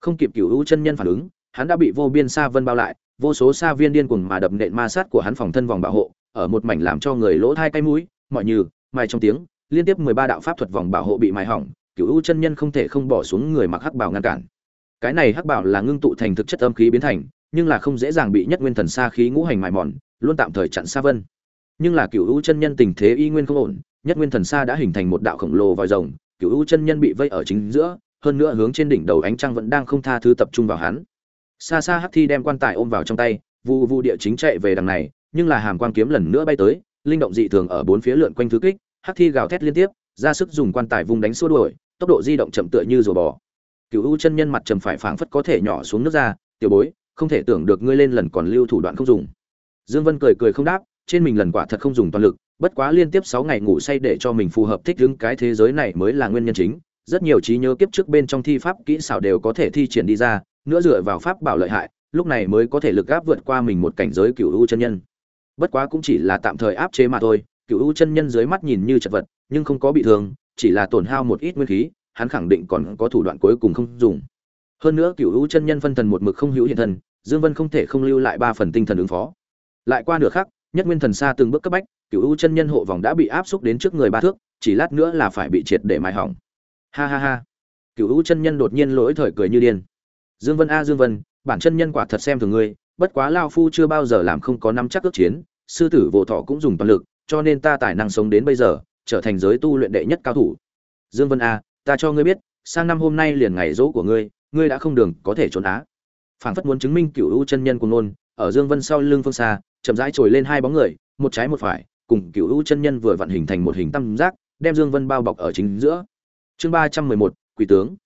không kịp cửu u chân nhân phản ứng, hắn đã bị vô biên sa vân bao lại, vô số sa viên điên cuồng mà đập nện ma sát của hắn phòng thân vòng bảo hộ, ở một mảnh làm cho người lỗ thai cay mũi, mọi như mai trong tiếng, liên tiếp mười ba đạo pháp thuật vòng bảo hộ bị mài hỏng, cửu u chân nhân không thể không bỏ xuống người mặc hắc bảo ngăn cản. Cái này hắc bảo là ngưng tụ thành thực chất âm khí biến thành, nhưng là không dễ dàng bị nhất nguyên thần sa khí ngũ hành mài mòn, luôn tạm thời chặn sa vân. Nhưng là cửu u chân nhân tình thế y nguyên không ổn, nhất nguyên thần sa đã hình thành một đạo khổng lồ vòi rồng, cửu u chân nhân bị vây ở chính giữa hơn nữa hướng trên đỉnh đầu ánh trăng vẫn đang không tha thứ tập trung vào hắn. Xa xa hắc thi đem quan tài ôm vào trong tay vụ vụ địa chính chạy về đằng này, nhưng là hàm quan kiếm lần nữa bay tới, linh động dị thường ở bốn phía lượn quanh thứ kích, hắc thi gào thét liên tiếp, ra sức dùng quan tài vung đánh xua đuổi, tốc độ di động chậm tựa như rùa bò. Cựu u chân nhân mặt trầm phải phảng phất có thể nhỏ xuống nước ra, tiểu bối, không thể tưởng được ngươi lên lần còn lưu thủ đoạn không dùng. Dương vân cười cười không đáp, trên mình lần quả thật không dùng toàn lực, bất quá liên tiếp 6 ngày ngủ say để cho mình phù hợp thích ứng cái thế giới này mới là nguyên nhân chính rất nhiều trí nhớ kiếp trước bên trong thi pháp kỹ xảo đều có thể thi triển đi ra, nữa dựa vào pháp bảo lợi hại, lúc này mới có thể lực gáp vượt qua mình một cảnh giới cựu u chân nhân. Bất quá cũng chỉ là tạm thời áp chế mà thôi cựu u chân nhân dưới mắt nhìn như chật vật, nhưng không có bị thương, chỉ là tổn hao một ít nguyên khí, hắn khẳng định còn có thủ đoạn cuối cùng không dùng. Hơn nữa cựu u chân nhân phân thần một mực không hữu hiện thân dương vân không thể không lưu lại ba phần tinh thần ứng phó. Lại qua nửa khắc, nhất nguyên thần xa từng bước cấp bách cựu u chân nhân hộ vòng đã bị áp xúc đến trước người ba thước, chỉ lát nữa là phải bị triệt để mài hỏng ha ha ha. Cựu u chân nhân đột nhiên lỗi thời cười như điên. Dương vân a, dương vân, bản chân nhân quả thật xem thường ngươi, bất quá lao phu chưa bao giờ làm không có năm chắc ước chiến, sư tử vô thọ cũng dùng toàn lực, cho nên ta tài năng sống đến bây giờ, trở thành giới tu luyện đệ nhất cao thủ. Dương vân a, ta cho ngươi biết, sang năm hôm nay liền ngày dỗ của ngươi ngươi đã không đường có thể trốn á. Phảng phất muốn chứng minh cựu u chân nhân của nôn ở dương vân sau lưng phương xa, chậm rãi trồi lên hai bóng người, một trái một phải, cùng cựu u chân nhân vừa vặn hình thành một hình tam giác, đem dương vân bao bọc ở chính giữa chương ba trăm mười một, quỷ tướng.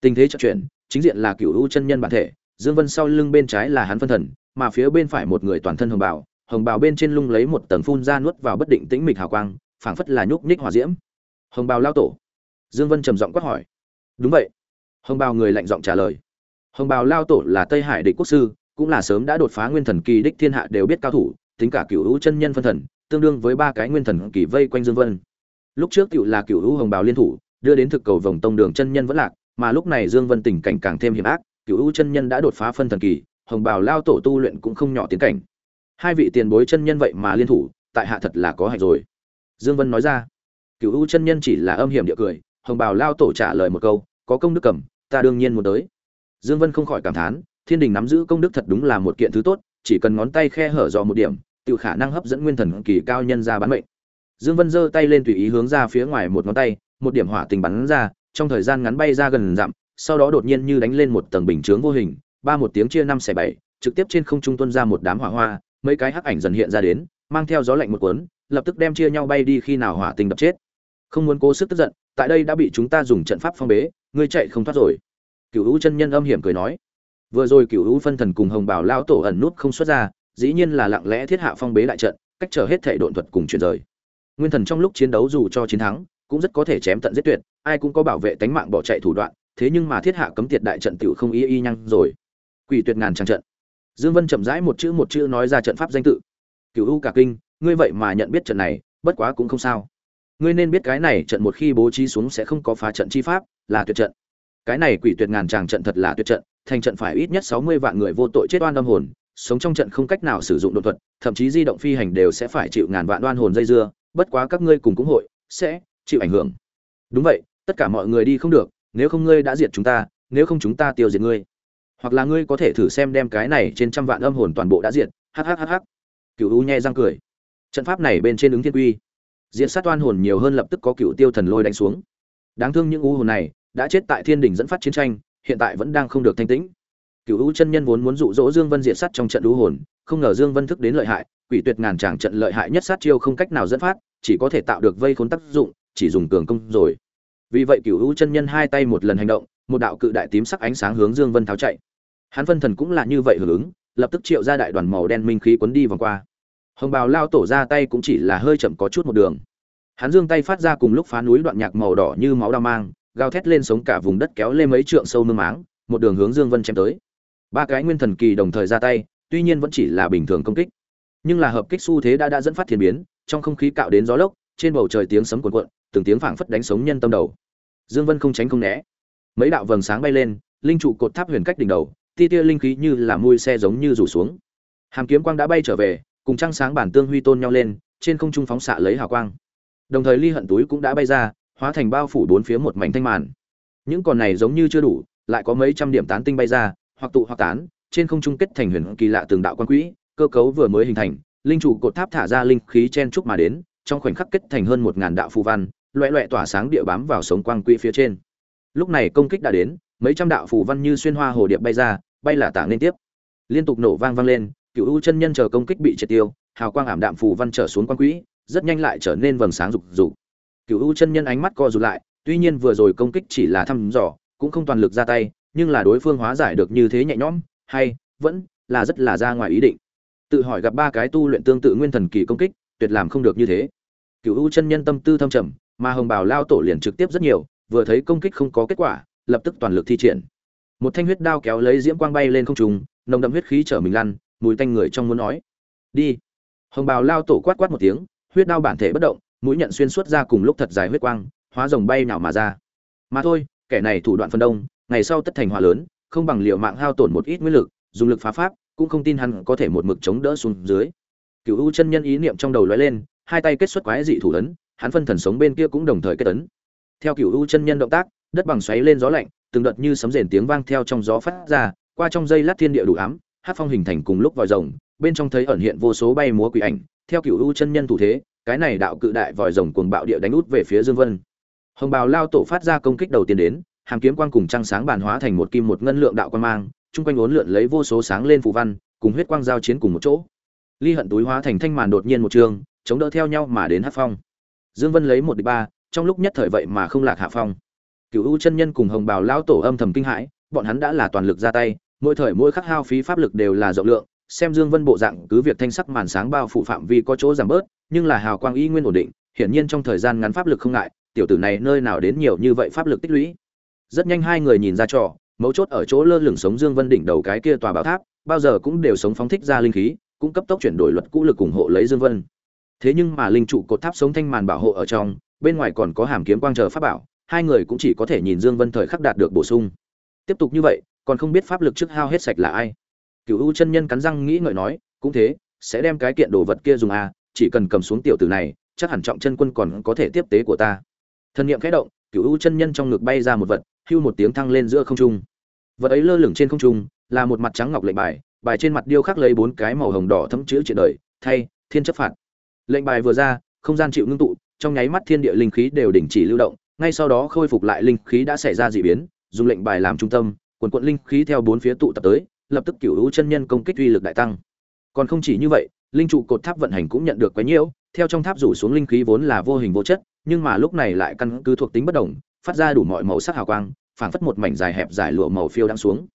Tình thế trật chuyển, chính diện là cựu u chân nhân bản thể, dương vân sau lưng bên trái là hắn phân thần, mà phía bên phải một người toàn thân hồng bào hồng bào bên trên lung lấy một tầng phun ra nuốt vào bất định tĩnh mịch hào quang, phảng phất là nhúc nhích hỏa diễm. Hồng bào lao tổ. Dương vân trầm giọng quát hỏi. Đúng vậy. Hồng bào người lạnh giọng trả lời. Hồng bào lao tổ là tây hải địch quốc sư, cũng là sớm đã đột phá nguyên thần kỳ đích thiên hạ đều biết cao thủ, tính cả cựu hữu chân nhân phân thần, tương đương với ba cái nguyên thần kỳ vây quanh dương vân. Lúc trước cựu là cựu hữu hồng bào liên thủ đưa đến thực cầu vòng tông đường chân nhân vẫn lạc, mà lúc này dương vân tình cảnh càng thêm hiểm ác, cửu u chân nhân đã đột phá phân thần kỳ, hồng bào lao tổ tu luyện cũng không nhỏ tiến cảnh. Hai vị tiền bối chân nhân vậy mà liên thủ, tại hạ thật là có hạnh rồi. Dương vân nói ra. Cửu u chân nhân chỉ là âm hiểm địa cười, hồng bào lao tổ trả lời một câu, có công đức cầm, ta đương nhiên muốn tới. Dương vân không khỏi cảm thán, thiên đình nắm giữ công đức thật đúng là một kiện thứ tốt, chỉ cần ngón tay khe hở dò một điểm tự khả năng hấp dẫn nguyên thần kỳ cao nhân ra bán mệnh. Dương vân giơ tay lên tùy ý hướng ra phía ngoài một ngón tay một điểm hỏa tình bắn ra, trong thời gian ngắn bay ra gần dặm, sau đó đột nhiên như đánh lên một tầng bình chướng vô hình, ba một tiếng chia năm xẻ bảy, trực tiếp trên không trung tuôn ra một đám hỏa hoa, mấy cái hắc ảnh dần hiện ra đến, mang theo gió lạnh một cuốn, lập tức đem chia nhau bay đi khi nào hỏa tình đập chết. Không muốn cố sức tức giận, tại đây đã bị chúng ta dùng trận pháp phong bế, ngươi chạy không thoát rồi. Cửu Vũ chân nhân âm hiểm cười nói. Vừa rồi Cửu Vũ phân thần cùng hồng bảo Lão tổ ẩn nút không xuất ra, dĩ nhiên là lặng lẽ thiết hạ phong bế đại trận, cách trở hết thể độn thuật cùng chuyển rời. Nguyên thần trong lúc chiến đấu dù cho chiến thắng cũng rất có thể chém tận giết tuyệt, ai cũng có bảo vệ tánh mạng bỏ chạy thủ đoạn, thế nhưng mà thiết hạ cấm tiệt đại trận tiểu không y y nhăng rồi. Quỷ tuyệt ngàn trang trận. Dương vân chậm rãi một chữ một chữ nói ra trận pháp danh tự. Cựu u cả kinh, ngươi vậy mà nhận biết trận này, bất quá cũng không sao. Ngươi nên biết cái này trận một khi bố trí xuống sẽ không có phá trận chi pháp, là tuyệt trận. Cái này quỷ tuyệt ngàn tràng trận thật là tuyệt trận, thành trận phải ít nhất sáu mươi vạn người vô tội chết oan âm hồn, sống trong trận không cách nào sử dụng đột thuật, thậm chí di động phi hành đều sẽ phải chịu ngàn vạn oan hồn dây dưa, bất quá các ngươi cùng cũng hội, sẽ chịu ảnh hưởng. Đúng vậy, tất cả mọi người đi không được, nếu không ngươi đã diệt chúng ta, nếu không chúng ta tiêu diệt ngươi. Hoặc là ngươi có thể thử xem đem cái này trên trăm vạn âm hồn toàn bộ đã diệt hhhh cựu u nhe răng cười. Trận pháp này bên trên ứng thiên quy. Diệt sát oan hồn nhiều hơn lập tức có cựu tiêu thần lôi đánh xuống. Đáng thương những u hồn này, đã chết tại thiên đình dẫn phát chiến tranh, hiện tại vẫn đang không được thanh tĩnh. Cựu u chân nhân vốn muốn dụ dỗ dương vân diệt sát trong trận u hồn, không ngờ dương vân thức đến lợi hại, quỷ tuyệt ngàn tràng trận lợi hại nhất sát chiêu không cách nào dẫn phát, chỉ có thể tạo được vây khốn tác dụng chỉ dùng cường công rồi. Vì vậy cựu u chân nhân hai tay một lần hành động, một đạo cự đại tím sắc ánh sáng hướng dương vân tháo chạy. Hắn phân thần cũng là như vậy hưởng ứng, lập tức triệu ra đại đoàn màu đen minh khí cuốn đi vòng qua. Hồng bào lao tổ ra tay cũng chỉ là hơi chậm có chút một đường. Hắn dương tay phát ra cùng lúc phá núi đoạn nhạc màu đỏ như máu đao mang, gào thét lên sống cả vùng đất kéo lên mấy trượng sâu mương máng, một đường hướng dương vân chém tới. Ba cái nguyên thần kỳ đồng thời ra tay, tuy nhiên vẫn chỉ là bình thường công kích. Nhưng là hợp kích xu thế đã đã dẫn phát thiên biến, trong không khí cạo đến gió lốc trên bầu trời tiếng sấm cuộn cuộn, từng tiếng phảng phất đánh sống nhân tâm đầu. Dương vân không tránh không né. Mấy đạo vầng sáng bay lên, linh trụ cột tháp huyền cách đỉnh đầu, tia tia linh khí như là mui xe giống như rủ xuống. Hàm kiếm quang đã bay trở về, cùng trăng sáng bản tương huy tôn nhau lên, trên không trung phóng xạ lấy hào quang. Đồng thời ly hận túi cũng đã bay ra, hóa thành bao phủ bốn phía một mảnh thanh màn. Những con này giống như chưa đủ, lại có mấy trăm điểm tán tinh bay ra, hoặc tụ hoặc tán, trên không trung kết thành huyền kỳ lạ từng đạo quan quỹ, cơ cấu vừa mới hình thành, linh trụ cột tháp thả ra linh khí chen trúc mà đến trong khoảnh khắc kết thành hơn một ngàn đạo phù văn, loẹ loẹ tỏa sáng địa bám vào sống quang quỹ phía trên. Lúc này công kích đã đến, mấy trăm đạo phù văn như xuyên hoa hồ điệp bay ra, bay là tảng liên tiếp. Liên tục nổ vang vang lên, cựu u chân nhân chờ công kích bị triệt tiêu, hào quang ảm đạm phù văn trở xuống quang quỹ rất nhanh lại trở nên vầng sáng rục rục. Cựu u chân nhân ánh mắt co rụt lại, tuy nhiên vừa rồi công kích chỉ là thăm dò, cũng không toàn lực ra tay, nhưng là đối phương hóa giải được như thế nhẹ nhõm, hay, vẫn là rất là ra ngoài ý định. Tự hỏi gặp ba cái tu luyện tương tự nguyên thần kỳ công kích tuyệt làm không được như thế. Cựu u chân nhân tâm tư thâm trầm, mà hồng bào lao tổ liền trực tiếp rất nhiều, vừa thấy công kích không có kết quả, lập tức toàn lực thi triển. Một thanh huyết đao kéo lấy diễm quang bay lên không trung, nồng đậm huyết khí chở mình lăn, mùi tanh người trong muốn nói. Đi. Hồng bào lao tổ quát quát một tiếng, huyết đao bản thể bất động, mũi nhận xuyên suốt ra cùng lúc thật dài huyết quang, hóa rồng bay nào mà ra. Mà thôi, kẻ này thủ đoạn phân đông, ngày sau tất thành hòa lớn, không bằng liệu mạng hao tổn một ít nguyên lực, dùng lực phá pháp, cũng không tin hắn có thể một mực chống đỡ xuống dưới cựu u chân nhân ý niệm trong đầu lóe lên, hai tay kết xuất quái dị thủ ấn, hắn phân thần sống bên kia cũng đồng thời kết ấn. Theo cựu u chân nhân động tác, đất bằng xoáy lên gió lạnh, từng đợt như sấm rền tiếng vang theo trong gió phát ra, qua trong dây lát thiên địa đủ ám, hát phong hình thành cùng lúc vòi rồng, bên trong thấy ẩn hiện vô số bay múa quỷ ảnh. Theo cựu u chân nhân thủ thế, cái này đạo cự đại vòi rồng cuồng bạo địa đánh út về phía dương vân. Hồng bào lao tổ phát ra công kích đầu tiên đến, hàm kiếm quang cùng trăng sáng bàn hóa thành một kim một ngân lượng đạo quan mang, chung quanh uốn lượn lấy vô số sáng lên phù văn, cùng huyết quang giao chiến cùng một chỗ ly hận túi hóa thành thanh màn đột nhiên một trường, chống đỡ theo nhau mà đến hát phong. Dương vân lấy một địch ba, trong lúc nhất thời vậy mà không lạc hạ phong. Cựu u chân nhân cùng hồng bào lao tổ âm thầm kinh hãi, bọn hắn đã là toàn lực ra tay, mỗi thời mỗi khắc hao phí pháp lực đều là rộng lượng, xem dương vân bộ dạng cứ việc thanh sắc màn sáng bao phủ phạm vi có chỗ giảm bớt, nhưng là hào quang y nguyên ổn định, hiển nhiên trong thời gian ngắn pháp lực không ngại, tiểu tử này nơi nào đến nhiều như vậy pháp lực tích lũy. Rất nhanh hai người nhìn ra trò, mấu chốt ở chỗ lơ lửng sống dương vân đỉnh đầu cái kia tòa bảo tháp, bao giờ cũng đều sống phóng thích ra linh khí cũng cấp tốc chuyển đổi luật cũ lực ủng hộ lấy dương vân. Thế nhưng mà linh trụ cột tháp sống thanh màn bảo hộ ở trong bên ngoài còn có hàm kiếm quang chờ pháp bảo hai người cũng chỉ có thể nhìn dương vân thời khắc đạt được bổ sung. Tiếp tục như vậy còn không biết pháp lực trước hao hết sạch là ai. Cửu u chân nhân cắn răng nghĩ ngợi nói cũng thế sẽ đem cái kiện đồ vật kia dùng a à, chỉ cần cầm xuống tiểu tử này chắc hẳn trọng chân quân còn có thể tiếp tế của ta. Thần niệm khẽ động Cửu u chân nhân trong ngực bay ra một vật hưu một tiếng thăng lên giữa không trung. Vật ấy lơ lửng trên không trung là một mặt trắng ngọc lệnh bài bài trên mặt điêu khắc lấy bốn cái màu hồng đỏ thấm chữ triệt đời, thay, thiên chấp phạt. Lệnh bài vừa ra, không gian chịu ngưng tụ, trong nháy mắt thiên địa linh khí đều đình chỉ lưu động, ngay sau đó khôi phục lại linh khí đã xảy ra dị biến, dùng lệnh bài làm trung tâm, quần quận linh khí theo bốn phía tụ tập tới, lập tức cửu hữu chân nhân công kích uy lực đại tăng. Còn không chỉ như vậy, linh trụ cột tháp vận hành cũng nhận được quấy nhiễu, theo trong tháp rủ xuống linh khí vốn là vô hình vô chất, nhưng mà lúc này lại căn cứ thuộc tính bất đồng phát ra đủ mọi màu sắc hào quang, phảng phất một mảnh dài hẹp dài lụa màu phiêu đang xuống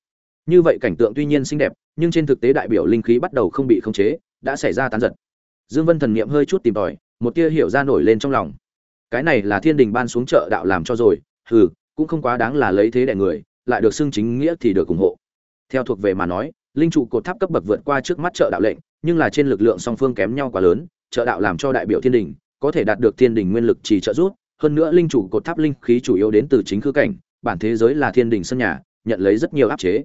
như vậy cảnh tượng tuy nhiên xinh đẹp, nhưng trên thực tế đại biểu linh khí bắt đầu không bị khống chế, đã xảy ra tán giật dương vân thần niệm hơi chút tìm tòi, một tia hiểu ra nổi lên trong lòng. Cái này là thiên đình ban xuống chợ đạo làm cho rồi, hừ, cũng không quá đáng là lấy thế đại người, lại được xưng chính nghĩa thì được ủng hộ. Theo thuộc về mà nói, linh trụ cột tháp cấp bậc vượt qua trước mắt chợ đạo lệnh, nhưng là trên lực lượng song phương kém nhau quá lớn, chợ đạo làm cho đại biểu thiên đình, có thể đạt được thiên đình nguyên lực chỉ trợ giúp, hơn nữa linh trụ cột tháp linh khí chủ yếu đến từ chính khư cảnh, bản thế giới là thiên đình sân nhà, nhận lấy rất nhiều áp chế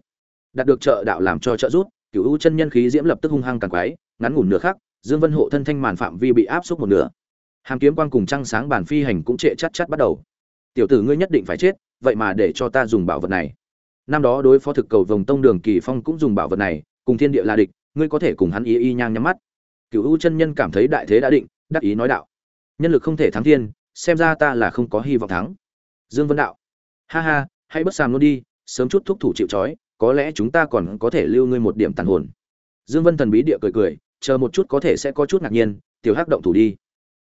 đạt được trợ đạo làm cho trợ giúp, cửu u chân nhân khí diễm lập tức hung hăng càng quái, ngắn ngủn nửa khắc, dương vân hộ thân thanh màn phạm vi bị áp suất một nửa. Hàm kiếm quang cùng trăng sáng bản phi hành cũng trệ chắt chắt bắt đầu. Tiểu tử ngươi nhất định phải chết, vậy mà để cho ta dùng bảo vật này. Năm đó đối phó thực cầu vòng tông đường kỳ phong cũng dùng bảo vật này, cùng thiên địa là địch, ngươi có thể cùng hắn ý y nhang nhắm mắt. Cựu u chân nhân cảm thấy đại thế đã định, đắc ý nói đạo. Nhân lực không thể thắng thiên, xem ra ta là không có hy vọng thắng. Dương vân đạo. Ha ha, hãy bất sàm luôn đi, sớm chút thúc thủ chịu trói có lẽ chúng ta còn có thể lưu ngươi một điểm tàn hồn. Dương vân thần bí địa cười cười, chờ một chút có thể sẽ có chút ngạc nhiên, tiểu hắc động thủ đi.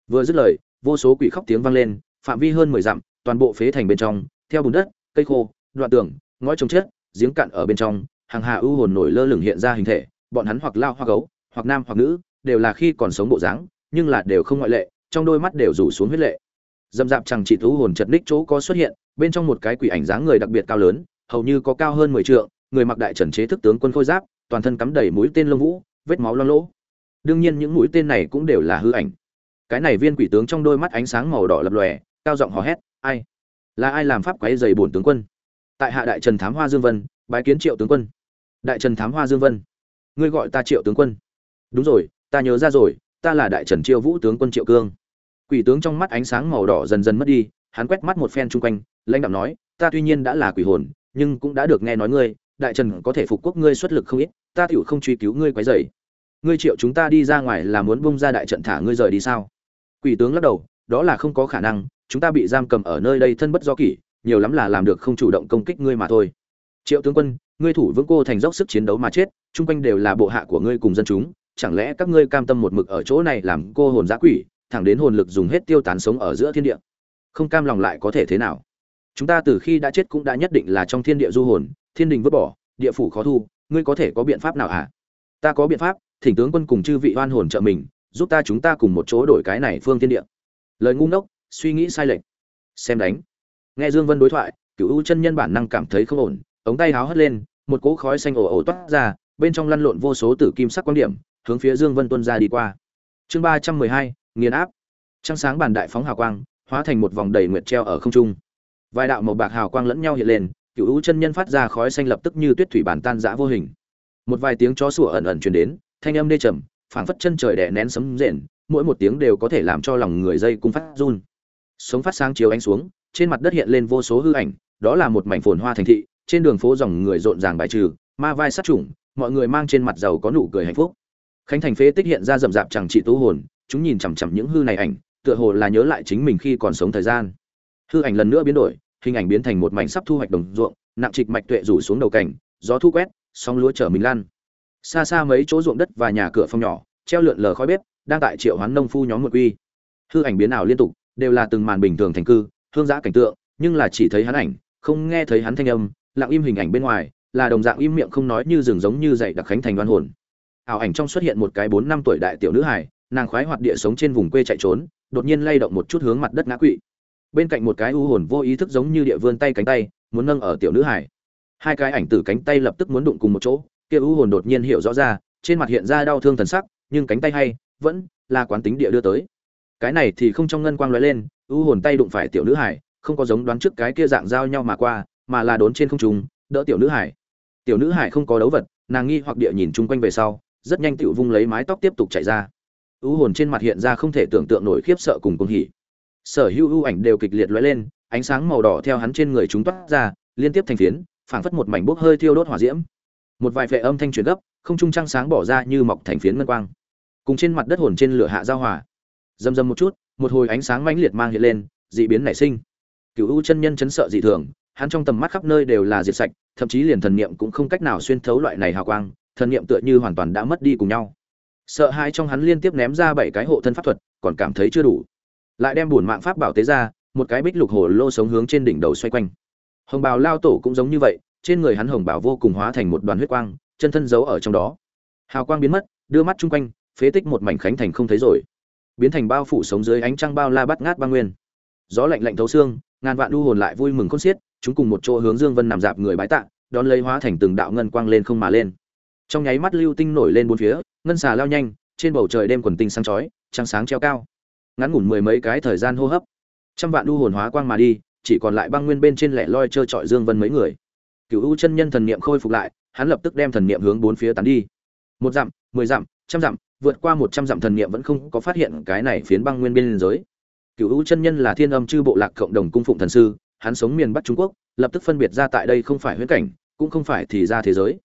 Vừa dứt lời, vô số quỷ khóc tiếng vang lên, phạm vi hơn mười dặm, toàn bộ phế thành bên trong, theo bùn đất, cây khô, đoạn tường, ngõ trồng chết, giếng cạn ở bên trong, hàng hà ưu hồn nổi lơ lửng hiện ra hình thể, bọn hắn hoặc lao hoặc gấu, hoặc nam hoặc nữ, đều là khi còn sống bộ dáng, nhưng là đều không ngoại lệ, trong đôi mắt đều rủ xuống huyết lệ. Dầm dạp chẳng chỉ thú hồn chật ních chỗ có xuất hiện, bên trong một cái quỷ ảnh dáng người đặc biệt cao lớn, hầu như có cao hơn mười trượng người mặc đại trần chế thức tướng quân khôi giáp, toàn thân cắm đầy mũi tên lông vũ, vết máu loang lỗ. Đương nhiên những mũi tên này cũng đều là hư ảnh. Cái này viên quỷ tướng trong đôi mắt ánh sáng màu đỏ lập lòe, cao giọng hò hét, ai? Là ai làm pháp quái dày bổn tướng quân? Tại hạ đại trần thám hoa dương vân, bái kiến triệu tướng quân. Đại trần thám hoa dương vân, ngươi gọi ta triệu tướng quân. Đúng rồi, ta nhớ ra rồi, ta là đại trần chiêu vũ tướng quân triệu cương. Quỷ tướng trong mắt ánh sáng màu đỏ dần dần mất đi, hắn quét mắt một phen chung quanh, lãnh đạo nói, ta tuy nhiên đã là quỷ hồn, nhưng cũng đã được nghe nói ngươi đại trần có thể phục quốc ngươi xuất lực không ít, ta tựu không truy cứu ngươi quấy rầy. Ngươi triệu chúng ta đi ra ngoài là muốn bung ra đại trận thả ngươi rời đi sao? Quỷ tướng lắc đầu, đó là không có khả năng, chúng ta bị giam cầm ở nơi đây thân bất do kỷ, nhiều lắm là làm được không chủ động công kích ngươi mà thôi. Triệu tướng quân, ngươi thủ vững cô thành dốc sức chiến đấu mà chết, chung quanh đều là bộ hạ của ngươi cùng dân chúng, chẳng lẽ các ngươi cam tâm một mực ở chỗ này làm cô hồn giã quỷ, thẳng đến hồn lực dùng hết tiêu tán sống ở giữa thiên địa? Không cam lòng lại có thể thế nào? Chúng ta từ khi đã chết cũng đã nhất định là trong thiên địa du hồn thiên đình vứt bỏ, địa phủ khó thu, ngươi có thể có biện pháp nào hả? Ta có biện pháp, thỉnh tướng quân cùng chư vị oan hồn trợ mình, giúp ta chúng ta cùng một chỗ đổi cái này phương thiên địa. Lời ngu ngốc, suy nghĩ sai lệch. Xem đánh. Nghe dương vân đối thoại cựu u chân nhân bản năng cảm thấy không ổn, ống tay háo hất lên, một cỗ khói xanh ồ ồ toát ra, bên trong lăn lộn vô số tử kim sắc quan điểm, hướng phía dương vân tuân ra đi qua. Chương ba trăm mười hai, nghiền áp. Trăng sáng bàn đại phóng hào quang, hóa thành một vòng đầy nguyệt treo ở không trung. Vài đạo màu bạc hào quang lẫn nhau hiện lên cựu u chân nhân phát ra khói xanh lập tức như tuyết thủy bản tan rã vô hình. Một vài tiếng chó sủa ẩn ẩn truyền đến, thanh âm đê trầm, phảng phất chân trời đè nén sấm rền, mỗi một tiếng đều có thể làm cho lòng người dây cung phát run. Sống phát sáng chiếu ánh xuống, trên mặt đất hiện lên vô số hư ảnh, đó là một mảnh phồn hoa thành thị, trên đường phố dòng người rộn ràng bài trừ, ma vai sát trùng mọi người mang trên mặt giàu có nụ cười hạnh phúc. Khánh thành phế tích hiện ra rậm rạp chẳng trị tú hồn, chúng nhìn chằm chằm những hư này ảnh, tựa hồ là nhớ lại chính mình khi còn sống thời gian. Hư ảnh lần nữa biến đổi hình ảnh biến thành một mảnh sắp thu hoạch đồng ruộng, nặng trịch mạch tuệ rủ xuống đầu cảnh gió thu quét, sóng lúa chở mình lan. Xa xa mấy chỗ ruộng đất và nhà cửa phong nhỏ, treo lượn lờ khói bếp, đang tại triệu hoán nông phu nhóm một quy. Hư ảnh biến ảo liên tục, đều là từng màn bình thường thành cư, hương giã cảnh tượng, nhưng là chỉ thấy hắn ảnh, không nghe thấy hắn thanh âm, lặng im hình ảnh bên ngoài, là đồng dạng im miệng không nói như rừng giống như dạy đặc khánh thành đoan hồn. Ảo ảnh trong xuất hiện một cái bốn năm tuổi đại tiểu nữ hài, nàng khoái hoạt địa sống trên vùng quê chạy trốn, đột nhiên lay động một chút hướng mặt đất ngã quỵ bên cạnh một cái u hồn vô ý thức giống như địa vươn tay cánh tay, muốn nâng ở tiểu nữ hải hai cái ảnh tử cánh tay lập tức muốn đụng cùng một chỗ, kia u hồn đột nhiên hiểu rõ ra, trên mặt hiện ra đau thương thần sắc, nhưng cánh tay hay, vẫn là quán tính địa đưa tới. Cái này thì không trong ngân quang lóe lên, u hồn tay đụng phải tiểu nữ hải không có giống đoán trước cái kia dạng giao nhau mà qua, mà là đốn trên không trung, đỡ tiểu nữ hải tiểu nữ hải không có đấu vật, nàng nghi hoặc địa nhìn chung quanh về sau, rất nhanh tiểu vung lấy mái tóc tiếp tục chạy ra. U hồn trên mặt hiện ra không thể tưởng tượng nổi khiếp sợ cùng cuồng hỉ sở hữu ưu ảnh đều kịch liệt lóe lên, ánh sáng màu đỏ theo hắn trên người chúng toát ra, liên tiếp thành phiến, phảng phất một mảnh bốc hơi thiêu đốt hỏa diễm. Một vài vệ âm thanh truyền gấp, không trung trăng sáng bỏ ra như mọc thành phiến ngân quang. Cùng trên mặt đất hồn trên lửa hạ giao hòa. dầm dầm một chút, một hồi ánh sáng mãnh liệt mang hiện lên, dị biến nảy sinh. Cựu u chân nhân chấn sợ dị thường, hắn trong tầm mắt khắp nơi đều là diệt sạch, thậm chí liền thần niệm cũng không cách nào xuyên thấu loại này hào quang, thần niệm tựa như hoàn toàn đã mất đi cùng nhau. Sợ hai trong hắn liên tiếp ném ra bảy cái hộ thân pháp thuật, còn cảm thấy chưa đủ lại đem buồn mạng pháp bảo tế ra, một cái bích lục hồ lô sống hướng trên đỉnh đầu xoay quanh. Hồng bào lao tổ cũng giống như vậy, trên người hắn hồng bảo vô cùng hóa thành một đoàn huyết quang, chân thân giấu ở trong đó. Hào quang biến mất, đưa mắt chung quanh, phế tích một mảnh khánh thành không thấy rồi. Biến thành bao phủ sống dưới ánh trăng bao la bắt ngát ba nguyên. Gió lạnh lạnh thấu xương, ngàn vạn đu hồn lại vui mừng khôn xiết, chúng cùng một chỗ hướng dương vân nằm dạp người bái tạ, đón lấy hóa thành từng đạo ngân quang lên không mà lên. Trong nháy mắt lưu tinh nổi lên bốn phía, ngân xà lao nhanh, trên bầu trời đêm quần tinh sáng chói, trăng sáng treo cao ngắn ngủn mười mấy cái thời gian hô hấp. Trăm vạn u hồn hóa quang mà đi, chỉ còn lại băng nguyên bên trên lẻ loi trơ trọi dương vân mấy người. Cựu u chân nhân thần niệm khôi phục lại, hắn lập tức đem thần niệm hướng bốn phía tán đi. Một dặm, mười dặm, trăm dặm, vượt qua một trăm dặm thần niệm vẫn không có phát hiện cái này phiến băng nguyên biên giới cựu u chân nhân là thiên âm chư bộ lạc cộng đồng cung phụng thần sư, hắn sống miền bắc trung quốc, lập tức phân biệt ra tại đây không phải huyễn cảnh, cũng không phải thì ra thế giới.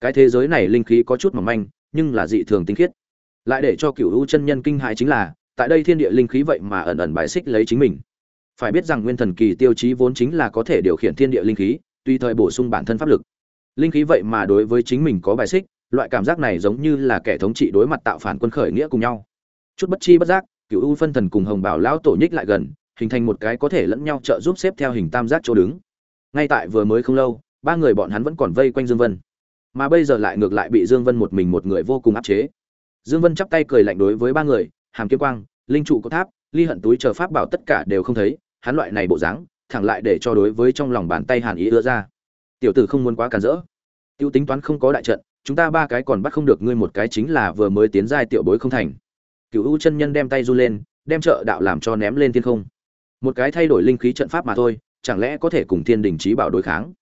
Cái thế giới này linh khí có chút mỏng manh, nhưng là dị thường tinh khiết. Lại để cho cựu u chân nhân kinh hại chính là tại đây thiên địa linh khí vậy mà ẩn ẩn bài xích lấy chính mình. Phải biết rằng nguyên thần kỳ tiêu chí vốn chính là có thể điều khiển thiên địa linh khí, tùy thời bổ sung bản thân pháp lực. Linh khí vậy mà đối với chính mình có bài xích, loại cảm giác này giống như là kẻ thống trị đối mặt tạo phản quân khởi nghĩa cùng nhau. Chút bất chi bất giác cựu u phân thần cùng hồng bảo lão tổ nhích lại gần, hình thành một cái có thể lẫn nhau trợ giúp xếp theo hình tam giác chỗ đứng. Ngay tại vừa mới không lâu, ba người bọn hắn vẫn còn vây quanh dương vân. Mà bây giờ lại ngược lại bị dương vân một mình một người vô cùng áp chế. Dương vân chắp tay cười lạnh đối với ba người hàm kiếm quang, linh trụ có tháp, ly hận túi chờ pháp bảo tất cả đều không thấy, hắn loại này bộ dáng, thẳng lại để cho đối với trong lòng bàn tay hàn ý ưa ra. Tiểu tử không muốn quá cản rỡ. Tiêu tính toán không có đại trận, chúng ta ba cái còn bắt không được ngươi một cái chính là vừa mới tiến giai tiểu bối không thành. Cựu u chân nhân đem tay du lên, đem trợ đạo làm cho ném lên thiên không. Một cái thay đổi linh khí trận pháp mà thôi, chẳng lẽ có thể cùng thiên đình trí bảo đối kháng?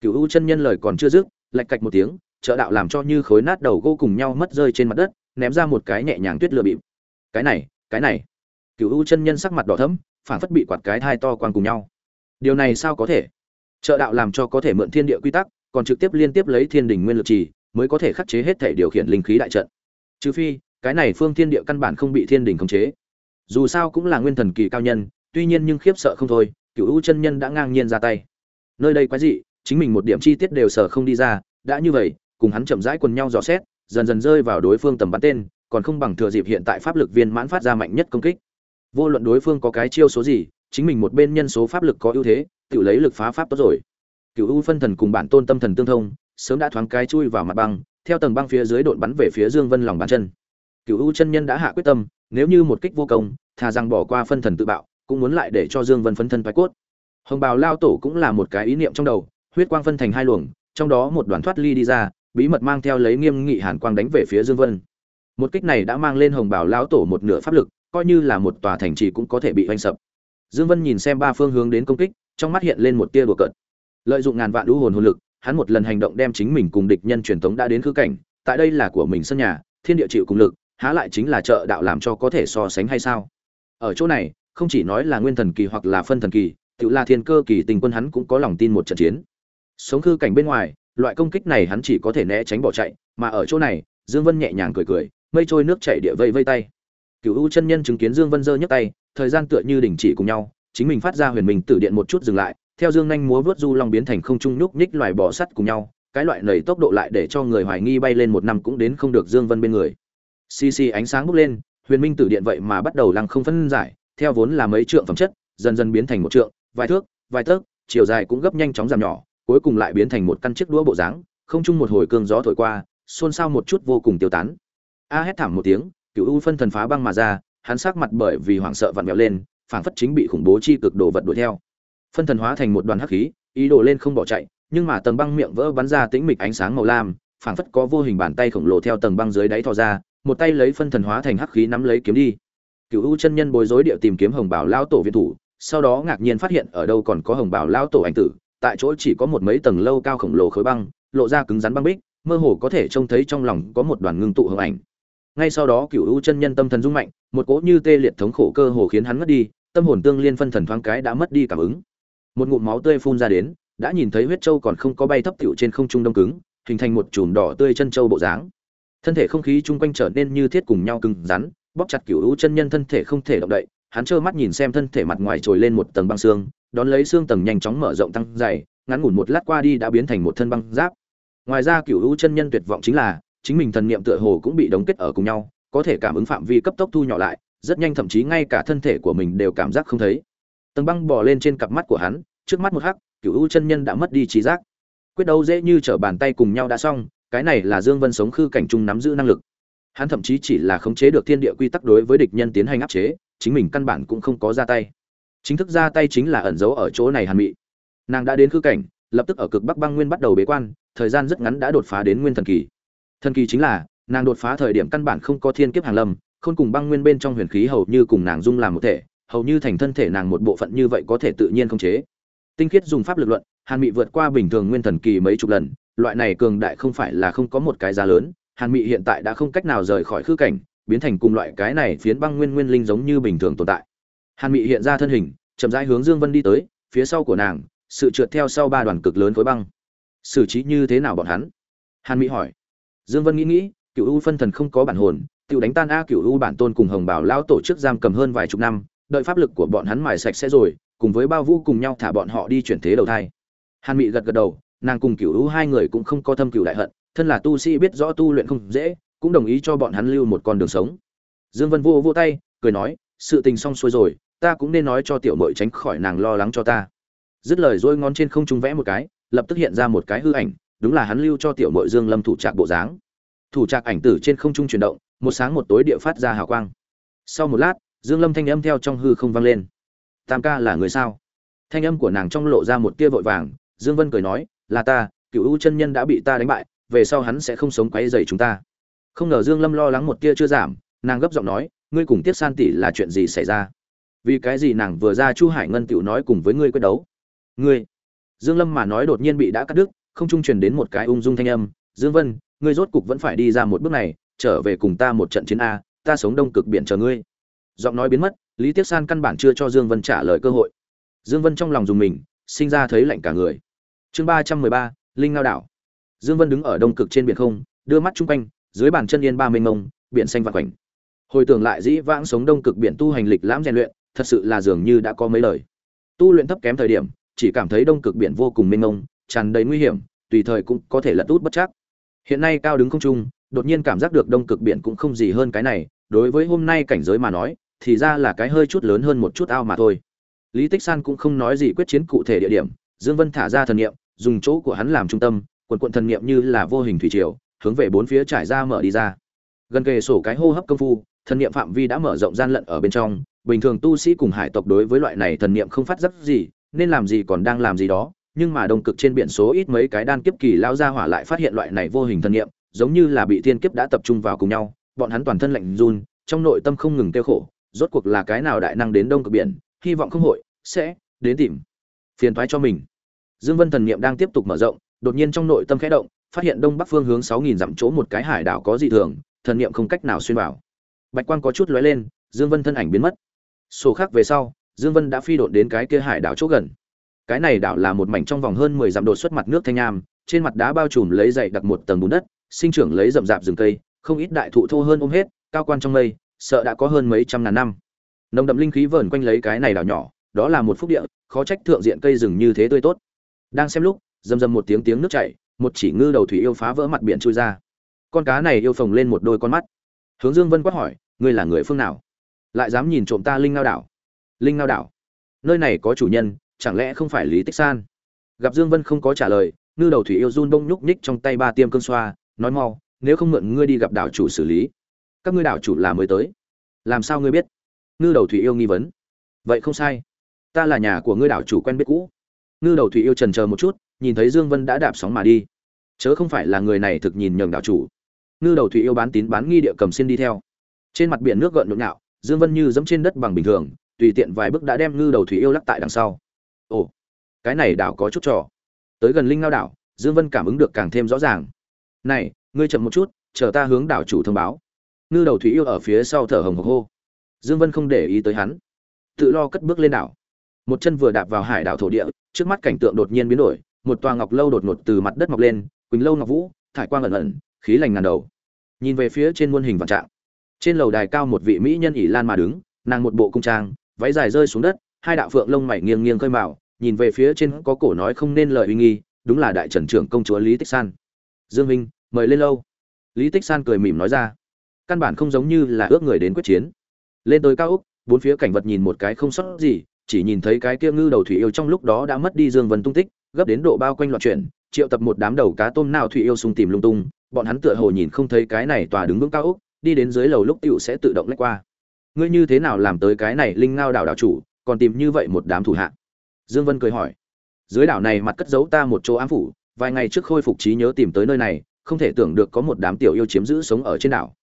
Cựu u chân nhân lời còn chưa dứt, lạch cạch một tiếng, trợ đạo làm cho như khối nát đầu gỗ cùng nhau mất rơi trên mặt đất, ném ra một cái nhẹ nhàng tuyết lừa bịp cái này cái này. Cựu u chân nhân sắc mặt đỏ thẫm phản phất bị quạt cái thai to quang cùng nhau. Điều này sao có thể? Trợ đạo làm cho có thể mượn thiên địa quy tắc, còn trực tiếp liên tiếp lấy thiên đình nguyên lực trì, mới có thể khắc chế hết thể điều khiển linh khí đại trận. Trừ phi, cái này phương thiên địa căn bản không bị thiên đình khống chế. Dù sao cũng là nguyên thần kỳ cao nhân, tuy nhiên nhưng khiếp sợ không thôi cựu u chân nhân đã ngang nhiên ra tay. Nơi đây quái dị, chính mình một điểm chi tiết đều sở không đi ra, đã như vậy, cùng hắn chậm rãi quần nhau dò xét, dần dần rơi vào đối phương tầm bắn tên còn không bằng thừa dịp hiện tại pháp lực viên mãn phát ra mạnh nhất công kích. Vô luận đối phương có cái chiêu số gì, chính mình một bên nhân số pháp lực có ưu thế, tự lấy lực phá pháp tốt rồi. Cựu u phân thần cùng bản tôn tâm thần tương thông, sớm đã thoáng cái chui vào mặt băng, theo tầng băng phía dưới đột bắn về phía dương vân lòng bàn chân. Cựu u chân nhân đã hạ quyết tâm, nếu như một kích vô công, thà rằng bỏ qua phân thần tự bạo, cũng muốn lại để cho dương vân phấn thân thoái cốt. Hồng bào lao tổ cũng là một cái ý niệm trong đầu, huyết quang phân thành hai luồng, trong đó một đoàn thoát ly đi ra, bí mật mang theo lấy nghiêm nghị hàn quang đánh về phía dương vân một kích này đã mang lên hồng Bảo Lão tổ một nửa pháp lực, coi như là một tòa thành trì cũng có thể bị oanh sập. Dương vân nhìn xem ba phương hướng đến công kích, trong mắt hiện lên một tia đùa cợt. Lợi dụng ngàn vạn đũ hồn hồn lực, hắn một lần hành động đem chính mình cùng địch nhân truyền thống đã đến khư cảnh, tại đây là của mình sân nhà, thiên địa chịu cùng lực, há lại chính là trợ đạo làm cho có thể so sánh hay sao? Ở chỗ này, không chỉ nói là nguyên thần kỳ hoặc là phân thần kỳ, tự là thiên cơ kỳ tình quân hắn cũng có lòng tin một trận chiến. Sống khư cảnh bên ngoài, loại công kích này hắn chỉ có thể né tránh bỏ chạy, mà ở chỗ này, dương vân nhẹ nhàng cười cười mây trôi nước chảy địa vây vây tay. Cựu u chân nhân chứng kiến dương vân giơ nhấc tay, thời gian tựa như đình chỉ cùng nhau, chính mình phát ra huyền mình tử điện một chút dừng lại, theo dương nhanh múa vớt du long biến thành không trung nhúc nhích loài bò sắt cùng nhau, cái loại nầy tốc độ lại để cho người hoài nghi bay lên một năm cũng đến không được dương vân bên người. Xì xì ánh sáng bốc lên, huyền minh tử điện vậy mà bắt đầu lăng không phân giải, theo vốn là mấy trượng phẩm chất, dần dần biến thành một trượng, vài thước, vài tấc, chiều dài cũng gấp nhanh chóng giảm nhỏ, cuối cùng lại biến thành một căn chiếc đũa bộ dáng, không chung một hồi cương gió thổi qua, xôn xao một chút vô cùng tiêu tán a hét thảm một tiếng, cựu u phân thần phá băng mà ra, hắn sắc mặt bởi vì hoảng sợ vặn vẹo lên, phảng phất chính bị khủng bố chi cực đồ vật đuổi theo. Phân thần hóa thành một đoàn hắc khí, ý đồ lên không bỏ chạy, nhưng mà tầng băng miệng vỡ bắn ra tĩnh mịch ánh sáng màu lam, phảng phất có vô hình bàn tay khổng lồ theo tầng băng dưới đáy thò ra, một tay lấy phân thần hóa thành hắc khí nắm lấy kiếm đi. Cựu u chân nhân bối rối địa tìm kiếm hồng bảo lao tổ viện thủ, sau đó ngạc nhiên phát hiện ở đâu còn có hồng bảo lao tổ ảnh tử, tại chỗ chỉ có một mấy tầng lâu cao khổng lồ khối băng, lộ ra cứng rắn băng bích, mơ hồ có thể trông thấy trong lòng có một đoàn ngưng tụ hồng ảnh ngay sau đó cựu u chân nhân tâm thần rung mạnh, một cỗ như tê liệt thống khổ cơ hồ khiến hắn ngất đi, tâm hồn tương liên phân thần thoáng cái đã mất đi cảm ứng. Một ngụm máu tươi phun ra đến, đã nhìn thấy huyết châu còn không có bay thấp tiểu trên không trung đông cứng, hình thành một chùm đỏ tươi chân châu bộ dáng. Thân thể không khí chung quanh trở nên như thiết cùng nhau cứng rắn, bóp chặt cựu u chân nhân thân thể không thể động đậy, hắn trơ mắt nhìn xem thân thể mặt ngoài trồi lên một tầng băng xương, đón lấy xương tầng nhanh chóng mở rộng tăng dày, ngắn ngủn một lát qua đi đã biến thành một thân băng giáp. Ngoài ra cựu u chân nhân tuyệt vọng chính là chính mình thần niệm tựa hồ cũng bị đóng kết ở cùng nhau, có thể cảm ứng phạm vi cấp tốc thu nhỏ lại, rất nhanh thậm chí ngay cả thân thể của mình đều cảm giác không thấy. Tầng băng bò lên trên cặp mắt của hắn, trước mắt một hắc, cửu u chân nhân đã mất đi trí giác. Quyết đấu dễ như trở bàn tay cùng nhau đã xong, cái này là dương vân sống khư cảnh trung nắm giữ năng lực. Hắn thậm chí chỉ là khống chế được thiên địa quy tắc đối với địch nhân tiến hành áp chế, chính mình căn bản cũng không có ra tay. Chính thức ra tay chính là ẩn giấu ở chỗ này hàn mị. Nàng đã đến khư cảnh, lập tức ở cực bắc băng nguyên bắt đầu bế quan, thời gian rất ngắn đã đột phá đến nguyên thần kỳ thần kỳ chính là, nàng đột phá thời điểm căn bản không có thiên kiếp hàng lâm, khôn cùng băng nguyên bên trong huyền khí hầu như cùng nàng dung làm một thể, hầu như thành thân thể nàng một bộ phận như vậy có thể tự nhiên không chế. Tinh khiết dùng pháp lực luận, hàn mị vượt qua bình thường nguyên thần kỳ mấy chục lần, loại này cường đại không phải là không có một cái giá lớn, hàn mị hiện tại đã không cách nào rời khỏi khư cảnh, biến thành cùng loại cái này phiến băng nguyên nguyên linh giống như bình thường tồn tại. Hàn mị hiện ra thân hình, chậm rãi hướng dương vân đi tới, phía sau của nàng, sự trượt theo sau ba đoàn cực lớn khối băng. Xử trí như thế nào bọn hắn? Hàn mị hỏi dương vân nghĩ nghĩ, Cửu u phân thần không có bản hồn, tiểu đánh tan a Cửu u bản tôn cùng hồng bảo lão tổ chức giam cầm hơn vài chục năm, đợi pháp lực của bọn hắn mài sạch sẽ rồi, cùng với bao vũ cùng nhau thả bọn họ đi chuyển thế đầu thai. Hàn mị gật gật đầu, nàng cùng Cửu u hai người cũng không có thâm Cửu đại hận, thân là tu sĩ biết rõ tu luyện không dễ, cũng đồng ý cho bọn hắn lưu một con đường sống. Dương vân vô vô tay, cười nói, sự tình xong xuôi rồi, ta cũng nên nói cho tiểu muội tránh khỏi nàng lo lắng cho ta. Dứt lời rồi ngón trên không trung vẽ một cái, lập tức hiện ra một cái hư ảnh đúng là hắn lưu cho tiểu mội dương lâm thủ trạc bộ dáng. Thủ trạc ảnh tử trên không trung chuyển động, một sáng một tối địa phát ra hào quang. Sau một lát, dương lâm thanh âm theo trong hư không vang lên. Tam ca là người sao? Thanh âm của nàng trong lộ ra một tia vội vàng, dương vân cười nói, là ta, cựu u chân nhân đã bị ta đánh bại, về sau hắn sẽ không sống quấy rầy chúng ta. Không ngờ dương lâm lo lắng một tia chưa giảm, nàng gấp giọng nói, ngươi cùng tiết san tỷ là chuyện gì xảy ra? Vì cái gì nàng vừa ra chu hải ngân tiểu nói cùng với ngươi quyết đấu? Ngươi? Dương lâm mà nói đột nhiên bị đã cắt đứt không trung truyền đến một cái ung dung thanh âm, dương vân, ngươi rốt cục vẫn phải đi ra một bước này, trở về cùng ta một trận chiến a, ta sống đông cực biển chờ ngươi. Giọng nói biến mất, lý tiếc san căn bản chưa cho dương vân trả lời cơ hội. Dương vân trong lòng dùng mình, sinh ra thấy lạnh cả người. Chương ba trăm mười ba, linh ngao đảo. Dương vân đứng ở đông cực trên biển không, đưa mắt chung quanh, dưới bàn chân yên ba mênh mông, biển xanh vạn quanh hồi tưởng lại dĩ vãng sống đông cực biển tu hành lịch lãm rèn luyện, thật sự là dường như đã có mấy lời. Tu luyện thấp kém thời điểm, chỉ cảm thấy đông cực biển vô cùng mênh mông tràn đầy nguy hiểm, tùy thời cũng có thể lật út bất chắc. Hiện nay cao đứng không trung, đột nhiên cảm giác được đông cực biển cũng không gì hơn cái này, đối với hôm nay cảnh giới mà nói, thì ra là cái hơi chút lớn hơn một chút ao mà thôi. Lý tích san cũng không nói gì quyết chiến cụ thể địa điểm, dương vân thả ra thần niệm, dùng chỗ của hắn làm trung tâm, quần quần thần niệm như là vô hình thủy triều, hướng về bốn phía trải ra mở đi ra. Gần kề sổ cái hô hấp công phu, thần niệm phạm vi đã mở rộng gian lận ở bên trong, bình thường tu sĩ cùng hải tộc đối với loại này thần niệm không phát giác gì, nên làm gì còn đang làm gì đó nhưng mà đông cực trên biển số ít mấy cái đan kiếp kỳ lao ra hỏa lại phát hiện loại này vô hình thân niệm giống như là bị thiên kiếp đã tập trung vào cùng nhau, bọn hắn toàn thân lạnh run, trong nội tâm không ngừng kêu khổ, rốt cuộc là cái nào đại năng đến đông cực biển, hy vọng không hội, sẽ đến tìm phiền toái cho mình. Dương vân thần niệm đang tiếp tục mở rộng, đột nhiên trong nội tâm khẽ động, phát hiện đông bắc phương hướng 6.000 dặm chỗ một cái hải đảo có dị thường, thần niệm không cách nào xuyên vào. Bạch quang có chút lóe lên, dương vân thân ảnh biến mất. Sổ khác về sau, dương vân đã phi đột đến cái kia hải đảo chỗ gần cái này đảo là một mảnh trong vòng hơn 10 dặm đột xuất mặt nước thanh nham, trên mặt đá bao trùm lấy dày đặc một tầng bùn đất, sinh trưởng lấy rậm rạp rừng cây, không ít đại thụ thô hơn ôm hết, cao quan trong mây, sợ đã có hơn mấy trăm ngàn năm. Nồng đậm linh khí vờn quanh lấy cái này đảo nhỏ, đó là một phúc địa, khó trách thượng diện cây rừng như thế tươi tốt. Đang xem lúc, rầm rầm một tiếng tiếng nước chảy, một chỉ ngư đầu thủy yêu phá vỡ mặt biển trôi ra. Con cá này yêu phồng lên một đôi con mắt. Hướng dương vân quát hỏi, ngươi là người phương nào? Lại dám nhìn trộm ta linh ngao đảo? Linh ngao đảo? Nơi này có chủ nhân chẳng lẽ không phải lý tích san? Gặp dương vân không có trả lời, ngư đầu thủy yêu run đông nhúc nhích trong tay ba tiêm cơn xoa, nói mau, nếu không mượn ngươi đi gặp đảo chủ xử lý. Các ngươi đảo chủ là mới tới. Làm sao ngươi biết? Ngư đầu thủy yêu nghi vấn. Vậy không sai. Ta là nhà của ngươi đảo chủ quen biết cũ. Ngư đầu thủy yêu trần chờ một chút, nhìn thấy dương vân đã đạp sóng mà đi. Chớ không phải là người này thực nhìn nhường đảo chủ. Ngư đầu thủy yêu bán tín bán nghi địa cầm xin đi theo. Trên mặt biển nước gợn nhộn nhạo, dương vân như dẫm trên đất bằng bình thường, tùy tiện vài bước đã đem ngư đầu thủy yêu lắc tại đằng sau ồ, cái này đảo có chút trò. Tới gần linh ngao đảo, dương vân cảm ứng được càng thêm rõ ràng. Này, ngươi chậm một chút, chờ ta hướng đảo chủ thông báo. Ngư đầu thủy yêu ở phía sau thở hồng hộc hô. Dương vân không để ý tới hắn. Tự lo cất bước lên đảo. Một chân vừa đạp vào hải đảo thổ địa, trước mắt cảnh tượng đột nhiên biến đổi, một tòa ngọc lâu đột ngột từ mặt đất mọc lên, quỳnh lâu ngọc vũ, thải quang ẩn ẩn, khí lành ngàn đầu. Nhìn về phía trên muôn hình vạn trạng. Trên lầu đài cao một vị mỹ nhân ỷ lan mà đứng, nàng một bộ cung trang, váy dài rơi xuống đất, hai đạo phượng lông mày nghiêng nghiêng khơi mào nhìn về phía trên có cổ nói không nên lời uy nghi, đúng là đại trần trưởng công chúa lý tích san. Dương minh, mời lên lâu. Lý tích san cười mỉm nói ra. Căn bản không giống như là ước người đến quyết chiến. Lên tới cao úc bốn phía cảnh vật nhìn một cái không sót gì, chỉ nhìn thấy cái kia ngư đầu thủy yêu trong lúc đó đã mất đi dương vân tung tích, gấp đến độ bao quanh loạn chuyển, triệu tập một đám đầu cá tôm nào thủy yêu sung tìm lung tung, bọn hắn tựa hồ nhìn không thấy cái này tòa đứng vững cao úc đi đến dưới lầu lúc tiểu sẽ tự động lách qua. Ngươi như thế nào làm tới cái này linh ngao đảo đảo chủ, còn tìm như vậy một đám thủ hạ? Dương vân cười hỏi, dưới đảo này mặt cất giấu ta một chỗ ám phủ, vài ngày trước khôi phục trí nhớ tìm tới nơi này, không thể tưởng được có một đám tiểu yêu chiếm giữ sống ở trên đảo.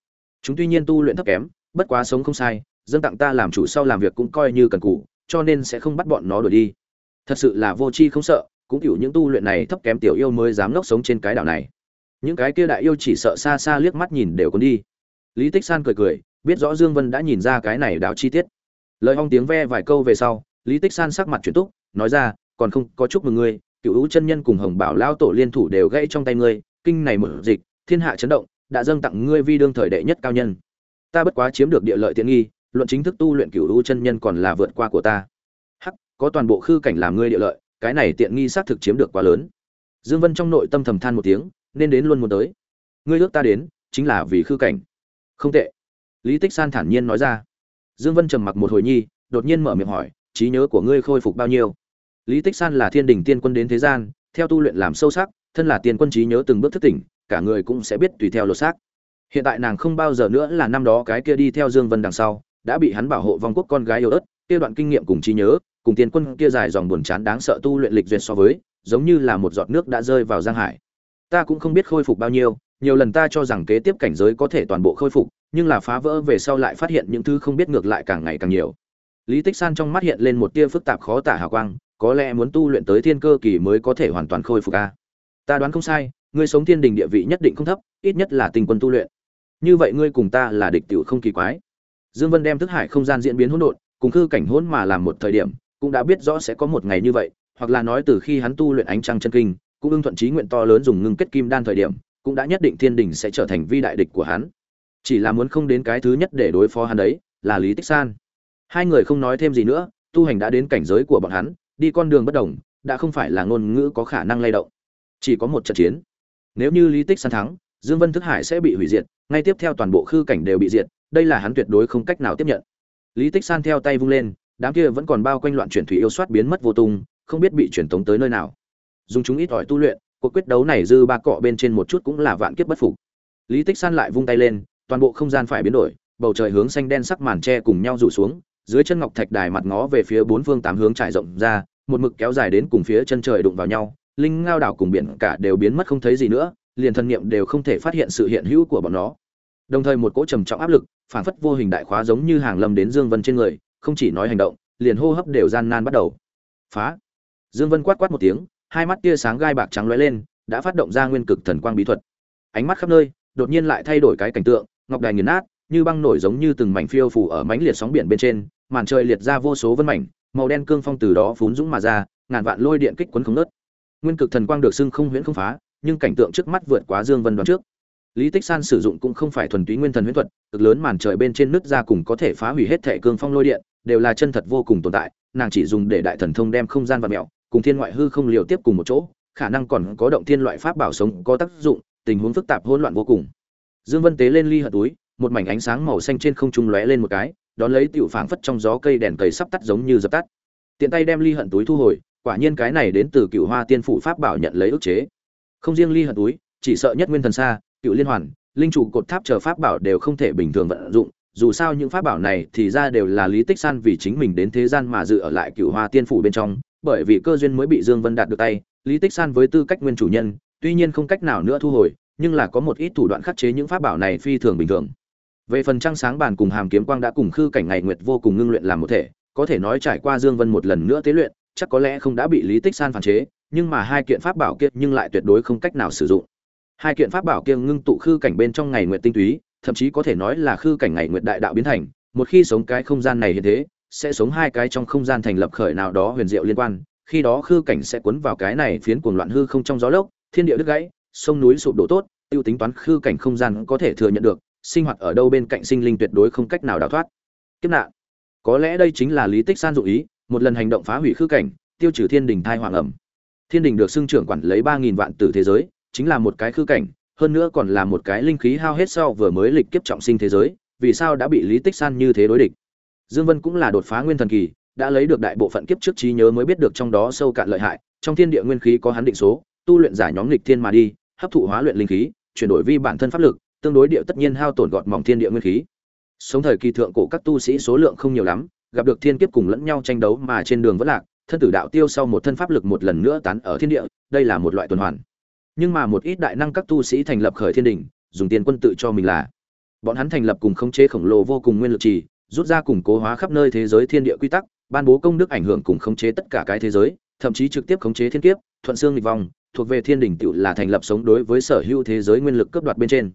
Chúng tuy nhiên tu luyện thấp kém, bất quá sống không sai dân tặng ta làm chủ sau làm việc cũng coi như cần cù, cho nên sẽ không bắt bọn nó đuổi đi. Thật sự là vô tri không sợ, cũng hiểu những tu luyện này thấp kém tiểu yêu mới dám ngốc sống trên cái đảo này. Những cái kia đại yêu chỉ sợ xa xa liếc mắt nhìn đều còn đi. Lý tích san cười cười, biết rõ dương vân đã nhìn ra cái này đảo chi tiết. Lời hong tiếng ve vài câu về sau, lý tích san sắc mặt chuyển túc nói ra, còn không có chúc mừng ngươi, cựu hữu chân nhân cùng hồng bảo lao tổ liên thủ đều gãy trong tay ngươi, kinh này mở dịch, thiên hạ chấn động, đã dâng tặng ngươi vi đương thời đệ nhất cao nhân. Ta bất quá chiếm được địa lợi tiện nghi, luận chính thức tu luyện cửu u chân nhân còn là vượt qua của ta. Hắc, có toàn bộ khư cảnh làm ngươi địa lợi, cái này tiện nghi xác thực chiếm được quá lớn. Dương vân trong nội tâm thầm than một tiếng, nên đến luôn muốn tới. Ngươi ước ta đến, chính là vì khư cảnh. Không tệ. Lý tích san thản nhiên nói ra. Dương vân trầm mặc một hồi nhi, đột nhiên mở miệng hỏi trí nhớ của ngươi khôi phục bao nhiêu? Lý tích san là thiên đình tiên quân đến thế gian, theo tu luyện làm sâu sắc, thân là tiên quân trí nhớ từng bước thức tỉnh, cả người cũng sẽ biết tùy theo lột xác. Hiện tại nàng không bao giờ nữa là năm đó cái kia đi theo dương vân đằng sau, đã bị hắn bảo hộ vong quốc con gái yêu ớt kia đoạn kinh nghiệm cùng trí nhớ, cùng tiên quân kia dài dòng buồn chán đáng sợ tu luyện lịch duyệt so với, giống như là một giọt nước đã rơi vào giang hải. Ta cũng không biết khôi phục bao nhiêu, nhiều lần ta cho rằng kế tiếp cảnh giới có thể toàn bộ khôi phục, nhưng là phá vỡ về sau lại phát hiện những thứ không biết ngược lại càng ngày càng nhiều lý tích san trong mắt hiện lên một tia phức tạp khó tả hào quang, có lẽ muốn tu luyện tới thiên cơ kỳ mới có thể hoàn toàn khôi phục a. Ta đoán không sai, ngươi sống thiên đình địa vị nhất định không thấp, ít nhất là tình quân tu luyện. Như vậy ngươi cùng ta là địch tiểu không kỳ quái. Dương vân đem thức hải không gian diễn biến hỗn độn, cùng khư cảnh hỗn mà làm một thời điểm, cũng đã biết rõ sẽ có một ngày như vậy, hoặc là nói từ khi hắn tu luyện ánh trăng chân kinh, cũng ưng thuận chí nguyện to lớn dùng ngưng kết kim đan thời điểm, cũng đã nhất định thiên đình sẽ trở thành vi đại địch của hắn. Chỉ là muốn không đến cái thứ nhất để đối phó hắn đấy, là lý tích san hai người không nói thêm gì nữa, tu hành đã đến cảnh giới của bọn hắn, đi con đường bất đồng, đã không phải là ngôn ngữ có khả năng lay động. Chỉ có một trận chiến. Nếu như lý tích san thắng, dương vân thức hải sẽ bị hủy diệt, ngay tiếp theo toàn bộ khư cảnh đều bị diệt, đây là hắn tuyệt đối không cách nào tiếp nhận. Lý tích san theo tay vung lên, đám kia vẫn còn bao quanh loạn chuyển thủy yêu soát biến mất vô tung, không biết bị truyền tống tới nơi nào. Dùng chúng ít ỏi tu luyện, cuộc quyết đấu này dư ba cọ bên trên một chút cũng là vạn kiếp bất phục. Lý tích san lại vung tay lên, toàn bộ không gian phải biến đổi, bầu trời hướng xanh đen sắc màn tre cùng nhau rủ xuống dưới chân ngọc thạch đài mặt ngó về phía bốn phương tám hướng trải rộng ra, một mực kéo dài đến cùng phía chân trời đụng vào nhau, linh ngao đảo cùng biển cả đều biến mất không thấy gì nữa, liền thân niệm đều không thể phát hiện sự hiện hữu của bọn nó. Đồng thời một cỗ trầm trọng áp lực, phản phất vô hình đại khóa giống như hàng lâm đến dương vân trên người, không chỉ nói hành động, liền hô hấp đều gian nan bắt đầu. Phá! Dương vân quát quát một tiếng, hai mắt tia sáng gai bạc trắng lóe lên, đã phát động ra nguyên cực thần quang bí thuật. Ánh mắt khắp nơi, đột nhiên lại thay đổi cái cảnh tượng, ngọc đài nghiền nát, như băng nổi giống như từng mảnh phiêu phủ ở mảnh liệt sóng biển bên trên màn trời liệt ra vô số vân mảnh, màu đen cương phong từ đó phún dũng mà ra, ngàn vạn lôi điện kích quấn không ngớt. nguyên cực thần quang được xưng không huyễn không phá, nhưng cảnh tượng trước mắt vượt quá dương vân đoán trước lý tích san sử dụng cũng không phải thuần túy nguyên thần huyễn thuật, cực lớn màn trời bên trên nứt ra cùng có thể phá hủy hết thể cương phong lôi điện, đều là chân thật vô cùng tồn tại, nàng chỉ dùng để đại thần thông đem không gian và mẹo cùng thiên ngoại hư không liều tiếp cùng một chỗ, khả năng còn có động thiên loại pháp bảo sống có tác dụng, tình huống phức tạp hỗn loạn vô cùng dương vân tế lên ly hạt túi, một mảnh ánh sáng màu xanh trên không trung lóe lên một cái đón lấy tiểu phảng phất trong gió cây đèn cầy sắp tắt giống như dập tắt. Tiện tay đem ly hận túi thu hồi, quả nhiên cái này đến từ cựu hoa tiên phủ pháp bảo nhận lấy ức chế. Không riêng ly hận túi, chỉ sợ nhất nguyên thần xa cựu liên hoàn, linh trụ cột tháp chờ pháp bảo đều không thể bình thường vận dụng, dù sao những pháp bảo này thì ra đều là lý tích san vì chính mình đến thế gian mà dự ở lại cựu hoa tiên phủ bên trong, bởi vì cơ duyên mới bị dương vân đạt được tay, lý tích san với tư cách nguyên chủ nhân, tuy nhiên không cách nào nữa thu hồi, nhưng là có một ít thủ đoạn khắc chế những pháp bảo này phi thường bình thường về phần trăng sáng bàn cùng hàm kiếm quang đã cùng khư cảnh ngày nguyệt vô cùng ngưng luyện làm một thể, có thể nói trải qua dương vân một lần nữa tế luyện, chắc có lẽ không đã bị lý tích san phản chế, nhưng mà hai kiện pháp bảo kia nhưng lại tuyệt đối không cách nào sử dụng. Hai kiện pháp bảo kia ngưng tụ khư cảnh bên trong ngày nguyệt tinh túy, thậm chí có thể nói là khư cảnh ngày nguyệt đại đạo biến thành, một khi sống cái không gian này hiện thế, sẽ sống hai cái trong không gian thành lập khởi nào đó huyền diệu liên quan, khi đó khư cảnh sẽ cuốn vào cái này phiến cuồng loạn hư không trong gió lốc, thiên địa đứt gãy, sông núi sụp đổ tốt, tiêu tính toán khư cảnh không gian có thể thừa nhận được sinh hoạt ở đâu bên cạnh sinh linh tuyệt đối không cách nào đào thoát. Kiếp nạn. Có lẽ đây chính là lý tích san dụ ý, một lần hành động phá hủy khư cảnh, tiêu trừ thiên đình thai hoàng ẩm. Thiên đình được xưng trưởng quản lấy ba nghìn vạn tử thế giới, chính là một cái khư cảnh, hơn nữa còn là một cái linh khí hao hết sau vừa mới lịch kiếp trọng sinh thế giới, vì sao đã bị lý tích san như thế đối địch? Dương vân cũng là đột phá nguyên thần kỳ, đã lấy được đại bộ phận kiếp trước trí nhớ mới biết được trong đó sâu cạn lợi hại, trong thiên địa nguyên khí có hắn định số, tu luyện giải nhóm lịch thiên mà đi, hấp thụ hóa luyện linh khí, chuyển đổi vi bản thân pháp lực tương đối địa tất nhiên hao tổn gọt mỏng thiên địa nguyên khí. Sống thời kỳ thượng cổ các tu sĩ số lượng không nhiều lắm, gặp được thiên kiếp cùng lẫn nhau tranh đấu mà trên đường vẫn lạc, thân tử đạo tiêu sau một thân pháp lực một lần nữa tán ở thiên địa, đây là một loại tuần hoàn. Nhưng mà một ít đại năng các tu sĩ thành lập khởi thiên đỉnh dùng tiền quân tự cho mình là. Bọn hắn thành lập cùng khống chế khổng lồ vô cùng nguyên lực trì, rút ra củng cố hóa khắp nơi thế giới thiên địa quy tắc, ban bố công đức ảnh hưởng cùng khống chế tất cả cái thế giới, thậm chí trực tiếp khống chế thiên kiếp, thuận xương nghịch vòng, thuộc về thiên đỉnh tự là thành lập sống đối với sở hữu thế giới nguyên lực cấp đoạt bên trên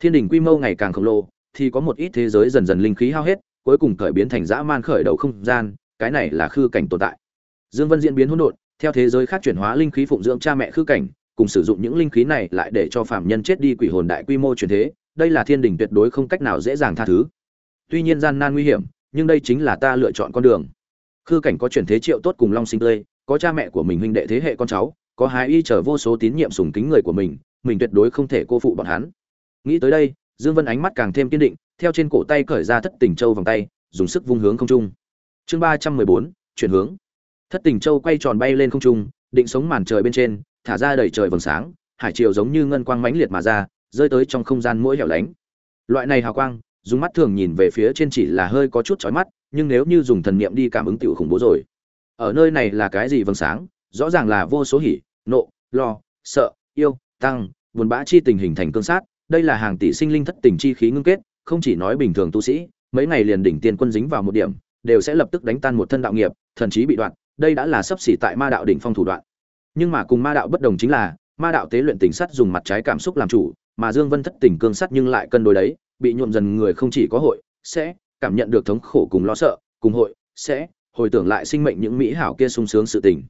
thiên đình quy mô ngày càng khổng lồ, thì có một ít thế giới dần dần linh khí hao hết, cuối cùng khởi biến thành dã man khởi đầu không gian, cái này là khư cảnh tồn tại. Dương vân diễn biến hỗn độn, theo thế giới khác chuyển hóa linh khí phụng dưỡng cha mẹ khư cảnh, cùng sử dụng những linh khí này lại để cho phạm nhân chết đi quỷ hồn đại quy mô chuyển thế, đây là thiên đình tuyệt đối không cách nào dễ dàng tha thứ. Tuy nhiên gian nan nguy hiểm, nhưng đây chính là ta lựa chọn con đường. Khư cảnh có chuyển thế triệu tốt cùng long sinh tươi, có cha mẹ của mình huynh đệ thế hệ con cháu, có hái y trở vô số tín nhiệm sùng kính người của mình mình tuyệt đối không thể cô phụ bọn hắn nghĩ tới đây, dương vân ánh mắt càng thêm kiên định, theo trên cổ tay cởi ra thất tình châu vòng tay, dùng sức vung hướng không trung. Chương ba trăm mười bốn, chuyển hướng. Thất tình châu quay tròn bay lên không trung, định sống màn trời bên trên, thả ra đầy trời vầng sáng, hải triều giống như ngân quang mãnh liệt mà ra, rơi tới trong không gian mỗi hẻo lánh. Loại này hào quang, dùng mắt thường nhìn về phía trên chỉ là hơi có chút chói mắt, nhưng nếu như dùng thần niệm đi cảm ứng tiểu khủng bố rồi. Ở nơi này là cái gì vầng sáng? Rõ ràng là vô số hỉ, nộ, lo, sợ, yêu, tăng, buồn bã chi tình hình thành cương sát đây là hàng tỷ sinh linh thất tình chi khí ngưng kết, không chỉ nói bình thường tu sĩ, mấy ngày liền đỉnh tiên quân dính vào một điểm, đều sẽ lập tức đánh tan một thân đạo nghiệp, thần trí bị đoạn, đây đã là sấp xỉ tại ma đạo đỉnh phong thủ đoạn. Nhưng mà cùng ma đạo bất đồng chính là, ma đạo tế luyện tình sắt dùng mặt trái cảm xúc làm chủ, mà dương vân thất tình cương sắt nhưng lại cân đối đấy, bị nhuộm dần người không chỉ có hội, sẽ cảm nhận được thống khổ cùng lo sợ, cùng hội, sẽ hồi tưởng lại sinh mệnh những mỹ hảo kia sung sướng sự tình.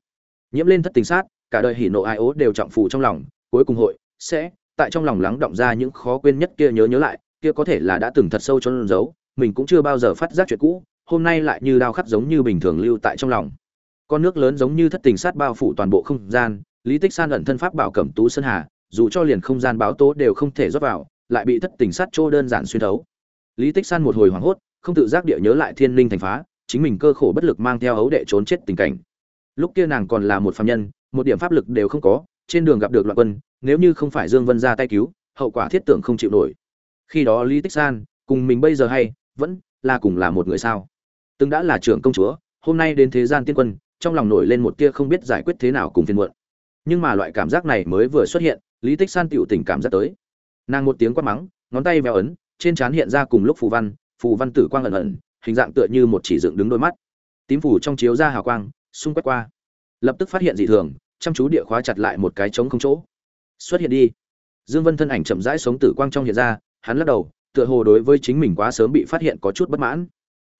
Nhiễm lên thất tình sát, cả đời hỉ nộ ai ố đều trọng phụ trong lòng, cuối cùng hội sẽ tại trong lòng lắng động ra những khó quên nhất kia nhớ nhớ lại, kia có thể là đã từng thật sâu cho giấu, mình cũng chưa bao giờ phát giác chuyện cũ, hôm nay lại như đao khắc giống như bình thường lưu tại trong lòng. Con nước lớn giống như thất tình sát bao phủ toàn bộ không gian, lý tích san ẩn thân pháp bảo cẩm tú sơn hà, dù cho liền không gian báo tố đều không thể rót vào, lại bị thất tình sát trô đơn giản xuyên thấu. Lý tích san một hồi hoảng hốt, không tự giác địa nhớ lại thiên linh thành phá, chính mình cơ khổ bất lực mang theo ấu đệ trốn chết tình cảnh. Lúc kia nàng còn là một phạm nhân, một điểm pháp lực đều không có trên đường gặp được loạn quân, nếu như không phải dương vân ra tay cứu, hậu quả thiết tưởng không chịu nổi. Khi đó lý tích san, cùng mình bây giờ hay, vẫn là cùng là một người sao? Từng đã là trưởng công chúa, hôm nay đến thế gian tiên quân, trong lòng nổi lên một tia không biết giải quyết thế nào cùng phiền muộn. Nhưng mà loại cảm giác này mới vừa xuất hiện, lý tích san tựu tình cảm giác tới. Nàng một tiếng quát mắng, ngón tay véo ấn, trên trán hiện ra cùng lúc phù văn phù văn tử quang ẩn ẩn, hình dạng tựa như một chỉ dựng đứng đôi mắt. Tím phủ trong chiếu ra hào quang, xung quét qua. Lập tức phát hiện dị thường chăm chú địa khóa chặt lại một cái trống không chỗ. Xuất hiện đi. Dương vân thân ảnh chậm rãi sống tử quang trong hiện ra, hắn lắc đầu, tựa hồ đối với chính mình quá sớm bị phát hiện có chút bất mãn.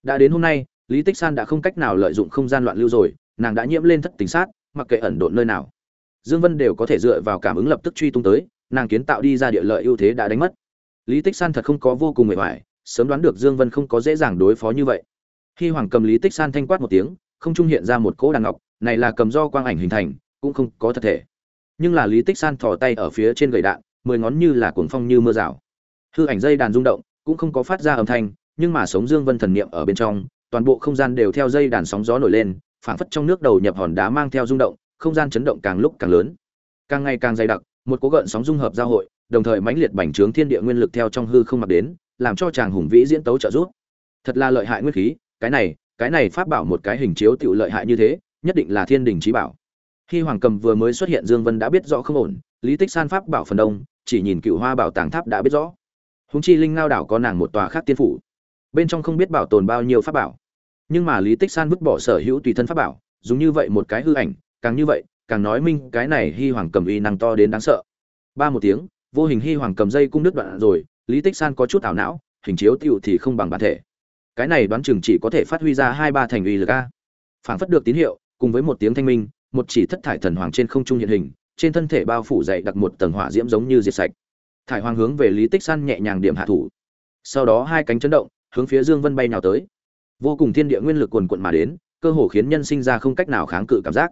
Đã đến hôm nay, lý tích san đã không cách nào lợi dụng không gian loạn lưu rồi, nàng đã nhiễm lên thất tình sát, mặc kệ ẩn độn nơi nào. Dương vân đều có thể dựa vào cảm ứng lập tức truy tung tới, nàng kiến tạo đi ra địa lợi ưu thế đã đánh mất. Lý tích san thật không có vô cùng mệt mỏi, sớm đoán được dương vân không có dễ dàng đối phó như vậy. Khi hoàng cầm lý tích san thanh quát một tiếng, không trung hiện ra một cỗ đàn ngọc, này là cầm do quang ảnh hình thành cũng không có thật thể. Nhưng là lý tích san thò tay ở phía trên gậy đạn, mười ngón như là cuồng phong như mưa rào. Hư ảnh dây đàn rung động, cũng không có phát ra âm thanh, nhưng mà sống dương vân thần niệm ở bên trong, toàn bộ không gian đều theo dây đàn sóng gió nổi lên, phảng phất trong nước đầu nhập hòn đá mang theo rung động, không gian chấn động càng lúc càng lớn. Càng ngày càng dày đặc, một cố gợn sóng dung hợp giao hội, đồng thời mãnh liệt bành trướng thiên địa nguyên lực theo trong hư không mặc đến, làm cho chàng hùng vĩ diễn tấu trợ giúp. Thật là lợi hại nguyên khí, cái này cái này pháp bảo một cái hình chiếu tựu lợi hại như thế, nhất định là thiên đình trí bảo khi hoàng cầm vừa mới xuất hiện, dương vân đã biết rõ không ổn, lý tích san pháp bảo phần đông, chỉ nhìn cựu hoa bảo tàng tháp đã biết rõ. Húng chi linh ngao đảo có nàng một tòa khác tiên phủ. Bên trong không biết bảo tồn bao nhiêu pháp bảo. Nhưng mà lý tích san vứt bỏ sở hữu tùy thân pháp bảo, dùng như vậy một cái hư ảnh, càng như vậy, càng nói minh cái này hy hoàng cầm uy năng to đến đáng sợ. Ba một tiếng, vô hình hy hoàng cầm dây cung đứt đoạn rồi, lý tích san có chút ảo não, hình chiếu tiểu thì không bằng bản thể. Cái này đoán chừng chỉ có thể phát huy ra hai ba thành uy lực a. Phảng phất được tín hiệu, cùng với một tiếng thanh minh một chỉ thất thải thần hoàng trên không trung hiện hình, trên thân thể bao phủ dày đặc một tầng hỏa diễm giống như diệt sạch. Thải hoàng hướng về lý tích san nhẹ nhàng điểm hạ thủ. Sau đó hai cánh chấn động, hướng phía dương vân bay nào tới. Vô cùng thiên địa nguyên lực cuồn cuộn mà đến, cơ hồ khiến nhân sinh ra không cách nào kháng cự cảm giác.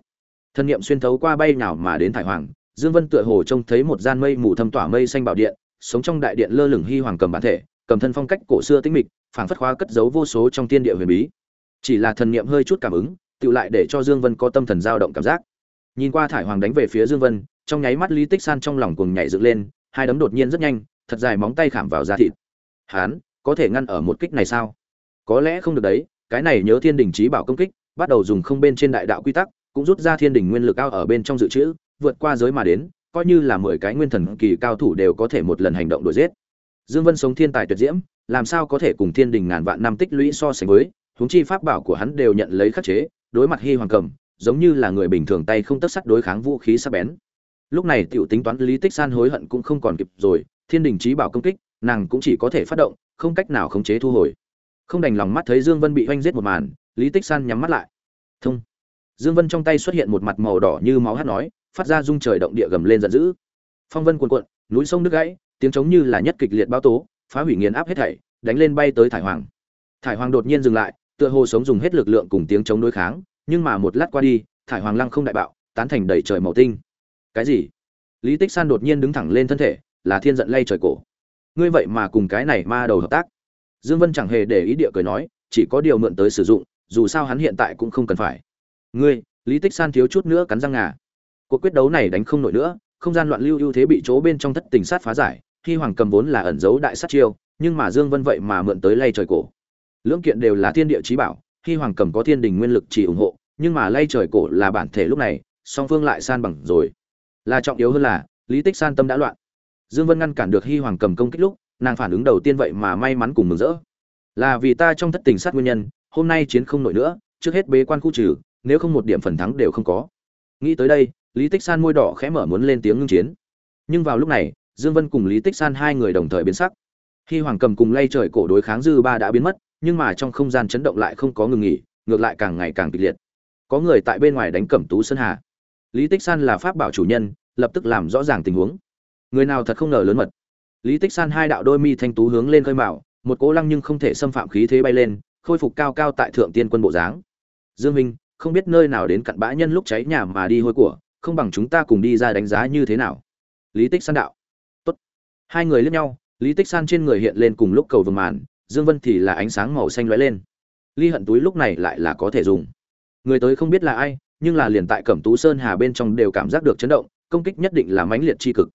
Thân niệm xuyên thấu qua bay nào mà đến thải hoàng, dương vân tựa hồ trông thấy một gian mây mù thâm tỏa mây xanh bảo điện, sống trong đại điện lơ lửng hy hoàng cầm bản thể, cầm thân phong cách cổ xưa tĩnh mịch, phảng phất khóa cất giấu vô số trong thiên địa huyền bí. Chỉ là thần niệm hơi chút cảm ứng tự lại để cho dương vân có tâm thần dao động cảm giác. Nhìn qua thải hoàng đánh về phía dương vân, trong nháy mắt lý tích san trong lòng cuồng nhảy dựng lên, hai đấm đột nhiên rất nhanh, thật dài móng tay khảm vào da thịt. Hán, có thể ngăn ở một kích này sao? Có lẽ không được đấy, cái này nhớ thiên đình trí bảo công kích, bắt đầu dùng không bên trên đại đạo quy tắc, cũng rút ra thiên đình nguyên lực cao ở bên trong dự trữ, vượt qua giới mà đến, coi như là mười cái nguyên thần kỳ cao thủ đều có thể một lần hành động đuổi giết. Dương vân sống thiên tài tuyệt diễm, làm sao có thể cùng thiên đình ngàn vạn năm tích lũy so sánh với, huống chi pháp bảo của hắn đều nhận lấy khắc chế đối mặt hy hoàng cầm, giống như là người bình thường tay không tất sắt đối kháng vũ khí sắc bén. Lúc này tiểu tính toán lý tích san hối hận cũng không còn kịp rồi, thiên đình trí bảo công kích, nàng cũng chỉ có thể phát động, không cách nào khống chế thu hồi. Không đành lòng mắt thấy dương vân bị oanh giết một màn, lý tích san nhắm mắt lại. Thông. Dương vân trong tay xuất hiện một mặt màu đỏ như máu hát nói, phát ra rung trời động địa gầm lên giận dữ. Phong vân cuồn cuộn, núi sông nước gãy, tiếng trống như là nhất kịch liệt bao tố, phá hủy nghiền áp hết thảy, đánh lên bay tới thải hoàng. Thải hoàng đột nhiên dừng lại tựa hồ sống dùng hết lực lượng cùng tiếng chống đối kháng, nhưng mà một lát qua đi, thải hoàng lăng không đại bạo, tán thành đầy trời màu tinh. Cái gì? Lý tích san đột nhiên đứng thẳng lên thân thể, là thiên giận lay trời cổ. Ngươi vậy mà cùng cái này ma đầu hợp tác. Dương vân chẳng hề để ý địa cười nói, chỉ có điều mượn tới sử dụng, dù sao hắn hiện tại cũng không cần phải. Ngươi, lý tích san thiếu chút nữa cắn răng ngà. Cuộc quyết đấu này đánh không nổi nữa, không gian loạn lưu ưu thế bị chỗ bên trong thất tình sát phá giải, khi hoàng cầm vốn là ẩn giấu đại sát chiêu, nhưng mà dương vân vậy mà mượn tới lay trời cổ lưỡng kiện đều là thiên địa trí bảo, khi hoàng cầm có thiên đình nguyên lực chỉ ủng hộ, nhưng mà lay trời cổ là bản thể lúc này, song phương lại san bằng rồi. Là trọng yếu hơn là, lý tích san tâm đã loạn. Dương vân ngăn cản được hy hoàng cầm công kích lúc, nàng phản ứng đầu tiên vậy mà may mắn cùng mừng rỡ. Là vì ta trong thất tình sát nguyên nhân, hôm nay chiến không nổi nữa, trước hết bế quan khu trừ, nếu không một điểm phần thắng đều không có. Nghĩ tới đây, lý tích san môi đỏ khẽ mở muốn lên tiếng ngưng chiến. Nhưng vào lúc này, dương vân cùng lý tích san hai người đồng thời biến sắc. Khi hoàng cầm cùng lay trời cổ đối kháng dư ba đã biến mất nhưng mà trong không gian chấn động lại không có ngừng nghỉ, ngược lại càng ngày càng kịch liệt. Có người tại bên ngoài đánh cẩm tú sơn hà. Lý tích san là pháp bảo chủ nhân, lập tức làm rõ ràng tình huống. Người nào thật không ngờ lớn mật. Lý tích san hai đạo đôi mi thanh tú hướng lên khơi mạo một cố lăng nhưng không thể xâm phạm khí thế bay lên, khôi phục cao cao tại thượng tiên quân bộ dáng. Dương minh, không biết nơi nào đến cặn bã nhân lúc cháy nhà mà đi hôi của, không bằng chúng ta cùng đi ra đánh giá như thế nào. Lý tích san đạo. Tốt. Hai người liếc nhau, lý tích san trên người hiện lên cùng lúc cầu vồng màn dương vân thì là ánh sáng màu xanh lóe lên. Ly hận túi lúc này lại là có thể dùng. Người tới không biết là ai, nhưng là liền tại cẩm tú sơn hà bên trong đều cảm giác được chấn động, công kích nhất định là mãnh liệt chi cực.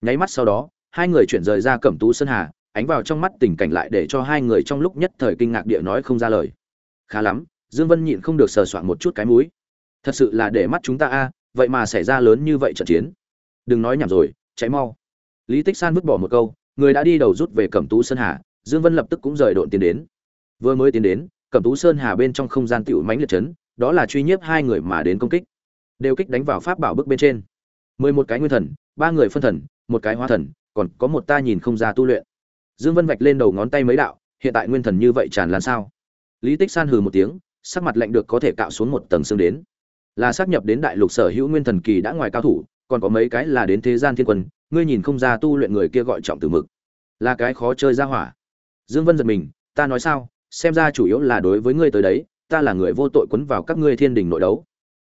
Nháy mắt sau đó, hai người chuyển rời ra cẩm tú sơn hà, ánh vào trong mắt tình cảnh lại để cho hai người trong lúc nhất thời kinh ngạc địa nói không ra lời. Khá lắm, dương vân nhịn không được sờ soạn một chút cái mũi. Thật sự là để mắt chúng ta a, vậy mà xảy ra lớn như vậy trận chiến. Đừng nói nhảm rồi cháy mau. Lý tích san vứt bỏ một câu, người đã đi đầu rút về cẩm tú sơn hà dương vân lập tức cũng rời độn tiến đến. Vừa mới tiến đến, cẩm tú sơn hà bên trong không gian tiểu mãnh liệt chấn, đó là truy nhiếp hai người mà đến công kích. Đều kích đánh vào pháp bảo bức bên trên. Mười một cái nguyên thần, ba người phân thần, một cái hóa thần, còn có một ta nhìn không ra tu luyện. Dương vân vạch lên đầu ngón tay mấy đạo, hiện tại nguyên thần như vậy tràn lan sao? Lý tích san hừ một tiếng, sắc mặt lạnh được có thể cạo xuống một tầng xương đến. Là xác nhập đến đại lục sở hữu nguyên thần kỳ đã ngoài cao thủ, còn có mấy cái là đến thế gian thiên quân, ngươi nhìn không ra tu luyện người kia gọi trọng từ mực. Là cái khó chơi ra hỏa dương vân giật mình, ta nói sao? Xem ra chủ yếu là đối với ngươi tới đấy, ta là người vô tội quấn vào các ngươi thiên đình nội đấu.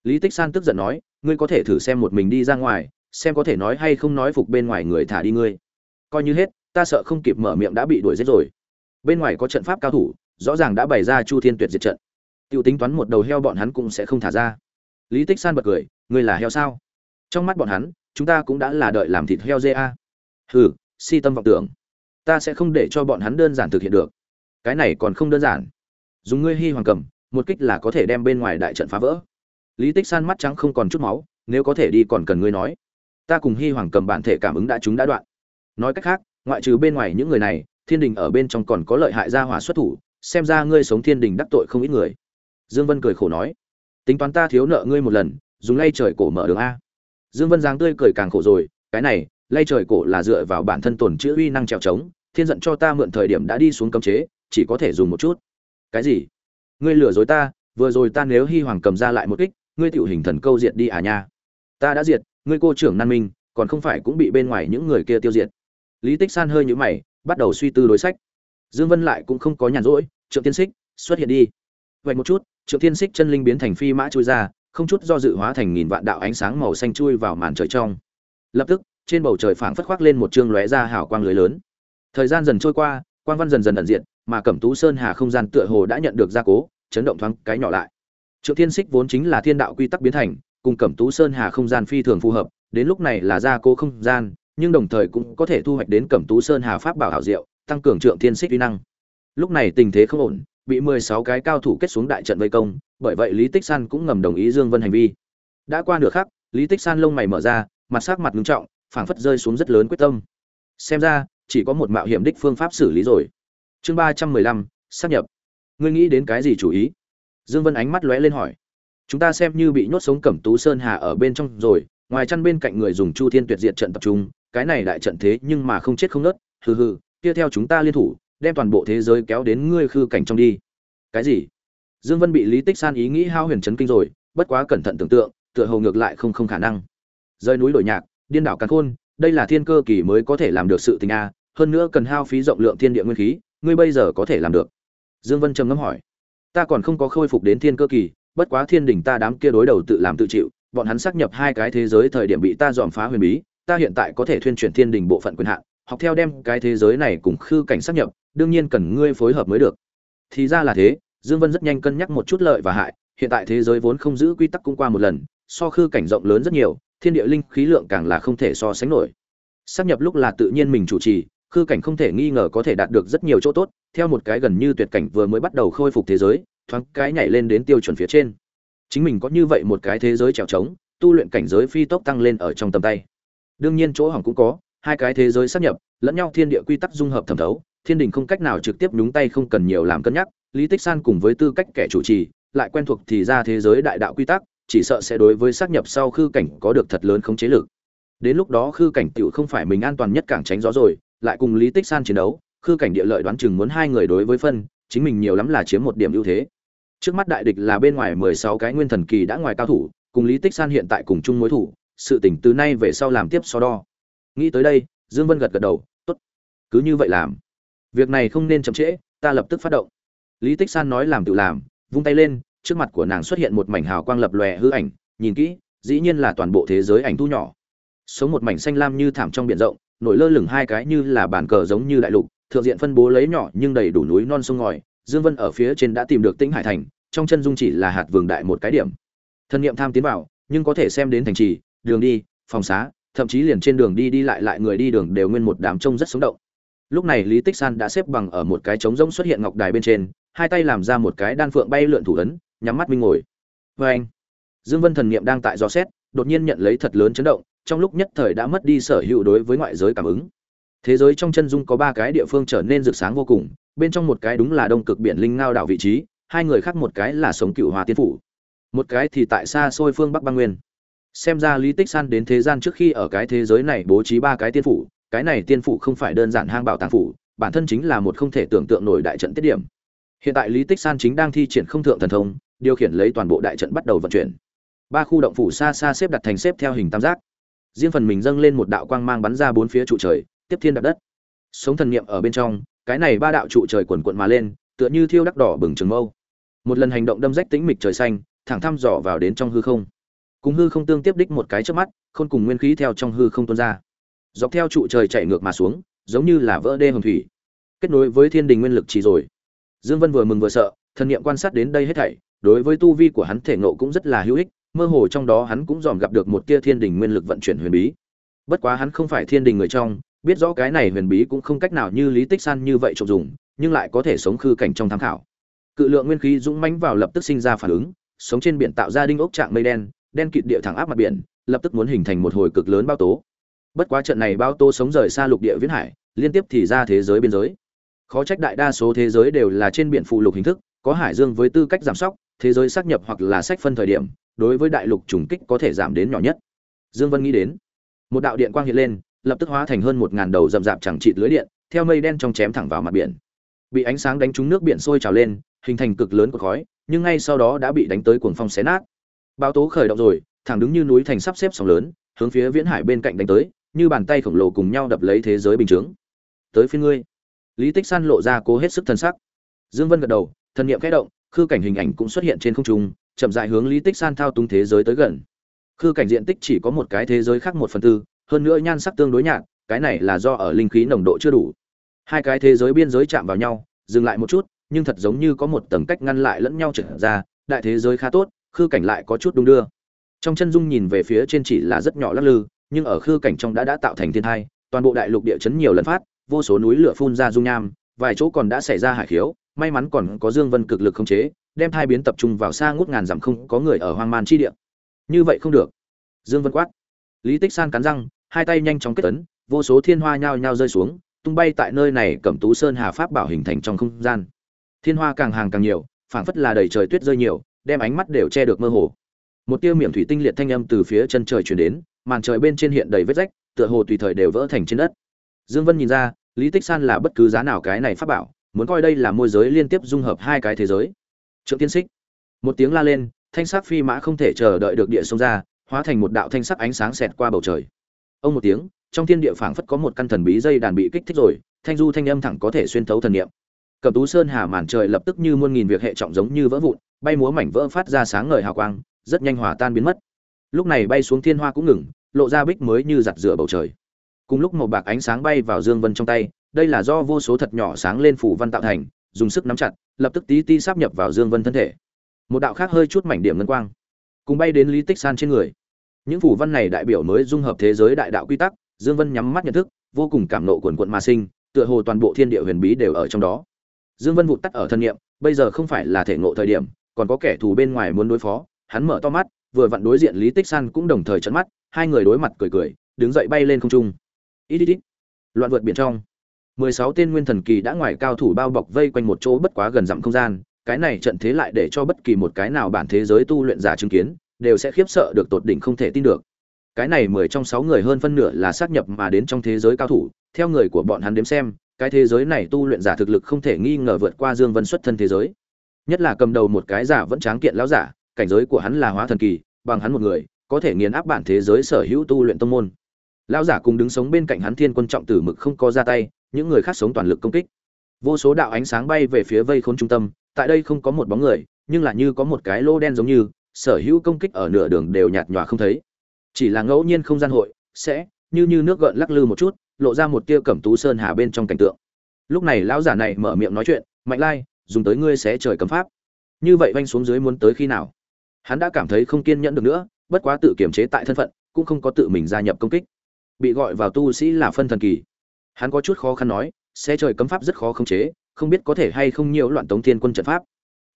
Lý tích san tức giận nói, ngươi có thể thử xem một mình đi ra ngoài, xem có thể nói hay không nói phục bên ngoài người thả đi ngươi. Coi như hết, ta sợ không kịp mở miệng đã bị đuổi giết rồi. Bên ngoài có trận pháp cao thủ, rõ ràng đã bày ra chu thiên tuyệt diệt trận. Tiêu tính toán một đầu heo bọn hắn cũng sẽ không thả ra. Lý tích san bật cười, ngươi là heo sao? Trong mắt bọn hắn, chúng ta cũng đã là đợi làm thịt heo dê a. Hừ, si tâm vọng tưởng ta sẽ không để cho bọn hắn đơn giản thực hiện được. Cái này còn không đơn giản. Dùng ngươi hy hoàng cầm, một kích là có thể đem bên ngoài đại trận phá vỡ. Lý tích san mắt trắng không còn chút máu, nếu có thể đi còn cần ngươi nói. Ta cùng hy hoàng cầm bản thể cảm ứng đã chúng đã đoạn. Nói cách khác, ngoại trừ bên ngoài những người này, thiên đình ở bên trong còn có lợi hại gia hỏa xuất thủ, xem ra ngươi sống thiên đình đắc tội không ít người. Dương vân cười khổ nói. Tính toán ta thiếu nợ ngươi một lần, dùng lay trời cổ mở đường a. Dương vân giáng tươi cười càng khổ rồi, cái này lay trời cổ là dựa vào bản thân tồn chữ uy năng trèo trống, thiên giận cho ta mượn thời điểm đã đi xuống cấm chế, chỉ có thể dùng một chút. Cái gì? Ngươi lừa dối ta, vừa rồi ta nếu hy hoàng cầm ra lại một kích, ngươi tiểu hình thần câu diệt đi à nha. Ta đã diệt, ngươi cô trưởng nan minh, còn không phải cũng bị bên ngoài những người kia tiêu diệt. Lý tích san hơi nhũ mày, bắt đầu suy tư đối sách. Dương vân lại cũng không có nhàn rỗi, trượng tiên xích xuất hiện đi. Vậy một chút, trượng tiên xích chân linh biến thành phi mã chui ra, không chút do dự hóa thành nghìn vạn đạo ánh sáng màu xanh chui vào màn trời trong. Lập tức trên bầu trời phảng phất khoác lên một trương lóe ra hào quang lưới lớn. Thời gian dần trôi qua, quang văn dần dần ẩn diện, mà cẩm tú sơn hà không gian tựa hồ đã nhận được gia cố, chấn động thoáng cái nhỏ lại. Trượng thiên xích vốn chính là thiên đạo quy tắc biến thành, cùng cẩm tú sơn hà không gian phi thường phù hợp, đến lúc này là gia cố không gian, nhưng đồng thời cũng có thể thu hoạch đến cẩm tú sơn hà pháp bảo hảo diệu, tăng cường trượng thiên xích uy năng. Lúc này tình thế không ổn, bị mười sáu cái cao thủ kết xuống đại trận vây công, bởi vậy lý tích san cũng ngầm đồng ý dương vân hành vi. Đã qua nửa khắc, lý tích san lông mày mở ra, mặt sắc mặt ngưng trọng phảng phất rơi xuống rất lớn quyết tâm. Xem ra, chỉ có một mạo hiểm đích phương pháp xử lý rồi. Chương ba trăm mười lăm sắp nhập. Ngươi nghĩ đến cái gì chủ ý? Dương vân ánh mắt lóe lên hỏi. Chúng ta xem như bị nhốt sống cẩm tú sơn hà ở bên trong rồi, ngoài chăn bên cạnh người dùng chu thiên tuyệt diệt trận tập trung, cái này đại trận thế nhưng mà không chết không nớt, hừ hừ, kia theo chúng ta liên thủ, đem toàn bộ thế giới kéo đến ngươi khư cảnh trong đi. Cái gì? Dương vân bị lý tích san ý nghĩ hao huyền chấn kinh rồi, bất quá cẩn thận tưởng tượng, tựa hồ ngược lại không không khả năng. Rơi núi đổi nhạc điên đảo càn khôn, đây là thiên cơ kỳ mới có thể làm được sự tình a, hơn nữa cần hao phí rộng lượng thiên địa nguyên khí, ngươi bây giờ có thể làm được. Dương vân trầm ngâm hỏi. Ta còn không có khôi phục đến thiên cơ kỳ, bất quá thiên đình ta đám kia đối đầu tự làm tự chịu, bọn hắn xác nhập hai cái thế giới thời điểm bị ta dòm phá huyền bí, ta hiện tại có thể thuyên chuyển thiên đình bộ phận quyền hạn, học theo đem cái thế giới này cùng khư cảnh xác nhập, đương nhiên cần ngươi phối hợp mới được. Thì ra là thế, dương vân rất nhanh cân nhắc một chút lợi và hại, hiện tại thế giới vốn không giữ quy tắc cũng qua một lần, so khư cảnh rộng lớn rất nhiều thiên địa linh khí lượng càng là không thể so sánh nổi. Sáp nhập lúc là tự nhiên mình chủ trì, khư cảnh không thể nghi ngờ có thể đạt được rất nhiều chỗ tốt, theo một cái gần như tuyệt cảnh vừa mới bắt đầu khôi phục thế giới, thoáng cái nhảy lên đến tiêu chuẩn phía trên. Chính mình có như vậy một cái thế giới trèo trống, tu luyện cảnh giới phi tốc tăng lên ở trong tầm tay. Đương nhiên chỗ hỏng cũng có, hai cái thế giới sắp nhập, lẫn nhau thiên địa quy tắc dung hợp thẩm thấu, thiên đình không cách nào trực tiếp nhúng tay không cần nhiều làm cân nhắc, lý tích san cùng với tư cách kẻ chủ trì, lại quen thuộc thì ra thế giới đại đạo quy tắc chỉ sợ sẽ đối với xác nhập sau khư cảnh có được thật lớn khống chế lực. Đến lúc đó khư cảnh tựu không phải mình an toàn nhất cảng tránh gió rồi, lại cùng lý tích san chiến đấu, khư cảnh địa lợi đoán chừng muốn hai người đối với phân, chính mình nhiều lắm là chiếm một điểm ưu thế. Trước mắt đại địch là bên ngoài mười sáu cái nguyên thần kỳ đã ngoài cao thủ, cùng lý tích san hiện tại cùng chung mối thủ, sự tỉnh từ nay về sau làm tiếp so đo. Nghĩ tới đây, dương vân gật gật đầu, tốt, cứ như vậy làm. Việc này không nên chậm trễ, ta lập tức phát động. Lý tích san nói làm tự làm, vung tay lên trước mặt của nàng xuất hiện một mảnh hào quang lập lòe hư ảnh, nhìn kỹ, dĩ nhiên là toàn bộ thế giới ảnh thu nhỏ. Sống một mảnh xanh lam như thảm trong biển rộng, nổi lơ lửng hai cái như là bàn cờ giống như đại lục, thượng diện phân bố lấy nhỏ nhưng đầy đủ núi non sông ngòi, dương vân ở phía trên đã tìm được tĩnh hải thành, trong chân dung chỉ là hạt vườn đại một cái điểm. Thân niệm tham tiến vào, nhưng có thể xem đến thành trì, đường đi, phòng xá, thậm chí liền trên đường đi đi lại lại người đi đường đều nguyên một đám trông rất sống động. Lúc này lý tích san đã xếp bằng ở một cái trống rỗng xuất hiện ngọc đài bên trên, hai tay làm ra một cái đan phượng bay lượn thủ ấn nhắm mắt minh ngồi. Vê anh, dương vân thần niệm đang tại dò xét, đột nhiên nhận lấy thật lớn chấn động, trong lúc nhất thời đã mất đi sở hữu đối với ngoại giới cảm ứng. Thế giới trong chân dung có ba cái địa phương trở nên rực sáng vô cùng, bên trong một cái đúng là đông cực biển linh ngao đảo vị trí, hai người khác một cái là sống cựu hòa tiên phủ. Một cái thì tại xa xôi phương bắc băng nguyên. Xem ra lý tích san đến thế gian trước khi ở cái thế giới này bố trí ba cái tiên phủ, cái này tiên phủ không phải đơn giản hang bảo tàng phủ, bản thân chính là một không thể tưởng tượng nổi đại trận tiết điểm. Hiện tại lý tích san chính đang thi triển không thượng thần thông điều khiển lấy toàn bộ đại trận bắt đầu vận chuyển. Ba khu động phủ xa xa xếp đặt thành xếp theo hình tam giác. Riêng phần mình dâng lên một đạo quang mang bắn ra bốn phía trụ trời, tiếp thiên đạp đất. Sống thần niệm ở bên trong, cái này ba đạo trụ trời quần quận mà lên, tựa như thiêu đắc đỏ bừng trường mâu. Một lần hành động đâm rách tĩnh mịch trời xanh, thẳng thăm dò vào đến trong hư không. Cùng hư không tương tiếp đích một cái trước mắt, khôn cùng nguyên khí theo trong hư không tuôn ra. Dọc theo trụ trời chạy ngược mà xuống, giống như là vỡ đê hồng thủy. Kết nối với thiên đình nguyên lực chỉ rồi. Dương vân vừa mừng vừa sợ, thần niệm quan sát đến đây hết thảy đối với tu vi của hắn thể nộ cũng rất là hữu ích, mơ hồ trong đó hắn cũng dòm gặp được một tia thiên đình nguyên lực vận chuyển huyền bí. Bất quá hắn không phải thiên đình người trong, biết rõ cái này huyền bí cũng không cách nào như lý tích san như vậy trọng dùng, nhưng lại có thể sống khư cảnh trong tham khảo. Cự lượng nguyên khí dũng mãnh vào lập tức sinh ra phản ứng, sống trên biển tạo ra đinh ốc trạng mây đen đen kịt địa thẳng áp mặt biển, lập tức muốn hình thành một hồi cực lớn bao tố. Bất quá trận này bao tố sống rời xa lục địa viễn hải, liên tiếp thì ra thế giới biên giới. Khó trách đại đa số thế giới đều là trên biển phụ lục hình thức, có hải dương với tư cách giảm sóc thế giới xác nhập hoặc là sách phân thời điểm đối với đại lục trùng kích có thể giảm đến nhỏ nhất dương vân nghĩ đến một đạo điện quang hiện lên lập tức hóa thành hơn một ngàn đầu rậm rạp chẳng chịt lưới điện theo mây đen trong chém thẳng vào mặt biển bị ánh sáng đánh trúng nước biển sôi trào lên hình thành cực lớn của khói nhưng ngay sau đó đã bị đánh tới cuồng phong xé nát bão tố khởi động rồi, thẳng đứng như núi thành sắp xếp sóng lớn, hướng phía viễn hải bên cạnh đánh tới, như bàn tay khổng lồ cùng nhau đập lấy thế giới bình chướng Tới phía ngươi. Lý Tích San lộ ra cố hết sức thân sắc. Dương Vân gật đầu, thần niệm khẽ động, khư cảnh hình ảnh cũng xuất hiện trên không trung, chậm rãi hướng Lý Tích San thao túng thế giới tới gần. Khư cảnh diện tích chỉ có một cái thế giới khác một phần tư, hơn nữa nhan sắc tương đối nhạt, cái này là do ở linh khí nồng độ chưa đủ. Hai cái thế giới biên giới chạm vào nhau, dừng lại một chút, nhưng thật giống như có một tầng cách ngăn lại lẫn nhau trở ra, đại thế giới khá tốt, khư cảnh lại có chút đung đưa trong chân dung nhìn về phía trên chỉ là rất nhỏ lắc lư nhưng ở khư cảnh trong đã đã tạo thành thiên thai toàn bộ đại lục địa chấn nhiều lần phát vô số núi lửa phun ra dung nham vài chỗ còn đã xảy ra hải khiếu may mắn còn có dương vân cực lực khống chế, đem thai biến tập trung vào xa ngút ngàn dặm không có người ở hoang man chi địa. Như vậy không được. Dương vân quát. Lý tích san cắn răng, hai tay nhanh chóng kết tấn vô số thiên hoa nhao nhao rơi xuống, tung bay tại nơi này cẩm tú sơn hà pháp bảo hình thành trong không gian. Thiên hoa càng hàng càng nhiều, phảng phất là đầy trời tuyết rơi nhiều, đem ánh mắt đều che được mơ hồ. Một tia miệng thủy tinh liệt thanh âm từ phía chân trời truyền đến, màn trời bên trên hiện đầy vết rách, tựa hồ tùy thời đều vỡ thành trên đất. Dương vân nhìn ra, lý tích san là bất cứ giá nào cái này pháp bảo muốn coi đây là môi giới liên tiếp dung hợp hai cái thế giới trượng tiên xích một tiếng la lên thanh sắc phi mã không thể chờ đợi được địa sông ra hóa thành một đạo thanh sắc ánh sáng xẹt qua bầu trời ông một tiếng trong thiên địa phảng phất có một căn thần bí dây đàn bị kích thích rồi thanh du thanh âm thẳng có thể xuyên thấu thần niệm cầm Tú Sơn Hà màn trời lập tức như muôn nghìn việc hệ trọng giống như vỡ vụn, bay múa mảnh vỡ phát ra sáng ngời hào quang, rất nhanh hòa tan biến mất. Lúc này bay xuống thiên hoa cũng ngừng, lộ ra bích mới như giặt rửa bầu trời. Cùng lúc một bạc ánh sáng bay vào Dương Vân trong tay, đây là do vô số thật nhỏ sáng lên phủ văn tạo thành, dùng sức nắm chặt, lập tức tí ti sáp nhập vào Dương Vân thân thể. Một đạo khác hơi chút mảnh điểm ngân quang, cùng bay đến Lý Tích San trên người. Những phủ văn này đại biểu mới dung hợp thế giới đại đạo quy tắc, Dương Vân nhắm mắt nhận thức, vô cùng cảm nộ cuồn cuộn mà sinh, tựa hồ toàn bộ thiên địa huyền bí đều ở trong đó. Dương Vân vụt tắt ở thân niệm, bây giờ không phải là thể ngộ thời điểm, còn có kẻ thù bên ngoài muốn đối phó, hắn mở to mắt, vừa vặn đối diện Lý Tích San cũng đồng thời trợn mắt, hai người đối mặt cười cười, đứng dậy bay lên không trung. Ít ít ít. Loạn vượt biển trong. 16 tên nguyên thần kỳ đã ngoài cao thủ bao bọc vây quanh một chỗ bất quá gần dặm không gian, cái này trận thế lại để cho bất kỳ một cái nào bản thế giới tu luyện giả chứng kiến đều sẽ khiếp sợ được tột đỉnh không thể tin được. Cái này mười trong sáu người hơn phân nửa là xác nhập mà đến trong thế giới cao thủ theo người của bọn hắn đếm xem cái thế giới này tu luyện giả thực lực không thể nghi ngờ vượt qua dương vân xuất thân thế giới. Nhất là cầm đầu một cái giả vẫn tráng kiện lão giả cảnh giới của hắn là hóa thần kỳ bằng hắn một người có thể nghiền áp bản thế giới sở hữu tu luyện tông môn. Lão giả cùng đứng sống bên cạnh hắn thiên quân trọng tử mực không có ra tay những người khác sống toàn lực công kích. Vô số đạo ánh sáng bay về phía vây khốn trung tâm, tại đây không có một bóng người, nhưng là như có một cái lô đen giống như, sở hữu công kích ở nửa đường đều nhạt nhòa không thấy. Chỉ là ngẫu nhiên không gian hội, sẽ, như như nước gợn lắc lư một chút, lộ ra một tia cẩm tú sơn hà bên trong cảnh tượng. Lúc này lão giả này mở miệng nói chuyện, mạnh lai, dùng tới ngươi sẽ trời cấm pháp. Như vậy vanh xuống dưới muốn tới khi nào? Hắn đã cảm thấy không kiên nhẫn được nữa, bất quá tự kiềm chế tại thân phận, cũng không có tự mình gia nhập công kích. Bị gọi vào tu sĩ là phân thần kỳ hắn có chút khó khăn nói sẽ trời cấm pháp rất khó khống chế, không biết có thể hay không nhiều loạn tống thiên quân trận pháp.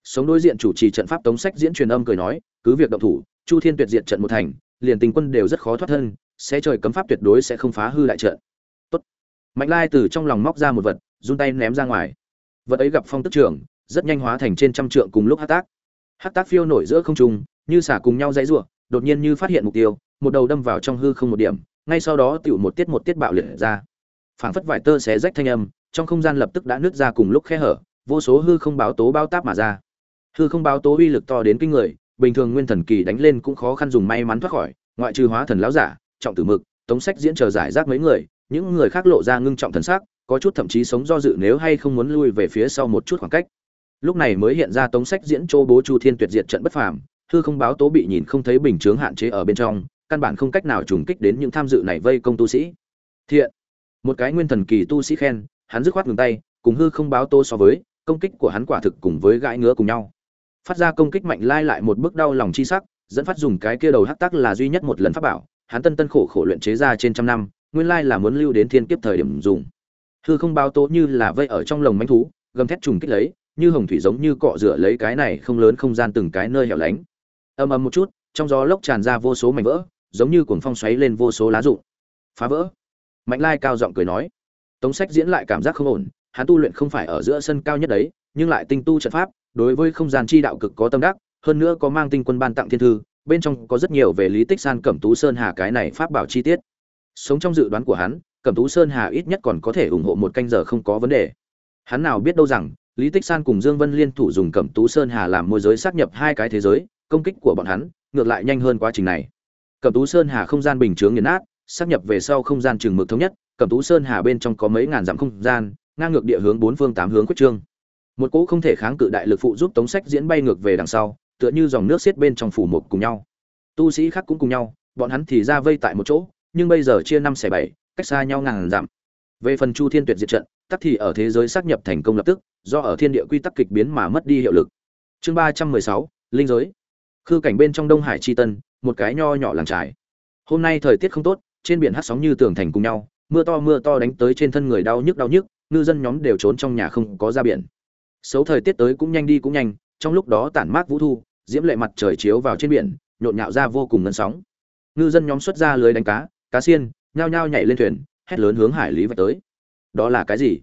Sống đối diện chủ trì trận pháp tống sách diễn truyền âm cười nói, cứ việc động thủ, chu thiên tuyệt diện trận một thành, liền tình quân đều rất khó thoát thân sẽ trời cấm pháp tuyệt đối sẽ không phá hư lại trận. Tốt. Mạnh lai từ trong lòng móc ra một vật, run tay ném ra ngoài. Vật ấy gặp phong tức trưởng, rất nhanh hóa thành trên trăm trượng cùng lúc hát tác. Hát tác phiêu nổi giữa không trung, như xả cùng nhau dãy ruộng đột nhiên như phát hiện mục tiêu, một đầu đâm vào trong hư không một điểm, ngay sau đó tựu một tiết một tiết bạo liệt ra phảng phất vải tơ xé rách thanh âm, trong không gian lập tức đã nứt ra cùng lúc khe hở, vô số hư không báo tố bao táp mà ra. Hư không báo tố uy lực to đến kinh người, bình thường nguyên thần kỳ đánh lên cũng khó khăn dùng may mắn thoát khỏi, ngoại trừ hóa thần lão giả, trọng tử mực, tống sách diễn chờ giải rác mấy người, những người khác lộ ra ngưng trọng thần sắc, có chút thậm chí sống do dự nếu hay không muốn lui về phía sau một chút khoảng cách. Lúc này mới hiện ra tống sách diễn châu bố chu thiên tuyệt diệt trận bất phàm, hư không báo tố bị nhìn không thấy bình chướng hạn chế ở bên trong, căn bản không cách nào trùng kích đến những tham dự này vây công tu sĩ. Thiện! Một cái nguyên thần kỳ tu sĩ khen, hắn dứt khoát ngừng tay, cùng hư không báo tố so với, công kích của hắn quả thực cùng với gãi ngứa cùng nhau. Phát ra công kích mạnh lai lại một bước đau lòng chi sắc, dẫn phát dùng cái kia đầu hắc tắc là duy nhất một lần pháp bảo, hắn tân tân khổ khổ luyện chế ra trên trăm năm, nguyên lai là muốn lưu đến thiên kiếp thời điểm dùng. Hư không báo tố như là vây ở trong lồng manh thú, gầm thét trùng kích lấy, như hồng thủy giống như cọ rửa lấy cái này không lớn không gian từng cái nơi hẻo lánh. Ầm ầm một chút, trong gió lốc tràn ra vô số mảnh vỡ, giống như cuồng phong xoáy lên vô số lá rụng. Phá vỡ mạnh lai cao giọng cười nói, tống sách diễn lại cảm giác không ổn, hắn tu luyện không phải ở giữa sân cao nhất đấy, nhưng lại tinh tu trận pháp, đối với không gian chi đạo cực có tâm đắc, hơn nữa có mang tinh quân ban tặng thiên thư, bên trong có rất nhiều về lý tích san cẩm tú sơn hà cái này pháp bảo chi tiết. Sống trong dự đoán của hắn, cẩm tú sơn hà ít nhất còn có thể ủng hộ một canh giờ không có vấn đề. Hắn nào biết đâu rằng, lý tích san cùng dương vân liên thủ dùng cẩm tú sơn hà làm môi giới xác nhập hai cái thế giới, công kích của bọn hắn, ngược lại nhanh hơn quá trình này. Cẩm tú sơn hà không gian bình chướng nghiền nát xác nhập về sau không gian trường mực thống nhất, cẩm tú sơn hà bên trong có mấy ngàn dặm không gian, ngang ngược địa hướng bốn phương tám hướng quyết trương. Một cỗ không thể kháng cự đại lực phụ giúp tống sách diễn bay ngược về đằng sau, tựa như dòng nước xiết bên trong phủ một cùng nhau. Tu sĩ khác cũng cùng nhau, bọn hắn thì ra vây tại một chỗ, nhưng bây giờ chia năm xẻ bảy, cách xa nhau ngàn dặm. Về phần chu thiên tuyệt diệt trận, tắc thì ở thế giới xác nhập thành công lập tức, do ở thiên địa quy tắc kịch biến mà mất đi hiệu lực. Chương ba trăm mười sáu, linh giới. Khư cảnh bên trong đông hải chi tân, một cái nho nhỏ làng trải hôm nay thời tiết không tốt trên biển hát sóng như tường thành cùng nhau, mưa to mưa to đánh tới trên thân người đau nhức đau nhức, ngư dân nhóm đều trốn trong nhà không có ra biển. Xấu thời tiết tới cũng nhanh đi cũng nhanh, trong lúc đó tản mát vũ thu, diễm lệ mặt trời chiếu vào trên biển, nhộn nhạo ra vô cùng ngân sóng. Ngư dân nhóm xuất ra lưới đánh cá cá xiên, nhao nhao nhảy lên thuyền, hét lớn hướng hải lý vạch tới. Đó là cái gì?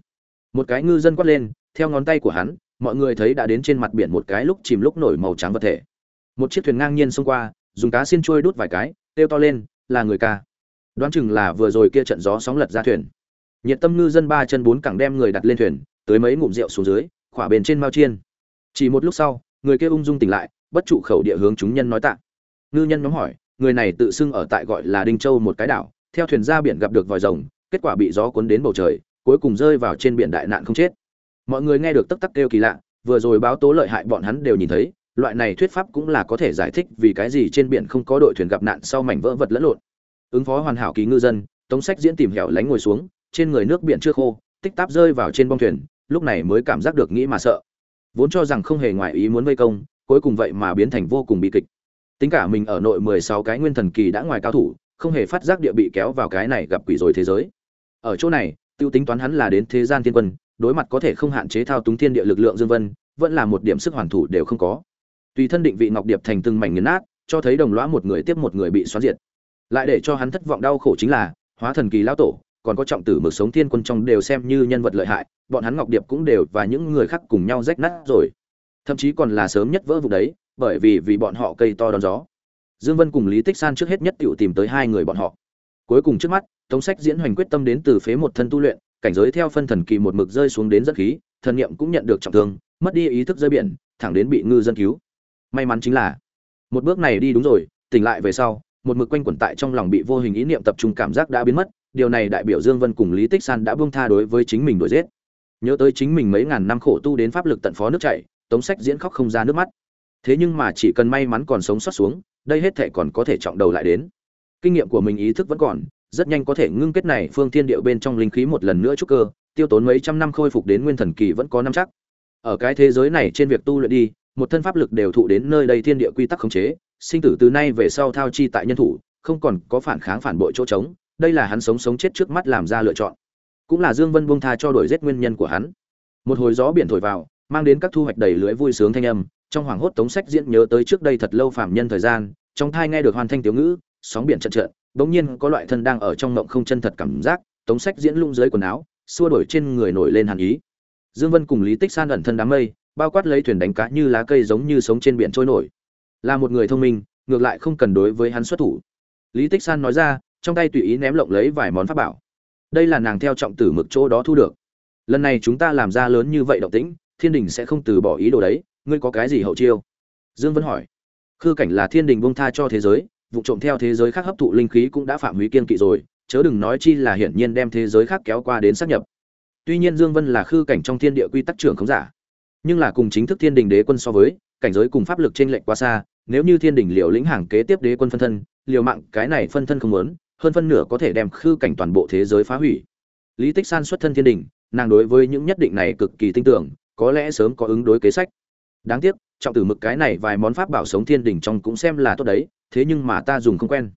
Một cái ngư dân quát lên, theo ngón tay của hắn, mọi người thấy đã đến trên mặt biển một cái lúc chìm lúc nổi màu trắng vật thể. Một chiếc thuyền ngang nhiên xông qua, dùng cá xiên trôi đút vài cái, kêu to lên, là người ca đoán chừng là vừa rồi kia trận gió sóng lật ra thuyền. Nhiệt tâm ngư dân ba chân bốn cẳng đem người đặt lên thuyền, tới mấy ngụm rượu xuống dưới, khỏa bền trên mao chiên. Chỉ một lúc sau, người kia ung dung tỉnh lại, bất trụ khẩu địa hướng chúng nhân nói tạ. Ngư nhân nhóm hỏi, người này tự xưng ở tại gọi là đinh châu một cái đảo, theo thuyền ra biển gặp được vòi rồng, kết quả bị gió cuốn đến bầu trời, cuối cùng rơi vào trên biển đại nạn không chết. Mọi người nghe được tấp tắc kêu kỳ lạ, vừa rồi báo tố lợi hại bọn hắn đều nhìn thấy, loại này thuyết pháp cũng là có thể giải thích vì cái gì trên biển không có đội thuyền gặp nạn sau mảnh vỡ vật lẫn lộn ứng phó hoàn hảo ký ngư dân, tống sách diễn tìm hẻo lánh ngồi xuống, trên người nước biển chưa khô, tích táp rơi vào trên bong thuyền, lúc này mới cảm giác được nghĩ mà sợ. Vốn cho rằng không hề ngoại ý muốn vây công, cuối cùng vậy mà biến thành vô cùng bi kịch. Tính cả mình ở nội mười sáu cái nguyên thần kỳ đã ngoài cao thủ, không hề phát giác địa bị kéo vào cái này gặp quỷ rồi thế giới. Ở chỗ này, tiêu tính toán hắn là đến thế gian thiên quân, đối mặt có thể không hạn chế thao túng thiên địa lực lượng dương vân, vẫn là một điểm sức hoàn thủ đều không có. Tùy thân định vị ngọc điệp thành từng mảnh nghiền nát, cho thấy đồng lõa một người tiếp một người bị xoắn diệt lại để cho hắn thất vọng đau khổ chính là, hóa thần kỳ lão tổ, còn có trọng tử mực sống thiên quân trong đều xem như nhân vật lợi hại, bọn hắn ngọc điệp cũng đều và những người khác cùng nhau rách nát rồi. Thậm chí còn là sớm nhất vỡ vụ đấy, bởi vì vì bọn họ cây to đón gió. Dương vân cùng lý tích san trước hết nhất tự tìm tới hai người bọn họ. Cuối cùng trước mắt, tống sách diễn hoành quyết tâm đến từ phế một thân tu luyện, cảnh giới theo phân thần kỳ một mực rơi xuống đến dẫn khí, thần niệm cũng nhận được trọng thương, mất đi ý thức rơi biển, thẳng đến bị ngư dân cứu. May mắn chính là, một bước này đi đúng rồi, tỉnh lại về sau một mực quanh quẩn tại trong lòng bị vô hình ý niệm tập trung cảm giác đã biến mất, điều này đại biểu dương vân cùng lý tích san đã buông tha đối với chính mình đuổi giết. Nhớ tới chính mình mấy ngàn năm khổ tu đến pháp lực tận phó nước chảy, tống sách diễn khóc không ra nước mắt. Thế nhưng mà chỉ cần may mắn còn sống sót xuống, đây hết thể còn có thể trọng đầu lại đến. Kinh nghiệm của mình ý thức vẫn còn, rất nhanh có thể ngưng kết này phương thiên điệu bên trong linh khí một lần nữa trúc cơ, tiêu tốn mấy trăm năm khôi phục đến nguyên thần kỳ vẫn có năm chắc. Ở cái thế giới này trên việc tu luyện đi một thân pháp lực đều thụ đến nơi đây thiên địa quy tắc khống chế, sinh tử từ nay về sau thao chi tại nhân thủ, không còn có phản kháng phản bội chỗ trống, đây là hắn sống sống chết trước mắt làm ra lựa chọn. Cũng là dương vân buông tha cho đổi giết nguyên nhân của hắn. Một hồi gió biển thổi vào, mang đến các thu hoạch đầy lưỡi vui sướng thanh âm, trong hoàng hốt tống sách diễn nhớ tới trước đây thật lâu phạm nhân thời gian, trong thai nghe được hoàn thanh tiểu ngữ, sóng biển trận trận bỗng nhiên có loại thân đang ở trong mộng không chân thật cảm giác, tống sách diễn lung dưới quần áo, xua đổi trên người nổi lên hàn ý. Dương vân cùng lý tích san ẩn thân đám mây bao quát lấy thuyền đánh cá như lá cây giống như sống trên biển trôi nổi. Là một người thông minh, ngược lại không cần đối với hắn xuất thủ. Lý tích san nói ra, trong tay tùy ý ném lộng lấy vài món pháp bảo. Đây là nàng theo trọng tử mực chỗ đó thu được. Lần này chúng ta làm ra lớn như vậy động tĩnh, thiên đình sẽ không từ bỏ ý đồ đấy, ngươi có cái gì hậu chiêu? Dương vân hỏi. Khư cảnh là thiên đình bông tha cho thế giới, vụ trộm theo thế giới khác hấp thụ linh khí cũng đã phạm hủy kiên kỵ rồi, chớ đừng nói chi là hiển nhiên đem thế giới khác kéo qua đến xác nhập. Tuy nhiên dương vân là khư cảnh trong thiên địa quy tắc trưởng không giả nhưng là cùng chính thức thiên đình đế quân so với, cảnh giới cùng pháp lực trên lệnh quá xa, nếu như thiên đình liều lĩnh hàng kế tiếp đế quân phân thân, liều mạng cái này phân thân không muốn, hơn phân nửa có thể đem khư cảnh toàn bộ thế giới phá hủy. Lý tích san xuất thân thiên đình, nàng đối với những nhất định này cực kỳ tin tưởng, có lẽ sớm có ứng đối kế sách. Đáng tiếc, trọng tử mực cái này vài món pháp bảo sống thiên đình trong cũng xem là tốt đấy, thế nhưng mà ta dùng không quen.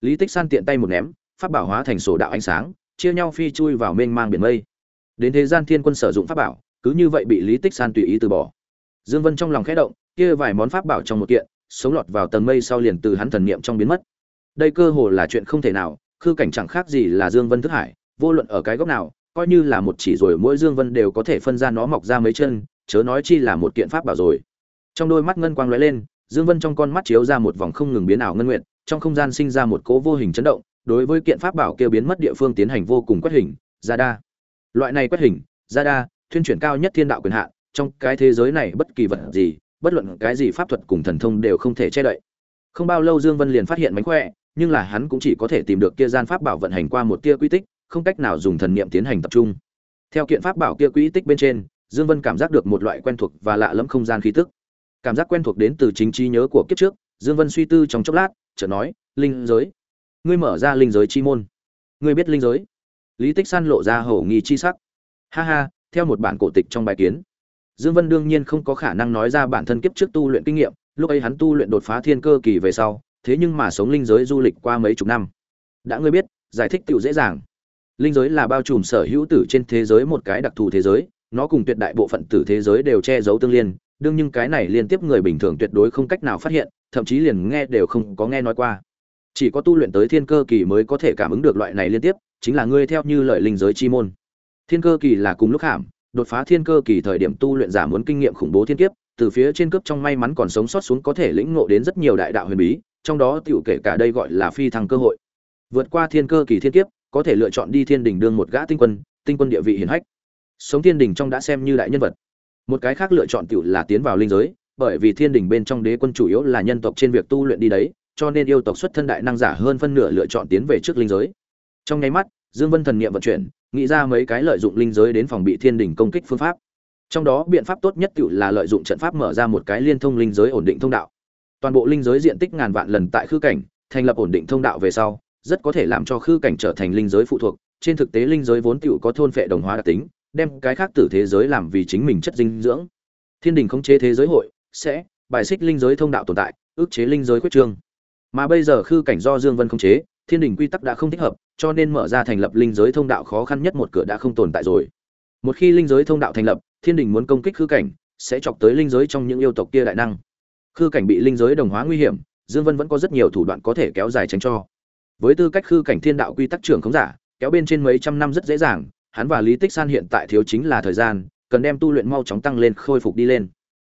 Lý tích san tiện tay một ném, pháp bảo hóa thành sổ đạo ánh sáng, chia nhau phi chui vào mênh mang biển mây. Đến thế gian thiên quân sử dụng pháp bảo cứ như vậy bị lý tích san tùy ý từ bỏ. Dương vân trong lòng khẽ động, kia vài món pháp bảo trong một kiện, sống lọt vào tầng mây sau liền từ hắn thần niệm trong biến mất. Đây cơ hồ là chuyện không thể nào, khư cảnh chẳng khác gì là dương vân thức hải, vô luận ở cái góc nào, coi như là một chỉ rồi mỗi dương vân đều có thể phân ra nó mọc ra mấy chân, chớ nói chi là một kiện pháp bảo rồi. Trong đôi mắt ngân quang lóe lên, dương vân trong con mắt chiếu ra một vòng không ngừng biến ảo ngân nguyện trong không gian sinh ra một cố vô hình chấn động, đối với kiện pháp bảo kêu biến mất địa phương tiến hành vô cùng quét hình, ra đa. Loại này quét hình, ra đa thuyên chuyển cao nhất thiên đạo quyền hạn, trong cái thế giới này bất kỳ vật gì, bất luận cái gì pháp thuật cùng thần thông đều không thể che đậy. Không bao lâu dương vân liền phát hiện mánh khỏe, nhưng là hắn cũng chỉ có thể tìm được kia gian pháp bảo vận hành qua một tia quy tích, không cách nào dùng thần niệm tiến hành tập trung. Theo kiện pháp bảo kia quy tích bên trên, dương vân cảm giác được một loại quen thuộc và lạ lẫm không gian khí tức. Cảm giác quen thuộc đến từ chính trí nhớ của kiếp trước, dương vân suy tư trong chốc lát, chợt nói, linh giới, ngươi mở ra linh giới chi môn. Ngươi biết linh giới? Lý tích san lộ ra hổ nghi chi sắc. Ha ha theo một bản cổ tịch trong bài kiến. Dương vân đương nhiên không có khả năng nói ra bản thân kiếp trước tu luyện kinh nghiệm, lúc ấy hắn tu luyện đột phá thiên cơ kỳ về sau, thế nhưng mà sống linh giới du lịch qua mấy chục năm. Đã ngươi biết, giải thích tựu dễ dàng. Linh giới là bao trùm sở hữu tử trên thế giới một cái đặc thù thế giới, nó cùng tuyệt đại bộ phận tử thế giới đều che giấu tương liên, đương nhưng cái này liên tiếp người bình thường tuyệt đối không cách nào phát hiện, thậm chí liền nghe đều không có nghe nói qua. Chỉ có tu luyện tới thiên cơ kỳ mới có thể cảm ứng được loại này liên tiếp, chính là ngươi theo như lời linh giới chi môn thiên cơ kỳ là cùng lúc hàm đột phá thiên cơ kỳ thời điểm tu luyện giả muốn kinh nghiệm khủng bố thiên kiếp, từ phía trên cấp trong may mắn còn sống sót xuống có thể lĩnh ngộ đến rất nhiều đại đạo huyền bí, trong đó tiểu kể cả đây gọi là phi thăng cơ hội. Vượt qua thiên cơ kỳ thiên kiếp, có thể lựa chọn đi thiên đỉnh đương một gã tinh quân tinh quân địa vị hiển hách. Sống thiên đỉnh trong đã xem như đại nhân vật. Một cái khác lựa chọn tiểu là tiến vào linh giới, bởi vì thiên đỉnh bên trong đế quân chủ yếu là nhân tộc trên việc tu luyện đi đấy, cho nên yêu tộc xuất thân đại năng giả hơn phân nửa lựa chọn tiến về trước linh giới. Trong nháy mắt, dương vân thần niệm vận chuyển nghĩ ra mấy cái lợi dụng linh giới đến phòng bị thiên đình công kích phương pháp. Trong đó, biện pháp tốt nhất tự là lợi dụng trận pháp mở ra một cái liên thông linh giới ổn định thông đạo. Toàn bộ linh giới diện tích ngàn vạn lần tại khư cảnh, thành lập ổn định thông đạo về sau, rất có thể làm cho khư cảnh trở thành linh giới phụ thuộc. Trên thực tế, linh giới vốn tự có thôn phệ đồng hóa đặc tính, đem cái khác từ thế giới làm vì chính mình chất dinh dưỡng. Thiên đình khống chế thế giới hội, sẽ bài xích linh giới thông đạo tồn tại, ức chế linh giới quyết trương. Mà bây giờ khư cảnh do dương vân khống chế thiên đình quy tắc đã không thích hợp, cho nên mở ra thành lập linh giới thông đạo khó khăn nhất một cửa đã không tồn tại rồi. Một khi linh giới thông đạo thành lập, thiên đình muốn công kích khư cảnh, sẽ chọc tới linh giới trong những yêu tộc kia đại năng. Khư cảnh bị linh giới đồng hóa nguy hiểm, dương vân vẫn có rất nhiều thủ đoạn có thể kéo dài tránh cho. Với tư cách khư cảnh thiên đạo quy tắc trưởng khống giả, kéo bên trên mấy trăm năm rất dễ dàng, hắn và lý tích san hiện tại thiếu chính là thời gian, cần đem tu luyện mau chóng tăng lên, khôi phục đi lên.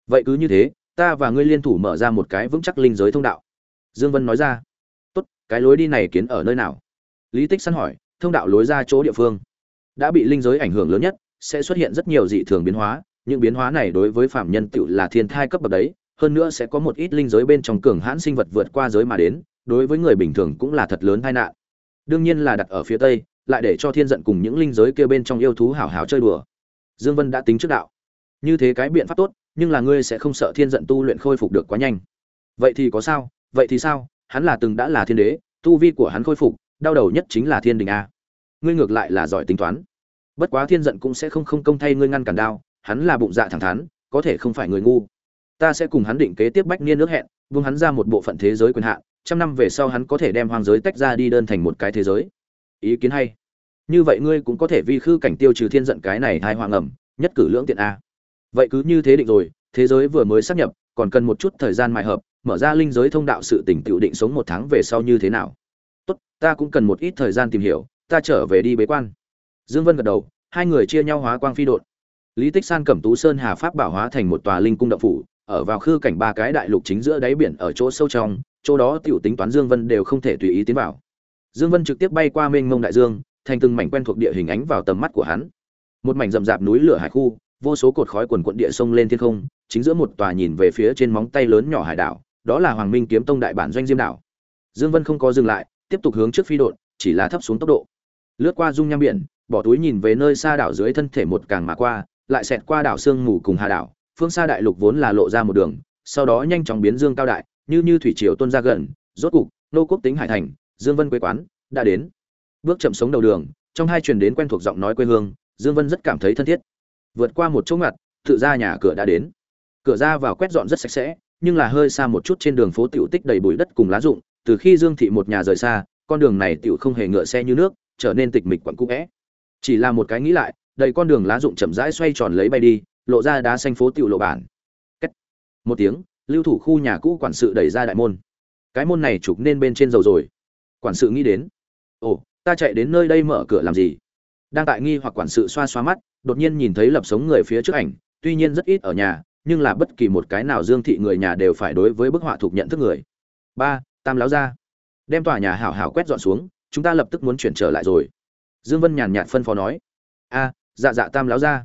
Vậy cứ như thế, ta và ngươi liên thủ mở ra một cái vững chắc linh giới thông đạo. Dương vân nói ra cái lối đi này kiến ở nơi nào? Lý tích săn hỏi, thông đạo lối ra chỗ địa phương. Đã bị linh giới ảnh hưởng lớn nhất, sẽ xuất hiện rất nhiều dị thường biến hóa, những biến hóa này đối với phạm nhân tựu là thiên thai cấp bậc đấy, hơn nữa sẽ có một ít linh giới bên trong cường hãn sinh vật vượt qua giới mà đến, đối với người bình thường cũng là thật lớn tai nạn. Đương nhiên là đặt ở phía tây, lại để cho thiên giận cùng những linh giới kia bên trong yêu thú hảo hảo chơi đùa. Dương vân đã tính trước đạo. Như thế cái biện pháp tốt, nhưng là ngươi sẽ không sợ thiên giận tu luyện khôi phục được quá nhanh. Vậy thì có sao, vậy thì sao? Hắn là từng đã là thiên đế, tu vi của hắn khôi phục, đau đầu nhất chính là thiên đình a. Ngươi ngược lại là giỏi tính toán. Bất quá thiên giận cũng sẽ không không công thay ngươi ngăn cản đao, hắn là bụng dạ thẳng thắn, có thể không phải người ngu. Ta sẽ cùng hắn định kế tiếp bách niên nước hẹn vương hắn ra một bộ phận thế giới quyền hạn, trăm năm về sau hắn có thể đem hoang giới tách ra đi đơn thành một cái thế giới. Ý kiến hay. Như vậy ngươi cũng có thể vi khư cảnh tiêu trừ thiên giận cái này hai hoàng ẩm, nhất cử lưỡng tiện a. Vậy cứ như thế định rồi, thế giới vừa mới sắp nhập, còn cần một chút thời gian mài hợp mở ra linh giới thông đạo sự tỉnh tiểu định sống một tháng về sau như thế nào? Tốt, ta cũng cần một ít thời gian tìm hiểu, ta trở về đi bế quan. Dương vân gật đầu, hai người chia nhau hóa quang phi đột lý tích san cẩm tú sơn hà pháp bảo hóa thành một tòa linh cung đậu phủ, ở vào khư cảnh ba cái đại lục chính giữa đáy biển ở chỗ sâu trong, chỗ đó tiểu tính toán dương vân đều không thể tùy ý tiến vào. Dương vân trực tiếp bay qua mênh mông đại dương, thành từng mảnh quen thuộc địa hình ánh vào tầm mắt của hắn. Một mảnh rậm rạp núi lửa hải khu, vô số cột khói quần quận địa sông lên thiên không, chính giữa một tòa nhìn về phía trên móng tay lớn nhỏ hải đảo đó là hoàng minh kiếm tông đại bản doanh diêm đảo. Dương vân không có dừng lại tiếp tục hướng trước phi độn, chỉ là thấp xuống tốc độ. Lướt qua dung nham biển bỏ túi nhìn về nơi xa đảo dưới thân thể một càng mà qua lại xẹt qua đảo sương mù cùng hà đảo phương xa đại lục vốn là lộ ra một đường sau đó nhanh chóng biến dương cao đại như như thủy triều tuôn ra gần rốt cục nô quốc tính hải thành dương vân quê quán đã đến. Bước chậm sống đầu đường trong hai truyền đến quen thuộc giọng nói quê hương dương vân rất cảm thấy thân thiết. Vượt qua một chỗ ngặt tự ra nhà cửa đã đến. Cửa ra vào quét dọn rất sạch sẽ nhưng là hơi xa một chút trên đường phố tiểu tích đầy bụi đất cùng lá rụng, từ khi dương thị một nhà rời xa, con đường này tiểu không hề ngựa xe như nước, trở nên tịch mịch quặn cũ chỉ là một cái nghĩ lại, đầy con đường lá rụng chậm rãi xoay tròn lấy bay đi, lộ ra đá xanh phố tiểu lộ bản. Cách. một tiếng, lưu thủ khu nhà cũ quản sự đẩy ra đại môn. Cái môn này chụp nên bên trên dầu rồi. Quản sự nghĩ đến. Ồ, ta chạy đến nơi đây mở cửa làm gì? Đang tại nghi hoặc quản sự xoa xoa mắt, đột nhiên nhìn thấy lập sống người phía trước ảnh, tuy nhiên rất ít ở nhà nhưng là bất kỳ một cái nào dương thị người nhà đều phải đối với bức họa thuộc nhận thức người. Ba, tam láo ra đem tòa nhà hảo hảo quét dọn xuống, chúng ta lập tức muốn chuyển trở lại rồi. Dương vân nhàn nhạt phân phó nói. A dạ dạ tam láo ra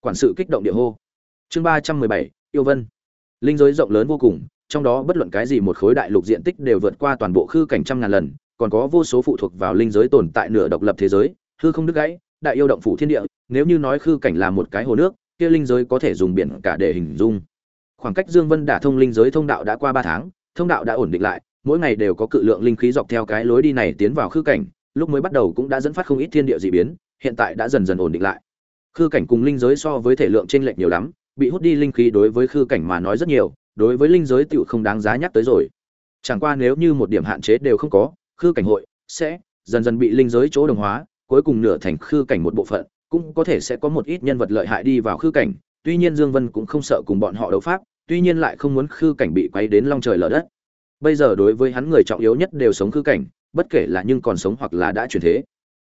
quản sự kích động địa hô. Chương ba trăm mười bảy, yêu vân. Linh giới rộng lớn vô cùng, trong đó bất luận cái gì một khối đại lục diện tích đều vượt qua toàn bộ khư cảnh trăm ngàn lần, còn có vô số phụ thuộc vào linh giới tồn tại nửa độc lập thế giới, hư không đứt gãy, đại yêu động phủ thiên địa, nếu như nói khư cảnh là một cái hồ nước kia linh giới có thể dùng biển cả để hình dung. Khoảng cách dương vân đả thông linh giới thông đạo đã qua ba tháng, thông đạo đã ổn định lại, mỗi ngày đều có cự lượng linh khí dọc theo cái lối đi này tiến vào khư cảnh, lúc mới bắt đầu cũng đã dẫn phát không ít thiên địa dị biến, hiện tại đã dần dần ổn định lại. Khư cảnh cùng linh giới so với thể lượng trên lệch nhiều lắm, bị hút đi linh khí đối với khư cảnh mà nói rất nhiều, đối với linh giới tựu không đáng giá nhắc tới rồi. Chẳng qua nếu như một điểm hạn chế đều không có, khư cảnh hội sẽ dần dần bị linh giới chỗ đồng hóa, cuối cùng nửa thành khư cảnh một bộ phận cũng có thể sẽ có một ít nhân vật lợi hại đi vào khư cảnh, tuy nhiên dương vân cũng không sợ cùng bọn họ đấu pháp, tuy nhiên lại không muốn khư cảnh bị quấy đến long trời lở đất. Bây giờ đối với hắn người trọng yếu nhất đều sống khư cảnh, bất kể là nhưng còn sống hoặc là đã chuyển thế.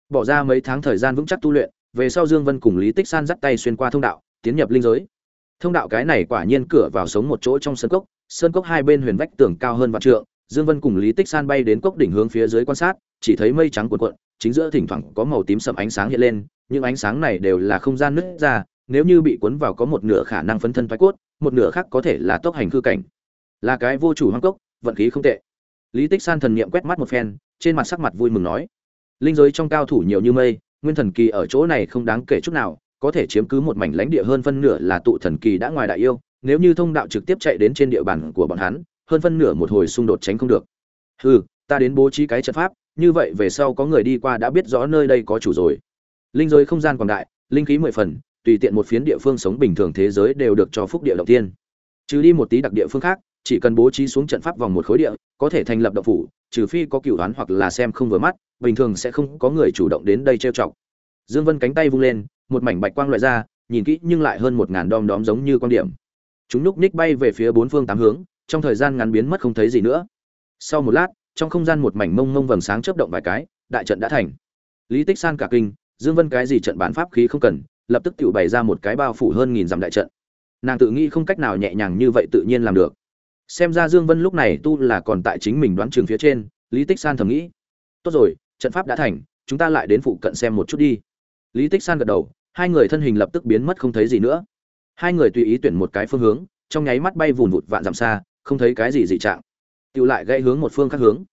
Bỏ ra mấy tháng thời gian vững chắc tu luyện, về sau dương vân cùng lý tích san dắt tay xuyên qua thông đạo, tiến nhập linh giới. Thông đạo cái này quả nhiên cửa vào sống một chỗ trong sân cốc, sơn cốc hai bên huyền vách tường cao hơn vạn trượng, dương vân cùng lý tích san bay đến cốc đỉnh hướng phía dưới quan sát chỉ thấy mây trắng cuộn cuộn, chính giữa thỉnh thoảng có màu tím sậm ánh sáng hiện lên, những ánh sáng này đều là không gian nứt ra, nếu như bị cuốn vào có một nửa khả năng phấn thân thoái cốt, một nửa khác có thể là tốc hành cư cảnh. Là cái vô chủ hoang cốc, vận khí không tệ. Lý tích san thần niệm quét mắt một phen, trên mặt sắc mặt vui mừng nói, linh giới trong cao thủ nhiều như mây, nguyên thần kỳ ở chỗ này không đáng kể chút nào, có thể chiếm cứ một mảnh lãnh địa hơn phân nửa là tụ thần kỳ đã ngoài đại yêu, nếu như thông đạo trực tiếp chạy đến trên địa bàn của bọn hắn, hơn phân nửa một hồi xung đột tránh không được. Hừ, ta đến bố trí cái trận pháp như vậy về sau có người đi qua đã biết rõ nơi đây có chủ rồi. Linh giới không gian quảng đại, linh khí mười phần, tùy tiện một phiến địa phương sống bình thường thế giới đều được cho phúc địa động tiên trừ đi một tí đặc địa phương khác, chỉ cần bố trí xuống trận pháp vòng một khối địa, có thể thành lập động phủ, trừ phi có cựu đoán hoặc là xem không vừa mắt, bình thường sẽ không có người chủ động đến đây trêu chọc. Dương vân cánh tay vung lên, một mảnh bạch quang loại ra, nhìn kỹ nhưng lại hơn một ngàn đom đóm giống như quan điểm. Chúng núp ních bay về phía bốn phương tám hướng, trong thời gian ngắn biến mất không thấy gì nữa. Sau một lát trong không gian một mảnh mông mông vầng sáng chớp động vài cái, đại trận đã thành. Lý tích san cả kinh, dương vân cái gì trận bán pháp khí không cần, lập tức tiểu bày ra một cái bao phủ hơn nghìn dặm đại trận. Nàng tự nghĩ không cách nào nhẹ nhàng như vậy tự nhiên làm được. Xem ra dương vân lúc này tu là còn tại chính mình đoán trường phía trên, lý tích san thầm nghĩ. Tốt rồi, trận pháp đã thành, chúng ta lại đến phụ cận xem một chút đi. Lý tích san gật đầu, hai người thân hình lập tức biến mất không thấy gì nữa. Hai người tùy ý tuyển một cái phương hướng, trong nháy mắt bay vùn vụt vạn dặm xa, không thấy cái gì dị trạng tự lại gãy hướng một phương khác hướng.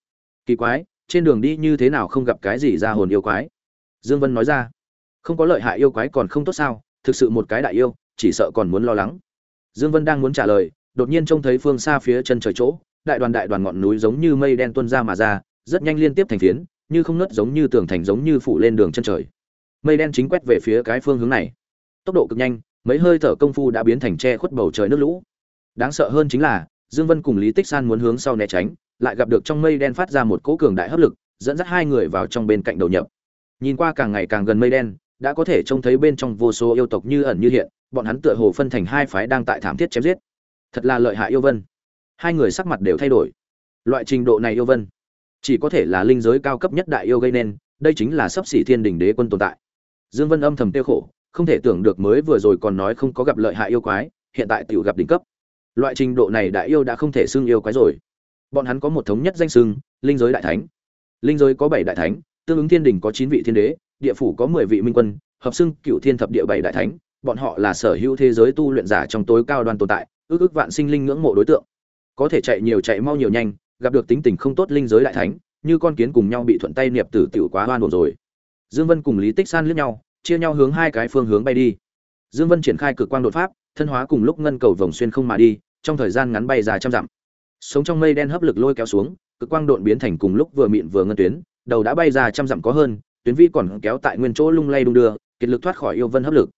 Kỳ quái, trên đường đi như thế nào không gặp cái gì ra hồn yêu quái? Dương vân nói ra. Không có lợi hại yêu quái còn không tốt sao? Thực sự một cái đại yêu, chỉ sợ còn muốn lo lắng. Dương vân đang muốn trả lời, đột nhiên trông thấy phương xa phía chân trời chỗ, đại đoàn đại đoàn ngọn núi giống như mây đen tuôn ra mà ra, rất nhanh liên tiếp thành phiến, như không nứt giống như tường thành giống như phủ lên đường chân trời. Mây đen chính quét về phía cái phương hướng này. Tốc độ cực nhanh, mấy hơi thở công phu đã biến thành che khuất bầu trời nước lũ. Đáng sợ hơn chính là dương vân cùng lý tích san muốn hướng sau né tránh, lại gặp được trong mây đen phát ra một cỗ cường đại hấp lực, dẫn dắt hai người vào trong bên cạnh đầu nhập. Nhìn qua càng ngày càng gần mây đen, đã có thể trông thấy bên trong vô số yêu tộc như ẩn như hiện, bọn hắn tựa hồ phân thành hai phái đang tại thảm thiết chém giết. Thật là lợi hại yêu vân. Hai người sắc mặt đều thay đổi. Loại trình độ này yêu vân, chỉ có thể là linh giới cao cấp nhất đại yêu gây nên, đây chính là sắp xỉ thiên đỉnh đế quân tồn tại. Dương vân âm thầm tiêu khổ, không thể tưởng được mới vừa rồi còn nói không có gặp lợi hại yêu quái, hiện tại tiểu gặp đỉnh cấp loại trình độ này đại yêu đã không thể xưng yêu quái rồi. Bọn hắn có một thống nhất danh xưng, linh giới đại thánh. Linh giới có bảy đại thánh, tương ứng thiên đình có chín vị thiên đế, địa phủ có mười vị minh quân, hợp xưng cựu thiên thập địa bảy đại thánh. Bọn họ là sở hữu thế giới tu luyện giả trong tối cao đoàn tồn tại, ước ước vạn sinh linh ngưỡng mộ đối tượng. Có thể chạy nhiều chạy mau nhiều nhanh, gặp được tính tình không tốt linh giới đại thánh, như con kiến cùng nhau bị thuận tay niệm tử tiểu quá hoan buồn rồi. Dương vân cùng lý tích san lướt nhau, chia nhau hướng hai cái phương hướng bay đi. Dương vân triển khai cực quang đột pháp, thân hóa cùng lúc ngân cầu vòng xuyên không mà đi trong thời gian ngắn bay ra trăm dặm. Sống trong mây đen hấp lực lôi kéo xuống, cực quang độn biến thành cùng lúc vừa mịn vừa ngân tuyến, đầu đã bay ra trăm dặm có hơn, tuyến vi còn kéo tại nguyên chỗ lung lay đung đưa, kiệt lực thoát khỏi yêu vân hấp lực.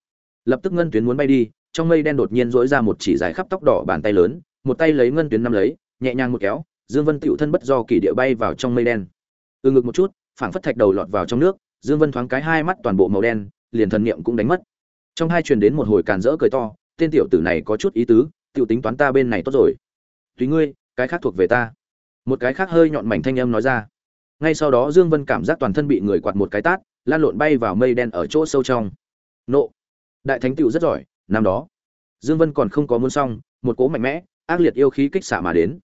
Lập tức ngân tuyến muốn bay đi, trong mây đen đột nhiên dỗi ra một chỉ dài khắp tóc đỏ bàn tay lớn, một tay lấy ngân tuyến nắm lấy, nhẹ nhàng một kéo, dương vân tựu thân bất do kỳ địa bay vào trong mây đen. Từ ngực một chút, phảng phất thạch đầu lọt vào trong nước, dương vân thoáng cái hai mắt toàn bộ màu đen, liền thần niệm cũng đánh mất. Trong hai truyền đến một hồi càn rỡ cười to, tên tiểu tử này có chút ý tứ tiểu tính toán ta bên này tốt rồi. Tùy ngươi, cái khác thuộc về ta. Một cái khác hơi nhọn mảnh thanh âm nói ra. Ngay sau đó dương vân cảm giác toàn thân bị người quạt một cái tát, lan lộn bay vào mây đen ở chỗ sâu trong. Nộ. Đại thánh tựu rất giỏi, năm đó. Dương vân còn không có muốn xong, một cỗ mạnh mẽ, ác liệt yêu khí kích xạ mà đến.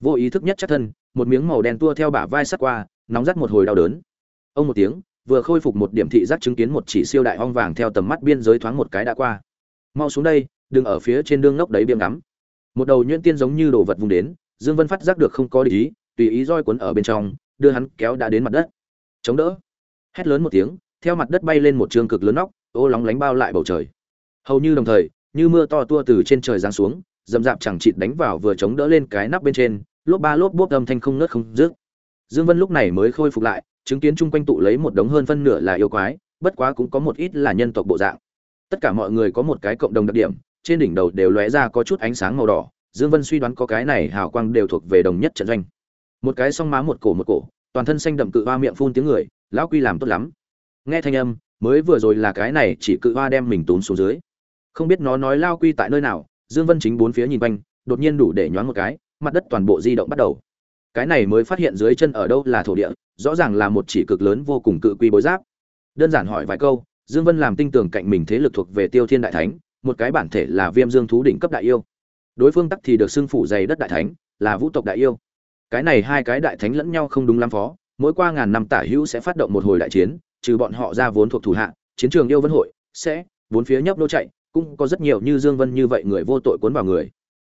Vô ý thức nhất chắc thân, một miếng màu đen tua theo bả vai sắt qua, nóng rát một hồi đau đớn. Ông một tiếng, vừa khôi phục một điểm thị giác chứng kiến một chỉ siêu đại ong vàng theo tầm mắt biên giới thoáng một cái đã qua. Mau xuống đây đừng ở phía trên đường ngốc đấy biếng ngắm. Một đầu nhuyễn tiên giống như đồ vật vùng đến, dương vân phát giác được không có ý, tùy ý roi cuốn ở bên trong, đưa hắn kéo đã đến mặt đất. Chống đỡ. Hét lớn một tiếng, theo mặt đất bay lên một trường cực lớn nóc, ô lóng lánh bao lại bầu trời. Hầu như đồng thời, như mưa to tua từ trên trời giáng xuống, dầm dạp chẳng chịt đánh vào vừa chống đỡ lên cái nắp bên trên, lốp ba lốp bốp âm thanh không ngớt không dứt. Dương vân lúc này mới khôi phục lại, chứng kiến chung quanh tụ lấy một đống hơn phân nửa là yêu quái, bất quá cũng có một ít là nhân tộc bộ dạng. Tất cả mọi người có một cái cộng đồng đặc điểm trên đỉnh đầu đều lóe ra có chút ánh sáng màu đỏ, dương vân suy đoán có cái này hào quang đều thuộc về đồng nhất trận doanh. Một cái song má một cổ một cổ, toàn thân xanh đậm cự hoa miệng phun tiếng người, lão quy làm tốt lắm. Nghe thanh âm, mới vừa rồi là cái này chỉ cự hoa đem mình tốn xuống dưới. Không biết nó nói lao quy tại nơi nào, dương vân chính bốn phía nhìn quanh, đột nhiên đủ để nhoáng một cái, mặt đất toàn bộ di động bắt đầu. Cái này mới phát hiện dưới chân ở đâu là thổ địa, rõ ràng là một chỉ cực lớn vô cùng cự quy bối giáp. Đơn giản hỏi vài câu, dương vân làm tinh tưởng cạnh mình thế lực thuộc về tiêu thiên đại thánh một cái bản thể là viêm dương thú đỉnh cấp đại yêu. Đối phương tắc thì được xưng phủ dày đất đại thánh, là vũ tộc đại yêu. Cái này hai cái đại thánh lẫn nhau không đúng lắm phó, mỗi qua ngàn năm tả hữu sẽ phát động một hồi đại chiến, trừ bọn họ ra vốn thuộc thủ hạ, chiến trường yêu vân hội, sẽ vốn phía nhấp nô chạy, cũng có rất nhiều như dương vân như vậy người vô tội cuốn vào người.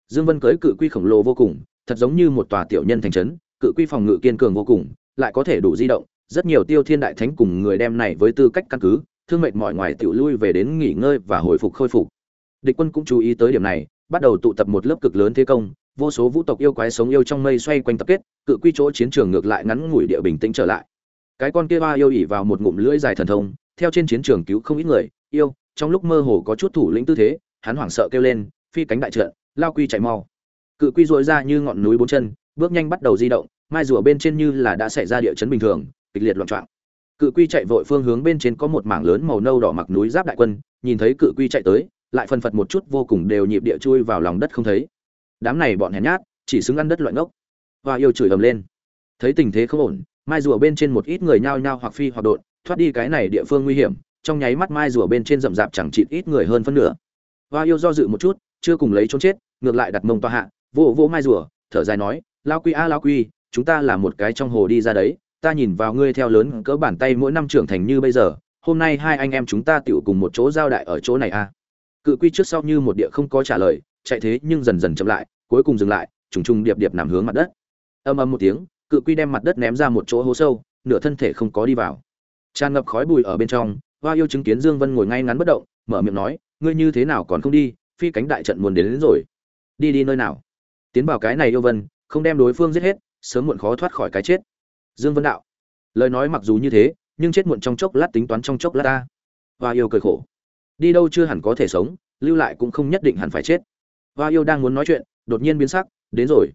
Dương vân cưới cự quy khổng lồ vô cùng, thật giống như một tòa tiểu nhân thành trấn, cự quy phòng ngự kiên cường vô cùng, lại có thể đủ di động, rất nhiều tiêu thiên đại thánh cùng người đem này với tư cách căn cứ thương mệnh mọi ngoài tiểu lui về đến nghỉ ngơi và hồi phục khôi phục. Địch quân cũng chú ý tới điểm này, bắt đầu tụ tập một lớp cực lớn thế công, vô số vũ tộc yêu quái sống yêu trong mây xoay quanh tập kết, cự quy chỗ chiến trường ngược lại ngắn ngủi địa bình tĩnh trở lại. Cái con kia ba yêu ỉ vào một ngụm lưỡi dài thần thông, theo trên chiến trường cứu không ít người, yêu, trong lúc mơ hồ có chút thủ lĩnh tư thế, hắn hoảng sợ kêu lên, phi cánh đại trận lao quy chạy mau. Cự quy dội ra như ngọn núi bốn chân, bước nhanh bắt đầu di động, mai rùa bên trên như là đã xảy ra địa chấn bình thường, kịch liệt loạn trọng cự quy chạy vội phương hướng bên trên có một mảng lớn màu nâu đỏ mặc núi giáp đại quân, nhìn thấy cự quy chạy tới, lại phần phật một chút vô cùng đều nhịp địa chui vào lòng đất không thấy. Đám này bọn hèn nhát, chỉ xứng ăn đất loại ngốc. Và yêu chửi ầm lên. Thấy tình thế không ổn, mai rùa bên trên một ít người nhao nhao hoặc phi hoặc đột, thoát đi cái này địa phương nguy hiểm, trong nháy mắt mai rùa bên trên rậm rạp chẳng chịt ít người hơn phân nửa. Và yêu do dự một chút, chưa cùng lấy trốn chết, ngược lại đặt mông toa hạ vô vô mai rùa, thở dài nói lao quy a lao quy, chúng ta là một cái trong hồ đi ra đấy ta nhìn vào ngươi theo lớn cỡ bàn tay mỗi năm trưởng thành như bây giờ hôm nay hai anh em chúng ta tựu cùng một chỗ giao đại ở chỗ này a cự quy trước sau như một địa không có trả lời chạy thế nhưng dần dần chậm lại cuối cùng dừng lại trùng trùng điệp điệp nằm hướng mặt đất. Âm âm một tiếng cự quy đem mặt đất ném ra một chỗ hố sâu nửa thân thể không có đi vào. Tràn ngập khói bụi ở bên trong hoa yêu chứng kiến dương vân ngồi ngay ngắn bất động mở miệng nói ngươi như thế nào còn không đi phi cánh đại trận muốn đến, đến rồi. Đi đi nơi nào? Tiến vào cái này yêu vân không đem đối phương giết hết sớm muộn khó thoát khỏi cái chết dương vân đạo. Lời nói mặc dù như thế, nhưng chết muộn trong chốc lát tính toán trong chốc lát ta. Hoa yêu cười khổ. Đi đâu chưa hẳn có thể sống, lưu lại cũng không nhất định hẳn phải chết. Hoa yêu đang muốn nói chuyện, đột nhiên biến sắc, đến rồi.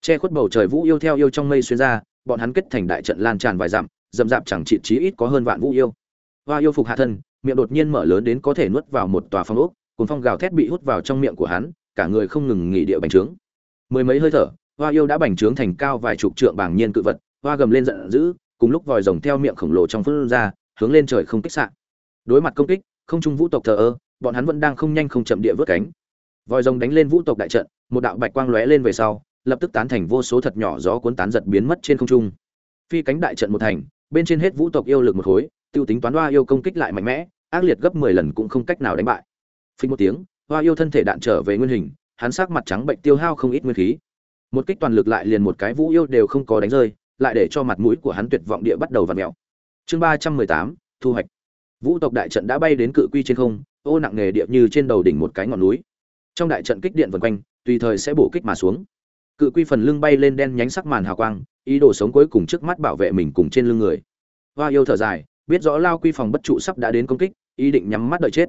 Che khuất bầu trời vũ yêu theo yêu trong mây xuyên ra, bọn hắn kết thành đại trận lan tràn vài dặm, dầm dạp chẳng trị trí ít có hơn vạn vũ yêu. Hoa yêu phục hạ thân, miệng đột nhiên mở lớn đến có thể nuốt vào một tòa phong ốc, cuốn phong gào thét bị hút vào trong miệng của hắn, cả người không ngừng nghỉ địa bành trướng. Mười mấy hơi thở, hoa yêu đã bành trướng thành cao vài chục trượng bảng nhiên cự vật hoa gầm lên giận dữ, cùng lúc vòi rồng theo miệng khổng lồ trong phun ra, hướng lên trời không kích sạn đối mặt công kích, không trung vũ tộc thờ ơ, bọn hắn vẫn đang không nhanh không chậm địa vớt cánh. Vòi rồng đánh lên vũ tộc đại trận, một đạo bạch quang lóe lên về sau, lập tức tán thành vô số thật nhỏ gió cuốn tán giật biến mất trên không trung. Phi cánh đại trận một thành, bên trên hết vũ tộc yêu lực một khối, tiêu tính toán hoa yêu công kích lại mạnh mẽ, ác liệt gấp mười lần cũng không cách nào đánh bại. Phình một tiếng, hoa yêu thân thể đạn trở về nguyên hình, hắn sắc mặt trắng bệnh tiêu hao không ít nguyên khí. Một kích toàn lực lại liền một cái vũ yêu đều không có đánh rơi lại để cho mặt mũi của hắn tuyệt vọng địa bắt đầu vặn mèo. Chương ba trăm mười tám, thu hoạch. Vũ tộc đại trận đã bay đến cự quy trên không, ô nặng nghề địa như trên đầu đỉnh một cái ngọn núi. Trong đại trận kích điện vần quanh, tùy thời sẽ bổ kích mà xuống. Cự quy phần lưng bay lên đen nhánh sắc màn hào quang, ý đồ sống cuối cùng trước mắt bảo vệ mình cùng trên lưng người. Hoa yêu thở dài, biết rõ lao quy phòng bất trụ sắp đã đến công kích, ý định nhắm mắt đợi chết.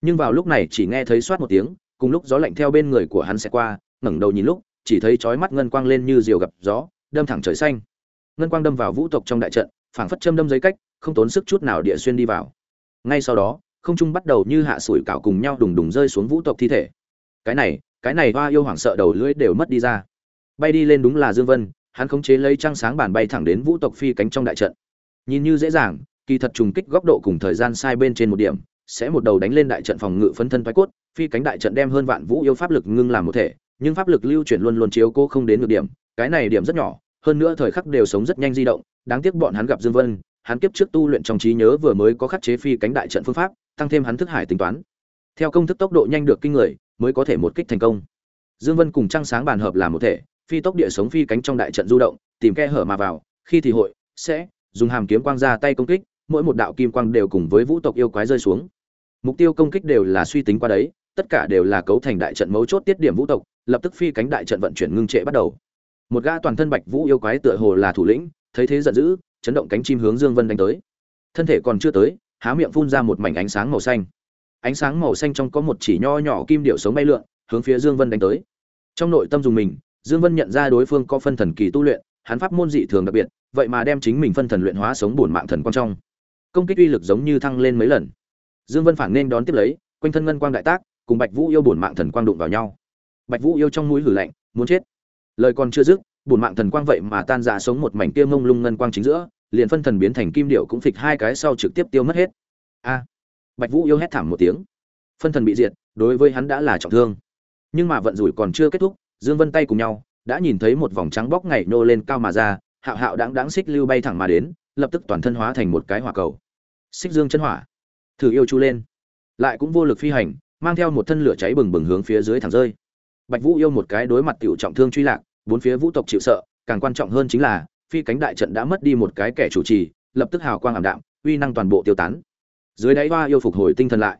Nhưng vào lúc này chỉ nghe thấy xoát một tiếng, cùng lúc gió lạnh theo bên người của hắn sẽ qua, ngẩng đầu nhìn lúc, chỉ thấy chói mắt ngân quang lên như diều gặp gió, đâm thẳng trời xanh ngân quang đâm vào vũ tộc trong đại trận, phảng phất châm đâm giấy cách, không tốn sức chút nào địa xuyên đi vào. Ngay sau đó, không trung bắt đầu như hạ sủi cảo cùng nhau đùng đùng rơi xuống vũ tộc thi thể. Cái này cái này hoa yêu hoảng sợ đầu lưỡi đều mất đi ra. Bay đi lên đúng là dương vân, hắn khống chế lấy trăng sáng bàn bay thẳng đến vũ tộc phi cánh trong đại trận. Nhìn như dễ dàng, kỳ thật trùng kích góc độ cùng thời gian sai bên trên một điểm, sẽ một đầu đánh lên đại trận phòng ngự phấn thân thoái cốt, phi cánh đại trận đem hơn vạn vũ yêu pháp lực ngưng làm một thể, nhưng pháp lực lưu chuyển luôn luôn chiếu cô không đến được điểm, cái này điểm rất nhỏ hơn nữa thời khắc đều sống rất nhanh di động, đáng tiếc bọn hắn gặp dương vân, hắn kiếp trước tu luyện trong trí nhớ vừa mới có khắc chế phi cánh đại trận phương pháp, tăng thêm hắn thức hải tính toán. Theo công thức tốc độ nhanh được kinh người, mới có thể một kích thành công. Dương vân cùng trăng sáng bàn hợp làm một thể, phi tốc địa sống phi cánh trong đại trận du động, tìm khe hở mà vào, khi thì hội, sẽ, dùng hàm kiếm quang ra tay công kích, mỗi một đạo kim quang đều cùng với vũ tộc yêu quái rơi xuống. Mục tiêu công kích đều là suy tính qua đấy, tất cả đều là cấu thành đại trận mấu chốt tiết điểm vũ tộc, lập tức phi cánh đại trận vận chuyển ngưng trệ bắt đầu một gã toàn thân bạch vũ yêu quái tựa hồ là thủ lĩnh, thấy thế giận dữ, chấn động cánh chim hướng dương vân đánh tới. Thân thể còn chưa tới, há miệng phun ra một mảnh ánh sáng màu xanh. Ánh sáng màu xanh trong có một chỉ nho nhỏ kim điệu sống bay lượn, hướng phía dương vân đánh tới. Trong nội tâm dùng mình, dương vân nhận ra đối phương có phân thần kỳ tu luyện, hắn pháp môn dị thường đặc biệt, vậy mà đem chính mình phân thần luyện hóa sống bổn mạng thần quan trong. Công kích uy lực giống như thăng lên mấy lần. Dương vân phản nên đón tiếp lấy, quanh thân ngân quang đại tác, cùng bạch vũ yêu bổn mạng thần quang đụng vào nhau. Bạch vũ yêu trong mũi hử lạnh, muốn chết lời còn chưa dứt bùn mạng thần quang vậy mà tan ra sống một mảnh tiêu ngông lung ngân quang chính giữa, liền phân thần biến thành kim điệu cũng phịch hai cái sau trực tiếp tiêu mất hết. A. Bạch vũ yêu hét thảm một tiếng. Phân thần bị diệt, đối với hắn đã là trọng thương. Nhưng mà vận rủi còn chưa kết thúc, dương vân tay cùng nhau, đã nhìn thấy một vòng trắng bóc ngày nô lên cao mà ra, hạo hạo đáng đáng xích lưu bay thẳng mà đến, lập tức toàn thân hóa thành một cái hỏa cầu. Xích dương chân hỏa. Thử yêu chu lên. Lại cũng vô lực phi hành, mang theo một thân lửa cháy bừng bừng hướng phía dưới thẳng rơi bạch vũ yêu một cái đối mặt tiểu trọng thương truy lạc, bốn phía vũ tộc chịu sợ, càng quan trọng hơn chính là, phi cánh đại trận đã mất đi một cái kẻ chủ trì, lập tức hào quang ảm đạm, uy năng toàn bộ tiêu tán. Dưới đáy hoa yêu phục hồi tinh thần lại,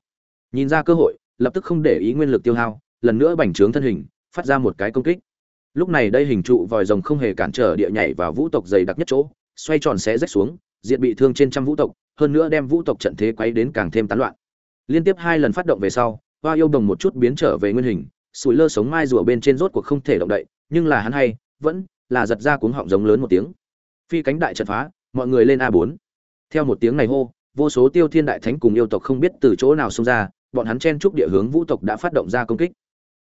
nhìn ra cơ hội, lập tức không để ý nguyên lực tiêu hao, lần nữa bành trướng thân hình, phát ra một cái công kích. Lúc này đây hình trụ vòi rồng không hề cản trở địa nhảy vào vũ tộc dày đặc nhất chỗ, xoay tròn xé rách xuống, diệt bị thương trên trăm vũ tộc, hơn nữa đem vũ tộc trận thế quấy đến càng thêm tán loạn. Liên tiếp hai lần phát động về sau, hoa yêu đồng một chút biến trở về nguyên hình sủi lơ sống mai rùa bên trên rốt cuộc không thể động đậy, nhưng là hắn hay, vẫn là giật ra cuống họng giống lớn một tiếng. Phi cánh đại trận phá, mọi người lên a 4 theo một tiếng này hô, vô số tiêu thiên đại thánh cùng yêu tộc không biết từ chỗ nào xông ra, bọn hắn chen trúc địa hướng vũ tộc đã phát động ra công kích.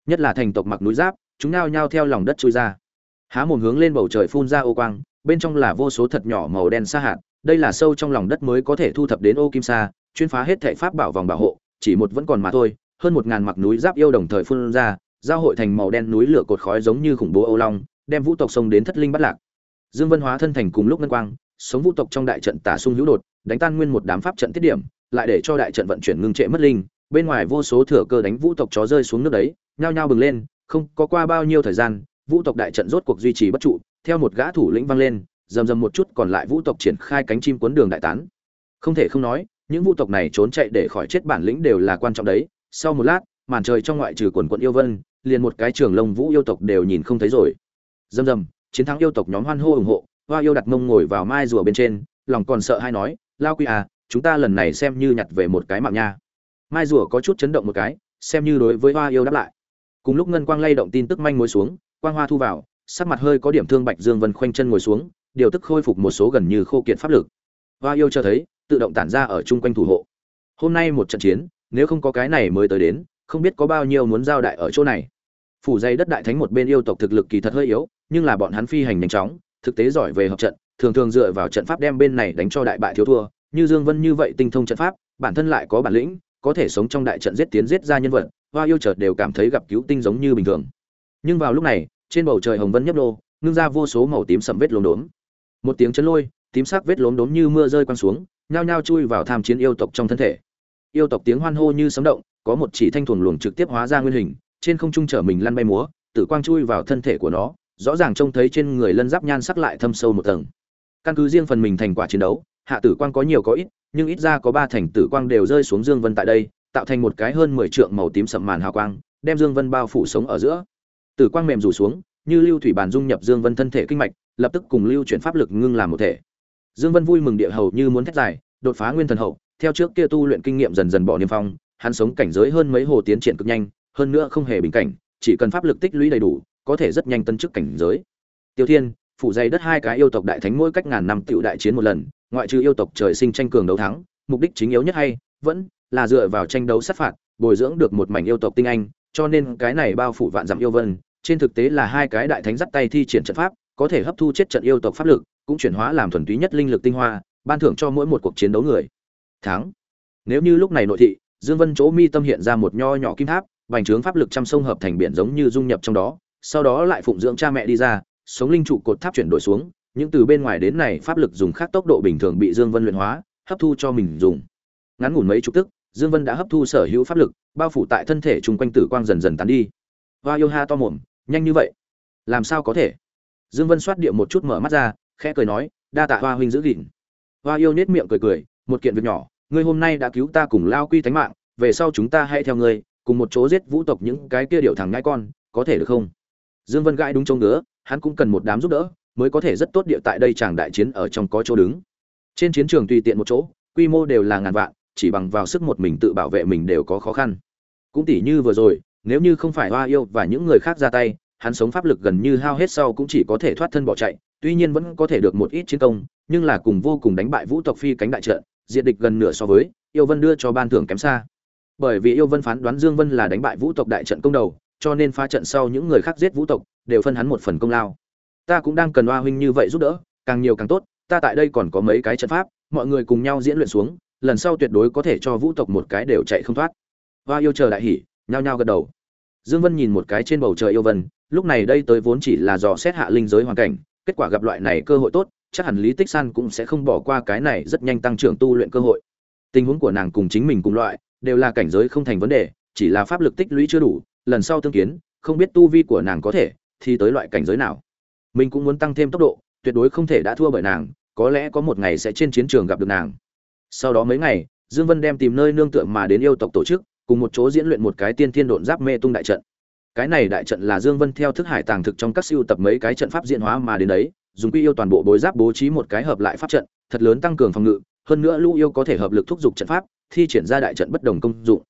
Nhất là thành tộc mặc núi giáp, chúng nao nhao theo lòng đất chui ra. Há mồm hướng lên bầu trời phun ra ô quang, bên trong là vô số thật nhỏ màu đen xa hạt, đây là sâu trong lòng đất mới có thể thu thập đến ô kim sa, chuyên phá hết thệ pháp bảo vòng bảo hộ, chỉ một vẫn còn mà thôi, hơn một ngàn mặc núi giáp yêu đồng thời phun ra giao hội thành màu đen núi lửa cột khói giống như khủng bố âu long, đem vũ tộc sông đến thất linh bắt lạc. Dương vân hóa thân thành cùng lúc ngân quang, sống vũ tộc trong đại trận tả sung hữu đột, đánh tan nguyên một đám pháp trận tiết điểm, lại để cho đại trận vận chuyển ngưng trệ mất linh. Bên ngoài vô số thừa cơ đánh vũ tộc chó rơi xuống nước đấy, nhao nhao bừng lên, không có qua bao nhiêu thời gian, vũ tộc đại trận rốt cuộc duy trì bất trụ, theo một gã thủ lĩnh vang lên, rầm rầm một chút còn lại vũ tộc triển khai cánh chim cuốn đường đại tán. Không thể không nói, những vũ tộc này trốn chạy để khỏi chết bản lĩnh đều là quan trọng đấy. Sau một lát màn trời trong ngoại trừ quần quận yêu vân, liền một cái trường lông vũ yêu tộc đều nhìn không thấy rồi. Rầm rầm, chiến thắng yêu tộc nhóm hoan hô ủng hộ, hoa yêu đặt mông ngồi vào mai rùa bên trên, lòng còn sợ hay nói, lao quy à chúng ta lần này xem như nhặt về một cái mạng nha. Mai rùa có chút chấn động một cái, xem như đối với hoa yêu đáp lại. Cùng lúc ngân quang lay động tin tức manh mối xuống, quang hoa thu vào, sắc mặt hơi có điểm thương bạch dương vân khoanh chân ngồi xuống, điều tức khôi phục một số gần như khô kiệt pháp lực. Hoa yêu cho thấy, tự động tản ra ở chung quanh thủ hộ. Hôm nay một trận chiến, nếu không có cái này mới tới đến không biết có bao nhiêu muốn giao đại ở chỗ này. Phủ dây đất đại thánh một bên yêu tộc thực lực kỳ thật hơi yếu, nhưng là bọn hắn phi hành nhanh chóng, thực tế giỏi về hợp trận, thường thường dựa vào trận pháp đem bên này đánh cho đại bại thiếu thua. Như dương vân như vậy tinh thông trận pháp, bản thân lại có bản lĩnh, có thể sống trong đại trận giết tiến giết ra nhân vật, hoa yêu chợt đều cảm thấy gặp cứu tinh giống như bình thường. Nhưng vào lúc này, trên bầu trời hồng vân nhấp nô, ngưng ra vô số màu tím sầm vết lốm đốm. Một tiếng chấn lôi, tím sắc vết lốm đốm như mưa rơi quăng xuống, nhao nhao chui vào tham chiến yêu tộc trong thân thể. Yêu tộc tiếng hoan hô như sấm động có một chỉ thanh thuần luồng trực tiếp hóa ra nguyên hình, trên không trung trở mình lăn bay múa, tử quang chui vào thân thể của nó, rõ ràng trông thấy trên người lân giáp nhan sắc lại thâm sâu một tầng. Căn cứ riêng phần mình thành quả chiến đấu, hạ tử quang có nhiều có ít, nhưng ít ra có ba thành tử quang đều rơi xuống dương vân tại đây, tạo thành một cái hơn mười trượng màu tím sẫm màn hào quang, đem dương vân bao phủ sống ở giữa. Tử quang mềm rủ xuống, như lưu thủy bàn dung nhập dương vân thân thể kinh mạch, lập tức cùng lưu chuyển pháp lực ngưng làm một thể. Dương vân vui mừng địa hầu như muốn thét dài, đột phá nguyên thần hậu, theo trước kia tu luyện kinh nghiệm dần dần bỏ niêm phong hắn sống cảnh giới hơn mấy hồ tiến triển cực nhanh, hơn nữa không hề bình cảnh, chỉ cần pháp lực tích lũy đầy đủ, có thể rất nhanh tân chức cảnh giới. Tiêu thiên, phủ dày đất hai cái yêu tộc đại thánh mỗi cách ngàn năm tiểu đại chiến một lần, ngoại trừ yêu tộc trời sinh tranh cường đấu thắng, mục đích chính yếu nhất hay, vẫn là dựa vào tranh đấu sát phạt, bồi dưỡng được một mảnh yêu tộc tinh anh, cho nên cái này bao phủ vạn dặm yêu vân, trên thực tế là hai cái đại thánh dắt tay thi triển trận pháp, có thể hấp thu chết trận yêu tộc pháp lực, cũng chuyển hóa làm thuần túy nhất linh lực tinh hoa, ban thưởng cho mỗi một cuộc chiến đấu người. Thắng. Nếu như lúc này nội thị dương vân chỗ mi tâm hiện ra một nho nhỏ kim tháp vành trướng pháp lực trăm sông hợp thành biển giống như dung nhập trong đó, sau đó lại phụng dưỡng cha mẹ đi ra, sống linh trụ cột tháp chuyển đổi xuống, những từ bên ngoài đến này pháp lực dùng khác tốc độ bình thường bị dương vân luyện hóa, hấp thu cho mình dùng. Ngắn ngủn mấy chục tức, dương vân đã hấp thu sở hữu pháp lực, bao phủ tại thân thể chung quanh tử quang dần dần tán đi. Hoa yêu ha to mồm, nhanh như vậy? Làm sao có thể? Dương vân xoát địa một chút mở mắt ra, khẽ cười nói, đa tạ hoa huynh giữ gìn. Hoa yêu nét miệng cười cười, một kiện việc nhỏ ngươi hôm nay đã cứu ta cùng lao quy tánh mạng, về sau chúng ta hãy theo ngươi, cùng một chỗ giết vũ tộc những cái kia điệu thằng ngãi con, có thể được không? Dương vân gãi đúng trông nữa hắn cũng cần một đám giúp đỡ, mới có thể rất tốt địa tại đây chàng đại chiến ở trong có chỗ đứng. Trên chiến trường tùy tiện một chỗ, quy mô đều là ngàn vạn, chỉ bằng vào sức một mình tự bảo vệ mình đều có khó khăn. Cũng tỉ như vừa rồi, nếu như không phải hoa yêu và những người khác ra tay, hắn sống pháp lực gần như hao hết sau cũng chỉ có thể thoát thân bỏ chạy, tuy nhiên vẫn có thể được một ít chiến công, nhưng là cùng vô cùng đánh bại vũ tộc phi cánh đại trận diện địch gần nửa so với, yêu vân đưa cho ban thưởng kém xa. Bởi vì yêu vân phán đoán dương vân là đánh bại vũ tộc đại trận công đầu, cho nên phá trận sau những người khác giết vũ tộc, đều phân hắn một phần công lao. Ta cũng đang cần oa huynh như vậy giúp đỡ, càng nhiều càng tốt, ta tại đây còn có mấy cái trận pháp, mọi người cùng nhau diễn luyện xuống, lần sau tuyệt đối có thể cho vũ tộc một cái đều chạy không thoát. Hoa yêu chờ đại hỉ, nhao nhao gật đầu. Dương vân nhìn một cái trên bầu trời yêu vân, lúc này đây tới vốn chỉ là dò xét hạ linh giới hoàn cảnh, kết quả gặp loại này cơ hội tốt chắc hẳn lý tích san cũng sẽ không bỏ qua cái này rất nhanh tăng trưởng tu luyện cơ hội. Tình huống của nàng cùng chính mình cùng loại, đều là cảnh giới không thành vấn đề, chỉ là pháp lực tích lũy chưa đủ, lần sau tương kiến, không biết tu vi của nàng có thể thì tới loại cảnh giới nào. Mình cũng muốn tăng thêm tốc độ, tuyệt đối không thể đã thua bởi nàng, có lẽ có một ngày sẽ trên chiến trường gặp được nàng. Sau đó mấy ngày, dương vân đem tìm nơi nương tựa mà đến yêu tộc tổ chức, cùng một chỗ diễn luyện một cái tiên thiên độn giáp mê tung đại trận. Cái này đại trận là dương vân theo thức hải tàng thực trong các siêu tập mấy cái trận pháp diễn hóa mà đến đấy dùng quy yêu toàn bộ bối giáp bố trí một cái hợp lại pháp trận, thật lớn tăng cường phòng ngự, hơn nữa lũ yêu có thể hợp lực thúc giục trận pháp, thi triển ra đại trận bất đồng công dụng.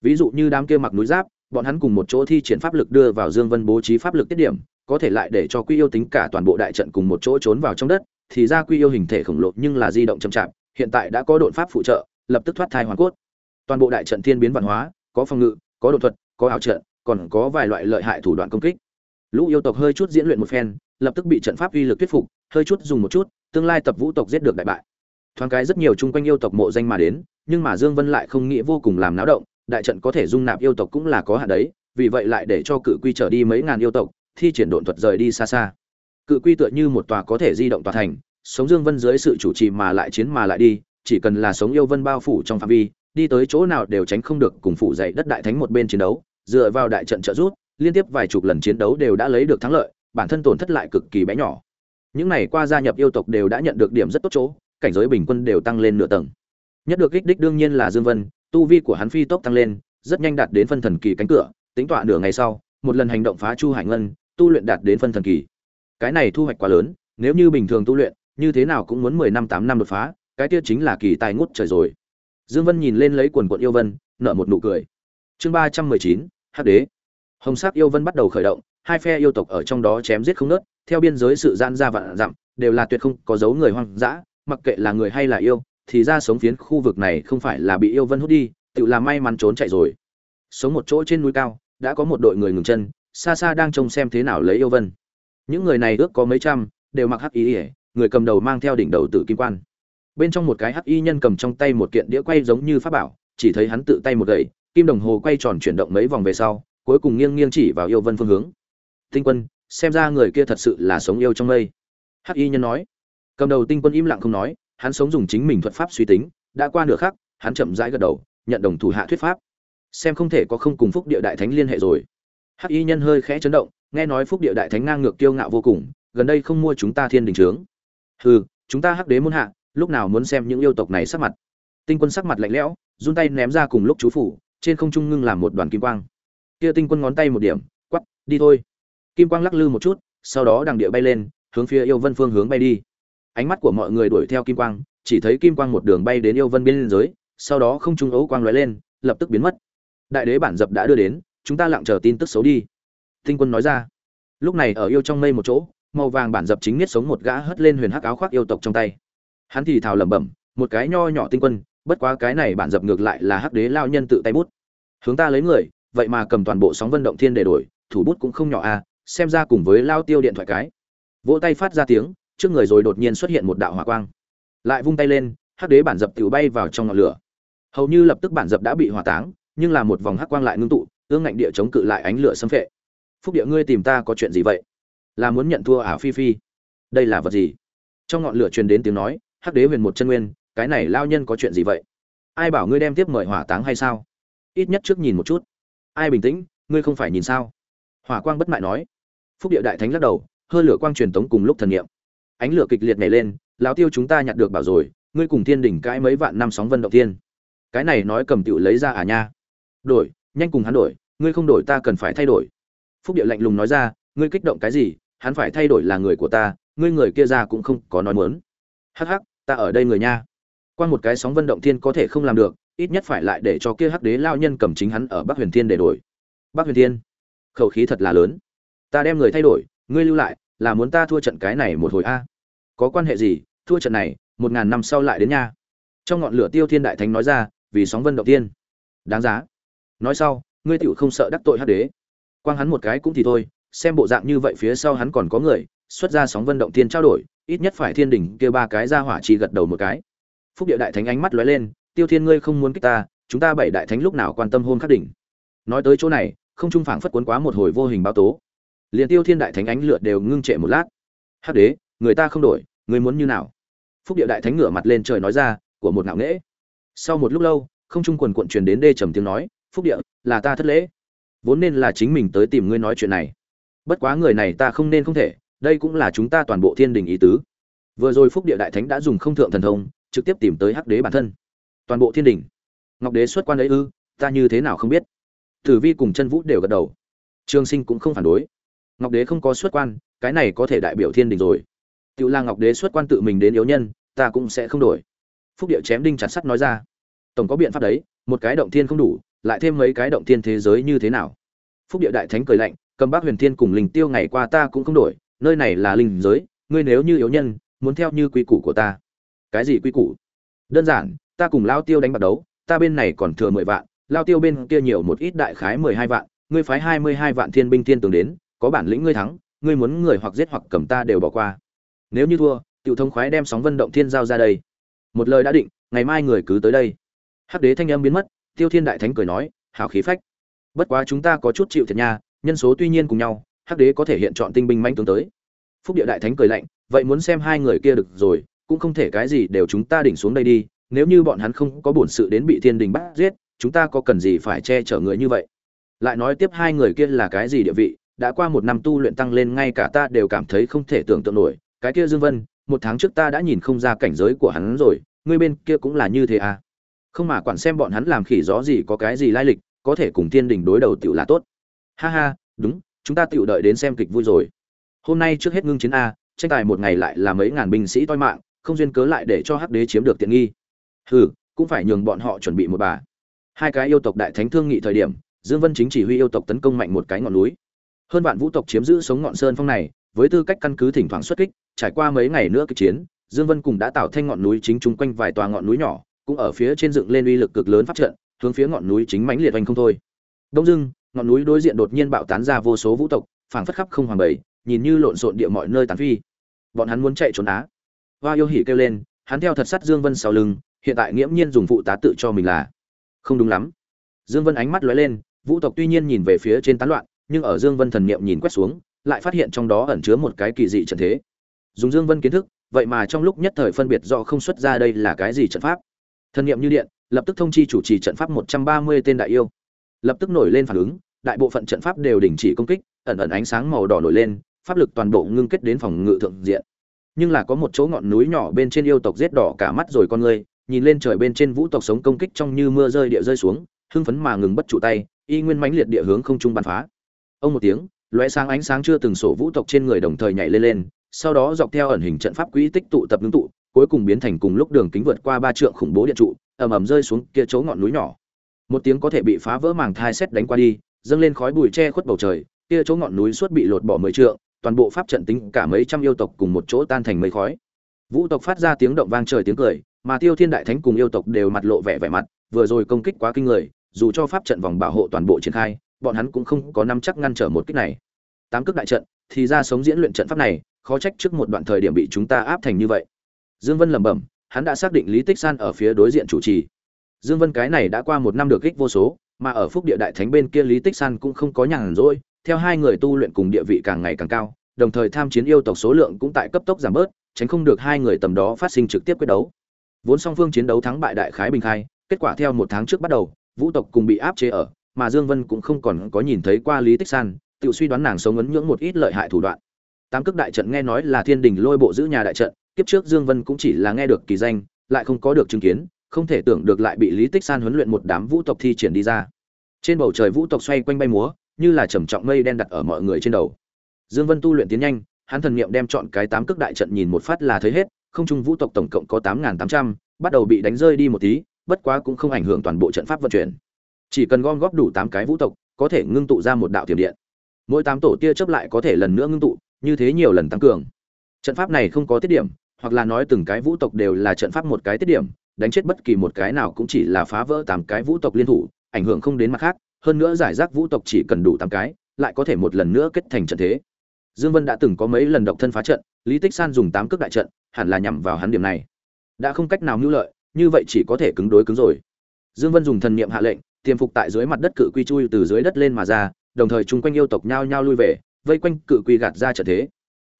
Ví dụ như đám kia mặc núi giáp, bọn hắn cùng một chỗ thi triển pháp lực đưa vào dương vân bố trí pháp lực tiết điểm, có thể lại để cho quy yêu tính cả toàn bộ đại trận cùng một chỗ trốn vào trong đất, thì ra quy yêu hình thể khổng lồ nhưng là di động chậm chạp, hiện tại đã có đột pháp phụ trợ, lập tức thoát thai hoàn cốt. Toàn bộ đại trận thiên biến văn hóa, có phòng ngự, có độ thuật, có ảo trận, còn có vài loại lợi hại thủ đoạn công kích. Lũ yêu tộc hơi chút diễn luyện một phen lập tức bị trận pháp uy lực thuyết phục hơi chút dùng một chút tương lai tập vũ tộc giết được đại bại. Thoáng cái rất nhiều chung quanh yêu tộc mộ danh mà đến nhưng mà dương vân lại không nghĩ vô cùng làm náo động đại trận có thể dung nạp yêu tộc cũng là có hạn đấy vì vậy lại để cho cự quy trở đi mấy ngàn yêu tộc thi triển độn thuật rời đi xa xa. Cự quy tựa như một tòa có thể di động tòa thành sống dương vân dưới sự chủ trì mà lại chiến mà lại đi chỉ cần là sống yêu vân bao phủ trong phạm vi đi tới chỗ nào đều tránh không được cùng phủ dậy đất đại thánh một bên chiến đấu dựa vào đại trận trợ giúp, liên tiếp vài chục lần chiến đấu đều đã lấy được thắng lợi bản thân tổn thất lại cực kỳ bé nhỏ. Những này qua gia nhập yêu tộc đều đã nhận được điểm rất tốt chỗ, cảnh giới bình quân đều tăng lên nửa tầng. Nhất được kích đích đương nhiên là dương vân, tu vi của hắn phi tốc tăng lên, rất nhanh đạt đến phân thần kỳ cánh cửa, tính tọa nửa ngày sau, một lần hành động phá chu hải ngân, tu luyện đạt đến phân thần kỳ. Cái này thu hoạch quá lớn, nếu như bình thường tu luyện, như thế nào cũng muốn mười năm, tám năm đột phá, cái kia chính là kỳ tài ngút trời rồi. Dương vân nhìn lên lấy quần quận yêu vân, nở một nụ cười. Chương ba trăm mười chín, hắc đế. Hồng sắc yêu vân bắt đầu khởi động hai phe yêu tộc ở trong đó chém giết không nớt, theo biên giới sự gian ra vạn dặm, đều là tuyệt không có dấu người hoang dã, mặc kệ là người hay là yêu, thì ra sống phiến khu vực này không phải là bị yêu vân hút đi, tự là may mắn trốn chạy rồi. Sống một chỗ trên núi cao, đã có một đội người ngừng chân, xa xa đang trông xem thế nào lấy yêu vân. Những người này ước có mấy trăm, đều mặc hắc y ỉa người cầm đầu mang theo đỉnh đầu tử kim quan. Bên trong một cái hắc y nhân cầm trong tay một kiện đĩa quay giống như pháp bảo, chỉ thấy hắn tự tay một gậy, kim đồng hồ quay tròn chuyển động mấy vòng về sau, cuối cùng nghiêng nghiêng chỉ vào yêu vân phương hướng tinh quân, xem ra người kia thật sự là sống yêu trong mây. Hắc y nhân nói. Cầm đầu tinh quân im lặng không nói, hắn sống dùng chính mình thuật pháp suy tính, đã qua nửa khắc, hắn chậm rãi gật đầu, nhận đồng thủ hạ thuyết pháp. Xem không thể có không cùng phúc địa đại thánh liên hệ rồi. Hắc y nhân hơi khẽ chấn động, nghe nói phúc địa đại thánh ngang ngược kiêu ngạo vô cùng, gần đây không mua chúng ta thiên đình trướng. Hừ, chúng ta hắc đế muốn hạ, lúc nào muốn xem những yêu tộc này sắc mặt. Tinh quân sắc mặt lạnh lẽo, run tay ném ra cùng lúc chú phủ, trên không trung ngưng làm một đoàn kim quang. Kia tinh quân ngón tay một điểm quắp đi thôi kim quang lắc lư một chút sau đó đằng địa bay lên hướng phía yêu vân phương hướng bay đi. Ánh mắt của mọi người đuổi theo kim quang chỉ thấy kim quang một đường bay đến yêu vân bên giới, sau đó không trung ấu quang lóe lên lập tức biến mất. Đại đế bản dập đã đưa đến chúng ta lặng chờ tin tức xấu đi. Tinh quân nói ra. Lúc này ở yêu trong mây một chỗ màu vàng bản dập chính niết sống một gã hất lên huyền hắc áo khoác yêu tộc trong tay. Hắn thì thào lẩm bẩm một cái nho nhỏ tinh quân bất quá cái này bản dập ngược lại là hắc đế lao nhân tự tay bút. Hướng ta lấy người vậy mà cầm toàn bộ sóng vận động thiên để đổi thủ bút cũng không nhỏ à xem ra cùng với lao tiêu điện thoại cái. Vỗ tay phát ra tiếng, trước người rồi đột nhiên xuất hiện một đạo hỏa quang. Lại vung tay lên, hắc đế bản dập tự bay vào trong ngọn lửa. Hầu như lập tức bản dập đã bị hỏa táng, nhưng là một vòng hắc quang lại ngưng tụ, ương ngạnh địa chống cự lại ánh lửa xâm phệ. Phúc địa ngươi tìm ta có chuyện gì vậy? Là muốn nhận thua ả phi phi? Đây là vật gì? Trong ngọn lửa truyền đến tiếng nói, hắc đế huyền một chân nguyên, cái này lao nhân có chuyện gì vậy? Ai bảo ngươi đem tiếp mời hỏa táng hay sao? Ít nhất trước nhìn một chút. Ai bình tĩnh, ngươi không phải nhìn sao? Hỏa quang bất mại nói. Phúc địa đại thánh lắc đầu, hơi lửa quang truyền tống cùng lúc thần niệm. Ánh lửa kịch liệt nhảy lên, lão tiêu chúng ta nhặt được bảo rồi, ngươi cùng thiên đỉnh cãi mấy vạn năm sóng vân động thiên. Cái này nói cầm tiểu lấy ra à nha. Đổi, nhanh cùng hắn đổi, ngươi không đổi ta cần phải thay đổi. Phúc địa lạnh lùng nói ra, ngươi kích động cái gì, hắn phải thay đổi là người của ta, ngươi người kia ra cũng không có nói muốn. Hắc hắc, ta ở đây người nha. Qua một cái sóng vân động thiên có thể không làm được, ít nhất phải lại để cho kia hắc đế lao nhân cầm chính hắn ở bắc huyền thiên để đổi. Bắc huyền thiên khẩu khí thật là lớn. Ta đem người thay đổi, ngươi lưu lại, là muốn ta thua trận cái này một hồi a. Có quan hệ gì, thua trận này, một ngàn năm sau lại đến nha. Trong ngọn lửa tiêu thiên đại thánh nói ra, vì sóng vân động thiên đáng giá. Nói sau, ngươi tựu không sợ đắc tội hắc đế. Quang hắn một cái cũng thì thôi, xem bộ dạng như vậy phía sau hắn còn có người, xuất ra sóng vân động thiên trao đổi, ít nhất phải thiên đỉnh kia ba cái ra hỏa chỉ gật đầu một cái. Phúc địa đại thánh ánh mắt lóe lên, tiêu thiên, ngươi không muốn kích ta, chúng ta bảy đại thánh lúc nào quan tâm hôn khắc đỉnh? Nói tới chỗ này không trung phảng phất cuốn quá một hồi vô hình báo tố. Liền tiêu thiên đại thánh ánh lượt đều ngưng trệ một lát. Hắc đế, người ta không đổi, người muốn như nào? Phúc địa đại thánh ngửa mặt lên trời nói ra, của một ngạo nghễ. Sau một lúc lâu, không trung quần cuộn truyền đến đê trầm tiếng nói, phúc địa, là ta thất lễ. Vốn nên là chính mình tới tìm ngươi nói chuyện này. Bất quá người này ta không nên không thể, đây cũng là chúng ta toàn bộ thiên đình ý tứ. Vừa rồi phúc địa đại thánh đã dùng không thượng thần thông, trực tiếp tìm tới hắc đế bản thân. Toàn bộ thiên đình. Ngọc đế xuất quan ấy ư, ta như thế nào không biết tử vi cùng chân vũ đều gật đầu. Trường sinh cũng không phản đối. Ngọc đế không có xuất quan, cái này có thể đại biểu thiên đình rồi. Tự là ngọc đế xuất quan tự mình đến yếu nhân, ta cũng sẽ không đổi. Phúc địa chém đinh chặt sắt nói ra. Tổng có biện pháp đấy, một cái động thiên không đủ, lại thêm mấy cái động thiên thế giới như thế nào? Phúc địa đại thánh cười lạnh, cầm bác huyền thiên cùng linh tiêu ngày qua ta cũng không đổi, nơi này là linh giới, ngươi nếu như yếu nhân, muốn theo như quy củ của ta. Cái gì quy củ? Đơn giản, ta cùng lao tiêu đánh bạc đấu, ta bên này còn thừa mười vạn lao tiêu bên kia nhiều một ít đại khái mười hai vạn, ngươi phái hai mươi hai vạn thiên binh thiên tướng đến, có bản lĩnh ngươi thắng, ngươi muốn người hoặc giết hoặc cầm ta đều bỏ qua. Nếu như thua, tiểu thông khoái đem sóng vân động thiên giao ra đây. Một lời đã định, ngày mai người cứ tới đây. Hắc đế thanh âm biến mất, tiêu thiên đại thánh cười nói hào khí phách. Bất quá chúng ta có chút chịu thiệt nha, nhân số tuy nhiên cùng nhau, hắc đế có thể hiện chọn tinh binh manh tướng tới. Phúc địa đại thánh cười lạnh, vậy muốn xem hai người kia được rồi, cũng không thể cái gì đều chúng ta đỉnh xuống đây đi, nếu như bọn hắn không có bổn sự đến bị thiên đình bắt giết chúng ta có cần gì phải che chở người như vậy? Lại nói tiếp hai người kia là cái gì địa vị? Đã qua một năm tu luyện tăng lên ngay cả ta đều cảm thấy không thể tưởng tượng nổi. Cái kia dương vân, một tháng trước ta đã nhìn không ra cảnh giới của hắn rồi, ngươi bên kia cũng là như thế à? Không mà quản xem bọn hắn làm khỉ gió gì có cái gì lai lịch, có thể cùng thiên đình đối đầu tiểu là tốt. Ha ha, đúng, chúng ta tiểu đợi đến xem kịch vui rồi. Hôm nay trước hết ngưng chiến a, tranh tài một ngày lại là mấy ngàn binh sĩ toi mạng, không duyên cớ lại để cho hắc đế chiếm được tiện nghi. Hừ, cũng phải nhường bọn họ chuẩn bị một bà hai cái yêu tộc đại thánh thương nghị thời điểm, dương vân chính chỉ huy yêu tộc tấn công mạnh một cái ngọn núi. Hơn vạn vũ tộc chiếm giữ sống ngọn sơn phong này, với tư cách căn cứ thỉnh thoảng xuất kích, trải qua mấy ngày nữa kịch chiến, dương vân cùng đã tạo thanh ngọn núi chính chung quanh vài tòa ngọn núi nhỏ, cũng ở phía trên dựng lên uy lực cực lớn pháp trận, hướng phía ngọn núi chính mãnh liệt oanh không thôi. Đông dưng ngọn núi đối diện đột nhiên bạo tán ra vô số vũ tộc, phảng phất khắp không hoàng bầy, nhìn như lộn xộn địa mọi nơi tán phi. Bọn hắn muốn chạy trốn á. Hoa yêu hỉ kêu lên, hắn theo thật sắt dương vân sau lưng, hiện tại nghiễm nhiên dùng phụ tá tự cho mình là không đúng lắm. Dương vân ánh mắt lóe lên, vũ tộc tuy nhiên nhìn về phía trên tán loạn, nhưng ở dương vân thần niệm nhìn quét xuống, lại phát hiện trong đó ẩn chứa một cái kỳ dị trận thế. Dùng dương vân kiến thức, vậy mà trong lúc nhất thời phân biệt do không xuất ra đây là cái gì trận pháp. Thần niệm như điện, lập tức thông chi chủ trì trận pháp 130 tên đại yêu. Lập tức nổi lên phản ứng, đại bộ phận trận pháp đều đình chỉ công kích, ẩn ẩn ánh sáng màu đỏ nổi lên, pháp lực toàn bộ ngưng kết đến phòng ngự thượng diện. Nhưng là có một chỗ ngọn núi nhỏ bên trên yêu tộc giết đỏ cả mắt rồi con người nhìn lên trời bên trên vũ tộc sống công kích trong như mưa rơi địa rơi xuống, hưng phấn mà ngừng bất trụ tay, y nguyên mãnh liệt địa hướng không trung bắn phá. Ông một tiếng, lóe sáng ánh sáng chưa từng sổ vũ tộc trên người đồng thời nhảy lên lên, sau đó dọc theo ẩn hình trận pháp quỹ tích tụ tập ngưng tụ, cuối cùng biến thành cùng lúc đường kính vượt qua ba trượng khủng bố điện trụ, ầm ầm rơi xuống kia chỗ ngọn núi nhỏ. Một tiếng có thể bị phá vỡ màng thai xét đánh qua đi, dâng lên khói bụi che khuất bầu trời, kia chỗ ngọn núi suốt bị lột bỏ mười trượng, toàn bộ pháp trận tính cả mấy trăm yêu tộc cùng một chỗ tan thành mây khói. Vũ tộc phát ra tiếng động vang trời tiếng cười mà tiêu thiên đại thánh cùng yêu tộc đều mặt lộ vẻ vẻ mặt, vừa rồi công kích quá kinh người, dù cho pháp trận vòng bảo hộ toàn bộ triển khai, bọn hắn cũng không có nắm chắc ngăn trở một kích này. Tám cước đại trận, thì ra sống diễn luyện trận pháp này, khó trách trước một đoạn thời điểm bị chúng ta áp thành như vậy. Dương vân lẩm bẩm, hắn đã xác định lý tích san ở phía đối diện chủ trì. Dương vân cái này đã qua một năm được kích vô số, mà ở phúc địa đại thánh bên kia lý tích san cũng không có nhàn rỗi, theo hai người tu luyện cùng địa vị càng ngày càng cao, đồng thời tham chiến yêu tộc số lượng cũng tại cấp tốc giảm bớt, tránh không được hai người tầm đó phát sinh trực tiếp quyết đấu vốn song phương chiến đấu thắng bại đại khái bình khai, kết quả theo một tháng trước bắt đầu, vũ tộc cùng bị áp chế ở, mà dương vân cũng không còn có nhìn thấy qua lý tích san, tự suy đoán nàng sống ấn nhưỡng một ít lợi hại thủ đoạn. Tám cước đại trận nghe nói là thiên đình lôi bộ giữ nhà đại trận, kiếp trước dương vân cũng chỉ là nghe được kỳ danh, lại không có được chứng kiến, không thể tưởng được lại bị lý tích san huấn luyện một đám vũ tộc thi triển đi ra. Trên bầu trời vũ tộc xoay quanh bay múa, như là trầm trọng mây đen đặt ở mọi người trên đầu. Dương vân tu luyện tiến nhanh, hắn thần niệm đem chọn cái tám cước đại trận nhìn một phát là thấy hết không trung vũ tộc tổng cộng có tám tám trăm, bắt đầu bị đánh rơi đi một tí, bất quá cũng không ảnh hưởng toàn bộ trận pháp vận chuyển. Chỉ cần gom góp đủ tám cái vũ tộc, có thể ngưng tụ ra một đạo tiềm điện. Mỗi tám tổ tia chớp lại có thể lần nữa ngưng tụ, như thế nhiều lần tăng cường. Trận pháp này không có tiết điểm, hoặc là nói từng cái vũ tộc đều là trận pháp một cái tiết điểm, đánh chết bất kỳ một cái nào cũng chỉ là phá vỡ tám cái vũ tộc liên thủ, ảnh hưởng không đến mặt khác, hơn nữa giải rác vũ tộc chỉ cần đủ tám cái, lại có thể một lần nữa kết thành trận thế dương vân đã từng có mấy lần độc thân phá trận, lý tích san dùng tám cước đại trận, hẳn là nhằm vào hắn điểm này. Đã không cách nào mưu lợi, như vậy chỉ có thể cứng đối cứng rồi. Dương vân dùng thần niệm hạ lệnh, tiềm phục tại dưới mặt đất cự quy chui từ dưới đất lên mà ra, đồng thời chung quanh yêu tộc nhao nhao lui về, vây quanh cự quy gạt ra trận thế.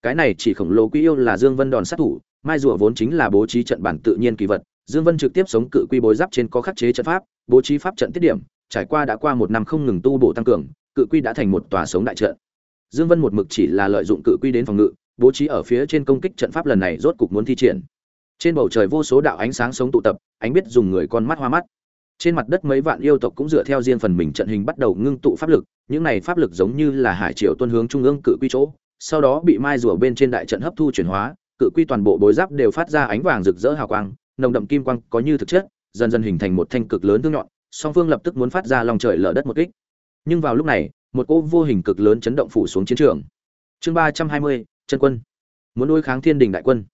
Cái này chỉ khổng lồ quy yêu là dương vân đòn sát thủ, mai rùa vốn chính là bố trí trận bản tự nhiên kỳ vật. Dương vân trực tiếp sống cự quy bối giáp trên có khắc chế trận pháp, bố trí pháp trận tiết điểm, trải qua đã qua một năm không ngừng tu bổ tăng cường, cự quy đã thành một tòa sống đại trận dương vân một mực chỉ là lợi dụng cự quy đến phòng ngự, bố trí ở phía trên công kích trận pháp lần này rốt cục muốn thi triển. Trên bầu trời vô số đạo ánh sáng sống tụ tập, ánh biết dùng người con mắt hoa mắt. Trên mặt đất mấy vạn yêu tộc cũng dựa theo riêng phần mình trận hình bắt đầu ngưng tụ pháp lực, những này pháp lực giống như là hải triều tuân hướng trung ương cự quy chỗ, sau đó bị mai rùa bên trên đại trận hấp thu chuyển hóa, cự quy toàn bộ bối giáp đều phát ra ánh vàng rực rỡ hào quang, nồng đậm kim quang có như thực chất, dần dần hình thành một thanh cực lớn thương nhọn, song phương lập tức muốn phát ra lòng trời lở đất một kích. Nhưng vào lúc này một cỗ vô hình cực lớn chấn động phủ xuống chiến trường. Chương ba trăm hai mươi, chân quân. Muốn đối kháng thiên đình đại quân.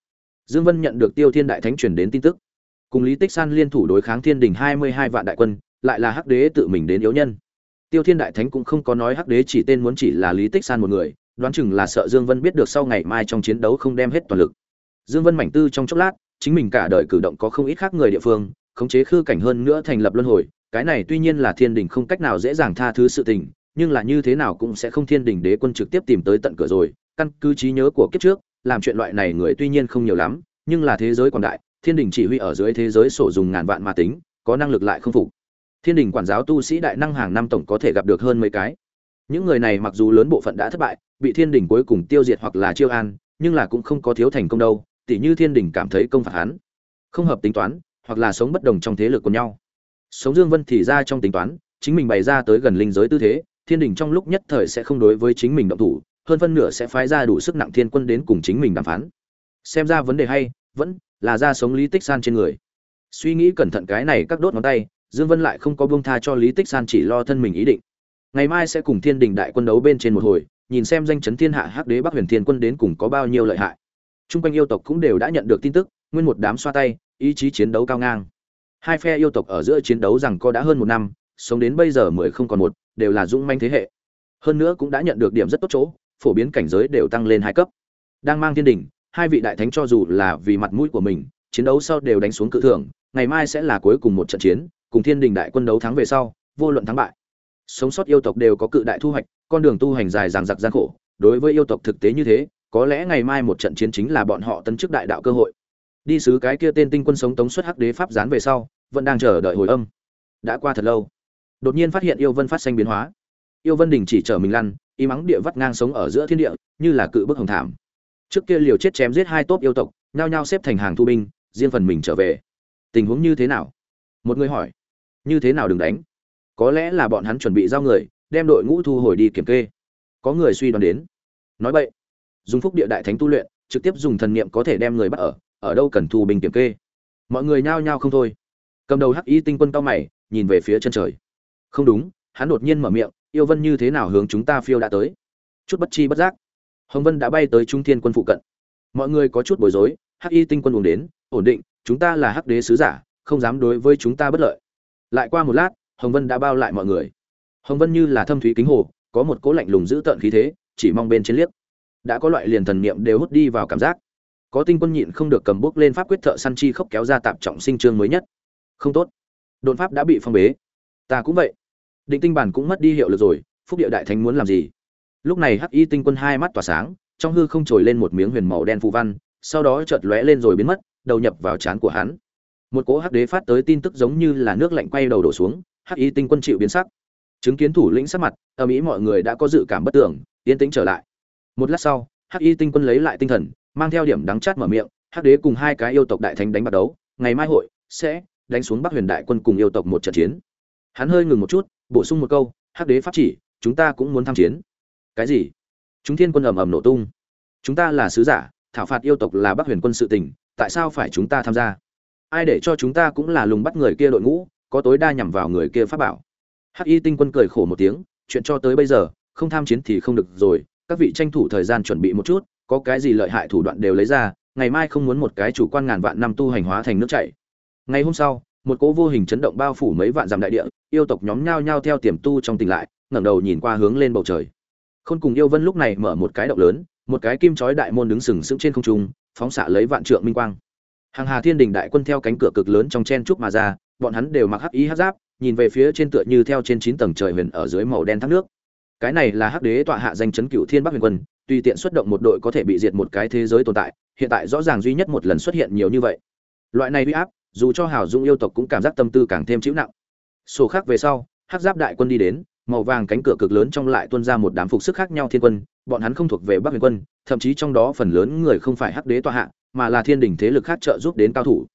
Dương vân nhận được tiêu thiên đại thánh truyền đến tin tức. Cùng lý tích san liên thủ đối kháng thiên đình hai mươi hai vạn đại quân, lại là hắc đế tự mình đến yếu nhân. Tiêu thiên đại thánh cũng không có nói hắc đế chỉ tên muốn chỉ là lý tích san một người, đoán chừng là sợ dương vân biết được sau ngày mai trong chiến đấu không đem hết toàn lực. Dương vân mảnh tư trong chốc lát, chính mình cả đời cử động có không ít khác người địa phương, khống chế khư cảnh hơn nữa thành lập luân hồi, cái này tuy nhiên là thiên đình không cách nào dễ dàng tha thứ sự tình nhưng là như thế nào cũng sẽ không thiên đình đế quân trực tiếp tìm tới tận cửa rồi, căn cứ trí nhớ của kiếp trước, làm chuyện loại này người tuy nhiên không nhiều lắm, nhưng là thế giới quảng đại, thiên đình chỉ huy ở dưới thế giới sổ dùng ngàn vạn mà tính, có năng lực lại không phục. Thiên đình quản giáo tu sĩ đại năng hàng năm tổng có thể gặp được hơn mấy cái. Những người này mặc dù lớn bộ phận đã thất bại, bị thiên đình cuối cùng tiêu diệt hoặc là chiêu an, nhưng là cũng không có thiếu thành công đâu, tỉ như thiên đình cảm thấy công phạt hắn. Không hợp tính toán, hoặc là sống bất đồng trong thế lực của nhau. Sống dương vân thì ra trong tính toán, chính mình bày ra tới gần linh giới tư thế thiên đình trong lúc nhất thời sẽ không đối với chính mình động thủ hơn phân nửa sẽ phái ra đủ sức nặng thiên quân đến cùng chính mình đàm phán. Xem ra vấn đề hay vẫn là ra sống lý tích san trên người. Suy nghĩ cẩn thận cái này các đốt ngón tay dương vân lại không có buông tha cho lý tích san chỉ lo thân mình ý định. Ngày mai sẽ cùng thiên đình đại quân đấu bên trên một hồi nhìn xem danh chấn thiên hạ hắc đế bắc huyền thiên quân đến cùng có bao nhiêu lợi hại. Trung quanh yêu tộc cũng đều đã nhận được tin tức, nguyên một đám xoa tay, ý chí chiến đấu cao ngang. Hai phe yêu tộc ở giữa chiến đấu rằng có đã hơn một năm, sống đến bây giờ mười không còn một, đều là dũng manh thế hệ. Hơn nữa cũng đã nhận được điểm rất tốt chỗ, phổ biến cảnh giới đều tăng lên hai cấp. Đang mang thiên đỉnh, hai vị đại thánh cho dù là vì mặt mũi của mình, chiến đấu sau đều đánh xuống cự thượng, ngày mai sẽ là cuối cùng một trận chiến, cùng thiên đình đại quân đấu thắng về sau, vô luận thắng bại. Sống sót yêu tộc đều có cự đại thu hoạch, con đường tu hành dài dằng dặc gian khổ, đối với yêu tộc thực tế như thế, có lẽ ngày mai một trận chiến chính là bọn họ tấn chức đại đạo cơ hội đi sứ cái kia tên tinh quân sống tống xuất hắc đế pháp gián về sau vẫn đang chờ đợi hồi âm đã qua thật lâu đột nhiên phát hiện yêu vân phát sinh biến hóa. Yêu vân đình chỉ chở mình lăn, y mắng địa vắt ngang sống ở giữa thiên địa, như là cự bức hồng thảm. Trước kia liều chết chém giết hai tốp yêu tộc, nhao nhao xếp thành hàng thu binh, riêng phần mình trở về. Tình huống như thế nào? Một người hỏi. Như thế nào đừng đánh? Có lẽ là bọn hắn chuẩn bị giao người, đem đội ngũ thu hồi đi kiểm kê. Có người suy đoán đến. Nói vậy dùng phúc địa đại thánh tu luyện, trực tiếp dùng thần niệm có thể đem người bắt ở ở đâu cần thu binh kiểm kê. Mọi người nhao nhao không thôi. Cầm đầu hắc y tinh quân cao mày, nhìn về phía chân trời không đúng, hắn đột nhiên mở miệng, yêu vân như thế nào hướng chúng ta phiêu đã tới? Chút bất chi bất giác, hồng vân đã bay tới trung thiên quân phụ cận. Mọi người có chút bối rối, hắc y tinh quân uống đến, ổn định, chúng ta là hắc đế sứ giả, không dám đối với chúng ta bất lợi. Lại qua một lát, hồng vân đã bao lại mọi người. Hồng vân như là thâm thúy kính hồ, có một cỗ lạnh lùng giữ tợn khí thế, chỉ mong bên trên liếc. Đã có loại liền thần niệm đều hút đi vào cảm giác. Có tinh quân nhịn không được cầm bước lên pháp quyết thợ săn chi khốc kéo ra tạp trọng sinh trương mới nhất. Không tốt. Đột pháp đã bị phong bế ta cũng vậy. Định tinh bản cũng mất đi hiệu lực rồi, phúc địa đại thánh muốn làm gì? Lúc này hắc y tinh quân hai mắt tỏa sáng, trong hư không trồi lên một miếng huyền màu đen phù văn, sau đó chợt lóe lên rồi biến mất, đầu nhập vào trán của hắn. Một cỗ hắc đế phát tới tin tức giống như là nước lạnh quay đầu đổ xuống, hắc y tinh quân chịu biến sắc. Chứng kiến thủ lĩnh sắc mặt ở mỹ mọi người đã có dự cảm bất tưởng yên tĩnh trở lại. Một lát sau, hắc y tinh quân lấy lại tinh thần, mang theo điểm đắng chát mở miệng, hắc đế cùng hai cái yêu tộc đại thánh đánh bắt đấu, ngày mai hội sẽ đánh xuống bắc huyền đại quân cùng yêu tộc một trận chiến hắn hơi ngừng một chút, bổ sung một câu, hắc đế pháp chỉ, chúng ta cũng muốn tham chiến. Cái gì? Chúng thiên quân ầm ầm nổ tung. Chúng ta là sứ giả, thảo phạt yêu tộc là bắc huyền quân sự tình, tại sao phải chúng ta tham gia? Ai để cho chúng ta cũng là lùng bắt người kia đội ngũ, có tối đa nhằm vào người kia pháp bảo. Hắc y tinh quân cười khổ một tiếng, chuyện cho tới bây giờ, không tham chiến thì không được rồi, các vị tranh thủ thời gian chuẩn bị một chút, có cái gì lợi hại thủ đoạn đều lấy ra, ngày mai không muốn một cái chủ quan ngàn vạn năm tu hành hóa thành nước chảy. Ngày hôm sau một cỗ vô hình chấn động bao phủ mấy vạn dặm đại địa, yêu tộc nhóm nhao nhao theo tiềm tu trong tỉnh lại, ngẩng đầu nhìn qua hướng lên bầu trời. Khôn cùng yêu vân lúc này mở một cái động lớn, một cái kim chói đại môn đứng sừng sững trên không trung, phóng xạ lấy vạn trượng minh quang. Hàng hà thiên đình đại quân theo cánh cửa cực lớn trong chen trúc mà ra, bọn hắn đều mặc hắc ý hắc giáp, nhìn về phía trên tựa như theo trên chín tầng trời huyền ở dưới màu đen thác nước. Cái này là hắc đế tọa hạ danh chấn cửu thiên bắc huyền quân, tùy tiện xuất động một đội có thể bị diệt một cái thế giới tồn tại, hiện tại rõ ràng duy nhất một lần xuất hiện nhiều như vậy. Loại này uy áp dù cho hào dung yêu tộc cũng cảm giác tâm tư càng thêm chịu nặng. Sổ khác về sau, hắc giáp đại quân đi đến, màu vàng cánh cửa cực lớn trong lại tuôn ra một đám phục sức khác nhau thiên quân, bọn hắn không thuộc về bắc huyền quân, thậm chí trong đó phần lớn người không phải hắc đế tọa hạ, mà là thiên đình thế lực khác trợ giúp đến cao thủ.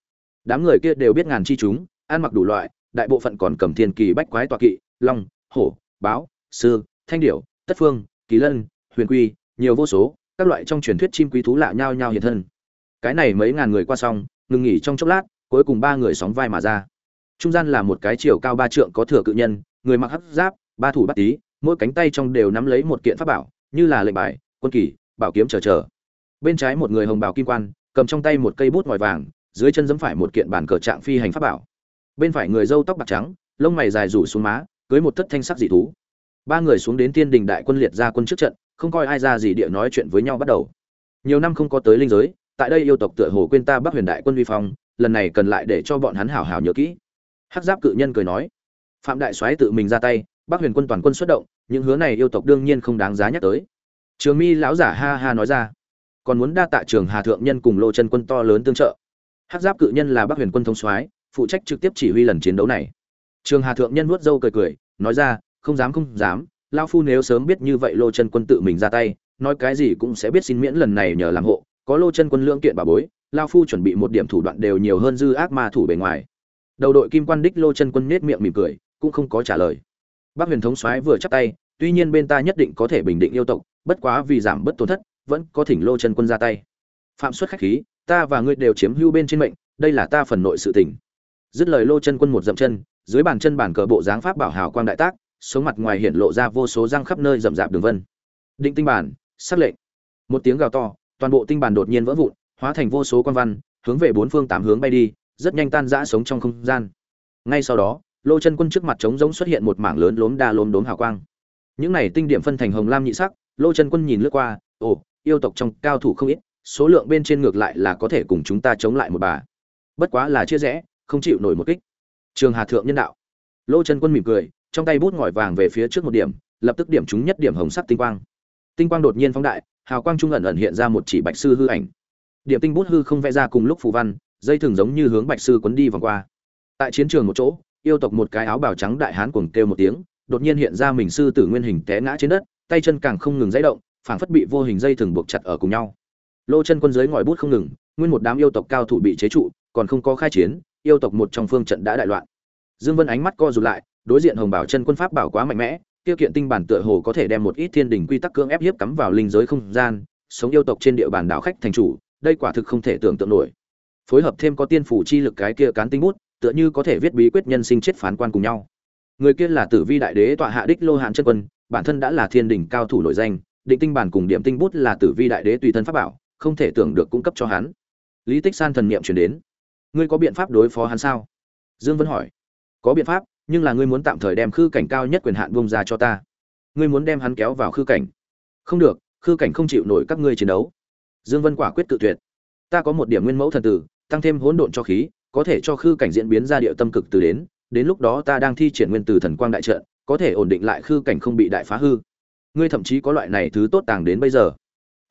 Đám người kia đều biết ngàn chi chúng, ăn mặc đủ loại, đại bộ phận còn cầm thiên kỳ bách quái tọa kỵ, long, hổ, báo, sư, thanh điểu, tất phương, kỳ lân, huyền quy, nhiều vô số, các loại trong truyền thuyết chim quý thú lạ nhao nhao hiện thân. Cái này mấy ngàn người qua xong, ngừng nghỉ trong chốc lát cuối cùng ba người sóng vai mà ra. Trung gian là một cái chiều cao ba trượng có thừa cự nhân, người mặc hấp giáp, ba thủ bắt tí mỗi cánh tay trong đều nắm lấy một kiện pháp bảo, như là lệnh bài, quân kỳ, bảo kiếm chờ chờ. Bên trái một người hồng bào kim quan, cầm trong tay một cây bút ngòi vàng, dưới chân giẫm phải một kiện bản cờ trạng phi hành pháp bảo. Bên phải người râu tóc bạc trắng, lông mày dài rủ xuống má, cưới một thất thanh sắc dị thú. Ba người xuống đến tiên đình đại quân liệt ra quân trước trận, không coi ai ra gì địa nói chuyện với nhau bắt đầu. Nhiều năm không có tới linh giới, tại đây yêu tộc tựa hồ quên ta bắc huyền đại quân vi phong lần này cần lại để cho bọn hắn hảo hảo nhớ kỹ. Hắc giáp cự nhân cười nói, phạm đại soái tự mình ra tay, bắc huyền quân toàn quân xuất động, những hứa này yêu tộc đương nhiên không đáng giá nhắc tới. Trường mi lão giả ha ha nói ra, còn muốn đa tạ trường hà thượng nhân cùng lô chân quân to lớn tương trợ. Hắc giáp cự nhân là bắc huyền quân thông soái, phụ trách trực tiếp chỉ huy lần chiến đấu này. Trường hà thượng nhân vuốt râu cười cười, nói ra, không dám không dám lao phu nếu sớm biết như vậy lô chân quân tự mình ra tay, nói cái gì cũng sẽ biết xin miễn lần này nhờ làm hộ, có lô chân quân lượng kiện bà bối lao phu chuẩn bị một điểm thủ đoạn đều nhiều hơn dư ác ma thủ bề ngoài. Đầu đội kim quan đích lô chân quân nết miệng mỉm cười, cũng không có trả lời. Bác huyền thống soái vừa chắp tay, tuy nhiên bên ta nhất định có thể bình định yêu tộc, bất quá vì giảm bất tổn thất, vẫn có thỉnh lô chân quân ra tay. Phạm xuất khách khí, ta và ngươi đều chiếm hưu bên trên mệnh, đây là ta phần nội sự tình. Dứt lời lô chân quân một dậm chân, dưới bàn chân bản cờ bộ dáng pháp bảo hào quang đại tác, sống mặt ngoài hiện lộ ra vô số răng khắp nơi rậm rạp đường vân. Định tinh bản, sắc lệnh. Một tiếng gào to, toàn bộ tinh bản đột nhiên vỡ vụn hóa thành vô số quan văn, hướng về bốn phương tám hướng bay đi, rất nhanh tan rã sống trong không gian. Ngay sau đó, lô chân quân trước mặt trống rỗng xuất hiện một mảng lớn lốm đa lốm đốm hào quang. Những này tinh điểm phân thành hồng lam nhị sắc, lô chân quân nhìn lướt qua, ồ, yêu tộc trong cao thủ không ít, số lượng bên trên ngược lại là có thể cùng chúng ta chống lại một bà. Bất quá là chia rẽ, không chịu nổi một kích. Trường hà thượng nhân đạo. Lô chân quân mỉm cười, trong tay bút ngòi vàng về phía trước một điểm, lập tức điểm chúng nhất điểm hồng sắc tinh quang. Tinh quang đột nhiên phóng đại, hào quang trung ẩn ẩn hiện ra một chỉ bạch sư hư ảnh điểm tinh bút hư không vẽ ra cùng lúc phù văn, dây thường giống như hướng bạch sư quấn đi vòng qua. Tại chiến trường một chỗ, yêu tộc một cái áo bào trắng đại hán cuồng kêu một tiếng, đột nhiên hiện ra mình sư tử nguyên hình té ngã trên đất, tay chân càng không ngừng dãy động, phảng phất bị vô hình dây thường buộc chặt ở cùng nhau. Lô chân quân dưới ngòi bút không ngừng, nguyên một đám yêu tộc cao thủ bị chế trụ, còn không có khai chiến, yêu tộc một trong phương trận đã đại loạn. Dương vân ánh mắt co rụt lại, đối diện hồng bảo chân quân pháp bảo quá mạnh mẽ tiêu kiện tinh bản tựa hồ có thể đem một ít thiên đình quy tắc cưỡng ép hiếp cắm vào linh giới không gian, sống yêu tộc trên địa bàn đảo khách thành chủ đây quả thực không thể tưởng tượng nổi. Phối hợp thêm có tiên phủ chi lực cái kia cán tinh bút, tựa như có thể viết bí quyết nhân sinh chết phán quan cùng nhau. Người kia là tử vi đại đế tọa hạ đích lô hạn chân quân, bản thân đã là thiên đình cao thủ nổi danh, định tinh bản cùng điểm tinh bút là tử vi đại đế tùy thân pháp bảo, không thể tưởng được cung cấp cho hắn. Lý tích san thần niệm truyền đến. Ngươi có biện pháp đối phó hắn sao? Dương vân hỏi. Có biện pháp, nhưng là ngươi muốn tạm thời đem khư cảnh cao nhất quyền hạn bông ra cho ta. Ngươi muốn đem hắn kéo vào khư cảnh. Không được, khư cảnh không chịu nổi các ngươi chiến đấu dương vân quả quyết tự tuyệt. Ta có một điểm nguyên mẫu thần tử, tăng thêm hỗn độn cho khí, có thể cho khư cảnh diễn biến ra địa tâm cực từ đến đến lúc đó ta đang thi triển nguyên từ thần quang đại trận, có thể ổn định lại khư cảnh không bị đại phá hư. Ngươi thậm chí có loại này thứ tốt tàng đến bây giờ.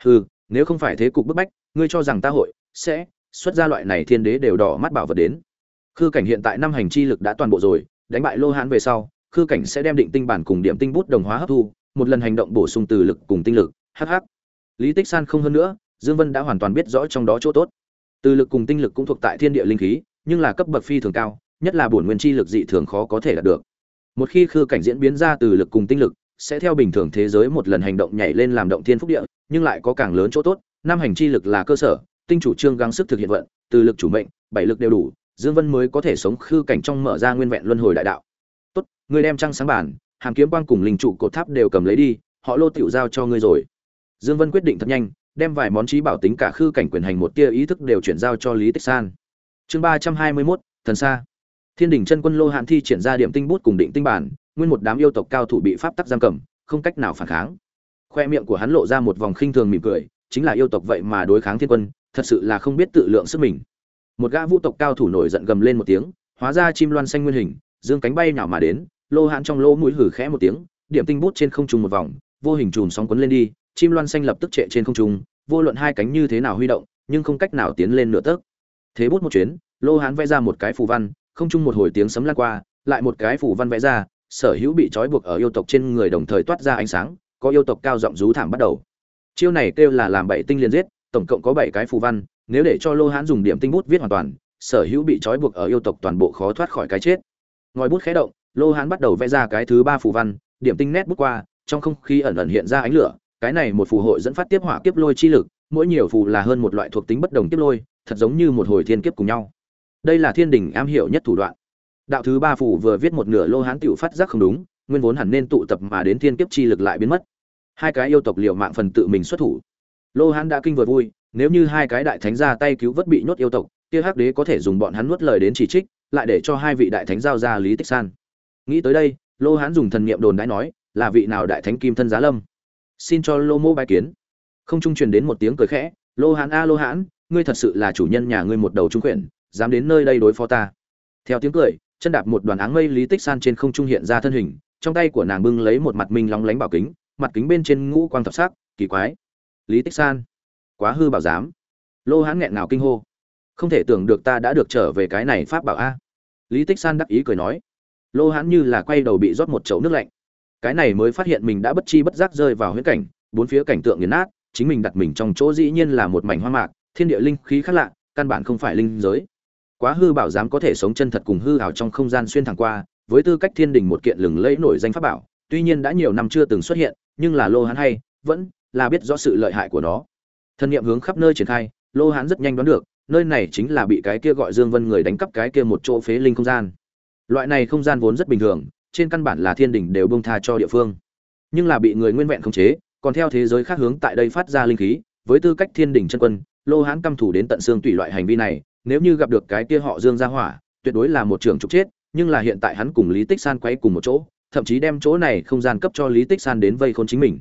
Hư nếu không phải thế cục bức bách, ngươi cho rằng ta hội sẽ xuất ra loại này thiên đế đều đỏ mắt bảo vật đến. Khư cảnh hiện tại năm hành chi lực đã toàn bộ rồi, đánh bại lô hãn về sau, khư cảnh sẽ đem định tinh bản cùng điểm tinh bút đồng hóa hấp thu, một lần hành động bổ sung từ lực cùng tinh lực. Hh lý tích san không hơn nữa dương vân đã hoàn toàn biết rõ trong đó chỗ tốt. Từ lực cùng tinh lực cũng thuộc tại thiên địa linh khí, nhưng là cấp bậc phi thường cao, nhất là bổn nguyên chi lực dị thường khó có thể đạt được. Một khi khư cảnh diễn biến ra từ lực cùng tinh lực, sẽ theo bình thường thế giới một lần hành động nhảy lên làm động thiên phúc địa, nhưng lại có càng lớn chỗ tốt, năm hành chi lực là cơ sở, tinh chủ trương gắng sức thực hiện vận, từ lực chủ mệnh, bảy lực đều đủ, dương vân mới có thể sống khư cảnh trong mở ra nguyên vẹn luân hồi đại đạo. Tốt ngươi đem trăng sáng bản, hàm kiếm quang cùng linh trụ cột tháp đều cầm lấy đi, họ lô tiểu giao cho ngươi rồi. Dương vân quyết định thật nhanh đem vài món trí bảo tính cả khư cảnh quyền hành một tia ý thức đều chuyển giao cho lý tích san. Chương ba trăm hai mươi mốt, thần sa. Thiên đình chân quân lô hạn thi triển ra điểm tinh bút cùng định tinh bản, nguyên một đám yêu tộc cao thủ bị pháp tắc giam cầm, không cách nào phản kháng. Khoe miệng của hắn lộ ra một vòng khinh thường mỉm cười, chính là yêu tộc vậy mà đối kháng thiên quân, thật sự là không biết tự lượng sức mình. Một gã vũ tộc cao thủ nổi giận gầm lên một tiếng, hóa ra chim loan xanh nguyên hình, dương cánh bay nhào mà đến, lô Hạn trong lỗ mũi hử khẽ một tiếng, điểm tinh bút trên không trung một vòng, vô hình chùm sóng quấn lên đi, chim loan xanh lập tức trệ trên không trung vô luận hai cánh như thế nào huy động, nhưng không cách nào tiến lên nửa tấc. Thế bút một chuyến, lô hán vẽ ra một cái phù văn, không chung một hồi tiếng sấm lan qua, lại một cái phù văn vẽ ra, sở hữu bị trói buộc ở yêu tộc trên người đồng thời toát ra ánh sáng, có yêu tộc cao giọng rú thảm bắt đầu. Chiêu này kêu là làm bảy tinh liền giết, tổng cộng có bảy cái phù văn, nếu để cho lô hán dùng điểm tinh bút viết hoàn toàn, sở hữu bị trói buộc ở yêu tộc toàn bộ khó thoát khỏi cái chết. Ngòi bút khé động, lô hán bắt đầu vẽ ra cái thứ ba phù văn, điểm tinh nét bút qua, trong không khí ẩn ẩn hiện ra ánh lửa cái này một phù hội dẫn phát tiếp hỏa kiếp lôi chi lực, mỗi nhiều phù là hơn một loại thuộc tính bất đồng kiếp lôi, thật giống như một hồi thiên kiếp cùng nhau. Đây là thiên đỉnh am hiểu nhất thủ đoạn. Đạo thứ ba phù vừa viết một nửa lô hán tiểu phát giác không đúng, nguyên vốn hẳn nên tụ tập mà đến thiên kiếp chi lực lại biến mất. Hai cái yêu tộc liều mạng phần tự mình xuất thủ. Lô hán đã kinh vừa vui, nếu như hai cái đại thánh ra tay cứu vớt bị nhốt yêu tộc, kia hắc đế có thể dùng bọn hắn nuốt lời đến chỉ trích, lại để cho hai vị đại thánh giao ra lý tích san. Nghĩ tới đây, lô hán dùng thần niệm đồn đãi nói, là vị nào đại thánh kim thân giá lâm? Xin cho lô mô bài kiến. Không trung truyền đến một tiếng cười khẽ, lô hán a, lô hán, ngươi thật sự là chủ nhân nhà ngươi một đầu trung quyển, dám đến nơi đây đối phó ta. Theo tiếng cười, chân đạp một đoàn áng mây lý tích san trên không trung hiện ra thân hình, trong tay của nàng bưng lấy một mặt minh lóng lánh bảo kính, mặt kính bên trên ngũ quang thập sắc, kỳ quái. Lý tích san, quá hư bảo giám. Lô hãn nghẹn nào kinh hô. Không thể tưởng được ta đã được trở về cái này pháp bảo a. Lý tích san đắc ý cười nói. Lô hãn như là quay đầu bị rót một chậu nước lạnh cái này mới phát hiện mình đã bất chi bất giác rơi vào huyễn cảnh, bốn phía cảnh tượng nghiền nát, chính mình đặt mình trong chỗ dĩ nhiên là một mảnh hoa mạc, thiên địa linh khí khác lạ, căn bản không phải linh giới. Quá hư bảo dám có thể sống chân thật cùng hư ảo trong không gian xuyên thẳng qua, với tư cách thiên đình một kiện lừng lẫy nổi danh pháp bảo, tuy nhiên đã nhiều năm chưa từng xuất hiện, nhưng là lô hán hay, vẫn là biết rõ sự lợi hại của nó. Thân nhiệm hướng khắp nơi triển khai, lô hán rất nhanh đoán được, nơi này chính là bị cái kia gọi dương vân người đánh cắp cái kia một chỗ phế linh không gian. Loại này không gian vốn rất bình thường trên căn bản là thiên đình đều bông tha cho địa phương. Nhưng là bị người nguyên vẹn khống chế, còn theo thế giới khác hướng tại đây phát ra linh khí, với tư cách thiên đình chân quân, lô hán căm thủ đến tận xương tùy loại hành vi này, nếu như gặp được cái kia họ dương gia hỏa, tuyệt đối là một trường trục chết, nhưng là hiện tại hắn cùng lý tích san quay cùng một chỗ, thậm chí đem chỗ này không gian cấp cho lý tích san đến vây khốn chính mình.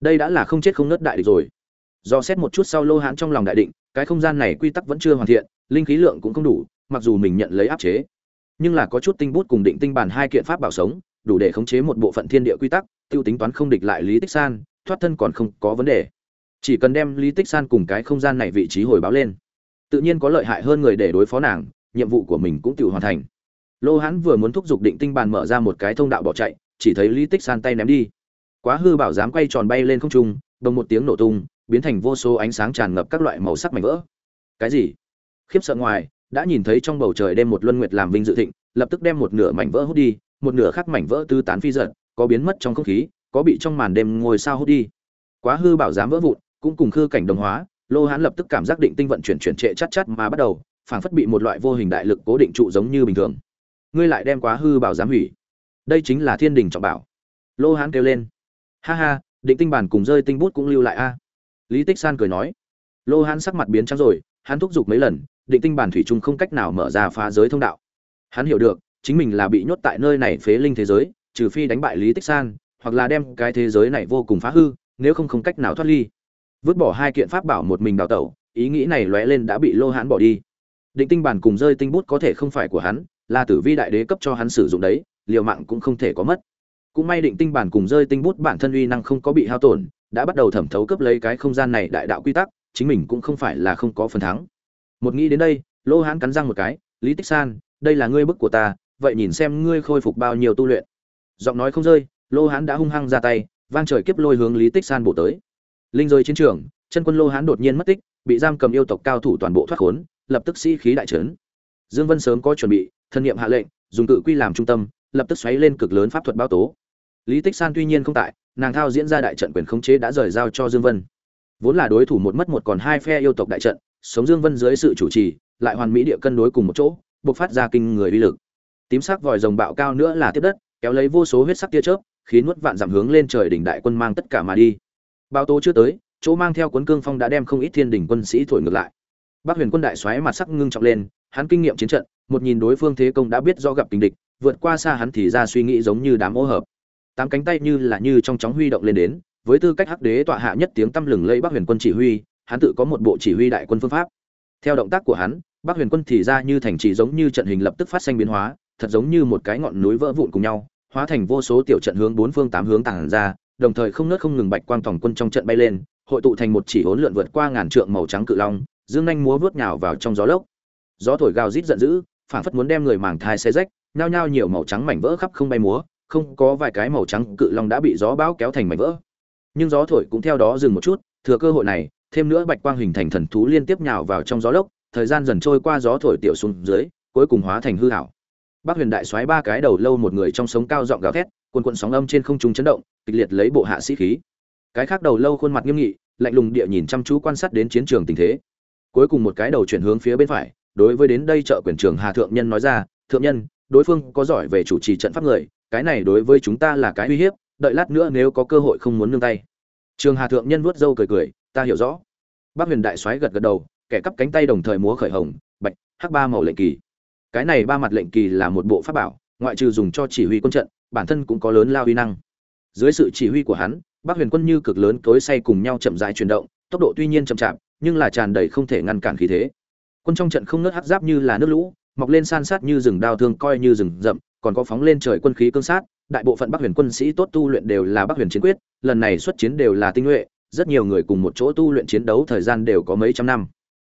Đây đã là không chết không nứt đại địch rồi. Do xét một chút sau lô hãn trong lòng đại định, cái không gian này quy tắc vẫn chưa hoàn thiện, linh khí lượng cũng không đủ, mặc dù mình nhận lấy áp chế nhưng là có chút tinh bút cùng định tinh bản hai kiện pháp bảo sống, đủ để khống chế một bộ phận thiên địa quy tắc, tiêu tính toán không địch lại lý tích san, thoát thân còn không có vấn đề. Chỉ cần đem lý tích san cùng cái không gian này vị trí hồi báo lên, tự nhiên có lợi hại hơn người để đối phó nàng, nhiệm vụ của mình cũng tự hoàn thành. Lô hãn vừa muốn thúc giục định tinh bàn mở ra một cái thông đạo bỏ chạy, chỉ thấy lý tích san tay ném đi. Quá hư bảo dám quay tròn bay lên không trung bồng một tiếng nổ tung, biến thành vô số ánh sáng tràn ngập các loại màu sắc mảnh vỡ. Cái gì? Khiếp sợ ngoài đã nhìn thấy trong bầu trời đêm một luân nguyệt làm vinh dự thịnh, lập tức đem một nửa mảnh vỡ hút đi, một nửa khác mảnh vỡ tư tán phi giật, có biến mất trong không khí, có bị trong màn đêm ngồi sao hút đi. Quá hư bảo dám vỡ vụn, cũng cùng khư cảnh đồng hóa, lô hán lập tức cảm giác định tinh vận chuyển chuyển trệ chắc chắc mà bắt đầu, phảng phất bị một loại vô hình đại lực cố định trụ giống như bình thường. Ngươi lại đem quá hư bảo dám hủy. Đây chính là thiên đình trọng bảo. Lô hán kêu lên. Ha ha, định tinh bản cùng rơi tinh bút cũng lưu lại a. Lý tích san cười nói. Lô hán sắc mặt biến trắng rồi, hắn thúc giục mấy lần định tinh bản thủy chung không cách nào mở ra phá giới thông đạo. Hắn hiểu được, chính mình là bị nhốt tại nơi này phế linh thế giới, trừ phi đánh bại lý tích san, hoặc là đem cái thế giới này vô cùng phá hư, nếu không không cách nào thoát ly. Vứt bỏ hai kiện pháp bảo một mình đào tẩu, ý nghĩ này lóe lên đã bị lô hãn bỏ đi. Định tinh bản cùng rơi tinh bút có thể không phải của hắn, là tử vi đại đế cấp cho hắn sử dụng đấy, liều mạng cũng không thể có mất. Cũng may định tinh bản cùng rơi tinh bút bản thân uy năng không có bị hao tổn, đã bắt đầu thẩm thấu cấp lấy cái không gian này đại đạo quy tắc, chính mình cũng không phải là không có phần thắng một nghĩ đến đây, lô hãn cắn răng một cái, lý tích san, đây là ngươi bức của ta, vậy nhìn xem ngươi khôi phục bao nhiêu tu luyện. Giọng nói không rơi, lô hãn đã hung hăng ra tay, vang trời kiếp lôi hướng lý tích san bổ tới. Linh rơi chiến trường, chân quân lô hán đột nhiên mất tích, bị giam cầm yêu tộc cao thủ toàn bộ thoát khốn, lập tức sĩ khí đại trấn. Dương vân sớm có chuẩn bị, thân nhiệm hạ lệnh, dùng cự quy làm trung tâm, lập tức xoáy lên cực lớn pháp thuật báo tố. Lý tích san tuy nhiên không tại, nàng thao diễn ra đại trận quyền khống chế đã rời giao cho dương vân. Vốn là đối thủ một mất một còn hai phe yêu tộc đại trận sống dương vân dưới sự chủ trì, lại hoàn mỹ địa cân đối cùng một chỗ, bộc phát ra kinh người uy lực. Tím sắc vòi rồng bạo cao nữa là tiếp đất, kéo lấy vô số huyết sắc tia chớp khí nuốt vạn giảm hướng lên trời đỉnh đại quân mang tất cả mà đi. Bao tố chưa tới, chỗ mang theo cuốn cương phong đã đem không ít thiên đỉnh quân sĩ thổi ngược lại. Bác huyền quân đại xoáy mặt sắc ngưng trọng lên, hắn kinh nghiệm chiến trận, một nhìn đối phương thế công đã biết do gặp tình địch, vượt qua xa hắn thì ra suy nghĩ giống như đám ô hợp. Tám cánh tay như là như trong chóng huy động lên đến, với tư cách hắc đế tọa hạ nhất tiếng tăm lừng lẫy bác huyền quân chỉ huy hắn tự có một bộ chỉ huy đại quân phương pháp. Theo động tác của hắn, Bắc huyền quân thì ra như thành trì giống như trận hình lập tức phát sinh biến hóa, thật giống như một cái ngọn núi vỡ vụn cùng nhau, hóa thành vô số tiểu trận hướng bốn phương tám hướng tản ra, đồng thời không nớt không ngừng bạch quang tổng quân trong trận bay lên, hội tụ thành một chỉ hỗn lượn vượt qua ngàn trượng màu trắng cự long, dương nhanh múa vớt nhào vào trong gió lốc. Gió thổi gào rít giận dữ phản phất muốn đem người màng thai xe rách, nhao nhao nhiều màu trắng mảnh vỡ khắp không bay múa, không có vài cái màu trắng cự long đã bị gió bão kéo thành mảnh vỡ. Nhưng gió thổi cũng theo đó dừng một chút, thừa cơ hội này thêm nữa bạch quang hình thành thần thú liên tiếp nhào vào trong gió lốc, thời gian dần trôi qua gió thổi tiểu xuống dưới, cuối cùng hóa thành hư hảo bác huyền đại xoáy ba cái đầu lâu một người trong sống cao giọng gào thét, cuồn cuộn sóng âm trên không trung chấn động, kịch liệt lấy bộ hạ sĩ khí. Cái khác đầu lâu khuôn mặt nghiêm nghị, lạnh lùng địa nhìn chăm chú quan sát đến chiến trường tình thế. Cuối cùng một cái đầu chuyển hướng phía bên phải, đối với đến đây chợ quyền trường hà thượng nhân nói ra, thượng nhân, đối phương có giỏi về chủ trì trận pháp người, cái này đối với chúng ta là cái uy hiếp, đợi lát nữa nếu có cơ hội không muốn nương tay trường hà thượng nhân vuốt râu cười cười, ta hiểu rõ. Bác huyền đại soái gật gật đầu, kẻ cắp cánh tay đồng thời múa khởi hồng, bạch, hắc ba màu lệnh kỳ. Cái này ba mặt lệnh kỳ là một bộ pháp bảo, ngoại trừ dùng cho chỉ huy quân trận, bản thân cũng có lớn lao uy năng. Dưới sự chỉ huy của hắn, bác huyền quân như cực lớn cối say cùng nhau chậm rãi chuyển động, tốc độ tuy nhiên chậm chạp, nhưng là tràn đầy không thể ngăn cản khí thế. Quân trong trận không nớt hắc giáp như là nước lũ, mọc lên san sát như rừng đao thương coi như rừng rậm, còn có phóng lên trời quân khí cương sát đại bộ phận bắc huyền quân sĩ tốt tu luyện đều là bắc huyền chiến quyết, lần này xuất chiến đều là tinh nhuệ, rất nhiều người cùng một chỗ tu luyện chiến đấu thời gian đều có mấy trăm năm.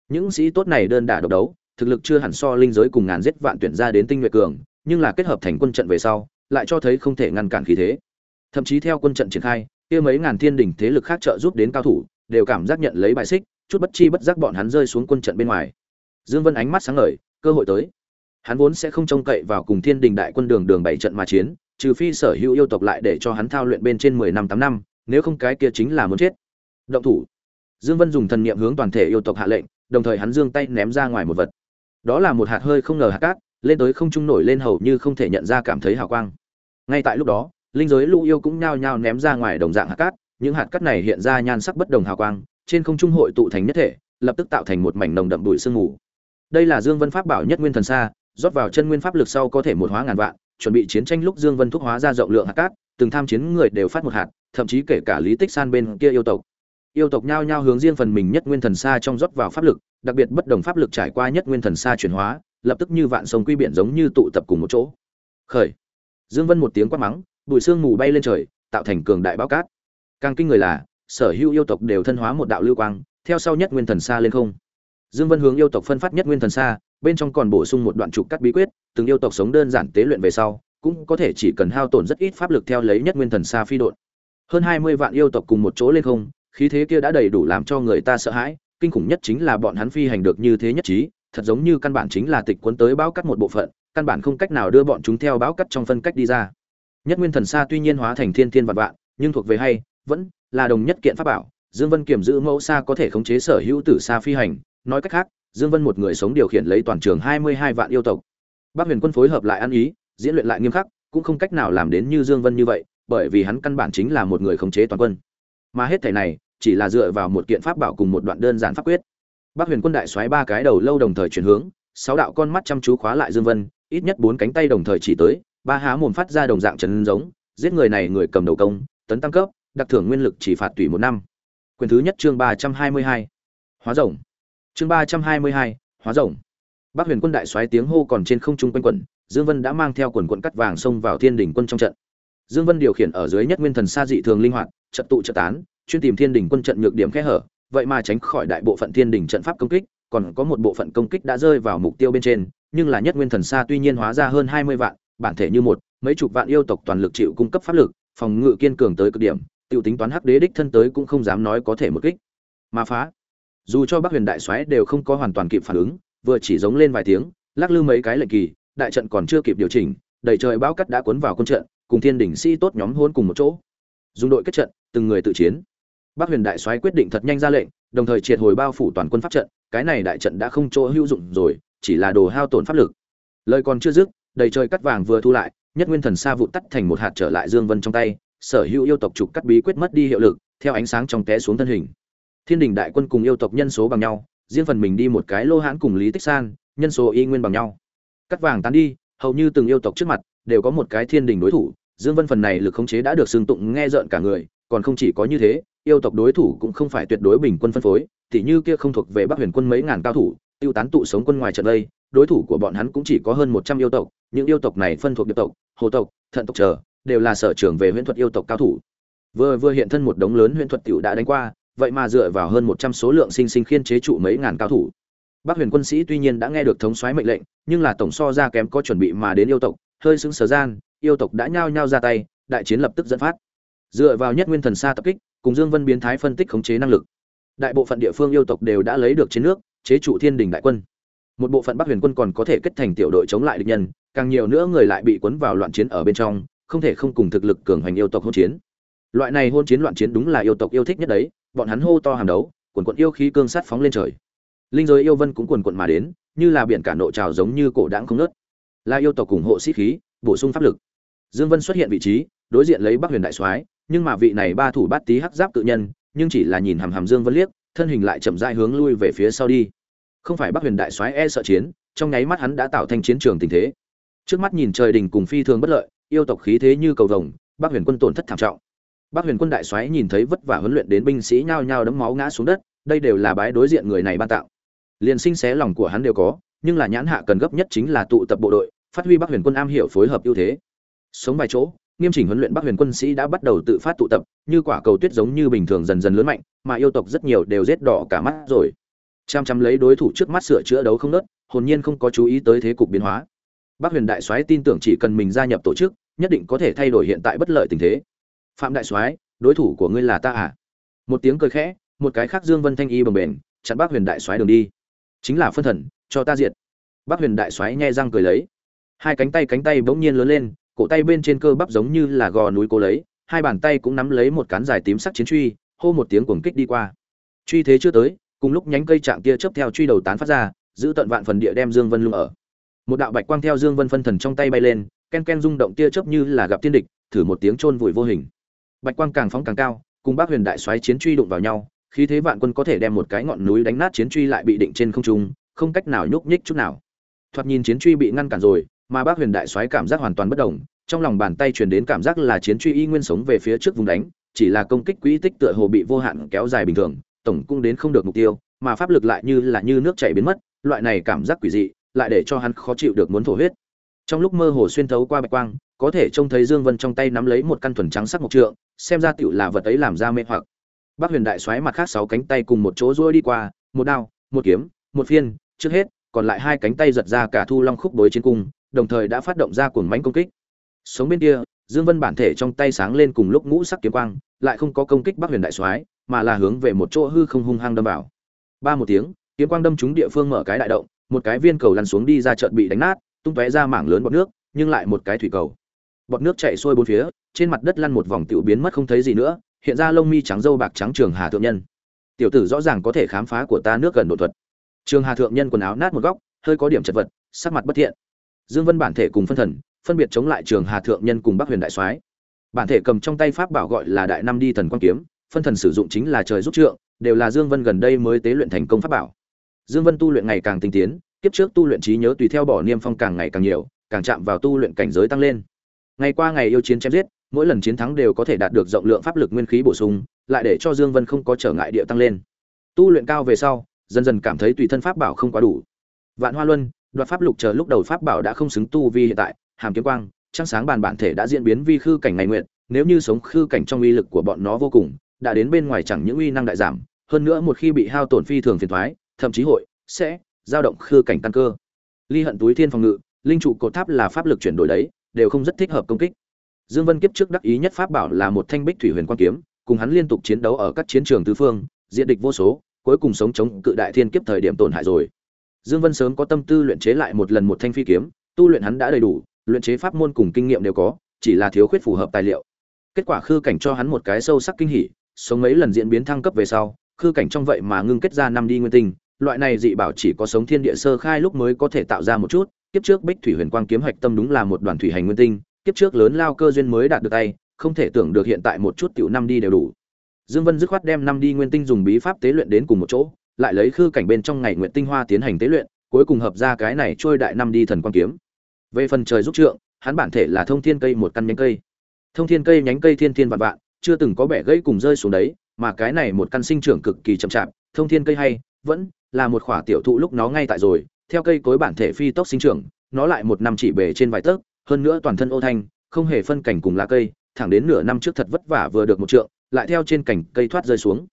Những sĩ tốt này đơn đả độc đấu, thực lực chưa hẳn so linh giới cùng ngàn giết vạn tuyển ra đến tinh nhuệ cường, nhưng là kết hợp thành quân trận về sau, lại cho thấy không thể ngăn cản khí thế. Thậm chí theo quân trận triển khai, kia mấy ngàn thiên đỉnh thế lực khác trợ giúp đến cao thủ, đều cảm giác nhận lấy bài xích, chút bất chi bất giác bọn hắn rơi xuống quân trận bên ngoài. Dương vân ánh mắt sáng ngời, cơ hội tới. Hắn vốn sẽ không trông cậy vào cùng thiên đình đại quân đường đường bảy trận mà chiến trừ phi sở hữu yêu tộc lại để cho hắn thao luyện bên trên mười năm, tám năm, nếu không cái kia chính là muốn chết. Động thủ. Dương vân dùng thần niệm hướng toàn thể yêu tộc hạ lệnh, đồng thời hắn giương tay ném ra ngoài một vật. Đó là một hạt hơi không ngờ hạt cát, lên tới không trung nổi lên hầu như không thể nhận ra cảm thấy hào quang. Ngay tại lúc đó, linh giới lũ yêu cũng nhao nhao ném ra ngoài đồng dạng hạt cát, những hạt cát này hiện ra nhan sắc bất đồng hào quang, trên không trung hội tụ thành nhất thể, lập tức tạo thành một mảnh nồng đậm bụi sương mù. Đây là dương vân pháp bảo nhất nguyên thần xa, rót vào chân nguyên pháp lực sau có thể một hóa ngàn vạn chuẩn bị chiến tranh lúc dương vân thúc hóa ra rộng lượng hạt cát, từng tham chiến người đều phát một hạt, thậm chí kể cả lý tích san bên kia yêu tộc. Yêu tộc nhao nhao hướng riêng phần mình nhất nguyên thần xa trong rót vào pháp lực, đặc biệt bất đồng pháp lực trải qua nhất nguyên thần xa chuyển hóa, lập tức như vạn sông quy biển giống như tụ tập cùng một chỗ. Khởi. Dương vân một tiếng quát mắng, bụi sương mù bay lên trời, tạo thành cường đại báo cát. Càng kinh người là, sở hữu yêu tộc đều thân hóa một đạo lưu quang, theo sau nhất nguyên thần xa lên không. Dương vân hướng yêu tộc phân phát nhất nguyên thần xa bên trong còn bổ sung một đoạn trục cắt bí quyết, từng yêu tộc sống đơn giản tế luyện về sau, cũng có thể chỉ cần hao tổn rất ít pháp lực theo lấy nhất nguyên thần xa phi độn. Hơn hai mươi vạn yêu tộc cùng một chỗ lên không, khí thế kia đã đầy đủ làm cho người ta sợ hãi, kinh khủng nhất chính là bọn hắn phi hành được như thế nhất trí, thật giống như căn bản chính là tịch cuốn tới bão cắt một bộ phận, căn bản không cách nào đưa bọn chúng theo bão cắt trong phân cách đi ra. Nhất nguyên thần xa tuy nhiên hóa thành thiên thiên vạn vạn, nhưng thuộc về hay, vẫn là đồng nhất kiện pháp bảo, dương vân kiểm giữ mẫu xa có thể khống chế sở hữu tử xa phi hành, nói cách khác dương vân một người sống điều khiển lấy toàn trường hai mươi hai vạn yêu tộc Bắc Huyền Quân phối hợp lại ăn ý, diễn luyện lại nghiêm khắc, cũng không cách nào làm đến như Dương Vân như vậy, bởi vì hắn căn bản chính là một người khống chế toàn quân. Mà hết thảy này, chỉ là dựa vào một kiện pháp bảo cùng một đoạn đơn giản pháp quyết. Bắc Huyền Quân đại xoáy ba cái đầu lâu đồng thời chuyển hướng, sáu đạo con mắt chăm chú khóa lại Dương Vân, ít nhất bốn cánh tay đồng thời chỉ tới, ba há mồm phát ra đồng dạng chấn giống, giết người này người cầm đầu công, tấn tăng cấp, đặc thưởng nguyên lực chỉ phạt tùy một năm. Quyền thứ nhất chương ba trăm hai mươi hai Hóa rồng. Chương ba trăm hai mươi hai Hóa rồng. Bắc Huyền quân đại soái tiếng hô còn trên không trung quanh quẩn, Dương Vân đã mang theo quần quần cắt vàng xông vào Thiên đỉnh quân trong trận. Dương Vân điều khiển ở dưới nhất nguyên thần sa dị thường linh hoạt, trận tụ trận tán, chuyên tìm Thiên đỉnh quân trận nhược điểm kẽ hở, vậy mà tránh khỏi đại bộ phận Thiên đỉnh trận pháp công kích, còn có một bộ phận công kích đã rơi vào mục tiêu bên trên, nhưng là nhất nguyên thần sa tuy nhiên hóa ra hơn 20 vạn, bản thể như một, mấy chục vạn yêu tộc toàn lực chịu cung cấp pháp lực, phòng ngự kiên cường tới cực điểm, tiêu tính toán hắc đế đích thân tới cũng không dám nói có thể một kích. Mà phá. Dù cho Bắc Huyền đại soái đều không có hoàn toàn kịp phản ứng, vừa chỉ giống lên vài tiếng lắc lư mấy cái lệnh kỳ đại trận còn chưa kịp điều chỉnh đầy trời bão cắt đã cuốn vào quân trận cùng thiên đỉnh sĩ tốt nhóm hôn cùng một chỗ. Dùng đội kết trận từng người tự chiến. Bác huyền đại soái quyết định thật nhanh ra lệnh đồng thời triệt hồi bao phủ toàn quân pháp trận cái này đại trận đã không chỗ hữu dụng rồi chỉ là đồ hao tổn pháp lực. Lời còn chưa dứt đầy trời cắt vàng vừa thu lại nhất nguyên thần xa vụt tắt thành một hạt trở lại dương vân trong tay sở hữu yêu tộc trục cắt bí quyết mất đi hiệu lực theo ánh sáng trong té xuống thân hình thiên đình đại quân cùng yêu tộc nhân số bằng nhau, riêng phần mình đi một cái lô hãn cùng lý tích san, nhân số y nguyên bằng nhau. Cắt vàng tán đi, hầu như từng yêu tộc trước mặt, đều có một cái thiên đình đối thủ, dương vân phần này lực khống chế đã được xương tụng nghe rợn cả người, còn không chỉ có như thế, yêu tộc đối thủ cũng không phải tuyệt đối bình quân phân phối, tỉ như kia không thuộc về bắc huyền quân mấy ngàn cao thủ, tiêu tán tụ sống quân ngoài trận đây, đối thủ của bọn hắn cũng chỉ có hơn một trăm yêu tộc, những yêu tộc này phân thuộc địa tộc, hồ tộc, thận tộc chờ, đều là sở trường về huyễn thuật yêu tộc cao thủ. Vừa vừa hiện thân một đống lớn huyễn thuật tiểu đã đánh qua vậy mà dựa vào hơn một trăm số lượng sinh sinh khiên chế trụ mấy ngàn cao thủ. Bắc Huyền quân sĩ tuy nhiên đã nghe được thống soái mệnh lệnh, nhưng là tổng so ra kém có chuẩn bị mà đến yêu tộc, hơi sững sờ gian, yêu tộc đã nhao nhao ra tay, đại chiến lập tức dẫn phát. Dựa vào nhất nguyên thần xa tập kích, cùng Dương Vân biến thái phân tích khống chế năng lực. Đại bộ phận địa phương yêu tộc đều đã lấy được chiến nước, chế trụ Thiên Đình đại quân. Một bộ phận Bắc Huyền quân còn có thể kết thành tiểu đội chống lại địch nhân, càng nhiều nữa người lại bị cuốn vào loạn chiến ở bên trong, không thể không cùng thực lực cường hành yêu tộc hỗn chiến. Loại này hôn chiến loạn chiến đúng là yêu tộc yêu thích nhất đấy, bọn hắn hô to hàm đấu quần quận yêu khí cương sát phóng lên trời. Linh giới yêu vân cũng quần quận mà đến, như là biển cả nộ trào giống như cổ đãng không nớt là yêu tộc cùng hộ sĩ khí, bổ sung pháp lực. Dương vân xuất hiện vị trí, đối diện lấy bắc huyền đại soái, nhưng mà vị này ba thủ bát tý hắc giáp tự nhân, nhưng chỉ là nhìn hàm hàm dương vân liếc, thân hình lại chậm rãi hướng lui về phía sau đi. Không phải bắc huyền đại soái e sợ chiến, trong nháy mắt hắn đã tạo thành chiến trường tình thế. Trước mắt nhìn trời đình cùng phi thường bất lợi, yêu tộc khí thế như cầu vồng, bắc huyền quân tổn thất thảm trọng. Bác Huyền Quân đại soái nhìn thấy vất vả huấn luyện đến binh sĩ nhao nhao đấm máu ngã xuống đất, đây đều là bái đối diện người này ban tạo. Liền sinh xé lòng của hắn đều có, nhưng là nhãn hạ cần gấp nhất chính là tụ tập bộ đội phát huy bắc huyền quân am hiểu phối hợp ưu thế. Sống vài chỗ nghiêm chỉnh huấn luyện bắc huyền quân sĩ đã bắt đầu tự phát tụ tập như quả cầu tuyết giống như bình thường dần dần lớn mạnh mà yêu tộc rất nhiều đều rết đỏ cả mắt rồi. Chăm chăm lấy đối thủ trước mắt sửa chữa đấu không nớt hồn nhiên không có chú ý tới thế cục biến hóa. Bắc huyền đại soái tin tưởng chỉ cần mình gia nhập tổ chức nhất định có thể thay đổi hiện tại bất lợi tình thế phạm đại soái, đối thủ của ngươi là ta à? Một tiếng cười khẽ, một cái khác dương vân thanh y bồng bềnh, chặn bắc huyền đại soái đường đi. Chính là phân thần, cho ta diệt. Bắc huyền đại soái nhe răng cười lấy. Hai cánh tay cánh tay bỗng nhiên lớn lên, cổ tay bên trên cơ bắp giống như là gò núi cố lấy, hai bàn tay cũng nắm lấy một cán dài tím sắc chiến truy, hô một tiếng cuồng kích đi qua. Truy thế chưa tới, cùng lúc nhánh cây trạng kia chớp theo truy đầu tán phát ra, giữ tận vạn phần địa đem dương vân lung ở. Một đạo bạch quang theo dương vân phân thần trong tay bay lên, ken ken rung động tia chớp như là gặp thiên địch, thử một tiếng chôn vùi vô hình bạch quang càng phóng càng cao, cùng bác huyền đại xoáy chiến truy đụng vào nhau, khí thế vạn quân có thể đem một cái ngọn núi đánh nát chiến truy lại bị định trên không trung, không cách nào nhúc nhích chút nào. Thoạt nhìn chiến truy bị ngăn cản rồi, mà bác huyền đại xoáy cảm giác hoàn toàn bất động, trong lòng bàn tay truyền đến cảm giác là chiến truy y nguyên sống về phía trước vùng đánh, chỉ là công kích quỹ tích tựa hồ bị vô hạn kéo dài bình thường, tổng cung đến không được mục tiêu, mà pháp lực lại như là như nước chảy biến mất, loại này cảm giác quỷ dị, lại để cho hắn khó chịu được muốn thổ huyết. Trong lúc mơ hồ xuyên thấu qua bạch quang, có thể trông thấy dương vân trong tay nắm lấy một căn thuần trắng sắc mộc trượng xem ra tựu là vật ấy làm ra mê hoặc. Bác huyền đại xoáy mặt khác sáu cánh tay cùng một chỗ ruôi đi qua, một đao, một kiếm, một phiên, trước hết, còn lại hai cánh tay giật ra cả thu long khúc bối trên cung, đồng thời đã phát động ra cuồng mãnh công kích. Sống bên kia, dương vân bản thể trong tay sáng lên cùng lúc ngũ sắc kiếm quang, lại không có công kích bắc huyền đại soái, mà là hướng về một chỗ hư không hung hăng đâm vào. Ba một tiếng, kiếm quang đâm trúng địa phương mở cái đại động, một cái viên cầu lăn xuống đi ra trận bị đánh nát, tung tóe ra mảng lớn bọt nước, nhưng lại một cái thủy cầu bọt nước chạy xuôi bốn phía, trên mặt đất lăn một vòng tiểu biến mất không thấy gì nữa, hiện ra lông mi trắng dâu bạc trắng trường hà thượng nhân. Tiểu tử rõ ràng có thể khám phá của ta nước gần độ thuật. Trường hà thượng nhân quần áo nát một góc, hơi có điểm chật vật, sắc mặt bất thiện. Dương vân bản thể cùng phân thần, phân biệt chống lại trường hà thượng nhân cùng bắc huyền đại soái. Bản thể cầm trong tay pháp bảo gọi là đại năm đi thần quan kiếm, phân thần sử dụng chính là trời giúp trượng, đều là dương vân gần đây mới tế luyện thành công pháp bảo. Dương vân tu luyện ngày càng tinh tiến, kiếp trước tu luyện trí nhớ tùy theo bỏ niêm phong càng ngày càng nhiều, càng chạm vào tu luyện cảnh giới tăng lên ngày qua ngày yêu chiến chém giết, mỗi lần chiến thắng đều có thể đạt được rộng lượng pháp lực nguyên khí bổ sung, lại để cho dương vân không có trở ngại địa tăng lên. Tu luyện cao về sau, dần dần cảm thấy tùy thân pháp bảo không quá đủ. Vạn hoa luân, đoạt pháp lục chờ lúc đầu pháp bảo đã không xứng tu vi hiện tại, hàm kiếm quang, trăng sáng bàn bản thể đã diễn biến vi khư cảnh ngày nguyện, nếu như sống khư cảnh trong uy lực của bọn nó vô cùng, đã đến bên ngoài chẳng những uy năng đại giảm, hơn nữa một khi bị hao tổn phi thường phiền thoái thậm chí hội sẽ dao động khư cảnh tăng cơ. Ly hận túi thiên phòng ngự, linh trụ cột tháp là pháp lực chuyển đổi đấy đều không rất thích hợp công kích. Dương vân kiếp trước đắc ý nhất pháp bảo là một thanh bích thủy huyền quan kiếm, cùng hắn liên tục chiến đấu ở các chiến trường tứ phương, diện địch vô số, cuối cùng sống chống cự đại thiên kiếp thời điểm tổn hại rồi. Dương vân sớm có tâm tư luyện chế lại một lần một thanh phi kiếm, tu luyện hắn đã đầy đủ, luyện chế pháp môn cùng kinh nghiệm đều có, chỉ là thiếu khuyết phù hợp tài liệu. Kết quả khư cảnh cho hắn một cái sâu sắc kinh hỉ, sống mấy lần diễn biến thăng cấp về sau, khư cảnh trong vậy mà ngưng kết ra năm đi nguyên tinh, loại này dị bảo chỉ có sống thiên địa sơ khai lúc mới có thể tạo ra một chút kiếp trước bích thủy huyền quang kiếm hạch tâm đúng là một đoàn thủy hành nguyên tinh, kiếp trước lớn lao cơ duyên mới đạt được tay, không thể tưởng được hiện tại một chút tiểu năm đi đều đủ. Dương vân dứt khoát đem năm đi nguyên tinh dùng bí pháp tế luyện đến cùng một chỗ, lại lấy khư cảnh bên trong ngày nguyện tinh hoa tiến hành tế luyện, cuối cùng hợp ra cái này trôi đại năm đi thần quang kiếm. Về phần trời giúp trượng, hắn bản thể là thông thiên cây một căn nhánh cây. Thông thiên cây nhánh cây thiên thiên vạn vạn, chưa từng có bẻ gãy cùng rơi xuống đấy, mà cái này một căn sinh trưởng cực kỳ chậm chạp, thông thiên cây hay, vẫn là một khỏa tiểu thụ lúc nó ngay tại rồi theo cây cối bản thể phi tốc sinh trưởng, nó lại một năm chỉ bề trên vài tấc, hơn nữa toàn thân ô thanh, không hề phân cảnh cùng lá cây, thẳng đến nửa năm trước thật vất vả vừa được một trượng, lại theo trên cảnh cây thoát rơi xuống.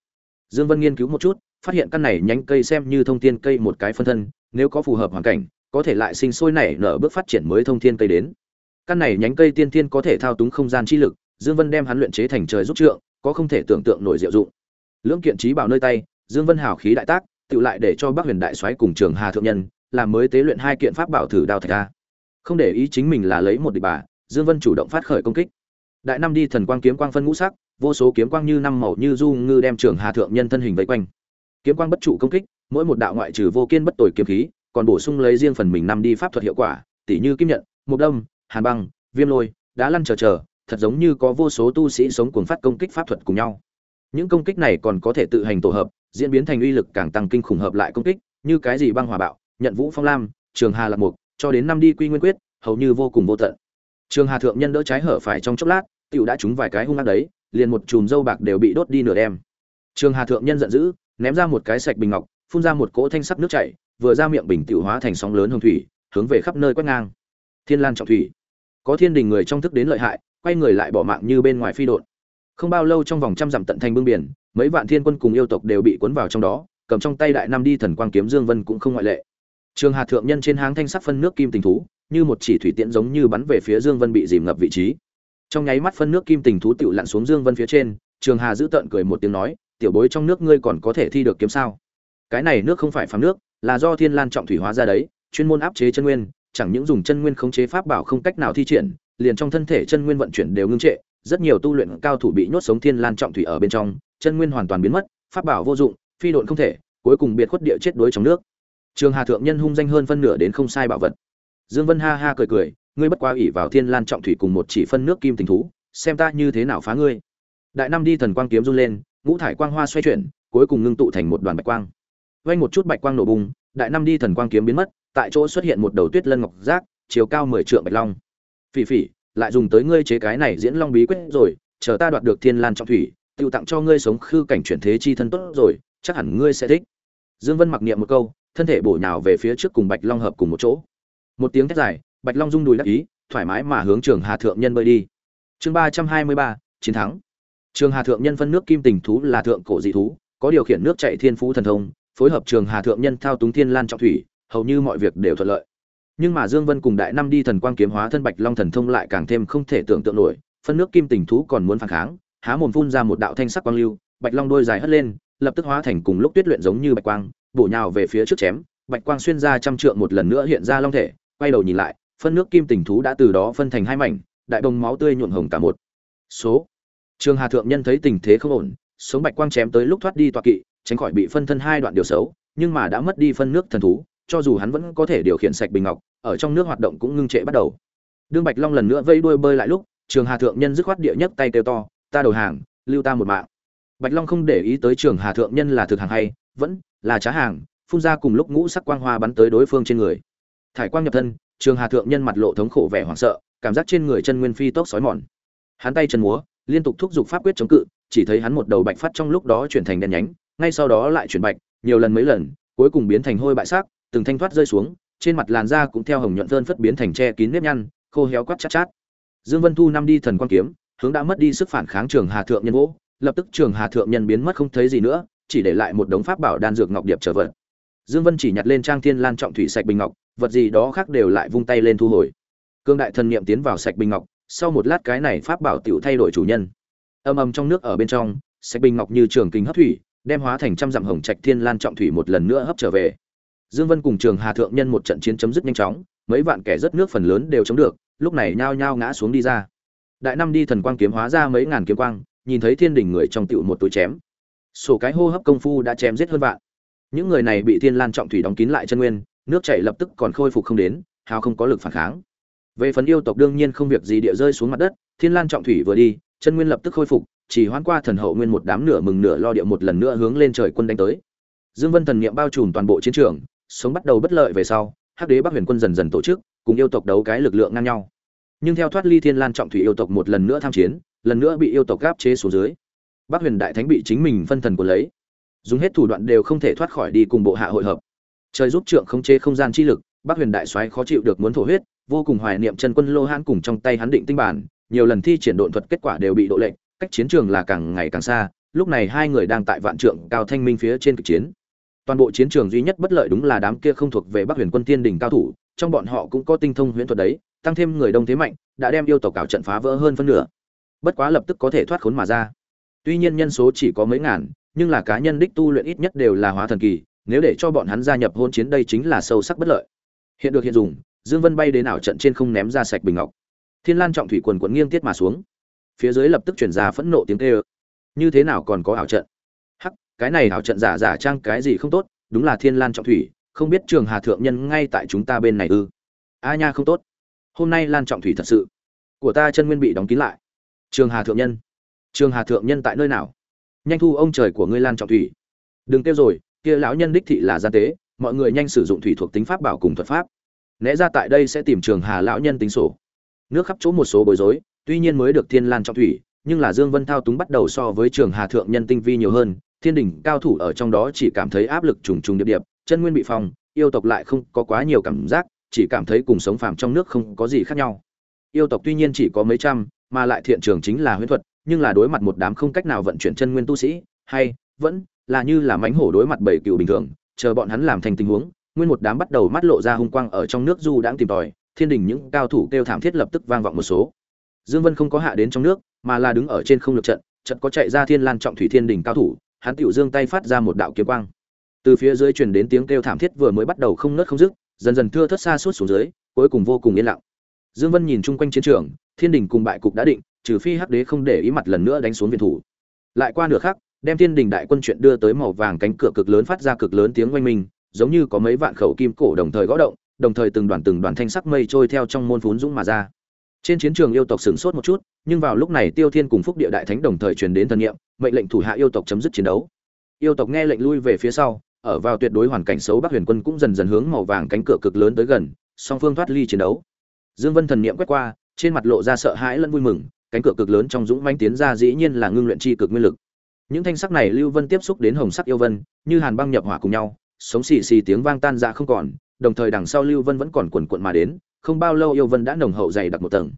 Dương vân nghiên cứu một chút, phát hiện căn này nhánh cây xem như thông thiên cây một cái phân thân, nếu có phù hợp hoàn cảnh, có thể lại sinh sôi nảy nở bước phát triển mới thông thiên cây đến. Căn này nhánh cây tiên thiên có thể thao túng không gian chi lực, dương vân đem hắn luyện chế thành trời giúp trượng, có không thể tưởng tượng nổi diệu dụng. Lưỡng kiện trí bảo nơi tay, dương vân hào khí đại tác tự lại để cho Bắc Huyền đại soái cùng Trường Hà thượng nhân làm mới tế luyện hai kiện pháp bảo thử đao thạch ra. Không để ý chính mình là lấy một địch bà, Dương Vân chủ động phát khởi công kích. Đại năm đi thần quang kiếm quang phân ngũ sắc, vô số kiếm quang như năm màu như du ngư đem Trường Hà thượng nhân thân hình vây quanh. Kiếm quang bất trụ công kích, mỗi một đạo ngoại trừ vô kiên bất tồi kiếm khí, còn bổ sung lấy riêng phần mình năm đi pháp thuật hiệu quả, tỉ như kim nhận, mục đông, hàn băng, viêm lôi, đá lăn chờ chờ, thật giống như có vô số tu sĩ sống cuồng phát công kích pháp thuật cùng nhau. Những công kích này còn có thể tự hành tổ hợp, diễn biến thành uy lực càng tăng kinh khủng hợp lại công kích, như cái gì băng hòa bạo, nhận vũ phong lam, trường hà lạc mục, cho đến năm đi quy nguyên quyết, hầu như vô cùng vô tận. Trường Hà thượng nhân đỡ trái hở phải trong chốc lát, tiểu đã trúng vài cái hung ác đấy, liền một chùm dâu bạc đều bị đốt đi nửa đêm. Trường Hà thượng nhân giận dữ, ném ra một cái sạch bình ngọc, phun ra một cỗ thanh sắc nước chảy, vừa ra miệng bình tiểu hóa thành sóng lớn hồng thủy hướng về khắp nơi quét ngang thiên lan trọng thủy có thiên đình người trong thức đến lợi hại quay người lại bỏ mạng như bên ngoài phi đột không bao lâu trong vòng trăm dặm tận thành bưng biển mấy vạn thiên quân cùng yêu tộc đều bị cuốn vào trong đó cầm trong tay đại nam đi thần quang kiếm dương vân cũng không ngoại lệ trường hà thượng nhân trên háng thanh sắc phân nước kim tình thú, như một chỉ thủy tiễn giống như bắn về phía dương vân bị dìm ngập vị trí. Trong nháy mắt phân nước kim tình thú tựu lặn xuống dương vân phía trên, trường hà giữ tợn cười một tiếng nói, tiểu bối trong nước ngươi còn có thể thi được kiếm sao? Cái này nước không phải phàm nước, là do thiên lan trọng thủy hóa ra đấy, chuyên môn áp chế chân nguyên, chẳng những dùng chân nguyên khống chế pháp bảo không cách nào thi triển, liền trong thân thể chân nguyên vận chuyển đều ngưng trệ, rất nhiều tu luyện cao thủ bị nhốt sống thiên lan trọng thủy ở bên trong, chân nguyên hoàn toàn biến mất, pháp bảo vô dụng, phi độn không thể, cuối cùng biệt khuất địa chết đuối trong nước trường hà thượng nhân hung danh hơn phân nửa đến không sai bảo vật. Dương vân ha ha cười cười, ngươi bất quá ủy vào thiên lan trọng thủy cùng một chỉ phân nước kim tình thú, xem ta như thế nào phá ngươi. Đại năm đi thần quang kiếm run lên, ngũ thải quang hoa xoay chuyển, cuối cùng ngưng tụ thành một đoàn bạch quang. Vay một chút bạch quang nổ bùng, đại năm đi thần quang kiếm biến mất, tại chỗ xuất hiện một đầu tuyết lân ngọc giác, chiều cao mười trượng bạch long. Phỉ phỉ, lại dùng tới ngươi chế cái này diễn long bí quyết rồi, chờ ta đoạt được thiên lan trọng thủy tự tặng cho ngươi sống khư cảnh chuyển thế chi thân tốt rồi, chắc hẳn ngươi sẽ thích. Dương vân mặc niệm một câu thân thể bổ nhào về phía trước cùng bạch long hợp cùng một chỗ. Một tiếng thét dài, bạch long rung đùi đắc ý, thoải mái mà hướng trường hà thượng nhân bơi đi. Chương ba trăm hai mươi ba, chiến thắng. Trường hà thượng nhân phân nước kim tình thú là thượng cổ dị thú, có điều khiển nước chạy thiên phú thần thông, phối hợp trường hà thượng nhân thao túng thiên lan trọng thủy, hầu như mọi việc đều thuận lợi. Nhưng mà dương vân cùng đại năm đi thần quang kiếm hóa thân bạch long thần thông lại càng thêm không thể tưởng tượng nổi, phân nước kim tình thú còn muốn phản kháng, há mồm phun ra một đạo thanh sắc quang lưu, bạch long đôi dài hất lên, lập tức hóa thành cùng lúc tuyết luyện giống như bạch quang bổ nhào về phía trước chém, bạch quang xuyên ra trăm trượng một lần nữa hiện ra long thể, quay đầu nhìn lại, phân nước kim tình thú đã từ đó phân thành hai mảnh, đại bông máu tươi nhuộm hồng cả một số. Trường hà thượng nhân thấy tình thế không ổn, sống bạch quang chém tới lúc thoát đi toa kỵ, tránh khỏi bị phân thân hai đoạn điều xấu, nhưng mà đã mất đi phân nước thần thú, cho dù hắn vẫn có thể điều khiển sạch bình ngọc, ở trong nước hoạt động cũng ngưng trệ bắt đầu. Đương bạch long lần nữa vây đuôi bơi lại lúc, trường hà thượng nhân dứt khoát địa nhất tay kêu to, ta đầu hàng, lưu ta một mạng bạch long không để ý tới trường hà thượng nhân là thực hàng hay, vẫn là trá hàng, phun ra cùng lúc ngũ sắc quang hoa bắn tới đối phương trên người. Thải quang nhập thân, trường hà thượng nhân mặt lộ thống khổ vẻ hoảng sợ, cảm giác trên người chân nguyên phi tốc sói mòn. Hắn tay chân múa, liên tục thúc giục pháp quyết chống cự, chỉ thấy hắn một đầu bạch phát trong lúc đó chuyển thành đen nhánh, ngay sau đó lại chuyển bạch, nhiều lần mấy lần, cuối cùng biến thành hôi bại sắc từng thanh thoát rơi xuống, trên mặt làn da cũng theo hồng nhuận vơn phất biến thành che kín nếp nhăn, khô héo quắt chát chát. Dương vân thu năm đi thần quan kiếm, hướng đã mất đi sức phản kháng trường hà thượng nhân vỗ lập tức trường hà thượng nhân biến mất không thấy gì nữa, chỉ để lại một đống pháp bảo đan dược ngọc điệp trở vật. Dương vân chỉ nhặt lên trang thiên lan trọng thủy sạch bình ngọc, vật gì đó khác đều lại vung tay lên thu hồi. Cương đại thần niệm tiến vào sạch bình ngọc, sau một lát cái này pháp bảo tiểu thay đổi chủ nhân. Âm âm trong nước ở bên trong, sạch bình ngọc như trường kinh hấp thủy, đem hóa thành trăm dặm hồng trạch thiên lan trọng thủy một lần nữa hấp trở về. Dương vân cùng trường hà thượng nhân một trận chiến chấm dứt nhanh chóng, mấy vạn kẻ rất nước phần lớn đều chống được, lúc này nhao nhao ngã xuống đi ra. Đại năm đi thần quang kiếm hóa ra mấy ngàn kiếm quang nhìn thấy thiên đình người trong tiểu một túi chém. Sổ cái hô hấp công phu đã chém giết hơn vạn. Những người này bị thiên lan trọng thủy đóng kín lại chân nguyên, nước chảy lập tức còn khôi phục không đến, hào không có lực phản kháng. Về phần yêu tộc đương nhiên không việc gì địa rơi xuống mặt đất, thiên lan trọng thủy vừa đi, chân nguyên lập tức khôi phục, chỉ hoán qua thần hậu nguyên một đám nửa mừng nửa lo địa một lần nữa hướng lên trời quân đánh tới. Dương vân thần niệm bao trùm toàn bộ chiến trường, sống bắt đầu bất lợi về sau, hắc đế bắc huyền quân dần dần tổ chức, cùng yêu tộc đấu cái lực lượng ngang nhau. Nhưng theo thoát ly thiên lan trọng thủy yêu tộc một lần nữa tham chiến lần nữa bị yêu tộc gáp chế xuống dưới. Bắc huyền đại thánh bị chính mình phân thần của lấy. Dùng hết thủ đoạn đều không thể thoát khỏi đi cùng bộ hạ hội hợp. Trời giúp trượng không chế không gian chi lực, bắc huyền đại soái khó chịu được muốn thổ huyết, vô cùng hoài niệm chân quân lô hãn cùng trong tay hắn định tinh bản, nhiều lần thi triển độn thuật kết quả đều bị độ lệnh, cách chiến trường là càng ngày càng xa, lúc này hai người đang tại vạn trượng cao thanh minh phía trên cực chiến. Toàn bộ chiến trường duy nhất bất lợi đúng là đám kia không thuộc về bắc huyền quân thiên đình cao thủ, trong bọn họ cũng có tinh thông huyễn thuật đấy, tăng thêm người đông thế mạnh, đã đem yêu tộc cảo trận phá vỡ hơn phân nửa bất quá lập tức có thể thoát khốn mà ra. Tuy nhiên nhân số chỉ có mấy ngàn, nhưng là cá nhân đích tu luyện ít nhất đều là hóa thần kỳ, nếu để cho bọn hắn gia nhập hôn chiến đây chính là sâu sắc bất lợi. Hiện được hiện dùng, dương vân bay đến ảo trận trên không ném ra sạch bình ngọc. Thiên lan trọng thủy quần quận nghiêng tiết mà xuống. Phía dưới lập tức chuyển ra phẫn nộ tiếng kêu. Như thế nào còn có ảo trận? Hắc, cái này ảo trận giả giả trang cái gì không tốt, đúng là thiên lan trọng thủy, không biết trường hà thượng nhân ngay tại chúng ta bên này ư. A nha không tốt. Hôm nay lan trọng thủy thật sự. Của ta chân nguyên bị đóng kín lại trường hà thượng nhân. Trường hà thượng nhân tại nơi nào? Nhanh thu ông trời của ngươi lan trọng thủy. Đừng kêu rồi, kia lão nhân đích thị là gian tế, mọi người nhanh sử dụng thủy thuộc tính pháp bảo cùng thuật pháp. Lẽ ra tại đây sẽ tìm trường hà lão nhân tính sổ. Nước khắp chỗ một số bối rối, tuy nhiên mới được thiên lan trọng thủy, nhưng là dương vân thao túng bắt đầu so với trường hà thượng nhân tinh vi nhiều hơn, thiên đình cao thủ ở trong đó chỉ cảm thấy áp lực trùng trùng điệp điệp, chân nguyên bị phong, yêu tộc lại không có quá nhiều cảm giác, chỉ cảm thấy cùng sống phàm trong nước không có gì khác nhau. Yêu tộc tuy nhiên chỉ có mấy trăm mà lại thiện trường chính là huyễn thuật, nhưng là đối mặt một đám không cách nào vận chuyển chân nguyên tu sĩ, hay, vẫn là như là mãnh hổ đối mặt bảy cựu bình thường, chờ bọn hắn làm thành tình huống, nguyên một đám bắt đầu mắt lộ ra hung quang ở trong nước du đang tìm tòi, thiên đình những cao thủ kêu thảm thiết lập tức vang vọng một số. Dương vân không có hạ đến trong nước, mà là đứng ở trên không lực trận trận có chạy ra thiên lan trọng thủy thiên đình cao thủ, hắn tiểu dương tay phát ra một đạo kiếm quang. Từ phía dưới truyền đến tiếng kêu thảm thiết vừa mới bắt đầu không nớt không dứt, dần dần thưa thất xa suốt xuống dưới, cuối cùng vô cùng yên lặng. Dương vân nhìn chung quanh chiến trường thiên đình cùng bại cục đã định, trừ phi hắc đế không để ý mặt lần nữa đánh xuống viện thủ. Lại qua nửa khắc, đem thiên đình đại quân chuyện đưa tới màu vàng cánh cửa cực lớn phát ra cực lớn tiếng oanh minh, giống như có mấy vạn khẩu kim cổ đồng thời gõ động, đồng thời từng đoàn từng đoàn thanh sắc mây trôi theo trong môn phún dũng mà ra. Trên chiến trường yêu tộc sửng sốt một chút, nhưng vào lúc này tiêu thiên cùng phúc địa đại thánh đồng thời truyền đến thần nghiệm mệnh lệnh thủ hạ yêu tộc chấm dứt chiến đấu. Yêu tộc nghe lệnh lui về phía sau, ở vào tuyệt đối hoàn cảnh xấu bắc huyền quân cũng dần dần hướng màu vàng cánh cửa cực lớn tới gần, song phương thoát ly chiến đấu. Dương vân thần niệm quét qua trên mặt lộ ra sợ hãi lẫn vui mừng, cánh cửa cực lớn trong dũng manh tiến ra dĩ nhiên là ngưng luyện chi cực nguyên lực. Những thanh sắc này lưu vân tiếp xúc đến hồng sắc yêu vân, như hàn băng nhập hỏa cùng nhau, sống xì xì tiếng vang tan ra không còn, đồng thời đằng sau lưu vân vẫn còn quần quận mà đến, không bao lâu yêu vân đã nồng hậu dày đặc một tầng.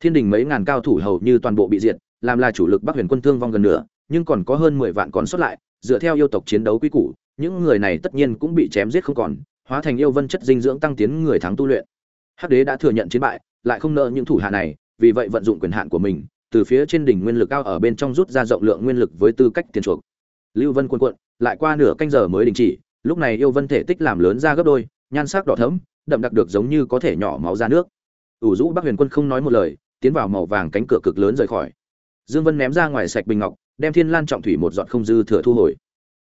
Thiên đình mấy ngàn cao thủ hầu như toàn bộ bị diệt, làm là chủ lực bắc huyền quân thương vong gần nửa, nhưng còn có hơn mười vạn còn sót lại, dựa theo yêu tộc chiến đấu quy củ, những người này tất nhiên cũng bị chém giết không còn, hóa thành yêu vân chất dinh dưỡng tăng tiến người thắng tu luyện. Hắc đế đã thừa nhận chiến bại lại không nợ những thủ hạ này, vì vậy vận dụng quyền hạn của mình, từ phía trên đỉnh nguyên lực cao ở bên trong rút ra rộng lượng nguyên lực với tư cách tiền chuộc. Lưu vân quân quận, lại qua nửa canh giờ mới đình chỉ, lúc này yêu vân thể tích làm lớn ra gấp đôi, nhan sắc đỏ thẫm, đậm đặc được giống như có thể nhỏ máu ra nước. Ủ rũ bắc huyền quân không nói một lời, tiến vào màu vàng cánh cửa cực lớn rời khỏi. Dương vân ném ra ngoài sạch bình ngọc, đem thiên lan trọng thủy một giọt không dư thừa thu hồi.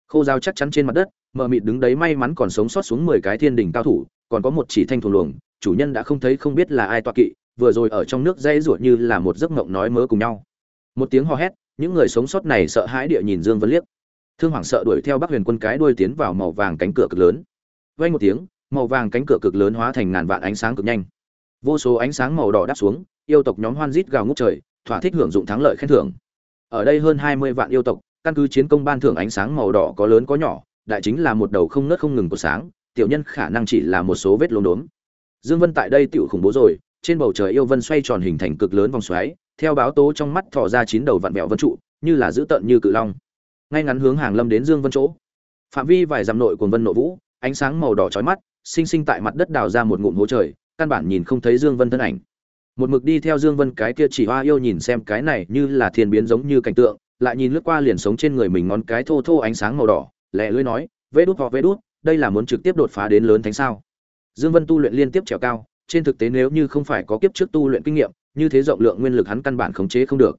Khô dao chắc chắn trên mặt đất, mờ mịt đứng đấy may mắn còn sống sót xuống mười cái thiên đỉnh cao thủ, còn có một chỉ thanh thủ luồng chủ nhân đã không thấy không biết là ai toa kỵ, vừa rồi ở trong nước dây ruột như là một giấc mộng nói mớ cùng nhau. Một tiếng hò hét, những người sống sót này sợ hãi địa nhìn dương vân liếc. Thương hoàng sợ đuổi theo bắc huyền quân cái đuôi tiến vào màu vàng cánh cửa cực lớn. Vay một tiếng, màu vàng cánh cửa cực lớn hóa thành ngàn vạn ánh sáng cực nhanh. Vô số ánh sáng màu đỏ đáp xuống, yêu tộc nhóm hoan rít gào ngút trời, thỏa thích hưởng dụng thắng lợi khen thưởng. Ở đây hơn hai mươi vạn yêu tộc, căn cứ chiến công ban thưởng ánh sáng màu đỏ có lớn có nhỏ, đại chính là một đầu không nớt không ngừng của sáng, tiểu nhân khả năng chỉ là một số vết lốm đốm dương vân tại đây tiểu khủng bố rồi, trên bầu trời yêu vân xoay tròn hình thành cực lớn vòng xoáy, theo báo tố trong mắt thò ra chín đầu vạn vẹo vân trụ, như là giữ tận như cự long. Ngay ngắn hướng hàng lâm đến dương vân chỗ. Phạm vi vài dặm nội của vân nội vũ, ánh sáng màu đỏ chói mắt, sinh sinh tại mặt đất đào ra một ngụm hố trời, căn bản nhìn không thấy dương vân thân ảnh. Một mực đi theo dương vân cái kia chỉ hoa yêu nhìn xem cái này như là thiên biến giống như cảnh tượng, lại nhìn lướt qua liền sống trên người mình ngón cái thô thô ánh sáng màu đỏ lẹ lưỡi nói, vê đút hoặc vê đút, đây là muốn trực tiếp đột phá đến lớn thánh sao? Dương vân tu luyện liên tiếp trèo cao, trên thực tế nếu như không phải có kiếp trước tu luyện kinh nghiệm, như thế rộng lượng nguyên lực hắn căn bản khống chế không được.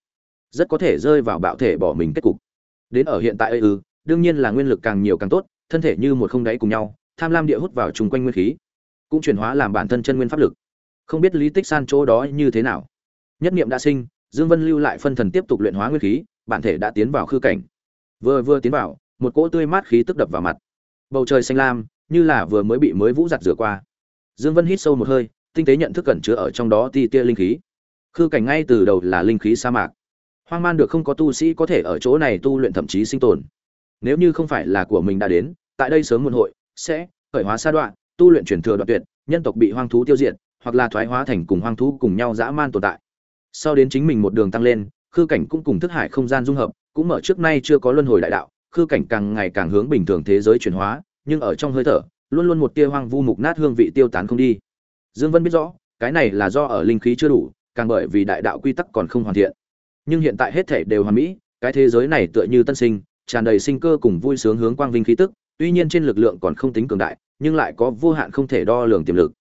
Rất có thể rơi vào bạo thể bỏ mình kết cục. Đến ở hiện tại ư, đương nhiên là nguyên lực càng nhiều càng tốt, thân thể như một không đáy cùng nhau, tham lam địa hút vào trùng quanh nguyên khí, cũng chuyển hóa làm bản thân chân nguyên pháp lực. Không biết lý tích san chỗ đó như thế nào. Nhất niệm đã sinh, dương vân lưu lại phân thần tiếp tục luyện hóa nguyên khí, bản thể đã tiến vào khư cảnh. Vừa vừa tiến vào, một cỗ tươi mát khí tức đập vào mặt. Bầu trời xanh lam, như là vừa mới bị mới vũ giặt rửa qua dương vân hít sâu một hơi, tinh tế nhận thức cẩn chứa ở trong đó ti tia linh khí. Khư cảnh ngay từ đầu là linh khí sa mạc. Hoang man được không có tu sĩ có thể ở chỗ này tu luyện thậm chí sinh tồn. Nếu như không phải là của mình đã đến, tại đây sớm muộn hội, sẽ, khởi hóa sa đoạn tu luyện truyền thừa đoạn tuyệt, nhân tộc bị hoang thú tiêu diệt, hoặc là thoái hóa thành cùng hoang thú cùng nhau dã man tồn tại. Sau đến chính mình một đường tăng lên, khư cảnh cũng cùng thức hải không gian dung hợp, cũng mở trước nay chưa có luân hồi đại đạo, khư cảnh càng ngày càng hướng bình thường thế giới chuyển hóa, nhưng ở trong hơi thở luôn luôn một tia hoang vu mục nát hương vị tiêu tán không đi. Dương vân biết rõ, cái này là do ở linh khí chưa đủ, càng bởi vì đại đạo quy tắc còn không hoàn thiện. Nhưng hiện tại hết thể đều hoàn mỹ, cái thế giới này tựa như tân sinh, tràn đầy sinh cơ cùng vui sướng hướng quang vinh khí tức, tuy nhiên trên lực lượng còn không tính cường đại, nhưng lại có vô hạn không thể đo lường tiềm lực.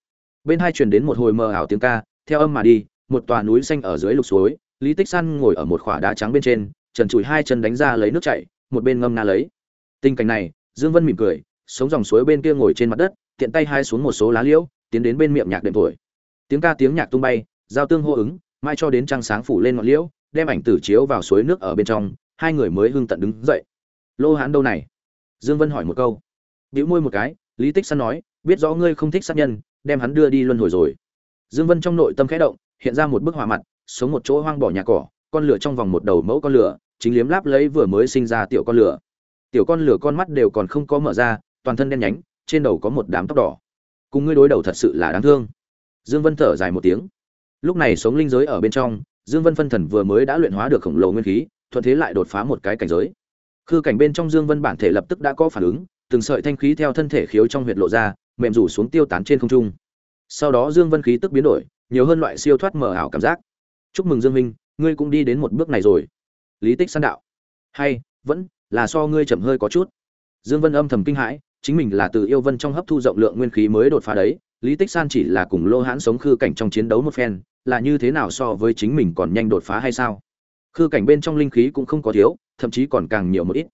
Bên hai truyền đến một hồi mờ ảo tiếng ca, theo âm mà đi, một tòa núi xanh ở dưới lục suối, lý tích San ngồi ở một khỏa đá trắng bên trên, trần trụi hai chân đánh ra lấy nước chảy, một bên ngâm nga lấy. Tình cảnh này, dương vân mỉm cười sống dòng suối bên kia ngồi trên mặt đất, tiện tay hai xuống một số lá liễu, tiến đến bên miệng nhạc đệm tuổi. Tiếng ca tiếng nhạc tung bay, giao tương hô ứng, mai cho đến trăng sáng phủ lên ngọn liễu, đem ảnh tử chiếu vào suối nước ở bên trong, hai người mới hưng tận đứng dậy. Lô hán đâu này? Dương vân hỏi một câu. Bĩu môi một cái, lý tích săn nói, biết rõ ngươi không thích sát nhân, đem hắn đưa đi luân hồi rồi. Dương vân trong nội tâm khẽ động, hiện ra một bức họa mặt, sống một chỗ hoang bỏ nhà cỏ, con lửa trong vòng một đầu mẫu con lửa, chính liếm láp lấy vừa mới sinh ra tiểu con lửa. Tiểu con lửa con mắt đều còn không có mở ra toàn thân đen nhánh, trên đầu có một đám tóc đỏ. Cùng ngươi đối đầu thật sự là đáng thương. Dương vân thở dài một tiếng. Lúc này sống linh giới ở bên trong, dương vân phân thần vừa mới đã luyện hóa được khổng lồ nguyên khí, thuận thế lại đột phá một cái cảnh giới. Khư cảnh bên trong dương vân bản thể lập tức đã có phản ứng, từng sợi thanh khí theo thân thể khiếu trong huyệt lộ ra, mềm rủ xuống tiêu tán trên không trung. Sau đó dương vân khí tức biến đổi, nhiều hơn loại siêu thoát mở ảo cảm giác. Chúc mừng dương minh, ngươi cũng đi đến một bước này rồi. Lý tích san đạo. Hay, vẫn là so ngươi chậm hơi có chút. Dương vân âm thầm kinh hãi chính mình là từ yêu vân trong hấp thu rộng lượng nguyên khí mới đột phá đấy, lý tích san chỉ là cùng lô hãn sống khư cảnh trong chiến đấu một phen, là như thế nào so với chính mình còn nhanh đột phá hay sao? Khư cảnh bên trong linh khí cũng không có thiếu, thậm chí còn càng nhiều một ít.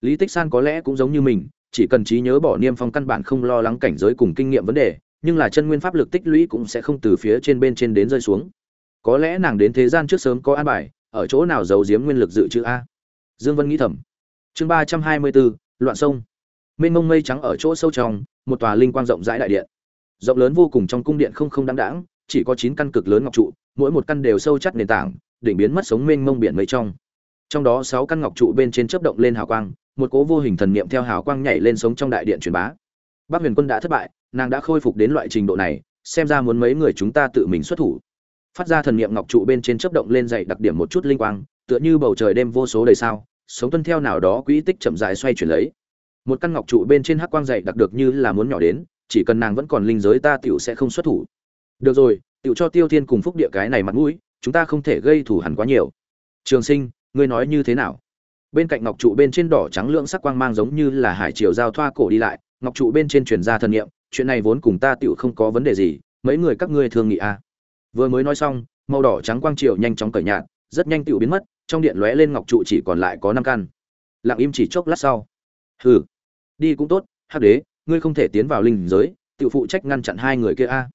Lý tích san có lẽ cũng giống như mình, chỉ cần trí nhớ bỏ niêm phong căn bản không lo lắng cảnh giới cùng kinh nghiệm vấn đề, nhưng là chân nguyên pháp lực tích lũy cũng sẽ không từ phía trên bên trên đến rơi xuống. Có lẽ nàng đến thế gian trước sớm có an bài, ở chỗ nào giấu giếm nguyên lực dự trữ a? Dương vân nghĩ thầm. Chương ba trăm hai mươi bốn, loạn sông mênh mông mây trắng ở chỗ sâu trong, một tòa linh quang rộng rãi đại điện. Rộng lớn vô cùng trong cung điện không không đáng đáng, chỉ có chín căn cực lớn ngọc trụ, mỗi một căn đều sâu chắc nền tảng, đỉnh biến mất sống mênh mông biển mây trong. Trong đó sáu căn ngọc trụ bên trên chớp động lên hào quang, một cố vô hình thần niệm theo hào quang nhảy lên sống trong đại điện truyền bá. Bắc huyền quân đã thất bại, nàng đã khôi phục đến loại trình độ này, xem ra muốn mấy người chúng ta tự mình xuất thủ. Phát ra thần niệm ngọc trụ bên trên chớp động lên dậy đặc điểm một chút linh quang, tựa như bầu trời đêm vô số đầy sao, sống tuân theo nào đó quỹ tích chậm dài xoay chuyển lấy một căn ngọc trụ bên trên hắc quang dày đặc được như là muốn nhỏ đến, chỉ cần nàng vẫn còn linh giới ta tiểu sẽ không xuất thủ. Được rồi, tiểu cho tiêu thiên cùng phúc địa cái này mặt mũi, chúng ta không thể gây thủ hẳn quá nhiều. Trường sinh, ngươi nói như thế nào? Bên cạnh ngọc trụ bên trên đỏ trắng lượng sắc quang mang giống như là hải triều giao thoa cổ đi lại, ngọc trụ bên trên truyền ra thần niệm, chuyện này vốn cùng ta tiểu không có vấn đề gì, mấy người các ngươi thường nghị a à. vừa mới nói xong, màu đỏ trắng quang triều nhanh chóng cởi nhạt, rất nhanh tiểu biến mất, trong điện lóe lên ngọc trụ chỉ còn lại có năm căn. Lặng im chỉ chốc lát sau. Hừ đi cũng tốt, hắc đế, ngươi không thể tiến vào linh giới tự phụ trách ngăn chặn hai người kia a.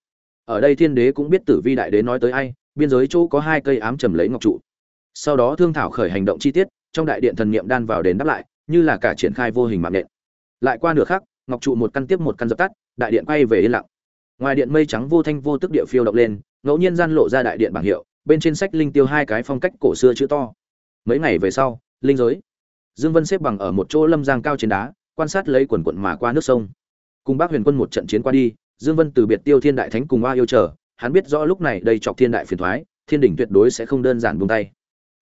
Ở đây thiên đế cũng biết tử vi đại đế nói tới ai, biên giới chỗ có hai cây ám trầm lấy ngọc trụ. Sau đó thương thảo khởi hành động chi tiết, trong đại điện thần niệm đan vào đền đáp lại, như là cả triển khai vô hình mạng nện. Lại qua nửa khắc, ngọc trụ một căn tiếp một căn dập tắt, đại điện quay về yên lặng. Ngoài điện mây trắng vô thanh vô tức địa phiêu động lên, ngẫu nhiên gian lộ ra đại điện bảng hiệu, bên trên sách linh tiêu hai cái phong cách cổ xưa chữ to. Mấy ngày về sau, linh giới. Dương vân xếp bằng ở một chỗ lâm giang cao trên đá quan sát lấy quần quận mà qua nước sông. Cùng bác huyền quân một trận chiến qua đi, dương vân từ biệt tiêu thiên đại thánh cùng oa yêu chờ, hắn biết rõ lúc này đây chọc thiên đại phiền thoái, thiên đỉnh tuyệt đối sẽ không đơn giản buông tay.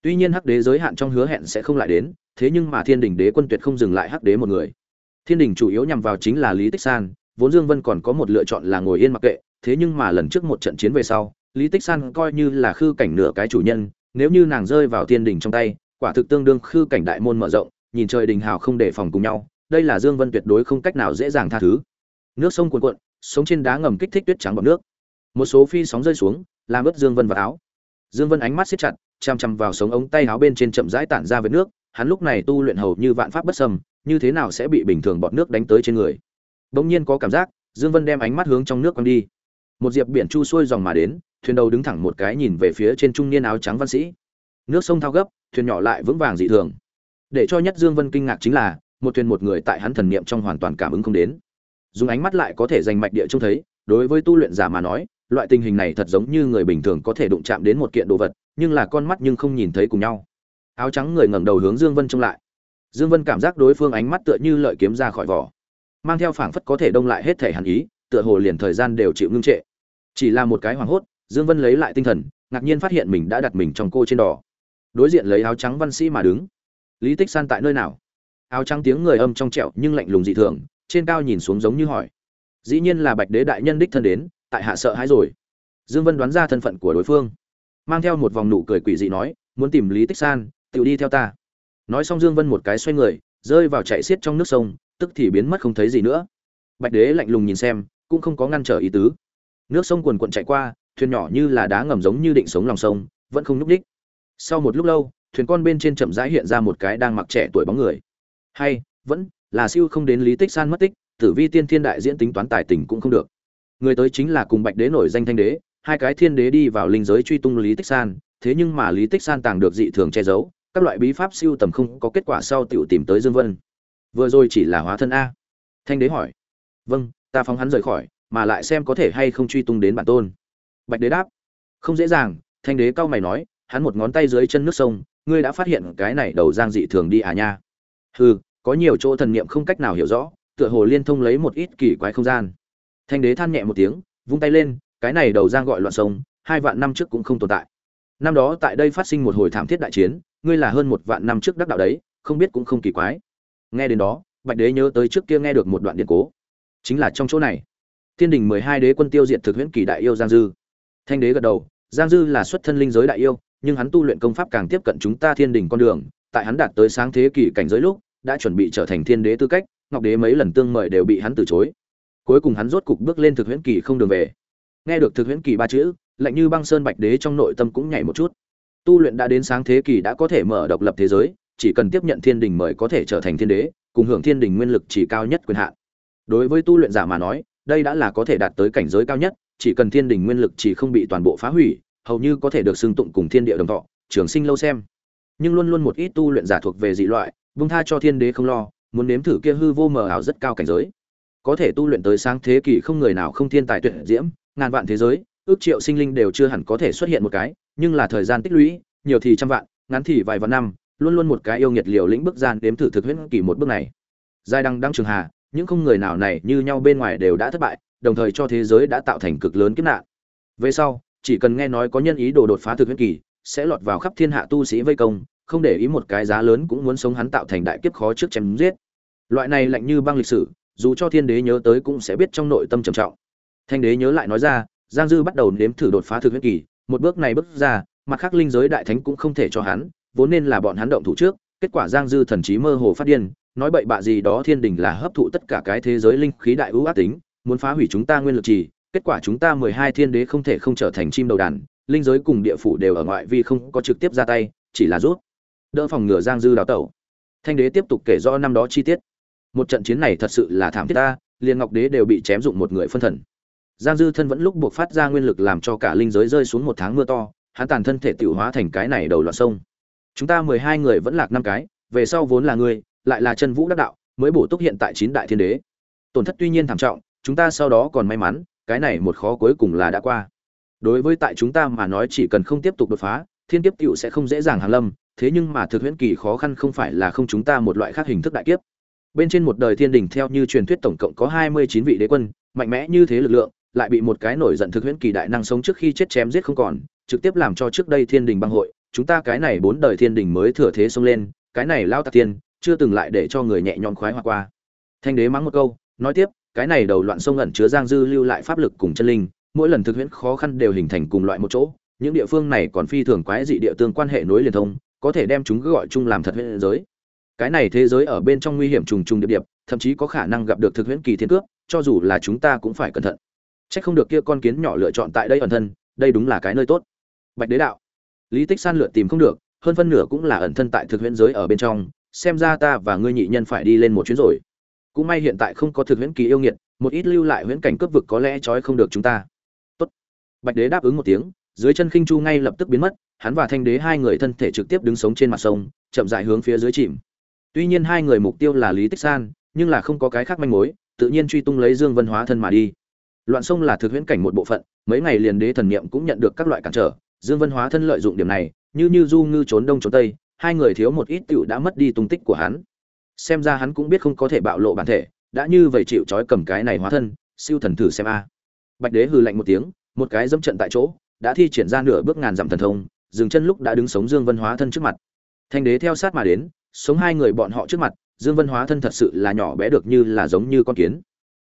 Tuy nhiên hắc đế giới hạn trong hứa hẹn sẽ không lại đến, thế nhưng mà thiên đỉnh đế quân tuyệt không dừng lại hắc đế một người. Thiên đỉnh chủ yếu nhằm vào chính là lý tích san, vốn dương vân còn có một lựa chọn là ngồi yên mặc kệ, thế nhưng mà lần trước một trận chiến về sau, lý tích san coi như là khư cảnh nửa cái chủ nhân, nếu như nàng rơi vào thiên đỉnh trong tay, quả thực tương đương khư cảnh đại môn mở rộng, nhìn trời đình hào không để phòng cùng nhau đây là Dương Vân tuyệt đối không cách nào dễ dàng tha thứ. Nước sông cuồn cuộn, sống trên đá ngầm kích thích tuyết trắng bọt nước. Một số phi sóng rơi xuống, làm ướt Dương Vân vào áo. Dương Vân ánh mắt siết chặt, chăm chăm vào sống ống tay áo bên trên chậm rãi tản ra vết nước, hắn lúc này tu luyện hầu như vạn pháp bất xâm, như thế nào sẽ bị bình thường bọt nước đánh tới trên người. Bỗng nhiên có cảm giác, Dương Vân đem ánh mắt hướng trong nước quăng đi. Một diệp biển chu xuôi dòng mà đến, thuyền đầu đứng thẳng một cái nhìn về phía trên trung niên áo trắng văn sĩ. Nước sông thao gấp, thuyền nhỏ lại vững vàng dị thường. Để cho nhất Dương Vân kinh ngạc chính là, một thuyền một người tại hắn thần niệm trong hoàn toàn cảm ứng không đến. Dùng ánh mắt lại có thể giành mạch địa trông thấy, đối với tu luyện giả mà nói, loại tình hình này thật giống như người bình thường có thể đụng chạm đến một kiện đồ vật, nhưng là con mắt nhưng không nhìn thấy cùng nhau. Áo trắng người ngẩng đầu hướng dương vân trông lại. Dương vân cảm giác đối phương ánh mắt tựa như lợi kiếm ra khỏi vỏ. Mang theo phảng phất có thể đông lại hết thể hàn ý, tựa hồ liền thời gian đều chịu ngưng trệ. Chỉ là một cái hoảng hốt, dương vân lấy lại tinh thần, ngạc nhiên phát hiện mình đã đặt mình trong cô trên đỏ đối diện lấy áo trắng văn sĩ mà đứng. Lý tích san tại nơi nào? Áo trắng tiếng người âm trong trẻo nhưng lạnh lùng dị thường, trên cao nhìn xuống giống như hỏi. Dĩ nhiên là bạch đế đại nhân đích thân đến, tại hạ sợ hãi rồi. Dương vân đoán ra thân phận của đối phương. Mang theo một vòng nụ cười quỷ dị nói, muốn tìm lý tích san tự đi theo ta. Nói xong dương vân một cái xoay người, rơi vào chạy xiết trong nước sông, tức thì biến mất không thấy gì nữa. Bạch đế lạnh lùng nhìn xem, cũng không có ngăn trở ý tứ. Nước sông cuồn cuộn chạy qua, thuyền nhỏ như là đá ngầm giống như định sống lòng sông, vẫn không núp ních. sau một lúc lâu, thuyền con bên trên chậm rãi hiện ra một cái đang mặc trẻ tuổi bóng người hay, vẫn là siêu không đến lý tích san mất tích, tử vi tiên thiên đại diễn tính toán tài tình cũng không được. Người tới chính là cùng bạch đế nổi danh thanh đế, hai cái thiên đế đi vào linh giới truy tung lý tích san, thế nhưng mà lý tích san tàng được dị thường che giấu, các loại bí pháp siêu tầm không có kết quả sau tiểu tìm tới dương vân. Vừa rồi chỉ là hóa thân a. Thanh đế hỏi. Vâng ta phóng hắn rời khỏi, mà lại xem có thể hay không truy tung đến bản tôn. Bạch đế đáp. Không dễ dàng, thanh đế cao mày nói, hắn một ngón tay dưới chân nước sông, ngươi đã phát hiện cái này đầu giang dị thường đi à nha. Hừ có nhiều chỗ thần niệm không cách nào hiểu rõ, tựa hồ liên thông lấy một ít kỳ quái không gian. Thanh đế than nhẹ một tiếng, vung tay lên, cái này đầu giang gọi loạn sông, hai vạn năm trước cũng không tồn tại. Năm đó tại đây phát sinh một hồi thảm thiết đại chiến, ngươi là hơn một vạn năm trước đắc đạo đấy, không biết cũng không kỳ quái. Nghe đến đó, bạch đế nhớ tới trước kia nghe được một đoạn điện cố. Chính là trong chỗ này. Thiên đình mười hai đế quân tiêu diệt thực huyễn kỳ đại yêu giang dư. Thanh đế gật đầu, giang dư là xuất thân linh giới đại yêu, nhưng hắn tu luyện công pháp càng tiếp cận chúng ta thiên đình con đường, tại hắn đạt tới sáng thế kỷ cảnh giới lúc đã chuẩn bị trở thành thiên đế tư cách, ngọc đế mấy lần tương mời đều bị hắn từ chối. Cuối cùng hắn rốt cục bước lên thực huyễn kỳ không đường về. Nghe được thực huyễn kỳ ba chữ, lạnh như băng sơn bạch đế trong nội tâm cũng nhảy một chút. Tu luyện đã đến sáng thế kỷ đã có thể mở độc lập thế giới, chỉ cần tiếp nhận thiên đình mời có thể trở thành thiên đế, cùng hưởng thiên đình nguyên lực chỉ cao nhất quyền hạn. Đối với tu luyện giả mà nói, đây đã là có thể đạt tới cảnh giới cao nhất, chỉ cần thiên đình nguyên lực chỉ không bị toàn bộ phá hủy, hầu như có thể được xưng tụng cùng thiên địa đồng thọ, trường sinh lâu xem. Nhưng luôn luôn một ít tu luyện giả thuộc về dị loại bung tha cho thiên đế không lo, muốn nếm thử kia hư vô mờ ảo rất cao cảnh giới. Có thể tu luyện tới sáng thế kỷ không người nào không thiên tài tuyệt diễm, ngàn vạn thế giới, ước triệu sinh linh đều chưa hẳn có thể xuất hiện một cái, nhưng là thời gian tích lũy, nhiều thì trăm vạn, ngắn thì vài vạn năm, luôn luôn một cái yêu nghiệt liều lĩnh bước gian đếm thử thực huyễn kỳ một bước này. Giai đăng đăng trường hà, những không người nào này như nhau bên ngoài đều đã thất bại, đồng thời cho thế giới đã tạo thành cực lớn kiếp nạn. Về sau, chỉ cần nghe nói có nhân ý đồ đột phá thực huyễn kỳ, sẽ lọt vào khắp thiên hạ tu sĩ vây công không để ý một cái giá lớn cũng muốn sống hắn tạo thành đại kiếp khó trước chém giết. Loại này lạnh như băng lịch sử, dù cho thiên đế nhớ tới cũng sẽ biết trong nội tâm trầm trọng. Thanh đế nhớ lại nói ra, giang dư bắt đầu nếm thử đột phá thực huyết kỳ, một bước này bước ra, mặt khác linh giới đại thánh cũng không thể cho hắn, vốn nên là bọn hắn động thủ trước, kết quả giang dư thần trí mơ hồ phát điên, nói bậy bạ gì đó thiên đình là hấp thụ tất cả cái thế giới linh khí đại ưu ác tính, muốn phá hủy chúng ta nguyên lực trì, kết quả chúng ta mười hai thiên đế không thể không trở thành chim đầu đàn, linh giới cùng địa phủ đều ở ngoại vi không có trực tiếp ra tay, chỉ là rút đỡ phòng ngừa giang dư đào tẩu. Thanh đế tiếp tục kể rõ năm đó chi tiết. Một trận chiến này thật sự là thảm thiết ta, liền ngọc đế đều bị chém dụng một người phân thần. Giang dư thân vẫn lúc buộc phát ra nguyên lực làm cho cả linh giới rơi xuống một tháng mưa to, hắn tàn thân thể tiểu hóa thành cái này đầu loạn sông. Chúng ta mười hai người vẫn lạc năm cái, về sau vốn là ngươi, lại là chân vũ đắc đạo, mới bổ túc hiện tại chín đại thiên đế. Tổn thất tuy nhiên thảm trọng, chúng ta sau đó còn may mắn, cái này một khó cuối cùng là đã qua. Đối với tại chúng ta mà nói chỉ cần không tiếp tục đột phá, thiên kiếp tựu sẽ không dễ dàng hàng lâm thế nhưng mà thực huyễn kỳ khó khăn không phải là không chúng ta một loại khác hình thức đại kiếp. Bên trên một đời thiên đình theo như truyền thuyết tổng cộng có hai mươi chín vị đế quân, mạnh mẽ như thế lực lượng, lại bị một cái nổi giận thực huyễn kỳ đại năng sống trước khi chết chém giết không còn, trực tiếp làm cho trước đây thiên đình băng hội, chúng ta cái này bốn đời thiên đình mới thừa thế xông lên, cái này lao tạc tiên, chưa từng lại để cho người nhẹ nhõm khoái hoa qua. Thanh đế mắng một câu, nói tiếp, cái này đầu loạn sông ẩn chứa giang dư lưu lại pháp lực cùng chân linh, mỗi lần thực huyễn khó khăn đều hình thành cùng loại một chỗ, những địa phương này còn phi thường quái dị địa tương quan hệ nối liền thông có thể đem chúng gọi chung làm thật huyễn giới cái này thế giới ở bên trong nguy hiểm trùng trùng điệp điệp thậm chí có khả năng gặp được thực huyễn kỳ thiên cướp cho dù là chúng ta cũng phải cẩn thận Chắc không được kia con kiến nhỏ lựa chọn tại đây ẩn thân, đây đúng là cái nơi tốt. Bạch Đế đạo. Lý Tích San lựa tìm không được, hơn phân nửa cũng là ẩn thân tại thực huyễn giới ở bên trong, xem ra ta và ngươi nhị nhân phải đi lên một chuyến rồi. Cũng may hiện tại không có thực huyễn kỳ yêu nghiệt, một ít lưu lại huyễn cảnh cướp vực có lẽ trói không được chúng ta. Tốt. Bạch Đế đáp ứng một tiếng, dưới chân khinh chu ngay lập tức biến mất, hắn và Thanh Đế hai người thân thể trực tiếp đứng sống trên mặt sông, chậm rãi hướng phía dưới chìm. Tuy nhiên hai người mục tiêu là Lý Tích San, nhưng là không có cái khác manh mối, tự nhiên truy tung lấy Dương Vân Hóa thân mà đi. Loạn sông là thực huyễn cảnh một bộ phận mấy ngày liền đế thần niệm cũng nhận được các loại cản trở dương vân hóa thân lợi dụng điểm này như như du ngư trốn đông trốn tây hai người thiếu một ít tựu đã mất đi tung tích của hắn. Xem ra hắn cũng biết không có thể bạo lộ bản thể đã như vậy chịu trói cầm cái này hóa thân siêu thần thử xem a. Bạch đế hừ lạnh một tiếng một cái dẫm trận tại chỗ đã thi triển ra nửa bước ngàn dặm thần thông dừng chân lúc đã đứng sống dương vân hóa thân trước mặt. Thanh đế theo sát mà đến, sống hai người bọn họ trước mặt, dương vân hóa thân thật sự là nhỏ bé được như là giống như con kiến.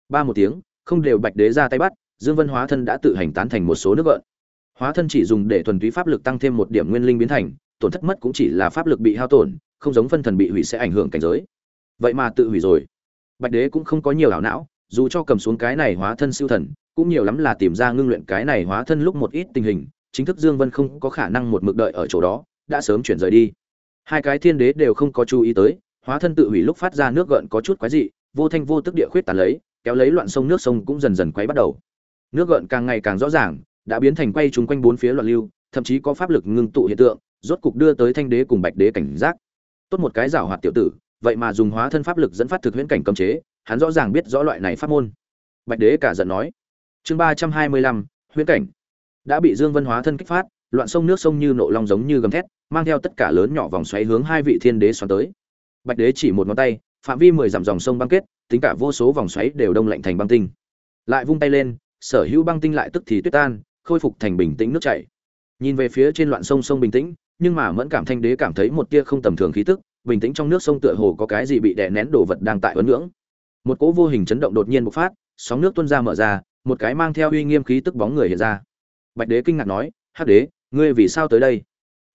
Ba một tiếng, không đều bạch đế ra tay bắt, dương vân hóa thân đã tự hành tán thành một số nước gợn. Hóa thân chỉ dùng để thuần túy pháp lực tăng thêm một điểm nguyên linh biến thành, tổn thất mất cũng chỉ là pháp lực bị hao tổn, không giống phân thần bị hủy sẽ ảnh hưởng cảnh giới. Vậy mà tự hủy rồi. Bạch đế cũng không có nhiều ảo não, dù cho cầm xuống cái này hóa thân siêu thần, cũng nhiều lắm là tìm ra ngưng luyện cái này hóa thân lúc một ít tình hình chính thức dương vân không có khả năng một mực đợi ở chỗ đó, đã sớm chuyển rời đi. Hai cái thiên đế đều không có chú ý tới, hóa thân tự hủy lúc phát ra nước gợn có chút quái dị, vô thanh vô tức địa khuyết tàn lấy, kéo lấy loạn sông nước sông cũng dần dần quay bắt đầu. Nước gợn càng ngày càng rõ ràng, đã biến thành quay trúng quanh bốn phía loạn lưu, thậm chí có pháp lực ngưng tụ hiện tượng, rốt cục đưa tới thanh đế cùng bạch đế cảnh giác. Tốt một cái giảo hoạt tiểu tử, vậy mà dùng hóa thân pháp lực dẫn phát thực huyễn cảnh cấm chế, hắn rõ ràng biết rõ loại này pháp môn. Bạch đế cả giận nói. Chương ba trăm hai mươi lăm, huyễn cảnh đã bị dương vân hóa thân kích phát, loạn sông nước sông như nộ long giống như gầm thét, mang theo tất cả lớn nhỏ vòng xoáy hướng hai vị thiên đế xoắn tới. Bạch đế chỉ một ngón tay, phạm vi mười dặm dòng sông băng kết, tính cả vô số vòng xoáy đều đông lạnh thành băng tinh. Lại vung tay lên, sở hữu băng tinh lại tức thì tuyết tan, khôi phục thành bình tĩnh nước chảy. Nhìn về phía trên loạn sông sông bình tĩnh, nhưng mà mẫn cảm thanh đế cảm thấy một tia không tầm thường khí tức, bình tĩnh trong nước sông tựa hồ có cái gì bị đè nén đồ vật đang tại ấn ngưỡng. Một cỗ vô hình chấn động đột nhiên bộc phát, sóng nước tuôn ra mở ra, một cái mang theo uy nghiêm khí tức bóng người hiện ra bạch đế kinh ngạc nói, hắc đế, ngươi vì sao tới đây?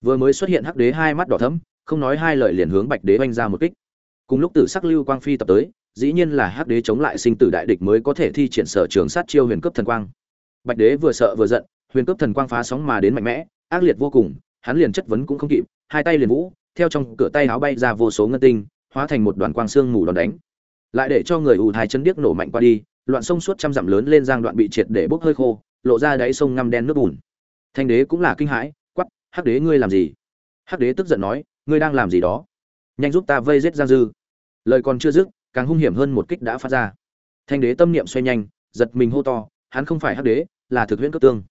Vừa mới xuất hiện hắc đế hai mắt đỏ thẫm, không nói hai lời liền hướng bạch đế oanh ra một kích. Cùng lúc tử sắc lưu quang phi tập tới, dĩ nhiên là hắc đế chống lại sinh tử đại địch mới có thể thi triển sở trường sát chiêu huyền cấp thần quang. Bạch đế vừa sợ vừa giận, huyền cấp thần quang phá sóng mà đến mạnh mẽ, ác liệt vô cùng, hắn liền chất vấn cũng không kịp, hai tay liền vũ, theo trong cửa tay áo bay ra vô số ngân tinh, hóa thành một đoàn quang xương mù đòn đánh. Lại để cho người ù thái chân điếc nổ mạnh qua đi, loạn sông suốt trăm dặm lớn lên giang đoạn bị triệt để bốc hơi khô lộ ra đáy sông ngăm đen nước bùn. Thanh đế cũng là kinh hãi quắp hắc đế ngươi làm gì? Hắc đế tức giận nói, ngươi đang làm gì đó? Nhanh giúp ta vây giết giang dư. Lời còn chưa dứt, càng hung hiểm hơn một kích đã phát ra. Thanh đế tâm niệm xoay nhanh, giật mình hô to, hắn không phải hắc đế, là thực huyễn cấp tương.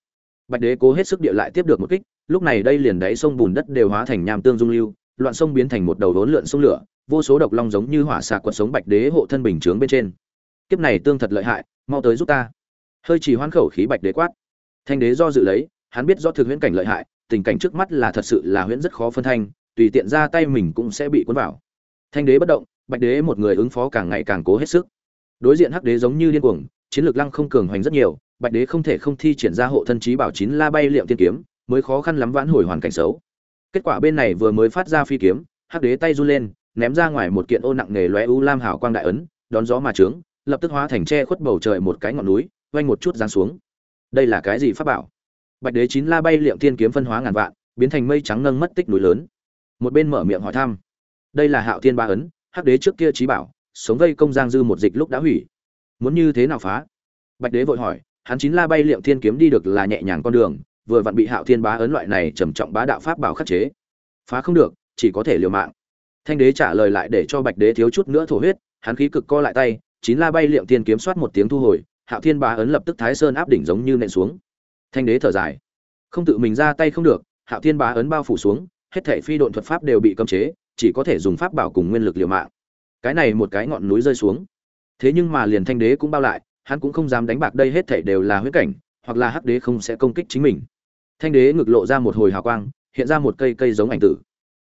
Bạch đế cố hết sức địa lại tiếp được một kích, lúc này đây liền đáy sông bùn đất đều hóa thành nham tương dung lưu, loạn sông biến thành một đầu đốn lượn sông lửa, vô số độc long giống như hỏa xà quật sống bạch đế hộ thân bình chướng bên trên. Kiếp này tương thật lợi hại, mau tới giúp ta hơi chỉ hoan khẩu khí bạch đế quát. Thanh đế do dự lấy, hắn biết do thực huyễn cảnh lợi hại, tình cảnh trước mắt là thật sự là huyễn rất khó phân thanh, tùy tiện ra tay mình cũng sẽ bị cuốn vào. Thanh đế bất động, bạch đế một người ứng phó càng ngày càng cố hết sức. Đối diện hắc đế giống như điên cuồng, chiến lược lăng không cường hoành rất nhiều, bạch đế không thể không thi triển ra hộ thân trí bảo chín la bay liệm tiên kiếm, mới khó khăn lắm vãn hồi hoàn cảnh xấu. Kết quả bên này vừa mới phát ra phi kiếm, hắc đế tay run lên, ném ra ngoài một kiện ô nặng nghề lóe u lam hảo quang đại ấn, đón gió mà trướng, lập tức hóa thành tre khuất bầu trời một cái ngọn núi oanh một chút giáng xuống. Đây là cái gì pháp bảo? Bạch đế chín la bay liệm thiên kiếm phân hóa ngàn vạn, biến thành mây trắng nâng mất tích núi lớn. Một bên mở miệng hỏi thăm. Đây là hạo thiên ba ấn, hắc đế trước kia trí bảo, sống vây công giang dư một dịch lúc đã hủy. Muốn như thế nào phá? Bạch đế vội hỏi, hắn chín la bay liệm thiên kiếm đi được là nhẹ nhàng con đường, vừa vặn bị hạo thiên bá ấn loại này trầm trọng bá đạo pháp bảo khắc chế. Phá không được, chỉ có thể liều mạng. Thanh đế trả lời lại để cho bạch đế thiếu chút nữa thổ huyết, hắn khí cực co lại tay, chín la bay liệm thiên kiếm soát một tiếng thu hồi hạo thiên bá ấn lập tức thái sơn áp đỉnh giống như nện xuống. Thanh đế thở dài. Không tự mình ra tay không được, hạo thiên bá ấn bao phủ xuống, hết thể phi độn thuật pháp đều bị cấm chế, chỉ có thể dùng pháp bảo cùng nguyên lực liều mạng. Cái này một cái ngọn núi rơi xuống. Thế nhưng mà liền thanh đế cũng bao lại, hắn cũng không dám đánh bạc đây hết thể đều là huyết cảnh, hoặc là hắc đế không sẽ công kích chính mình. Thanh đế ngực lộ ra một hồi hào quang, hiện ra một cây cây giống ảnh tử.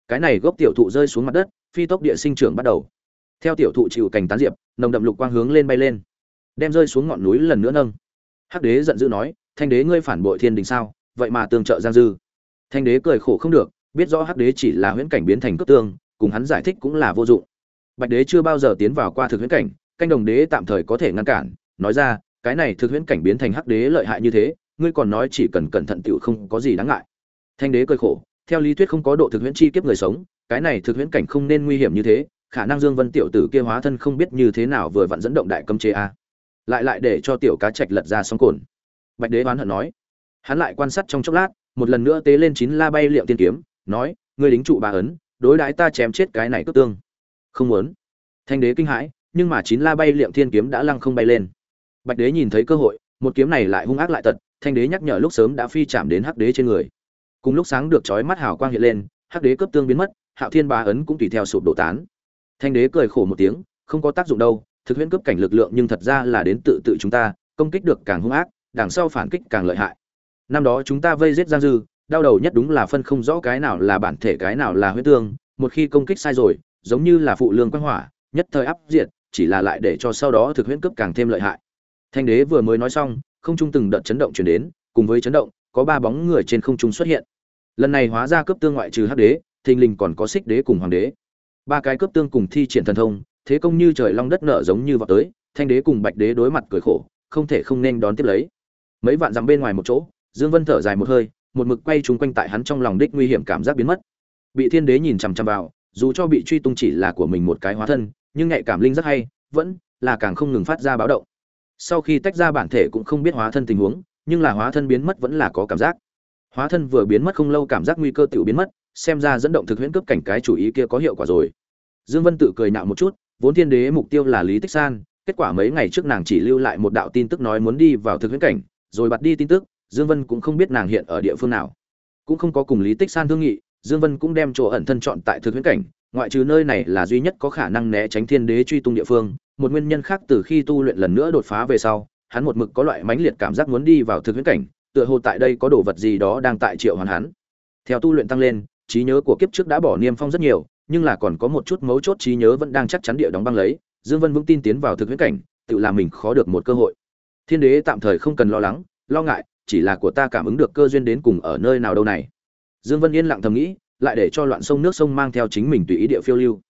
Cái này gốc tiểu thụ rơi xuống mặt đất, phi tốc địa sinh trưởng bắt đầu. Theo tiểu thụ chịu cành tán diệp, nồng đậm lục quang hướng lên bay lên đem rơi xuống ngọn núi lần nữa nâng. Hắc đế giận dữ nói, thanh đế ngươi phản bội thiên đình sao? Vậy mà tương trợ giang dư. Thanh đế cười khổ không được, biết rõ hắc đế chỉ là huyễn cảnh biến thành cấp tương, cùng hắn giải thích cũng là vô dụng. Bạch đế chưa bao giờ tiến vào qua thực huyễn cảnh, canh đồng đế tạm thời có thể ngăn cản, nói ra, cái này thực huyễn cảnh biến thành hắc đế lợi hại như thế, ngươi còn nói chỉ cần cẩn thận tựu không có gì đáng ngại. Thanh đế cười khổ, theo lý thuyết không có độ thực huyễn chi kiếp người sống, cái này thực huyễn cảnh không nên nguy hiểm như thế, khả năng dương vân tiểu tử kia hóa thân không biết như thế nào vừa vặn dẫn động đại cấm chế a lại lại để cho tiểu cá trạch lật ra sóng cồn. Bạch đế oán hận nói. Hắn lại quan sát trong chốc lát, một lần nữa tế lên chín la bay liệm tiên kiếm, nói, ngươi lính trụ bà ấn, đối đãi ta chém chết cái này cướp tương. Không muốn. Thanh đế kinh hãi, nhưng mà chín la bay liệm thiên kiếm đã lăng không bay lên. Bạch đế nhìn thấy cơ hội, một kiếm này lại hung ác lại tật, thanh đế nhắc nhở lúc sớm đã phi chạm đến hắc đế trên người. Cùng lúc sáng được chói mắt hào quang hiện lên, hắc đế cướp tương biến mất, hạo thiên bá ấn cũng tùy theo sụp đổ tán. Thanh đế cười khổ một tiếng, không có tác dụng đâu thực huyễn cướp cảnh lực lượng nhưng thật ra là đến tự tự chúng ta, công kích được càng hung ác, đằng sau phản kích càng lợi hại. Năm đó chúng ta vây giết giang dư, đau đầu nhất đúng là phân không rõ cái nào là bản thể cái nào là huyết tương, một khi công kích sai rồi, giống như là phụ lương quang hỏa, nhất thời áp diệt, chỉ là lại để cho sau đó thực huyễn cướp càng thêm lợi hại. Thanh đế vừa mới nói xong, không trung từng đợt chấn động chuyển đến, cùng với chấn động, có ba bóng người trên không trung xuất hiện. Lần này hóa ra cướp tương ngoại trừ hắc đế, thình lình còn có xích đế cùng hoàng đế. Ba cái cướp tương cùng thi triển thần thông thế công như trời long đất nở giống như vào tới, thanh đế cùng bạch đế đối mặt cười khổ, không thể không nên đón tiếp lấy. Mấy vạn dặm bên ngoài một chỗ, dương vân thở dài một hơi, một mực quay chúng quanh tại hắn trong lòng đích nguy hiểm cảm giác biến mất. Bị thiên đế nhìn chằm chằm vào, dù cho bị truy tung chỉ là của mình một cái hóa thân, nhưng nhạy cảm linh rất hay, vẫn là càng không ngừng phát ra báo động. Sau khi tách ra bản thể cũng không biết hóa thân tình huống, nhưng là hóa thân biến mất vẫn là có cảm giác. Hóa thân vừa biến mất không lâu cảm giác nguy cơ tự biến mất, xem ra dẫn động thực huyễn cướp cảnh cái chủ ý kia có hiệu quả rồi. Dương vân tự cười nạo một chút vốn thiên đế mục tiêu là lý tích san, kết quả mấy ngày trước nàng chỉ lưu lại một đạo tin tức nói muốn đi vào thực huyễn cảnh, rồi bật đi tin tức, dương vân cũng không biết nàng hiện ở địa phương nào. Cũng không có cùng lý tích san thương nghị, dương vân cũng đem chỗ ẩn thân chọn tại thực huyễn cảnh, ngoại trừ nơi này là duy nhất có khả năng né tránh thiên đế truy tung địa phương, một nguyên nhân khác từ khi tu luyện lần nữa đột phá về sau, hắn một mực có loại mãnh liệt cảm giác muốn đi vào thực huyễn cảnh, tựa hồ tại đây có đồ vật gì đó đang tại triệu hoàn hắn. Theo tu luyện tăng lên, trí nhớ của kiếp trước đã bỏ niêm phong rất nhiều nhưng là còn có một chút mấu chốt trí nhớ vẫn đang chắc chắn địa đóng băng lấy, dương vân vững tin tiến vào thực huyễn cảnh, tự làm mình khó được một cơ hội. Thiên đế tạm thời không cần lo lắng, lo ngại, chỉ là của ta cảm ứng được cơ duyên đến cùng ở nơi nào đâu này. Dương vân yên lặng thầm nghĩ, lại để cho loạn sông nước sông mang theo chính mình tùy ý địa phiêu lưu.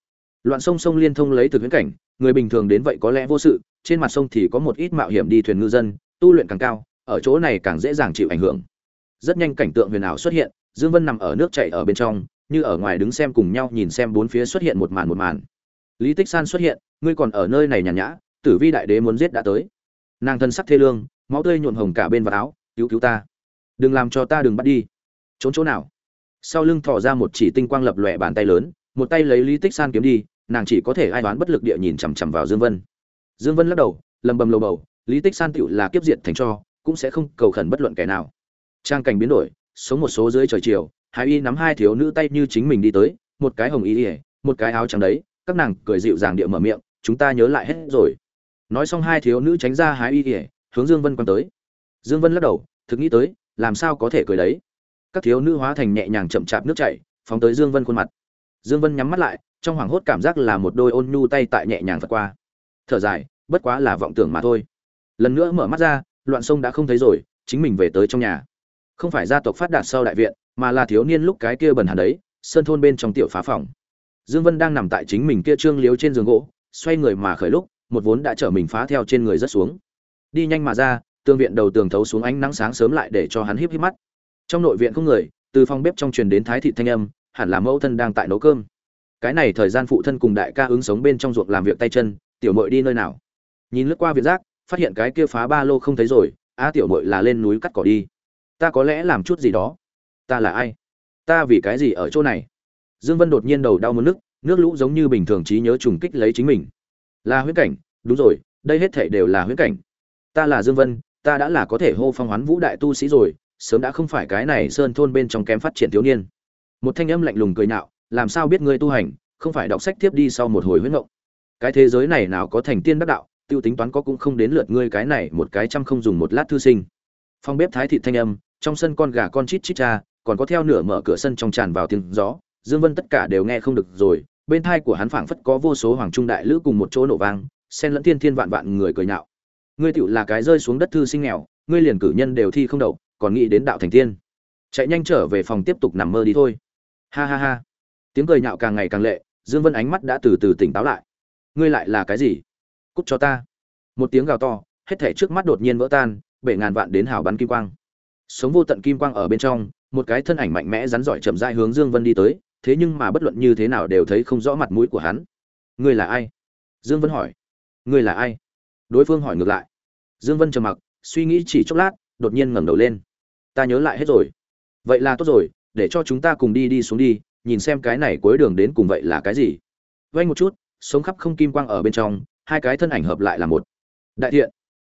Loạn sông sông liên thông lấy thực huyễn cảnh, người bình thường đến vậy có lẽ vô sự, trên mặt sông thì có một ít mạo hiểm đi thuyền ngư dân, tu luyện càng cao, ở chỗ này càng dễ dàng chịu ảnh hưởng. Rất nhanh cảnh tượng huyền ảo xuất hiện, dương vân nằm ở nước chảy ở bên trong như ở ngoài đứng xem cùng nhau nhìn xem bốn phía xuất hiện một màn một màn. Lý tích san xuất hiện, ngươi còn ở nơi này nhàn nhã, tử vi đại đế muốn giết đã tới. Nàng thân sắc thê lương, máu tươi nhuộm hồng cả bên vào áo, cứu cứu ta. Đừng làm cho ta đừng bắt đi. Trốn chỗ nào? Sau lưng thò ra một chỉ tinh quang lập lòe bàn tay lớn, một tay lấy lý tích san kiếm đi, nàng chỉ có thể ai đoán bất lực địa nhìn chằm chằm vào dương vân. Dương vân lắc đầu, lầm bầm lầu bầu, lý tích san tựu là kiếp diệt thành cho, cũng sẽ không cầu khẩn bất luận kẻ nào. Trang cảnh biến đổi, sống một số dưới trời chiều hải y nắm hai thiếu nữ tay như chính mình đi tới, một cái hồng y ỉa một cái áo trắng đấy, các nàng cười dịu dàng địa mở miệng, chúng ta nhớ lại hết rồi. Nói xong hai thiếu nữ tránh ra hái y ỉa hướng dương vân quan tới. Dương vân lắc đầu, thực nghĩ tới, làm sao có thể cười đấy. Các thiếu nữ hóa thành nhẹ nhàng chậm chạp nước chảy, phóng tới dương vân khuôn mặt. Dương vân nhắm mắt lại, trong hoảng hốt cảm giác là một đôi ôn nhu tay tại nhẹ nhàng vượt qua. Thở dài, bất quá là vọng tưởng mà thôi. Lần nữa mở mắt ra, loạn sông đã không thấy rồi, chính mình về tới trong nhà không phải gia tộc phát đạt sau đại viện mà là thiếu niên lúc cái kia bần hàn đấy sơn thôn bên trong tiểu phá phòng. Dương vân đang nằm tại chính mình kia trương liếu trên giường gỗ xoay người mà khởi lúc một vốn đã chở mình phá theo trên người rất xuống. Đi nhanh mà ra tương viện đầu tường thấu xuống ánh nắng sáng sớm lại để cho hắn híp híp mắt. Trong nội viện không người từ phòng bếp trong truyền đến thái thị thanh âm hẳn là mẫu thân đang tại nấu cơm. Cái này thời gian phụ thân cùng đại ca ứng sống bên trong ruộng làm việc tay chân tiểu mội đi nơi nào? Nhìn lướt qua viện giác, phát hiện cái kia phá ba lô không thấy rồi a tiểu mội là lên núi cắt cỏ đi ta có lẽ làm chút gì đó. Ta là ai? Ta vì cái gì ở chỗ này? Dương vân đột nhiên đầu đau muốn nước nước lũ giống như bình thường trí nhớ trùng kích lấy chính mình. Là huyễn cảnh, đúng rồi, đây hết thể đều là huyễn cảnh. Ta là dương vân, ta đã là có thể hô phong hoán vũ đại tu sĩ rồi, sớm đã không phải cái này sơn thôn bên trong kém phát triển thiếu niên. Một thanh âm lạnh lùng cười nhạo, làm sao biết ngươi tu hành, không phải đọc sách tiếp đi sau một hồi huyễn ngộng. Cái thế giới này nào có thành tiên đắc đạo, tiêu tính toán có cũng không đến lượt ngươi cái này một cái trăm không dùng một lát thư sinh. Phong bếp thái thị thanh âm trong sân con gà con chít chít cha, còn có theo nửa mở cửa sân trong tràn vào tiếng gió, dương vân tất cả đều nghe không được rồi, bên thai của hắn phảng phất có vô số hoàng trung đại lữ cùng một chỗ nổ vang, xen lẫn thiên thiên vạn vạn người cười nhạo. Ngươi tựu là cái rơi xuống đất thư sinh nghèo, ngươi liền cử nhân đều thi không đậu, còn nghĩ đến đạo thành tiên. Chạy nhanh trở về phòng tiếp tục nằm mơ đi thôi. Ha ha ha. Tiếng cười nhạo càng ngày càng lệ, dương vân ánh mắt đã từ từ tỉnh táo lại. Ngươi lại là cái gì? Cút cho ta. Một tiếng gào to, hết thảy trước mắt đột nhiên vỡ tan, bể ngàn vạn đến hào bắn kim quang sống vô tận kim quang ở bên trong, một cái thân ảnh mạnh mẽ rắn giỏi chậm rãi hướng dương vân đi tới, thế nhưng mà bất luận như thế nào đều thấy không rõ mặt mũi của hắn. Ngươi là ai? Dương vân hỏi. Ngươi là ai? Đối phương hỏi ngược lại. Dương vân trầm mặc, suy nghĩ chỉ chốc lát, đột nhiên ngẩng đầu lên. Ta nhớ lại hết rồi. Vậy là tốt rồi, để cho chúng ta cùng đi đi xuống đi, nhìn xem cái này cuối đường đến cùng vậy là cái gì. Vay một chút, sống khắp không kim quang ở bên trong, hai cái thân ảnh hợp lại là một. Đại thiện.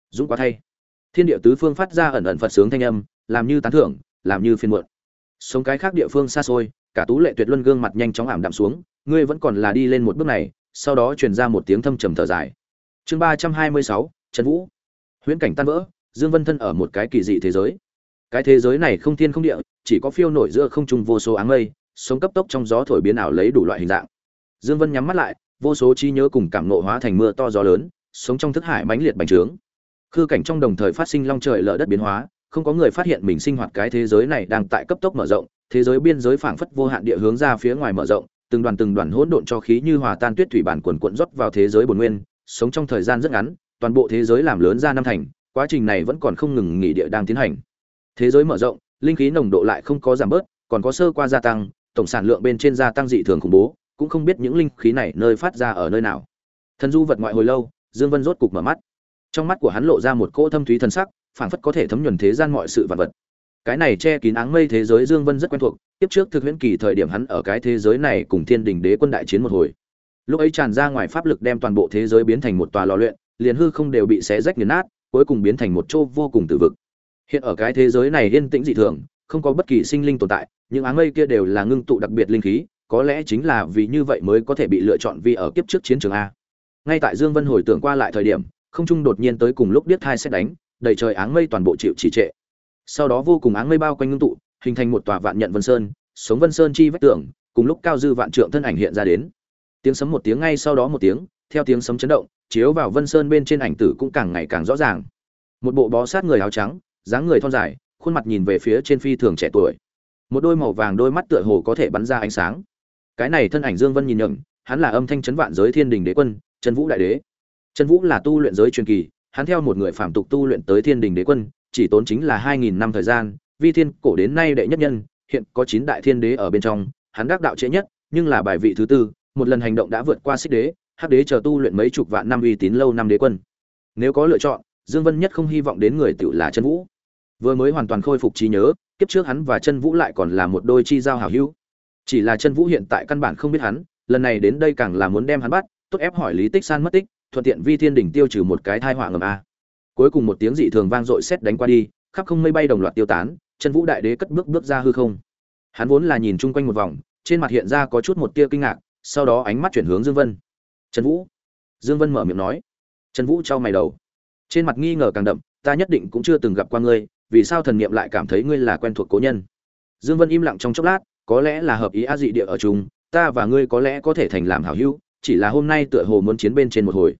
Dũng quá thay. Thiên địa tứ phương phát ra ẩn ẩn phật sướng thanh âm làm như tán thưởng, làm như phiên muộn. Sống cái khác địa phương xa xôi, cả tú lệ tuyệt luân gương mặt nhanh chóng ảm đạm xuống, ngươi vẫn còn là đi lên một bước này, sau đó truyền ra một tiếng thâm trầm thở dài. Chương ba trăm hai mươi sáu, trần vũ. Huyễn cảnh tan vỡ, dương vân thân ở một cái kỳ dị thế giới. Cái thế giới này không thiên không địa, chỉ có phiêu nổi giữa không trung vô số áng mây, sống cấp tốc trong gió thổi biến ảo lấy đủ loại hình dạng. Dương vân nhắm mắt lại, vô số trí nhớ cùng cảm nộ hóa thành mưa to gió lớn, sống trong thức hải mãnh liệt bành trướng. Khư cảnh trong đồng thời phát sinh long trời lở đất biến hóa không có người phát hiện mình sinh hoạt cái thế giới này đang tại cấp tốc mở rộng, thế giới biên giới phảng phất vô hạn địa hướng ra phía ngoài mở rộng, từng đoàn từng đoàn hỗn độn cho khí như hòa tan tuyết thủy bản quần cuộn rót vào thế giới bồn nguyên, sống trong thời gian rất ngắn, toàn bộ thế giới làm lớn ra năm thành, quá trình này vẫn còn không ngừng nghỉ địa đang tiến hành. Thế giới mở rộng, linh khí nồng độ lại không có giảm bớt, còn có sơ qua gia tăng, tổng sản lượng bên trên gia tăng dị thường khủng bố, cũng không biết những linh khí này nơi phát ra ở nơi nào. Thần du vật ngoại hồi lâu, dương vân rốt cục mở mắt. Trong mắt của hắn lộ ra một cỗ thâm thúy thần sắc phảng phất có thể thấm nhuần thế gian mọi sự vật vật. Cái này che kín áng mây thế giới dương vân rất quen thuộc tiếp trước thực huyễn kỳ thời điểm hắn ở cái thế giới này cùng thiên đình đế quân đại chiến một hồi. Lúc ấy tràn ra ngoài pháp lực đem toàn bộ thế giới biến thành một tòa lò luyện, liền hư không đều bị xé rách nghiền nát, cuối cùng biến thành một chỗ vô cùng tử vực. Hiện ở cái thế giới này yên tĩnh dị thường, không có bất kỳ sinh linh tồn tại, những áng mây kia đều là ngưng tụ đặc biệt linh khí, có lẽ chính là vì như vậy mới có thể bị lựa chọn vì ở kiếp trước chiến trường a. Ngay tại dương vân hồi tưởng qua lại thời điểm, không trung đột nhiên tới cùng lúc điếc thai xét đánh đầy trời áng mây toàn bộ chịu trì trệ. Sau đó vô cùng áng mây bao quanh ngưng tụ, hình thành một tòa vạn nhận vân sơn, sống vân sơn chi vách tường, cùng lúc cao dư vạn trượng thân ảnh hiện ra đến. Tiếng sấm một tiếng ngay sau đó một tiếng, theo tiếng sấm chấn động, chiếu vào vân sơn bên trên ảnh tử cũng càng ngày càng rõ ràng. Một bộ bó sát người áo trắng, dáng người thon dài, khuôn mặt nhìn về phía trên phi thường trẻ tuổi. Một đôi màu vàng đôi mắt tựa hồ có thể bắn ra ánh sáng. Cái này thân ảnh dương vân nhìn nhận hắn là âm thanh chấn vạn giới thiên đình đế quân, trần vũ đại đế. Trần vũ là tu luyện giới truyền kỳ hắn theo một người phạm tục tu luyện tới thiên đình đế quân, chỉ tốn chính là hai nghìn năm thời gian, vi thiên cổ đến nay đệ nhất nhân, hiện có chín đại thiên đế ở bên trong, hắn đắc đạo trễ nhất, nhưng là bài vị thứ tư, một lần hành động đã vượt qua xích đế, hắc đế chờ tu luyện mấy chục vạn năm uy tín lâu năm đế quân. Nếu có lựa chọn, dương vân nhất không hy vọng đến người tự là chân vũ. Vừa mới hoàn toàn khôi phục trí nhớ, kiếp trước hắn và chân vũ lại còn là một đôi chi giao hảo hữu. Chỉ là chân vũ hiện tại căn bản không biết hắn, lần này đến đây càng là muốn đem hắn bắt, tốt ép hỏi lý tích san mất tích thuận tiện vi thiên đỉnh tiêu trừ một cái thai họa ngầm a. Cuối cùng một tiếng dị thường vang dội xét đánh qua đi, khắp không mây bay đồng loạt tiêu tán, chân vũ đại đế cất bước bước ra hư không. Hắn vốn là nhìn chung quanh một vòng, trên mặt hiện ra có chút một tia kinh ngạc, sau đó ánh mắt chuyển hướng dương vân. Trần vũ. Dương vân mở miệng nói. Trần vũ trao mày đầu. Trên mặt nghi ngờ càng đậm, ta nhất định cũng chưa từng gặp qua ngươi, vì sao thần niệm lại cảm thấy ngươi là quen thuộc cố nhân? Dương vân im lặng trong chốc lát, có lẽ là hợp ý a dị địa ở chung, ta và ngươi có lẽ có thể thành làm hảo hữu chỉ là hôm nay tựa hồ muốn chiến bên trên một hồi.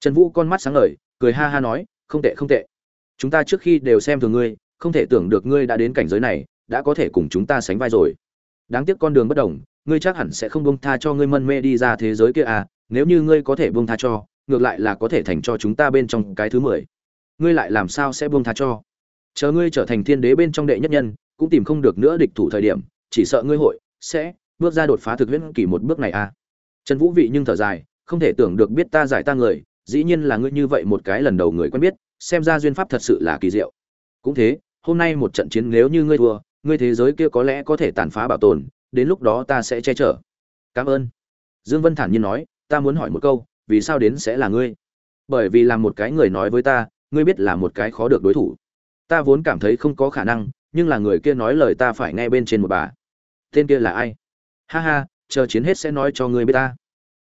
Trần vũ con mắt sáng ngời, cười ha ha nói, không tệ không tệ. Chúng ta trước khi đều xem thường ngươi, không thể tưởng được ngươi đã đến cảnh giới này, đã có thể cùng chúng ta sánh vai rồi. Đáng tiếc con đường bất đồng, ngươi chắc hẳn sẽ không buông tha cho ngươi mân mê đi ra thế giới kia à nếu như ngươi có thể buông tha cho, ngược lại là có thể thành cho chúng ta bên trong cái thứ mười. Ngươi lại làm sao sẽ buông tha cho? Chờ ngươi trở thành thiên đế bên trong đệ nhất nhân, cũng tìm không được nữa địch thủ thời điểm, chỉ sợ ngươi hội sẽ bước ra đột phá thực huyễn kỳ một bước này à trần vũ vị nhưng thở dài, không thể tưởng được biết ta giải ta người, dĩ nhiên là ngươi như vậy một cái lần đầu người quen biết, xem ra duyên pháp thật sự là kỳ diệu. Cũng thế, hôm nay một trận chiến nếu như ngươi thua, ngươi thế giới kia có lẽ có thể tàn phá bảo tồn, đến lúc đó ta sẽ che chở. Cảm ơn. Dương vân thản nhiên nói, ta muốn hỏi một câu, vì sao đến sẽ là ngươi? Bởi vì là một cái người nói với ta, ngươi biết là một cái khó được đối thủ. Ta vốn cảm thấy không có khả năng, nhưng là người kia nói lời ta phải nghe bên trên một bà. Tên kia là ai? Ha ha chờ chiến hết sẽ nói cho ngươi biết ta.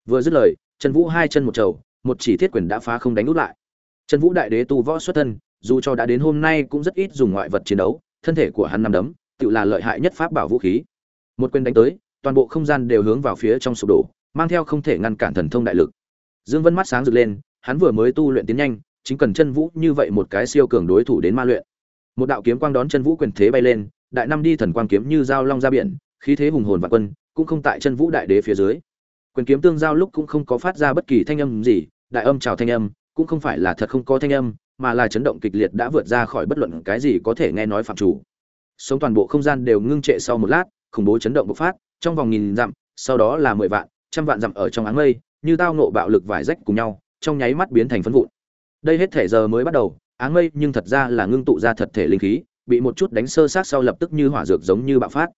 Vừa dứt lời, trần vũ hai chân một trầu, một chỉ thiết quyền đã phá không đánh út lại. Trần vũ đại đế tu võ xuất thân, dù cho đã đến hôm nay cũng rất ít dùng ngoại vật chiến đấu, thân thể của hắn nằm đấm, tự là lợi hại nhất pháp bảo vũ khí. Một quyền đánh tới, toàn bộ không gian đều hướng vào phía trong sụp đổ, mang theo không thể ngăn cản thần thông đại lực. Dương vân mắt sáng rực lên, hắn vừa mới tu luyện tiến nhanh, chính cần chân vũ như vậy một cái siêu cường đối thủ đến ma luyện. Một đạo kiếm quang đón chân vũ quyền thế bay lên, đại năm đi thần quang kiếm như dao long ra biển, khí thế hùng hồn và quân cũng không tại chân vũ đại đế phía dưới. Quyền kiếm tương giao lúc cũng không có phát ra bất kỳ thanh âm gì, đại âm chào thanh âm, cũng không phải là thật không có thanh âm, mà là chấn động kịch liệt đã vượt ra khỏi bất luận cái gì có thể nghe nói phạm chủ. Sống toàn bộ không gian đều ngưng trệ sau một lát, khủng bố chấn động bộc phát, trong vòng nghìn dặm, sau đó là mười vạn, trăm vạn dặm ở trong áng mây, như tao nộ bạo lực vải rách cùng nhau, trong nháy mắt biến thành phân vụn. Đây hết thể giờ mới bắt đầu, áng mây nhưng thật ra là ngưng tụ ra thật thể linh khí, bị một chút đánh sơ sát sau lập tức như hỏa dược giống như bạo phát.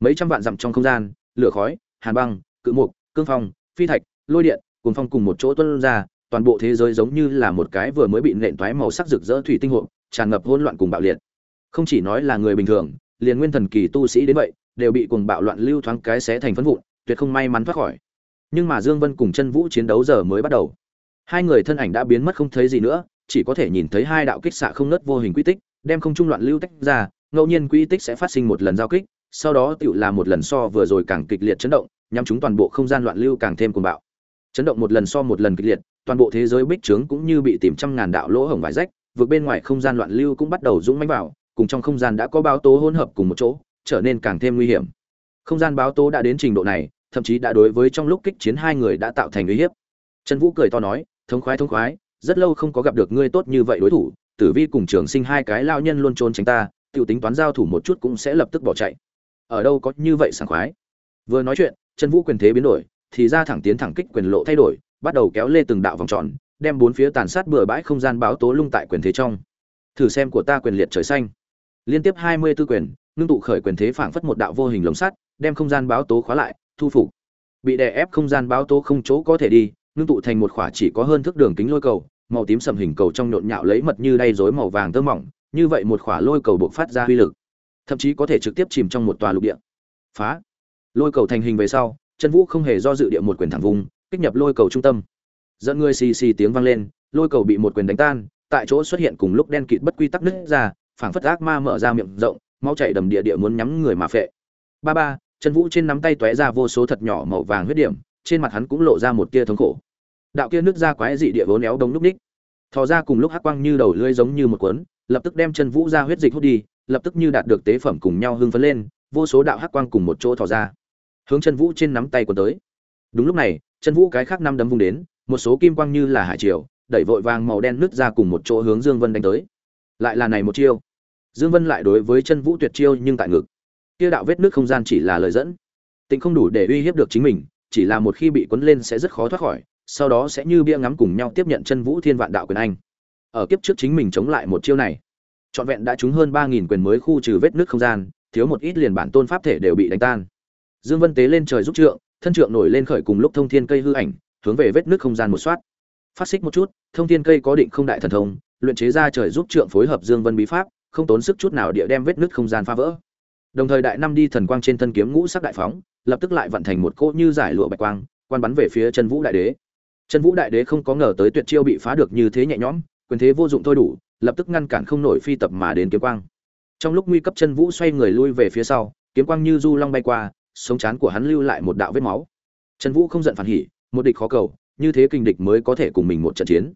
Mấy trăm vạn dặm trong không gian lửa khói, hàn băng, cự mục, cương phong, phi thạch, lôi điện cùng phong cùng một chỗ tuân ra, toàn bộ thế giới giống như là một cái vừa mới bị nện toái màu sắc rực rỡ thủy tinh hộp, tràn ngập hỗn loạn cùng bạo liệt. Không chỉ nói là người bình thường, liền nguyên thần kỳ tu sĩ đến vậy, đều bị cuồng bạo loạn lưu thoáng cái xé thành phân vụn, tuyệt không may mắn thoát khỏi. Nhưng mà dương vân cùng chân vũ chiến đấu giờ mới bắt đầu. Hai người thân ảnh đã biến mất không thấy gì nữa, chỉ có thể nhìn thấy hai đạo kích xạ không nớt vô hình quy tích, đem không trung loạn lưu tách ra, ngẫu nhiên quy tích sẽ phát sinh một lần giao kích sau đó tựu là một lần so vừa rồi càng kịch liệt chấn động nhằm chúng toàn bộ không gian loạn lưu càng thêm cuồng bạo. Chấn động một lần so một lần kịch liệt, toàn bộ thế giới bích trướng cũng như bị tìm trăm ngàn đạo lỗ hổng vải rách vượt bên ngoài không gian loạn lưu cũng bắt đầu dũng mánh vào, cùng trong không gian đã có báo tố hỗn hợp cùng một chỗ, trở nên càng thêm nguy hiểm. Không gian báo tố đã đến trình độ này, thậm chí đã đối với trong lúc kích chiến hai người đã tạo thành uy hiếp. Trần vũ cười to nói, thống khoái thống khoái, rất lâu không có gặp được ngươi tốt như vậy đối thủ, tử vi cùng trường sinh hai cái lao nhân luôn trốn tránh ta tự tính toán giao thủ một chút cũng sẽ lập tức bỏ chạy ở đâu có như vậy sảng khoái. Vừa nói chuyện, chân vũ quyền thế biến đổi, thì ra thẳng tiến thẳng kích quyền lộ thay đổi, bắt đầu kéo lê từng đạo vòng tròn, đem bốn phía tàn sát bừa bãi không gian báo tố lung tại quyền thế trong. Thử xem của ta quyền liệt trời xanh. Liên tiếp hai mươi tư quyền, ngưng tụ khởi quyền thế phảng phất một đạo vô hình lồng sắt, đem không gian báo tố khóa lại, thu phục. Bị đè ép không gian báo tố không chỗ có thể đi, ngưng tụ thành một khỏa chỉ có hơn thước đường kính lôi cầu, màu tím sầm hình cầu trong nhộn nhạo lấy mật như đay rối màu vàng tơ mỏng, như vậy một khỏa lôi cầu buộc phát ra uy lực thậm chí có thể trực tiếp chìm trong một tòa lục địa. Phá. Lôi cầu thành hình về sau chân vũ không hề do dự địa một quyền thẳng vùng, kích nhập lôi cầu trung tâm. Dẫn người xì xì tiếng vang lên, lôi cầu bị một quyền đánh tan, tại chỗ xuất hiện cùng lúc đen kịt bất quy tắc nứt ra, phảng phất ác ma mở ra miệng rộng, máu chảy đầm địa địa muốn nhắm người mà phệ. Ba ba chân vũ trên nắm tay tóe ra vô số thật nhỏ màu vàng huyết điểm, trên mặt hắn cũng lộ ra một tia thống khổ. Đạo kia nứt ra quái dị địa vốn éo đông núp ních. Thò ra cùng lúc hắc quang như đầu lưỡi giống như một cuốn, lập tức đem chân vũ ra huyết dịch hút đi lập tức như đạt được tế phẩm cùng nhau hưng phấn lên, vô số đạo hắc quang cùng một chỗ thò ra. Hướng chân vũ trên nắm tay của tới. Đúng lúc này chân vũ cái khác năm đấm vung đến, một số kim quang như là hải triều, đẩy vội vàng màu đen nứt ra cùng một chỗ hướng dương vân đánh tới. Lại là này một chiêu. Dương vân lại đối với chân vũ tuyệt chiêu nhưng tại ngực. Kia đạo vết nước không gian chỉ là lời dẫn. Tịnh không đủ để uy hiếp được chính mình, chỉ là một khi bị cuốn lên sẽ rất khó thoát khỏi, sau đó sẽ như bia ngắm cùng nhau tiếp nhận chân vũ thiên vạn đạo quyền anh. Ở kiếp trước chính mình chống lại một chiêu này trọn vẹn đã trúng hơn ba nghìn quyền mới khu trừ vết nước không gian, thiếu một ít liền bản tôn pháp thể đều bị đánh tan. Dương vân tế lên trời giúp trượng, thân trượng nổi lên khởi cùng lúc thông thiên cây hư ảnh, hướng về vết nước không gian một soát. Phát xích một chút, thông thiên cây có định không đại thần thông, luyện chế ra trời giúp trượng phối hợp dương vân bí pháp, không tốn sức chút nào địa đem vết nước không gian phá vỡ. Đồng thời đại năm đi thần quang trên thân kiếm ngũ sắc đại phóng, lập tức lại vận thành một cỗ như giải lụa bạch quang, quan bắn về phía chân vũ đại đế. Chân vũ đại đế không có ngờ tới tuyệt chiêu bị phá được như thế nhẹ nhõm quyền thế vô dụng thôi đủ, lập tức ngăn cản không nổi phi tập mà đến kiếm quang. Trong lúc nguy cấp chân vũ xoay người lui về phía sau, kiếm quang như du long bay qua, sống chán của hắn lưu lại một đạo vết máu. Chân vũ không giận phản hỉ, một địch khó cầu, như thế kinh địch mới có thể cùng mình một trận chiến.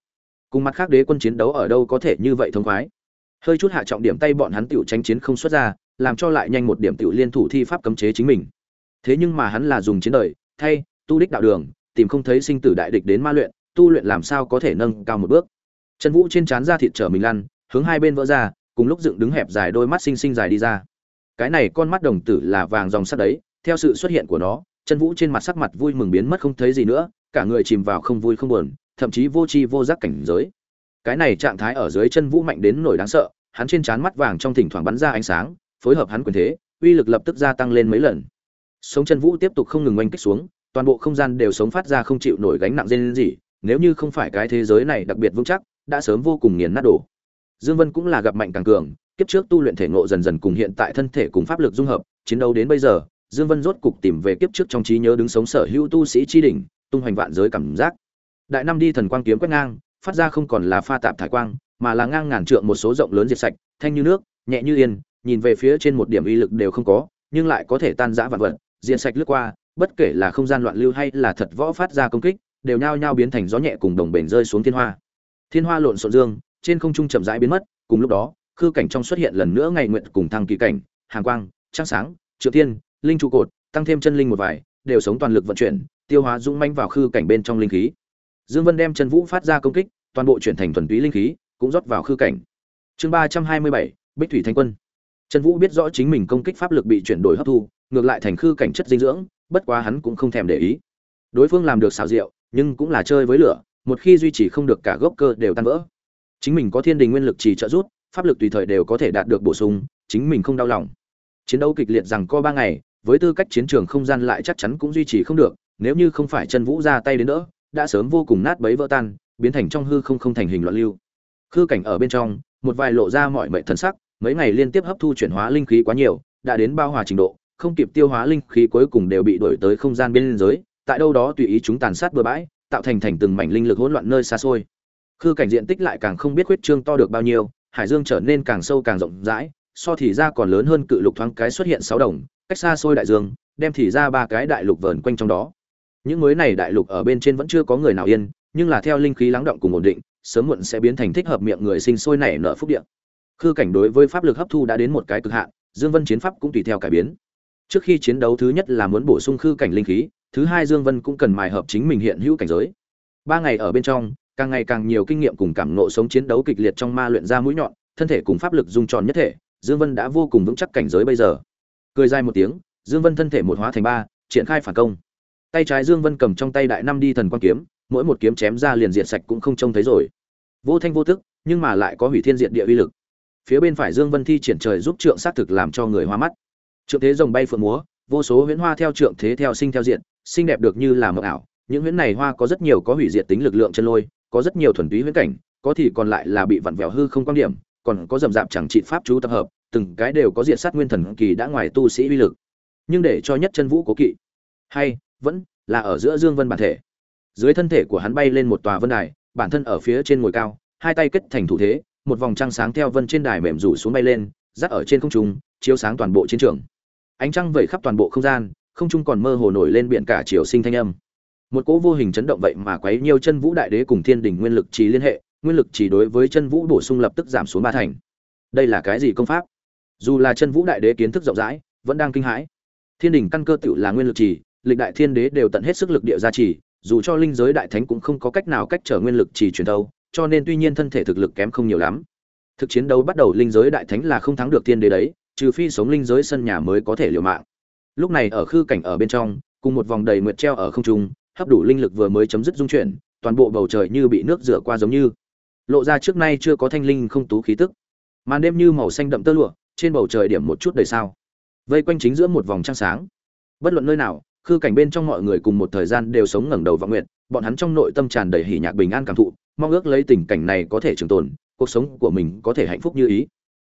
Cùng mặt khác đế quân chiến đấu ở đâu có thể như vậy thông khoái. Hơi chút hạ trọng điểm tay bọn hắn tiểu tranh chiến không xuất ra, làm cho lại nhanh một điểm tiểu liên thủ thi pháp cấm chế chính mình. Thế nhưng mà hắn là dùng chiến đời, thay, tu đích đạo đường, tìm không thấy sinh tử đại địch đến ma luyện, tu luyện làm sao có thể nâng cao một bước chân vũ trên trán ra thịt trở mình lăn, hướng hai bên vỡ ra, cùng lúc dựng đứng hẹp dài đôi mắt xinh xinh dài đi ra. Cái này con mắt đồng tử là vàng dòng sắt đấy, theo sự xuất hiện của nó chân vũ trên mặt sắc mặt vui mừng biến mất không thấy gì nữa, cả người chìm vào không vui không buồn, thậm chí vô tri vô giác cảnh giới. Cái này trạng thái ở dưới chân vũ mạnh đến nổi đáng sợ, hắn trên trán mắt vàng trong thỉnh thoảng bắn ra ánh sáng, phối hợp hắn quyền thế, uy lực lập tức gia tăng lên mấy lần. Sống chân vũ tiếp tục không ngừng oanh kích xuống, toàn bộ không gian đều sống phát ra không chịu nổi gánh nặng dên gì nếu như không phải cái thế giới này đặc biệt vững chắc đã sớm vô cùng nghiền nát đổ. Dương vân cũng là gặp mạnh càng cường, kiếp trước tu luyện thể ngộ dần dần cùng hiện tại thân thể cùng pháp lực dung hợp, chiến đấu đến bây giờ, dương vân rốt cục tìm về kiếp trước trong trí nhớ đứng sống sở hữu tu sĩ chi đỉnh, tung hoành vạn giới cảm giác. Đại năm đi thần quang kiếm quét ngang, phát ra không còn là pha tạp thải quang, mà là ngang ngàn trượng một số rộng lớn diệt sạch, thanh như nước, nhẹ như yên, nhìn về phía trên một điểm uy lực đều không có, nhưng lại có thể tan rã vạn vật, diệt sạch lướt qua, bất kể là không gian loạn lưu hay là thật võ phát ra công kích, đều nhao nhao biến thành gió nhẹ cùng đồng bền rơi xuống thiên hoa thiên hoa lộn xộn dương, trên không trung chậm rãi biến mất, cùng lúc đó, khư cảnh trong xuất hiện lần nữa ngày nguyện cùng thăng kỳ cảnh, hàng quang, trăng sáng triệu tiên linh trụ cột, tăng thêm chân linh một vài, đều sống toàn lực vận chuyển, tiêu hóa dũng manh vào khư cảnh bên trong linh khí. Dương vân đem chân vũ phát ra công kích, toàn bộ chuyển thành thuần túy linh khí, cũng rót vào khư cảnh. Chương ba trăm hai mươi bảy, bích thủy thanh quân. Chân vũ biết rõ chính mình công kích pháp lực bị chuyển đổi hấp thu, ngược lại thành khư cảnh chất dinh dưỡng, bất quá hắn cũng không thèm để ý. Đối phương làm được xảo diệu, nhưng cũng là chơi với lửa một khi duy trì không được cả gốc cơ đều tan vỡ. Chính mình có thiên đình nguyên lực chỉ trợ rút pháp lực tùy thời đều có thể đạt được bổ sung, chính mình không đau lòng. Chiến đấu kịch liệt rằng co ba ngày, với tư cách chiến trường không gian lại chắc chắn cũng duy trì không được, nếu như không phải chân vũ ra tay đến nữa đã sớm vô cùng nát bấy vỡ tan, biến thành trong hư không không thành hình loạn lưu. Khư cảnh ở bên trong, một vài lộ ra mọi mệnh thần sắc, mấy ngày liên tiếp hấp thu chuyển hóa linh khí quá nhiều, đã đến bao hòa trình độ, không kịp tiêu hóa linh khí cuối cùng đều bị đổi tới không gian bên giới, tại đâu đó tùy ý chúng tàn sát bừa bãi tạo thành thành từng mảnh linh lực hỗn loạn nơi xa xôi. Khư cảnh diện tích lại càng không biết huyết trương to được bao nhiêu, hải dương trở nên càng sâu càng rộng rãi, so thì ra còn lớn hơn cự lục thoáng cái xuất hiện sáu đồng, cách xa xôi đại dương, đem thì ra ba cái đại lục vờn quanh trong đó. Những mới này đại lục ở bên trên vẫn chưa có người nào yên, nhưng là theo linh khí lắng động cùng ổn định, sớm muộn sẽ biến thành thích hợp miệng người sinh sôi nảy nở phúc địa. Khư cảnh đối với pháp lực hấp thu đã đến một cái cực hạn, dương vân chiến pháp cũng tùy theo cải biến. Trước khi chiến đấu thứ nhất là muốn bổ sung khư cảnh linh khí thứ hai dương vân cũng cần mài hợp chính mình hiện hữu cảnh giới. Ba ngày ở bên trong, càng ngày càng nhiều kinh nghiệm cùng cảm ngộ sống chiến đấu kịch liệt trong ma luyện ra mũi nhọn, thân thể cùng pháp lực dung tròn nhất thể, dương vân đã vô cùng vững chắc cảnh giới bây giờ. Cười dài một tiếng, dương vân thân thể một hóa thành ba, triển khai phản công. Tay trái dương vân cầm trong tay đại năm đi thần quan kiếm, mỗi một kiếm chém ra liền diện sạch cũng không trông thấy rồi. Vô thanh vô tức, nhưng mà lại có hủy thiên diện địa uy lực. Phía bên phải dương vân thi triển trời giúp trượng sát thực làm cho người hoa mắt. Trượng thế rồng bay phượng múa vô số huyễn hoa theo trượng thế theo sinh theo diện, xinh đẹp được như là mộng ảo. Những huyễn này hoa có rất nhiều có hủy diệt tính lực lượng chân lôi, có rất nhiều thuần túy huyễn cảnh, có thì còn lại là bị vặn vẹo hư không quan điểm, còn có rầm rạp chẳng trị pháp chú tập hợp, từng cái đều có diện sát nguyên thần kỳ đã ngoài tu sĩ uy lực. Nhưng để cho nhất chân vũ cố kỵ, hay vẫn là ở giữa dương vân bản thể. Dưới thân thể của hắn bay lên một tòa vân đài, bản thân ở phía trên ngồi cao, hai tay kết thành thủ thế, một vòng trăng sáng theo vân trên đài mềm rủ xuống bay lên, rắc ở trên không trung, chiếu sáng toàn bộ chiến trường ánh trăng vẩy khắp toàn bộ không gian, không trung còn mơ hồ nổi lên biển cả triều sinh thanh âm. Một cỗ vô hình chấn động vậy mà quấy nhiều chân vũ đại đế cùng thiên đình nguyên lực trì liên hệ, nguyên lực chỉ đối với chân vũ bổ sung lập tức giảm xuống ba thành. Đây là cái gì công pháp? Dù là chân vũ đại đế kiến thức rộng rãi, vẫn đang kinh hãi. Thiên đình căn cơ tựu là nguyên lực trì, lịch đại thiên đế đều tận hết sức lực địa gia trì, dù cho linh giới đại thánh cũng không có cách nào cách trở nguyên lực trì truyền thâu, cho nên tuy nhiên thân thể thực lực kém không nhiều lắm. Thực chiến đấu bắt đầu linh giới đại thánh là không thắng được thiên đế đấy trừ phi sống linh giới sân nhà mới có thể liều mạng. Lúc này ở khư cảnh ở bên trong, cùng một vòng đầy nguyệt treo ở không trung, hấp đủ linh lực vừa mới chấm dứt dung chuyển, toàn bộ bầu trời như bị nước rửa qua giống như. Lộ ra trước nay chưa có thanh linh không tú khí tức. Màn đêm như màu xanh đậm tơ lụa, trên bầu trời điểm một chút đầy sao. Vây quanh chính giữa một vòng trăng sáng. Bất luận nơi nào, khư cảnh bên trong mọi người cùng một thời gian đều sống ngẩng đầu vọng nguyện bọn hắn trong nội tâm tràn đầy hỉ nhạc bình an cảm thụ, mong ước lấy tình cảnh này có thể trường tồn, cuộc sống của mình có thể hạnh phúc như ý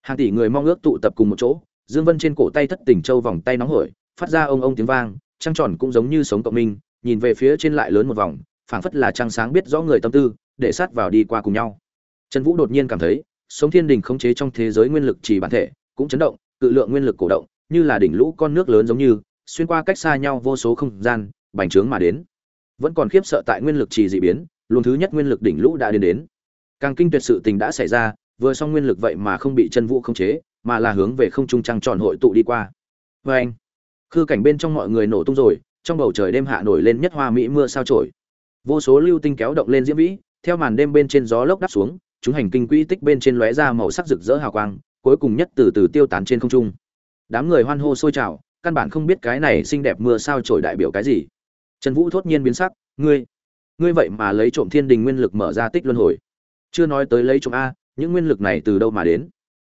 hàng tỷ người mong ước tụ tập cùng một chỗ, dương vân trên cổ tay thất tình châu vòng tay nóng hổi, phát ra ông ông tiếng vang, trăng tròn cũng giống như sống cộng minh, nhìn về phía trên lại lớn một vòng, phảng phất là trăng sáng biết rõ người tâm tư, để sát vào đi qua cùng nhau. Trần vũ đột nhiên cảm thấy, sống thiên đình khống chế trong thế giới nguyên lực chỉ bản thể, cũng chấn động, cự lượng nguyên lực cổ động, như là đỉnh lũ con nước lớn giống như, xuyên qua cách xa nhau vô số không gian, bành trướng mà đến. Vẫn còn khiếp sợ tại nguyên lực trì dị biến, luồng thứ nhất nguyên lực đỉnh lũ đã đến đến. Càng kinh tuyệt sự tình đã xảy ra vừa xong nguyên lực vậy mà không bị chân vũ khống chế, mà là hướng về không trung trăng tròn hội tụ đi qua. Vê anh, khư cảnh bên trong mọi người nổ tung rồi, trong bầu trời đêm hạ nổi lên nhất hoa mỹ mưa sao trổi. Vô số lưu tinh kéo động lên diễm vĩ, theo màn đêm bên trên gió lốc đắp xuống, chúng hành kinh quỹ tích bên trên lóe ra màu sắc rực rỡ hào quang, cuối cùng nhất từ từ tiêu tán trên không trung. Đám người hoan hô sôi trào, căn bản không biết cái này xinh đẹp mưa sao trổi đại biểu cái gì. Trần vũ thốt nhiên biến sắc, ngươi ngươi vậy mà lấy trộm thiên đình nguyên lực mở ra tích luân hồi. Chưa nói tới lấy trộm a những nguyên lực này từ đâu mà đến?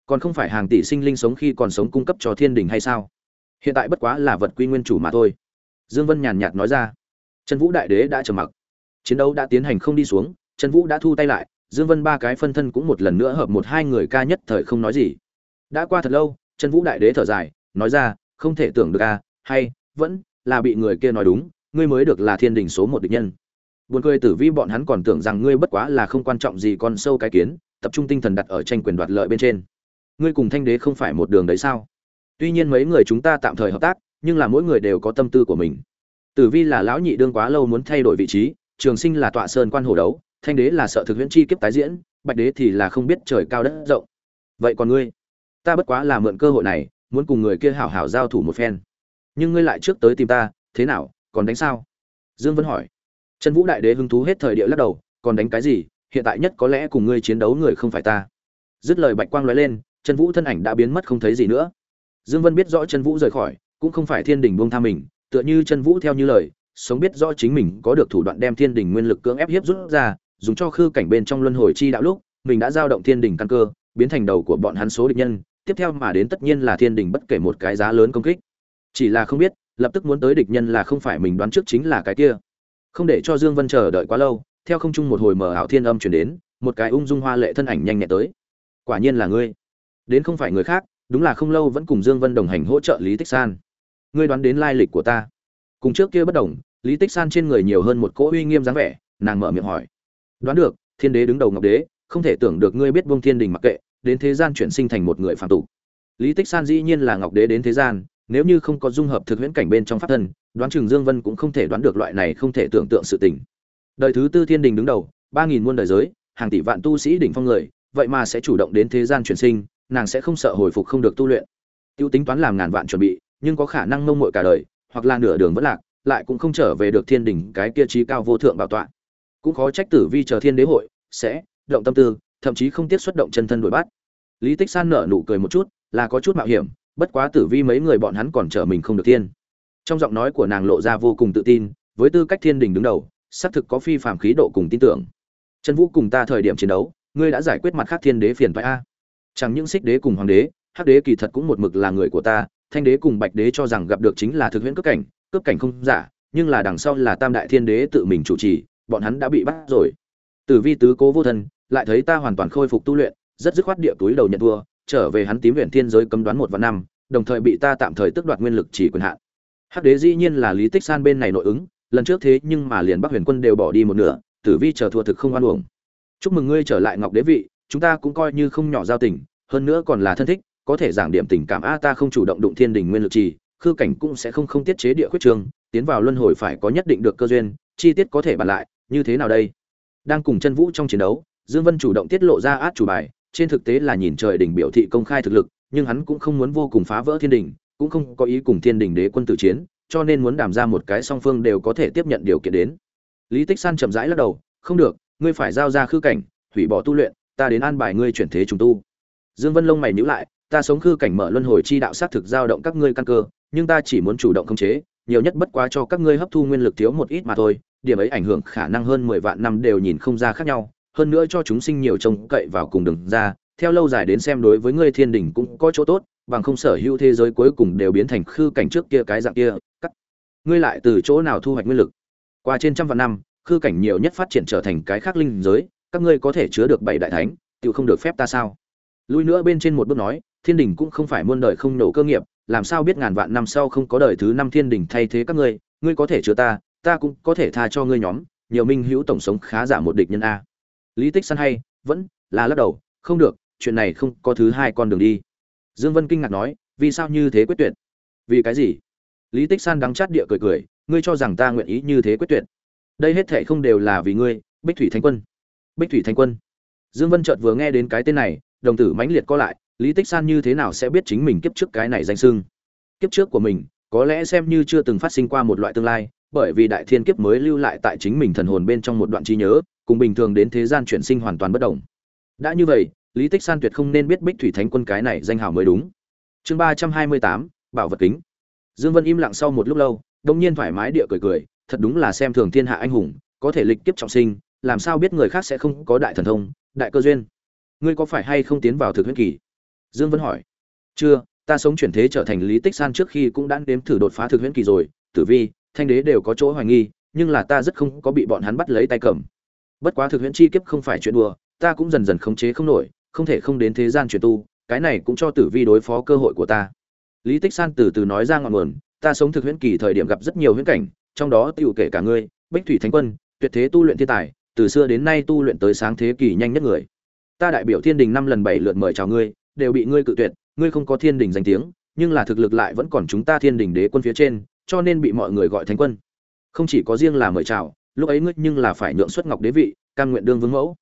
Còn không phải hàng tỷ sinh linh sống khi còn sống cung cấp cho thiên đình hay sao? Hiện tại bất quá là vật quy nguyên chủ mà thôi. Dương vân nhàn nhạt nói ra. Trần vũ đại đế đã trầm mặc. Chiến đấu đã tiến hành không đi xuống, trần vũ đã thu tay lại, dương vân ba cái phân thân cũng một lần nữa hợp một hai người ca nhất thời không nói gì. Đã qua thật lâu, trần vũ đại đế thở dài, nói ra, không thể tưởng được a hay, vẫn là bị người kia nói đúng, ngươi mới được là thiên đình số một địch nhân. Buồn cười tử vi bọn hắn còn tưởng rằng ngươi bất quá là không quan trọng gì con sâu cái kiến tập trung tinh thần đặt ở tranh quyền đoạt lợi bên trên. Ngươi cùng thanh đế không phải một đường đấy sao? Tuy nhiên mấy người chúng ta tạm thời hợp tác, nhưng là mỗi người đều có tâm tư của mình. Tử vi là lão nhị đương quá lâu muốn thay đổi vị trí, trường sinh là tọa sơn quan hồ đấu, thanh đế là sợ thực huyễn chi kiếp tái diễn, bạch đế thì là không biết trời cao đất rộng. Vậy còn ngươi? Ta bất quá là mượn cơ hội này, muốn cùng người kia hảo hảo giao thủ một phen. Nhưng ngươi lại trước tới tìm ta, thế nào, còn đánh sao? Dương vân hỏi. Trần vũ đại đế hứng thú hết thời địa lắc đầu, còn đánh cái gì? Hiện tại nhất có lẽ cùng ngươi chiến đấu người không phải ta. Dứt lời bạch quang lóe lên, trần vũ thân ảnh đã biến mất không thấy gì nữa. Dương vân biết rõ trần vũ rời khỏi, cũng không phải thiên đình buông tha mình, tựa như trần vũ theo như lời, sống biết rõ chính mình có được thủ đoạn đem thiên đình nguyên lực cưỡng ép hiếp rút ra, dùng cho khư cảnh bên trong luân hồi chi đạo lúc, mình đã giao động thiên đình căn cơ, biến thành đầu của bọn hắn số địch nhân, tiếp theo mà đến tất nhiên là thiên đình bất kể một cái giá lớn công kích. Chỉ là không biết, lập tức muốn tới địch nhân là không phải mình đoán trước chính là cái kia. Không để cho dương vân chờ đợi quá lâu theo không trung một hồi mở ảo thiên âm chuyển đến, một cái ung dung hoa lệ thân ảnh nhanh nhẹ tới. Quả nhiên là ngươi. Đến không phải người khác, đúng là không lâu vẫn cùng dương vân đồng hành hỗ trợ lý tích san. Ngươi đoán đến lai lịch của ta. Cùng trước kia bất đồng, lý tích san trên người nhiều hơn một cỗ uy nghiêm dáng vẻ, nàng mở miệng hỏi. Đoán được, thiên đế đứng đầu ngọc đế, không thể tưởng được ngươi biết vương thiên đình mặc kệ, đến thế gian chuyển sinh thành một người phạm tục. Lý tích san dĩ nhiên là ngọc đế đến thế gian, nếu như không có dung hợp thực huyễn cảnh bên trong pháp thân, đoán chừng dương vân cũng không thể đoán được loại này không thể tưởng tượng sự tình đời thứ tư thiên đình đứng đầu, ba nghìn muôn đời giới, hàng tỷ vạn tu sĩ đỉnh phong người, vậy mà sẽ chủ động đến thế gian chuyển sinh, nàng sẽ không sợ hồi phục không được tu luyện. Tiêu tính toán làm ngàn vạn chuẩn bị, nhưng có khả năng mông mội cả đời, hoặc là nửa đường vẫn lạc, lại cũng không trở về được thiên đình cái kia trí cao vô thượng bảo tọa. Cũng khó trách tử vi chờ thiên đế hội, sẽ, động tâm tư, thậm chí không tiếc xuất động chân thân đuổi bắt. Lý tích san nở nụ cười một chút, là có chút mạo hiểm, bất quá tử vi mấy người bọn hắn còn trở mình không được thiên. Trong giọng nói của nàng lộ ra vô cùng tự tin, với tư cách thiên đình đứng đầu xác thực có phi phạm khí độ cùng tin tưởng. Trần vũ cùng ta thời điểm chiến đấu, ngươi đã giải quyết mặt khác thiên đế phiền phái a. Chẳng những xích đế cùng hoàng đế, hắc đế kỳ thật cũng một mực là người của ta, thanh đế cùng bạch đế cho rằng gặp được chính là thực huyễn cấp cảnh cấp cảnh không giả, nhưng là đằng sau là tam đại thiên đế tự mình chủ trì, bọn hắn đã bị bắt rồi. Tử vi tứ cố vô thân, lại thấy ta hoàn toàn khôi phục tu luyện, rất dứt khoát địa túi đầu nhận thua, trở về hắn tím huyện thiên giới cấm đoán một và năm, đồng thời bị ta tạm thời tước đoạt nguyên lực chỉ quyền hạn. Hắc đế dĩ nhiên là lý tích san bên này nội ứng lần trước thế nhưng mà liền bắc huyền quân đều bỏ đi một nửa, tử vi chờ thua thực không oan uổng. Chúc mừng ngươi trở lại ngọc đế vị, chúng ta cũng coi như không nhỏ giao tình, hơn nữa còn là thân thích, có thể giảng điểm tình cảm a ta không chủ động đụng thiên đình nguyên lực trì, khư cảnh cũng sẽ không không tiết chế địa khuyết trường, tiến vào luân hồi phải có nhất định được cơ duyên, chi tiết có thể bàn lại, như thế nào đây? Đang cùng chân vũ trong chiến đấu, dương vân chủ động tiết lộ ra át chủ bài, trên thực tế là nhìn trời đỉnh biểu thị công khai thực lực, nhưng hắn cũng không muốn vô cùng phá vỡ thiên đình, cũng không có ý cùng thiên đình đế quân tử chiến cho nên muốn đảm ra một cái song phương đều có thể tiếp nhận điều kiện đến. Lý tích san chậm rãi lắc đầu, không được, ngươi phải giao ra khư cảnh, hủy bỏ tu luyện, ta đến an bài ngươi chuyển thế trùng tu. Dương vân lông mày nhíu lại, ta sống khư cảnh mở luân hồi chi đạo sát thực giao động các ngươi căn cơ, nhưng ta chỉ muốn chủ động khống chế, nhiều nhất bất quá cho các ngươi hấp thu nguyên lực thiếu một ít mà thôi, điểm ấy ảnh hưởng khả năng hơn mười vạn năm đều nhìn không ra khác nhau, hơn nữa cho chúng sinh nhiều trông cậy vào cùng đường ra theo lâu dài đến xem đối với ngươi thiên đình cũng có chỗ tốt, bằng không sở hữu thế giới cuối cùng đều biến thành khư cảnh trước kia cái dạng kia, cắt. Ngươi lại từ chỗ nào thu hoạch nguyên lực? Qua trên trăm vạn năm, khư cảnh nhiều nhất phát triển trở thành cái khác linh giới, các ngươi có thể chứa được bảy đại thánh tự không được phép ta sao? Lui nữa bên trên một bước nói, thiên đình cũng không phải muôn đời không nổ cơ nghiệp, làm sao biết ngàn vạn năm sau không có đời thứ năm thiên đình thay thế các ngươi ngươi có thể chứa ta ta cũng có thể tha cho ngươi nhóm, nhiều minh hữu tổng sống khá giả một địch nhân a. Lý tích săn hay, vẫn là lắc đầu, không được chuyện này không có thứ hai con đường đi. Dương vân kinh ngạc nói, vì sao như thế quyết tuyệt? Vì cái gì? Lý tích san đắng chát địa cười cười, ngươi cho rằng ta nguyện ý như thế quyết tuyệt. Đây hết thệ không đều là vì ngươi, bích thủy thánh quân. Bích thủy thánh quân. Dương vân chợt vừa nghe đến cái tên này, đồng tử mãnh liệt co lại, lý tích san như thế nào sẽ biết chính mình kiếp trước cái này danh sưng kiếp trước của mình, có lẽ xem như chưa từng phát sinh qua một loại tương lai, bởi vì đại thiên kiếp mới lưu lại tại chính mình thần hồn bên trong một đoạn trí nhớ, cùng bình thường đến thế gian chuyển sinh hoàn toàn bất đồng. Đã như vậy lý tích san tuyệt không nên biết bích thủy thánh quân cái này danh hào mới đúng. Chương ba trăm hai mươi tám, bảo vật kính. Dương vân im lặng sau một lúc lâu, đông nhiên thoải mái địa cười cười, thật đúng là xem thường thiên hạ anh hùng, có thể lịch kiếp trọng sinh, làm sao biết người khác sẽ không có đại thần thông, đại cơ duyên. Ngươi có phải hay không tiến vào thực huyễn kỳ? Dương vân hỏi. Chưa, ta sống chuyển thế trở thành lý tích san trước khi cũng đã đếm thử đột phá thực huyễn kỳ rồi, tử vi, thanh đế đều có chỗ hoài nghi, nhưng là ta rất không có bị bọn hắn bắt lấy tay cầm. Bất quá thực huyễn chi kiếp không phải chuyện đùa, ta cũng dần dần khống chế không nổi không thể không đến thế gian chuyển tu, cái này cũng cho tử vi đối phó cơ hội của ta. Lý tích san từ từ nói ra ngọn nguồn, ta sống thực huyễn kỳ thời điểm gặp rất nhiều huyễn cảnh, trong đó tựu kể cả ngươi, bích thủy thánh quân, tuyệt thế tu luyện thiên tài, từ xưa đến nay tu luyện tới sáng thế kỷ nhanh nhất người. Ta đại biểu thiên đình năm lần bảy lượt mời chào ngươi, đều bị ngươi cự tuyệt, ngươi không có thiên đình danh tiếng, nhưng là thực lực lại vẫn còn chúng ta thiên đình đế quân phía trên, cho nên bị mọi người gọi thánh quân. Không chỉ có riêng là mời chào, lúc ấy ngươi nhưng là phải nhượng xuất ngọc đế vị, cam nguyện đương vương mẫu.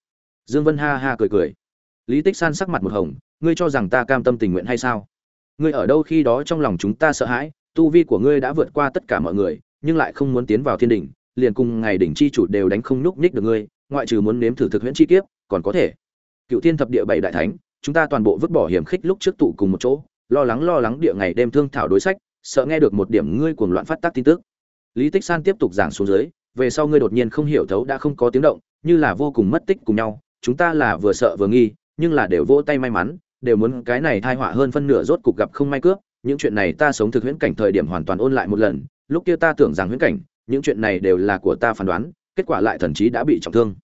Dương vân ha ha cười cười lý tích san sắc mặt một hồng ngươi cho rằng ta cam tâm tình nguyện hay sao? Ngươi ở đâu khi đó trong lòng chúng ta sợ hãi tu vi của ngươi đã vượt qua tất cả mọi người nhưng lại không muốn tiến vào thiên đỉnh, liền cùng ngày đỉnh chi chủ đều đánh không nhúc nhích được ngươi ngoại trừ muốn nếm thử thực huyễn chi kiếp còn có thể. Cựu thiên thập địa bảy đại thánh chúng ta toàn bộ vứt bỏ hiểm khích lúc trước tụ cùng một chỗ lo lắng lo lắng địa ngày đêm thương thảo đối sách sợ nghe được một điểm ngươi cuồng loạn phát tác tin tức. Lý tích san tiếp tục giảng xuống dưới về sau ngươi đột nhiên không hiểu thấu đã không có tiếng động như là vô cùng mất tích cùng nhau chúng ta là vừa sợ vừa nghi nhưng là đều vỗ tay may mắn, đều muốn cái này thai họa hơn phân nửa rốt cục gặp không may cướp, những chuyện này ta sống thực huyễn cảnh thời điểm hoàn toàn ôn lại một lần, lúc kia ta tưởng rằng huyễn cảnh, những chuyện này đều là của ta phán đoán, kết quả lại thần chí đã bị trọng thương.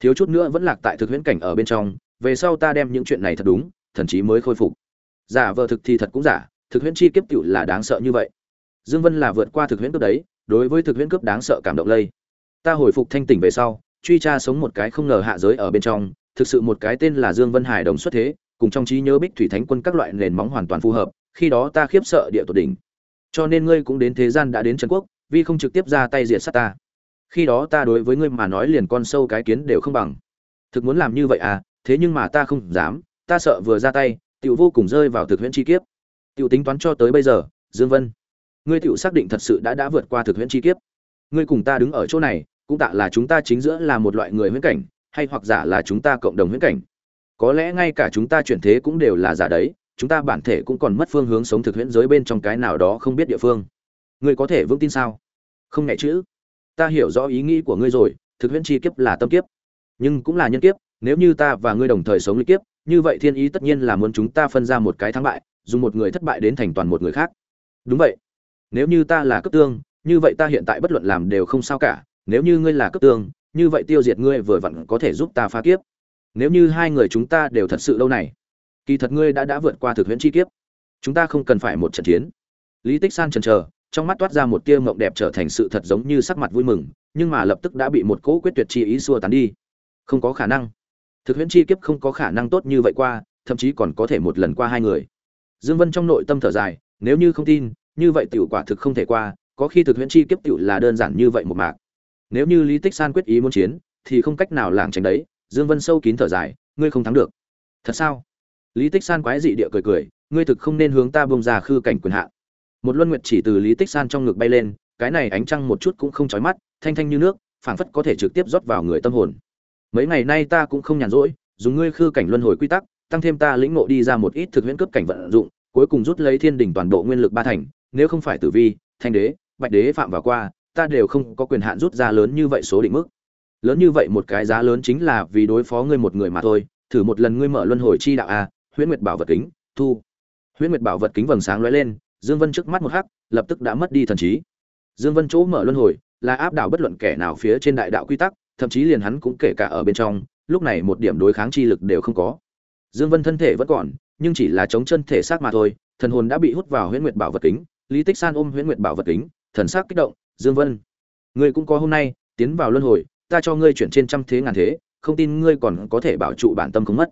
Thiếu chút nữa vẫn lạc tại thực huyễn cảnh ở bên trong, về sau ta đem những chuyện này thật đúng, thần chí mới khôi phục. Giả vờ thực thì thật cũng giả, thực huyễn chi kiếp cựu là đáng sợ như vậy. Dương vân là vượt qua thực huyễn cướp đấy, đối với thực huyễn cướp đáng sợ cảm động lây. Ta hồi phục thanh tỉnh về sau, truy tra sống một cái không ngờ hạ giới ở bên trong thực sự một cái tên là dương vân hải đồng xuất thế, cùng trong trí nhớ bích thủy thánh quân các loại nền móng hoàn toàn phù hợp, khi đó ta khiếp sợ địa tột đỉnh. Cho nên ngươi cũng đến thế gian đã đến trần quốc, vì không trực tiếp ra tay diệt sát ta. Khi đó ta đối với ngươi mà nói liền con sâu cái kiến đều không bằng. Thực muốn làm như vậy à thế nhưng mà ta không dám, ta sợ vừa ra tay, tiểu vô cùng rơi vào thực huyễn chi kiếp. Tiểu tính toán cho tới bây giờ, dương vân, ngươi tiểu xác định thật sự đã đã vượt qua thực huyễn chi kiếp. Ngươi cùng ta đứng ở chỗ này, cũng tạ là chúng ta chính giữa là một loại người huyễn cảnh hay hoặc giả là chúng ta cộng đồng huyễn cảnh. Có lẽ ngay cả chúng ta chuyển thế cũng đều là giả đấy, chúng ta bản thể cũng còn mất phương hướng sống thực huyễn giới bên trong cái nào đó không biết địa phương. Ngươi có thể vững tin sao? Không nhẹ chữ. Ta hiểu rõ ý nghĩ của ngươi rồi, thực huyễn chi kiếp là tâm kiếp. Nhưng cũng là nhân kiếp, nếu như ta và ngươi đồng thời sống lý kiếp, như vậy thiên ý tất nhiên là muốn chúng ta phân ra một cái thắng bại, dùng một người thất bại đến thành toàn một người khác. Đúng vậy. Nếu như ta là cấp tương, như vậy ta hiện tại bất luận làm đều không sao cả, nếu như ngươi là cấp tương như vậy tiêu diệt ngươi vừa vặn có thể giúp ta phá kiếp. Nếu như hai người chúng ta đều thật sự lâu này, kỳ thật ngươi đã đã vượt qua thực huyễn chi kiếp. Chúng ta không cần phải một trận chiến. Lý tích san chần chờ, trong mắt toát ra một tia mộng đẹp trở thành sự thật giống như sắc mặt vui mừng, nhưng mà lập tức đã bị một cỗ quyết tuyệt chi ý xua tán đi. Không có khả năng. Thực huyễn chi kiếp không có khả năng tốt như vậy qua, thậm chí còn có thể một lần qua hai người. Dương vân trong nội tâm thở dài, nếu như không tin, như vậy tiểu quả thực không thể qua, có khi thực huyễn chi kiếp tiểu là đơn giản như vậy một mạc nếu như lý tích san quyết ý muốn chiến, thì không cách nào làng tránh đấy. Dương vân sâu kín thở dài, ngươi không thắng được. Thật sao? Lý tích san quái dị địa cười cười, ngươi thực không nên hướng ta bông ra khư cảnh quyền hạn. Một luân nguyệt chỉ từ lý tích san trong ngực bay lên, cái này ánh trăng một chút cũng không chói mắt, thanh thanh như nước, phảng phất có thể trực tiếp rót vào người tâm hồn. Mấy ngày nay ta cũng không nhàn rỗi, dùng ngươi khư cảnh luân hồi quy tắc, tăng thêm ta lĩnh ngộ đi ra một ít thực huyễn cướp cảnh vận dụng, cuối cùng rút lấy thiên đỉnh toàn bộ nguyên lực ba thành, nếu không phải tử vi, thanh đế, bạch đế phạm vào qua ta đều không có quyền hạn rút ra lớn như vậy số định mức. Lớn như vậy một cái giá lớn chính là vì đối phó ngươi một người mà thôi, thử một lần ngươi mở luân hồi chi đạo a, huyễn nguyệt bảo vật kính, thu. Huyễn nguyệt bảo vật kính vầng sáng lóe lên, dương vân trước mắt một hắc, lập tức đã mất đi thần trí. Dương vân chỗ mở luân hồi, là áp đảo bất luận kẻ nào phía trên đại đạo quy tắc, thậm chí liền hắn cũng kể cả ở bên trong, lúc này một điểm đối kháng chi lực đều không có. Dương vân thân thể vẫn còn, nhưng chỉ là chống chân thể xác mà thôi, thần hồn đã bị hút vào huyễn nguyệt bảo vật kính, lý tích san ôm huyễn nguyệt bảo vật kính, thần sắc kích động dương vân, ngươi cũng có hôm nay, tiến vào luân hồi, ta cho ngươi chuyển trên trăm thế ngàn thế, không tin ngươi còn có thể bảo trụ bản tâm không mất.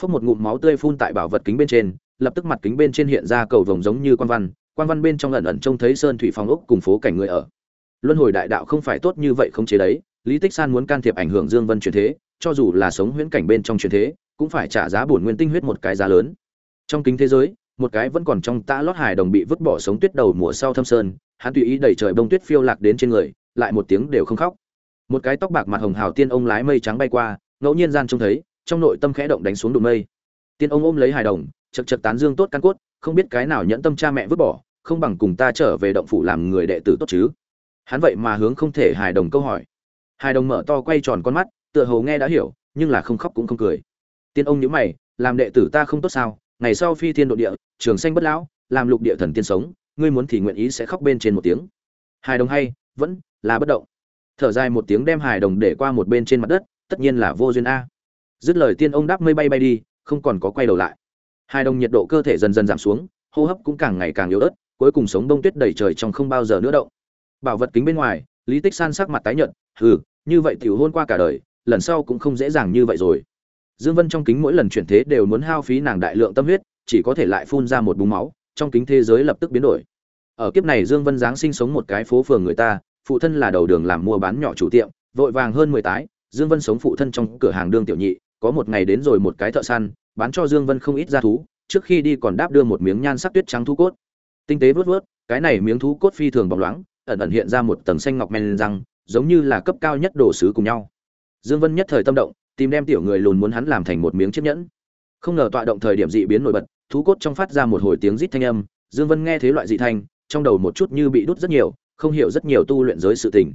Phốc một ngụm máu tươi phun tại bảo vật kính bên trên, lập tức mặt kính bên trên hiện ra cầu vồng giống như quan văn quan văn bên trong ẩn ẩn trông thấy sơn thủy phong ốc cùng phố cảnh người ở. Luân hồi đại đạo không phải tốt như vậy không chế đấy, lý tích san muốn can thiệp ảnh hưởng dương vân chuyển thế, cho dù là sống huyễn cảnh bên trong chuyển thế, cũng phải trả giá bổn nguyên tinh huyết một cái giá lớn. Trong kính thế giới, một cái vẫn còn trong tã lót hài đồng bị vứt bỏ sống tuyết đầu mùa sau thâm sơn hắn tùy ý đẩy trời bông tuyết phiêu lạc đến trên người, lại một tiếng đều không khóc. Một cái tóc bạc mặt hồng hào tiên ông lái mây trắng bay qua, ngẫu nhiên gian trông thấy, trong nội tâm khẽ động đánh xuống đụng mây. Tiên ông ôm lấy hài đồng, chật chật tán dương tốt căn cốt, không biết cái nào nhẫn tâm cha mẹ vứt bỏ, không bằng cùng ta trở về động phủ làm người đệ tử tốt chứ. Hắn vậy mà hướng không thể hài đồng câu hỏi. Hài đồng mở to quay tròn con mắt, tựa hồ nghe đã hiểu, nhưng là không khóc cũng không cười. Tiên ông nhíu mày, làm đệ tử ta không tốt sao? Ngày sau phi thiên độ địa, trường sanh bất lão, làm lục địa thần tiên sống ngươi muốn thì nguyện ý sẽ khóc bên trên một tiếng. Hài đồng hay, vẫn là bất động. Thở dài một tiếng đem hài đồng để qua một bên trên mặt đất, tất nhiên là vô duyên a. Dứt lời tiên ông đáp mây bay bay đi, không còn có quay đầu lại. Hài đồng nhiệt độ cơ thể dần dần giảm xuống, hô hấp cũng càng ngày càng yếu ớt, cuối cùng sống đông tuyết đầy trời trong không bao giờ nữa động. Bảo vật kính bên ngoài, lý tích san sắc mặt tái nhợt, hừ, như vậy tiểu hôn qua cả đời, lần sau cũng không dễ dàng như vậy rồi. Dương vân trong kính mỗi lần chuyển thế đều muốn hao phí nàng đại lượng tâm huyết, chỉ có thể lại phun ra một búng máu, trong kính thế giới lập tức biến đổi ở kiếp này dương vân giáng sinh sống một cái phố phường người ta, phụ thân là đầu đường làm mua bán nhỏ chủ tiệm, vội vàng hơn mười tái. Dương vân sống phụ thân trong cửa hàng đương tiểu nhị, có một ngày đến rồi một cái thợ săn, bán cho dương vân không ít gia thú, trước khi đi còn đáp đưa một miếng nhan sắc tuyết trắng thú cốt. Tinh tế vớt vớt, cái này miếng thú cốt phi thường bóng loáng, ẩn ẩn hiện ra một tầng xanh ngọc men răng, giống như là cấp cao nhất đồ sứ cùng nhau. Dương vân nhất thời tâm động, tìm đem tiểu người lùn muốn hắn làm thành một miếng chiếc nhẫn. Không ngờ tọa động thời điểm dị biến nổi bật, thú cốt trong phát ra một hồi tiếng rít thanh âm, dương vân nghe thấy loại dị thanh trong đầu một chút như bị đút rất nhiều, không hiểu rất nhiều tu luyện giới sự tình.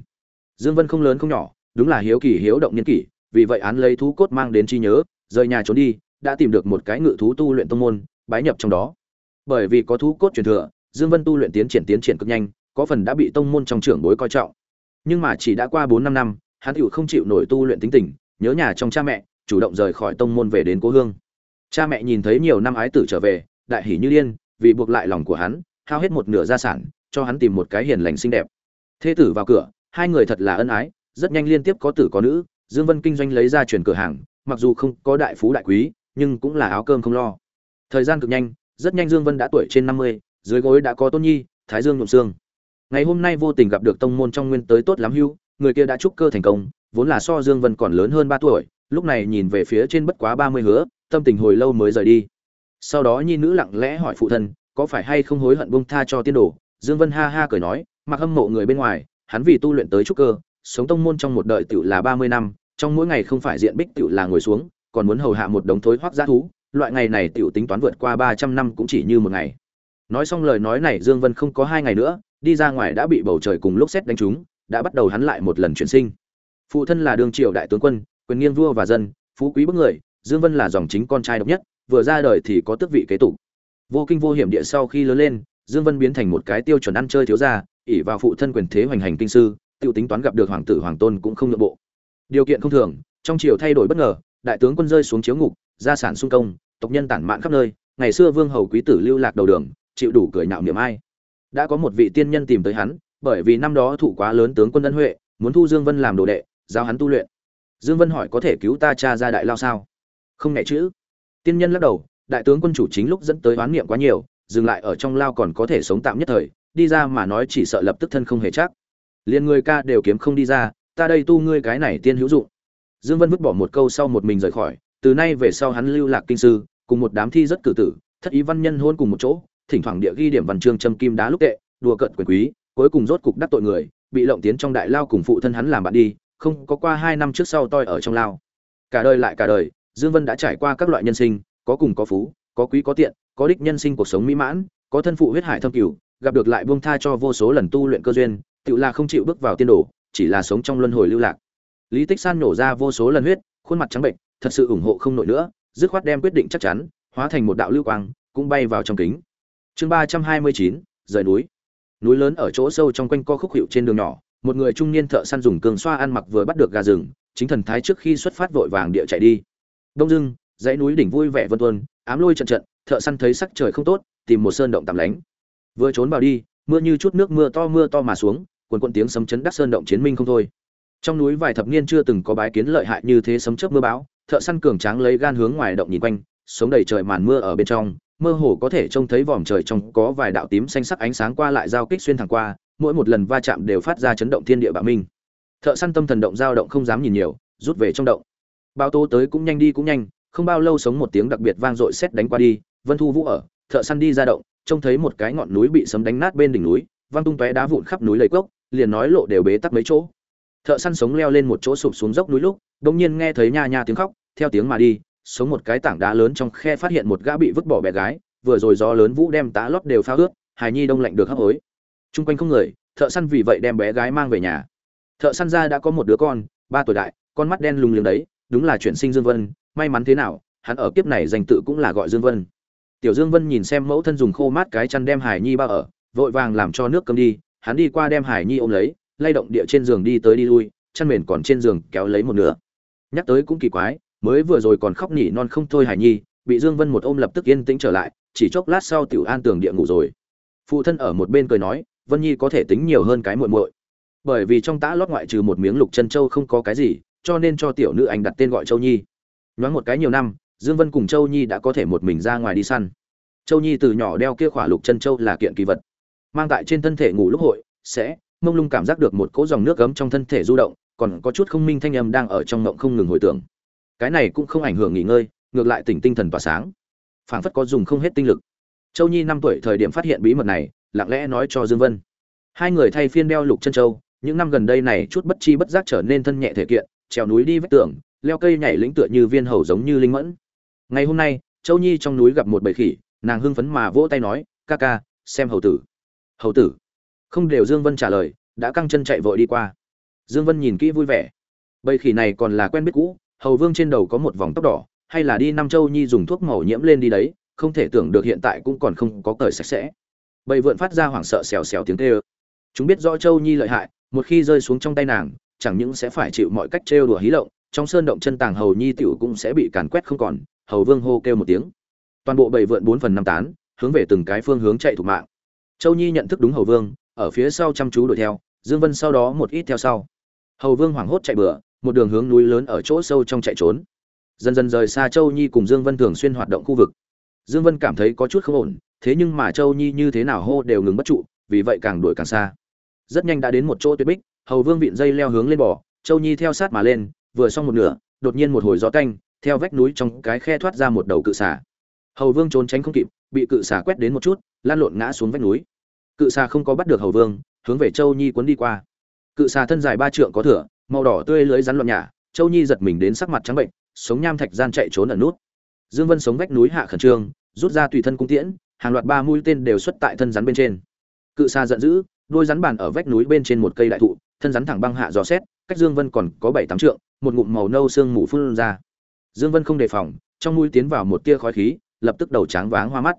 Dương vân không lớn không nhỏ, đúng là hiếu kỳ hiếu động niên kỷ, vì vậy án lấy thú cốt mang đến chi nhớ, rời nhà trốn đi, đã tìm được một cái ngự thú tu luyện tông môn, bái nhập trong đó. Bởi vì có thú cốt truyền thừa, dương vân tu luyện tiến triển tiến triển cực nhanh, có phần đã bị tông môn trong trưởng bối coi trọng. Nhưng mà chỉ đã qua bốn năm năm, hắn tựu không chịu nổi tu luyện tính tình, nhớ nhà trong cha mẹ, chủ động rời khỏi tông môn về đến cố hương. Cha mẹ nhìn thấy nhiều năm ái tử trở về, đại hỉ như điên, vì buộc lại lòng của hắn hao hết một nửa gia sản cho hắn tìm một cái hiền lành xinh đẹp. Thế tử vào cửa hai người thật là ân ái rất nhanh liên tiếp có tử có nữ dương vân kinh doanh lấy ra chuyển cửa hàng mặc dù không có đại phú đại quý nhưng cũng là áo cơm không lo. Thời gian cực nhanh rất nhanh dương vân đã tuổi trên năm mươi, dưới gối đã có tôn nhi thái dương nhộn xương. Ngày hôm nay vô tình gặp được tông môn trong nguyên tới tốt lắm hưu người kia đã trúc cơ thành công vốn là so dương vân còn lớn hơn ba tuổi lúc này nhìn về phía trên bất quá ba mươi hứa tâm tình hồi lâu mới rời đi. Sau đó nhi nữ lặng lẽ hỏi phụ thân có phải hay không hối hận buông tha cho tiên đồ? Dương vân ha ha cười nói, mặc hâm mộ người bên ngoài, hắn vì tu luyện tới trúc cơ, sống tông môn trong một đời tiểu là ba mươi năm, trong mỗi ngày không phải diện bích tiểu là ngồi xuống, còn muốn hầu hạ một đống thối hoắc giá thú, loại ngày này tiểu tính toán vượt qua ba trăm năm cũng chỉ như một ngày. Nói xong lời nói này, dương vân không có hai ngày nữa, đi ra ngoài đã bị bầu trời cùng lúc xét đánh trúng, đã bắt đầu hắn lại một lần chuyển sinh. Phụ thân là Đường triều đại tướng quân, quyền nghiêng vua và dân, phú quý bức người, dương vân là dòng chính con trai độc nhất, vừa ra đời thì có tước vị kế tục vô kinh vô hiểm địa sau khi lớn lên, dương vân biến thành một cái tiêu chuẩn ăn chơi thiếu gia, ỷ vào phụ thân quyền thế hoành hành kinh sư, tiêu tính toán gặp được hoàng tử hoàng tôn cũng không nội bộ. Điều kiện không thường, trong triều thay đổi bất ngờ, đại tướng quân rơi xuống chiếu ngục, gia sản sung công, tộc nhân tản mạn khắp nơi, ngày xưa vương hầu quý tử lưu lạc đầu đường, chịu đủ cười nhạo niệm ai. Đã có một vị tiên nhân tìm tới hắn, bởi vì năm đó thủ quá lớn tướng quân ân huệ, muốn thu dương vân làm đồ đệ, giao hắn tu luyện. Dương vân hỏi có thể cứu ta cha ra đại lao sao? Không nhẹ chữ. Tiên nhân lắc đầu đại tướng quân chủ chính lúc dẫn tới oán niệm quá nhiều, dừng lại ở trong lao còn có thể sống tạm nhất thời, đi ra mà nói chỉ sợ lập tức thân không hề chắc. Liền người ca đều kiếm không đi ra, ta đây tu ngươi cái này tiên hữu dụng. Dương vân vứt bỏ một câu sau một mình rời khỏi, từ nay về sau hắn lưu lạc kinh sư, cùng một đám thi rất cử tử, thất ý văn nhân hôn cùng một chỗ, thỉnh thoảng địa ghi điểm văn chương châm kim đá lúc tệ, đùa cận quyền quý, cuối cùng rốt cục đắc tội người, bị lộng tiến trong đại lao cùng phụ thân hắn làm bạn đi, không có qua hai năm trước sau toi ở trong lao. Cả đời lại cả đời, dương vân đã trải qua các loại nhân sinh có cùng có phú, có quý có tiện, có đích nhân sinh cuộc sống mỹ mãn, có thân phụ huyết hải thâm cửu, gặp được lại buông tha cho vô số lần tu luyện cơ duyên, tựu là không chịu bước vào tiên đồ, chỉ là sống trong luân hồi lưu lạc. Lý tích san nổ ra vô số lần huyết, khuôn mặt trắng bệnh, thật sự ủng hộ không nổi nữa, dứt khoát đem quyết định chắc chắn, hóa thành một đạo lưu quang, cũng bay vào trong kính. Chương ba trăm hai mươi chín, rời núi. Núi lớn ở chỗ sâu trong quanh co khúc hiệu trên đường nhỏ, một người trung niên thợ săn dùng cường xoa ăn mặc vừa bắt được gà rừng, chính thần thái trước khi xuất phát vội vàng địa chạy đi. Đông Dương dãy núi đỉnh vui vẻ vân tuân ám lôi trận trận, thợ săn thấy sắc trời không tốt, tìm một sơn động tạm lánh. Vừa trốn vào đi, mưa như chút nước mưa to mưa to mà xuống, quần quận tiếng sấm chấn đắc sơn động chiến minh không thôi. Trong núi vài thập niên chưa từng có bái kiến lợi hại như thế sấm chớp mưa bão, thợ săn cường tráng lấy gan hướng ngoài động nhìn quanh, sống đầy trời màn mưa ở bên trong, mơ hồ có thể trông thấy vòm trời trong có vài đạo tím xanh sắc ánh sáng qua lại giao kích xuyên thẳng qua, mỗi một lần va chạm đều phát ra chấn động thiên địa bạo minh. Thợ săn tâm thần động dao động không dám nhìn nhiều, rút về trong động. Bao tô tới cũng nhanh đi cũng nhanh không bao lâu sống một tiếng đặc biệt vang dội xét đánh qua đi, vân thu vũ ở, thợ săn đi ra động, trông thấy một cái ngọn núi bị sấm đánh nát bên đỉnh núi, văng tung tóe đá vụn khắp núi lầy cốc, liền nói lộ đều bế tắc mấy chỗ. Thợ săn sống leo lên một chỗ sụp xuống dốc núi lúc đông nhiên nghe thấy nha nha tiếng khóc, theo tiếng mà đi, sống một cái tảng đá lớn trong khe phát hiện một gã bị vứt bỏ bé gái, vừa rồi gió lớn vũ đem tá lót đều phá ướt, hài nhi đông lạnh được hấp hối. Chung quanh không người, thợ săn vì vậy đem bé gái mang về nhà. Thợ săn ra đã có một đứa con, ba tuổi đại, con mắt đen lùng liếng đấy, đúng là chuyển sinh dương vân may mắn thế nào, hắn ở kiếp này danh tự cũng là gọi dương vân. Tiểu dương vân nhìn xem mẫu thân dùng khô mát cái chăn đem hải nhi bao ở, vội vàng làm cho nước cơm đi, hắn đi qua đem hải nhi ôm lấy, lay động địa trên giường đi tới đi lui, chăn mền còn trên giường kéo lấy một nửa. Nhắc tới cũng kỳ quái, mới vừa rồi còn khóc nhỉ non không thôi hải nhi, bị dương vân một ôm lập tức yên tĩnh trở lại, chỉ chốc lát sau tiểu an tường địa ngủ rồi. Phụ thân ở một bên cười nói, vân nhi có thể tính nhiều hơn cái muội muội. Bởi vì trong tã lót ngoại trừ một miếng lục chân châu không có cái gì, cho nên cho tiểu nữ anh đặt tên gọi châu nhi nhoáng một cái nhiều năm, dương vân cùng châu nhi đã có thể một mình ra ngoài đi săn. Châu nhi từ nhỏ đeo kia khỏa lục chân châu là kiện kỳ vật. Mang tại trên thân thể ngủ lúc hội, sẽ, mông lung cảm giác được một cỗ dòng nước gấm trong thân thể du động, còn có chút không minh thanh âm đang ở trong ngộng không ngừng hồi tưởng. Cái này cũng không ảnh hưởng nghỉ ngơi, ngược lại tỉnh tinh thần tỏa sáng. Phảng phất có dùng không hết tinh lực. Châu nhi năm tuổi thời điểm phát hiện bí mật này, lặng lẽ nói cho dương vân. Hai người thay phiên đeo lục chân châu, những năm gần đây này chút bất chi bất giác trở nên thân nhẹ thể kiện, trèo núi đi vách tường leo cây nhảy lĩnh tựa như viên hầu giống như linh mẫn. Ngày hôm nay, châu nhi trong núi gặp một bầy khỉ, nàng hưng phấn mà vỗ tay nói, ca ca, xem hầu tử. Hầu tử? Không đều dương vân trả lời, đã căng chân chạy vội đi qua. Dương vân nhìn kỹ vui vẻ. Bầy khỉ này còn là quen biết cũ, hầu vương trên đầu có một vòng tóc đỏ, hay là đi năm châu nhi dùng thuốc màu nhiễm lên đi đấy, không thể tưởng được hiện tại cũng còn không có cởi sạch sẽ. Bầy vượn phát ra hoảng sợ xèo xèo tiếng kêu. Chúng biết rõ châu nhi lợi hại, một khi rơi xuống trong tay nàng, chẳng những sẽ phải chịu mọi cách trêu đùa hí lộng trong sơn động chân tàng hầu nhi tiểu cũng sẽ bị càn quét không còn, hầu vương hô kêu một tiếng. Toàn bộ bầy vượn bốn phần năm tán, hướng về từng cái phương hướng chạy thủ mạng. Châu nhi nhận thức đúng hầu vương, ở phía sau chăm chú đuổi theo, dương vân sau đó một ít theo sau. Hầu vương hoảng hốt chạy bừa, một đường hướng núi lớn ở chỗ sâu trong chạy trốn. Dần dần rời xa châu nhi cùng dương vân thường xuyên hoạt động khu vực. Dương vân cảm thấy có chút không ổn, thế nhưng mà châu nhi như thế nào hô đều ngừng bất trụ, vì vậy càng đuổi càng xa. Rất nhanh đã đến một chỗ tuyệt bích, hầu vương vịn dây leo hướng lên bò, châu nhi theo sát mà lên vừa xong một nửa, đột nhiên một hồi gió canh, theo vách núi trong cái khe thoát ra một đầu cự xà. Hầu vương trốn tránh không kịp, bị cự xà quét đến một chút lan lộn ngã xuống vách núi. Cự xà không có bắt được hầu vương, hướng về châu nhi cuốn đi qua. Cự xà thân dài ba trượng có thửa, màu đỏ tươi lưới rắn loạn nhả, châu nhi giật mình đến sắc mặt trắng bệnh, sống nham thạch gian chạy trốn ở nút. Dương vân sống vách núi hạ khẩn trương, rút ra tùy thân cung tiễn, hàng loạt ba mũi tên đều xuất tại thân rắn bên trên. Cự xà giận dữ, đôi rắn bàn ở vách núi bên trên một cây đại thụ, thân rắn thẳng băng hạ dò xét cách dương vân còn có bảy tám trượng, một ngụm màu nâu xương mù phun ra. Dương vân không đề phòng, trong mũi tiến vào một tia khói khí, lập tức đầu tráng váng hoa mắt.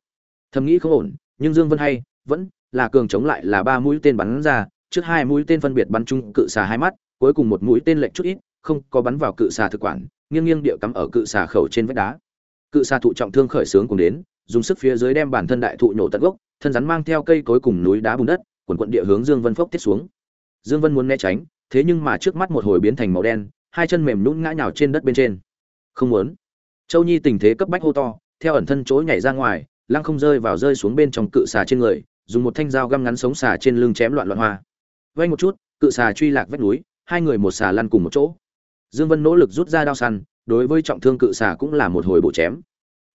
Thầm nghĩ không ổn, nhưng dương vân hay, vẫn là cường chống lại là ba mũi tên bắn ra, trước hai mũi tên phân biệt bắn trúng cự xà hai mắt, cuối cùng một mũi tên lệch chút ít, không có bắn vào cự xà thực quản, nghiêng nghiêng địa cắm ở cự xà khẩu trên vách đá. Cự xà thụ trọng thương khởi sướng cùng đến, dùng sức phía dưới đem bản thân đại thụ nhổ tận gốc, thân rắn mang theo cây cối cùng núi đá bùn đất, quần quần địa hướng dương vân phốc tiết xuống. Dương vân muốn né tránh thế nhưng mà trước mắt một hồi biến thành màu đen, hai chân mềm nhũn ngã nhào trên đất bên trên. Không muốn. Châu nhi tình thế cấp bách hô to, theo ẩn thân chối nhảy ra ngoài, lăng không rơi vào rơi xuống bên trong cự xà trên người, dùng một thanh dao găm ngắn sống xà trên lưng chém loạn loạn hoa. Vay một chút, cự xà truy lạc vách núi, hai người một xà lăn cùng một chỗ. Dương vân nỗ lực rút ra đao săn, đối với trọng thương cự xà cũng là một hồi bổ chém.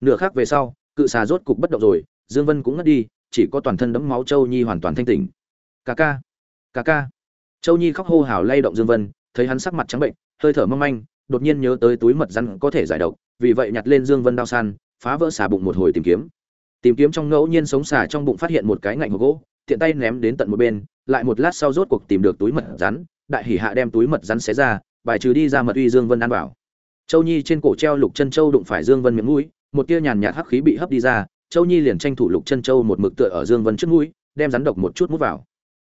Nửa khác về sau, cự xà rốt cục bất động rồi, dương vân cũng ngất đi, chỉ có toàn thân đẫm máu châu nhi hoàn toàn thanh tỉnh. Ca ca. Ca ca châu nhi khóc hô hào lay động dương vân, thấy hắn sắc mặt trắng bệnh, hơi thở mong manh, đột nhiên nhớ tới túi mật rắn có thể giải độc, vì vậy nhặt lên dương vân đao săn phá vỡ xà bụng một hồi tìm kiếm. Tìm kiếm trong ngẫu nhiên sống xà trong bụng phát hiện một cái ngạnh hộp gỗ, tiện tay ném đến tận một bên, lại một lát sau rốt cuộc tìm được túi mật rắn, đại hỉ hạ đem túi mật rắn xé ra, bài trừ đi ra mật uy dương vân ăn vào. Châu nhi trên cổ treo lục chân châu đụng phải dương vân miệng mũi, một tia nhàn nhạt hắc khí bị hấp đi ra, châu nhi liền tranh thủ lục chân châu một mực tựa ở dương vân trước mũi, đem rắn độc một chút mút vào.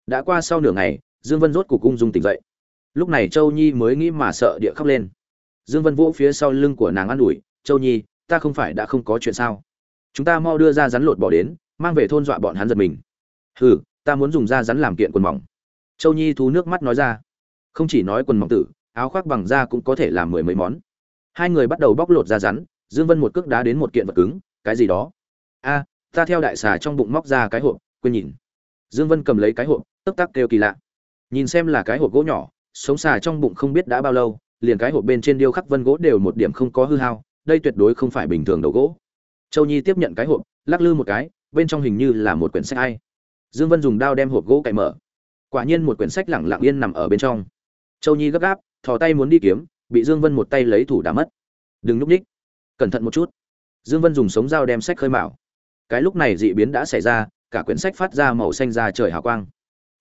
Đã qua sau nửa ngày dương vân rốt cục ung dung tỉnh dậy. Lúc này châu nhi mới nghĩ mà sợ địa khóc lên. Dương vân vỗ phía sau lưng của nàng an ủi, châu nhi, ta không phải đã không có chuyện sao? Chúng ta mau đưa ra rắn lột bỏ đến, mang về thôn dọa bọn hắn giật mình. Hừ, ta muốn dùng da rắn làm kiện quần mỏng. Châu nhi thú nước mắt nói ra. Không chỉ nói quần mỏng tử, áo khoác bằng da cũng có thể làm mười mấy món. Hai người bắt đầu bóc lột da rắn, dương vân một cước đá đến một kiện vật cứng, cái gì đó? A, ta theo đại xà trong bụng móc ra cái hộp, quên nhìn. Dương vân cầm lấy cái hộp tức tắc kêu kỳ lạ nhìn xem là cái hộp gỗ nhỏ, sống xà trong bụng không biết đã bao lâu, liền cái hộp bên trên điêu khắc vân gỗ đều một điểm không có hư hao, đây tuyệt đối không phải bình thường đầu gỗ. Châu nhi tiếp nhận cái hộp, lắc lư một cái, bên trong hình như là một quyển sách ai. Dương vân dùng đao đem hộp gỗ cậy mở. Quả nhiên một quyển sách lẳng lặng yên nằm ở bên trong. Châu nhi gấp gáp, thò tay muốn đi kiếm, bị dương vân một tay lấy thủ đã mất. Đừng núp ních. Cẩn thận một chút. Dương vân dùng sống dao đem sách khơi mạo cái lúc này dị biến đã xảy ra, cả quyển sách phát ra màu xanh ra trời hào quang.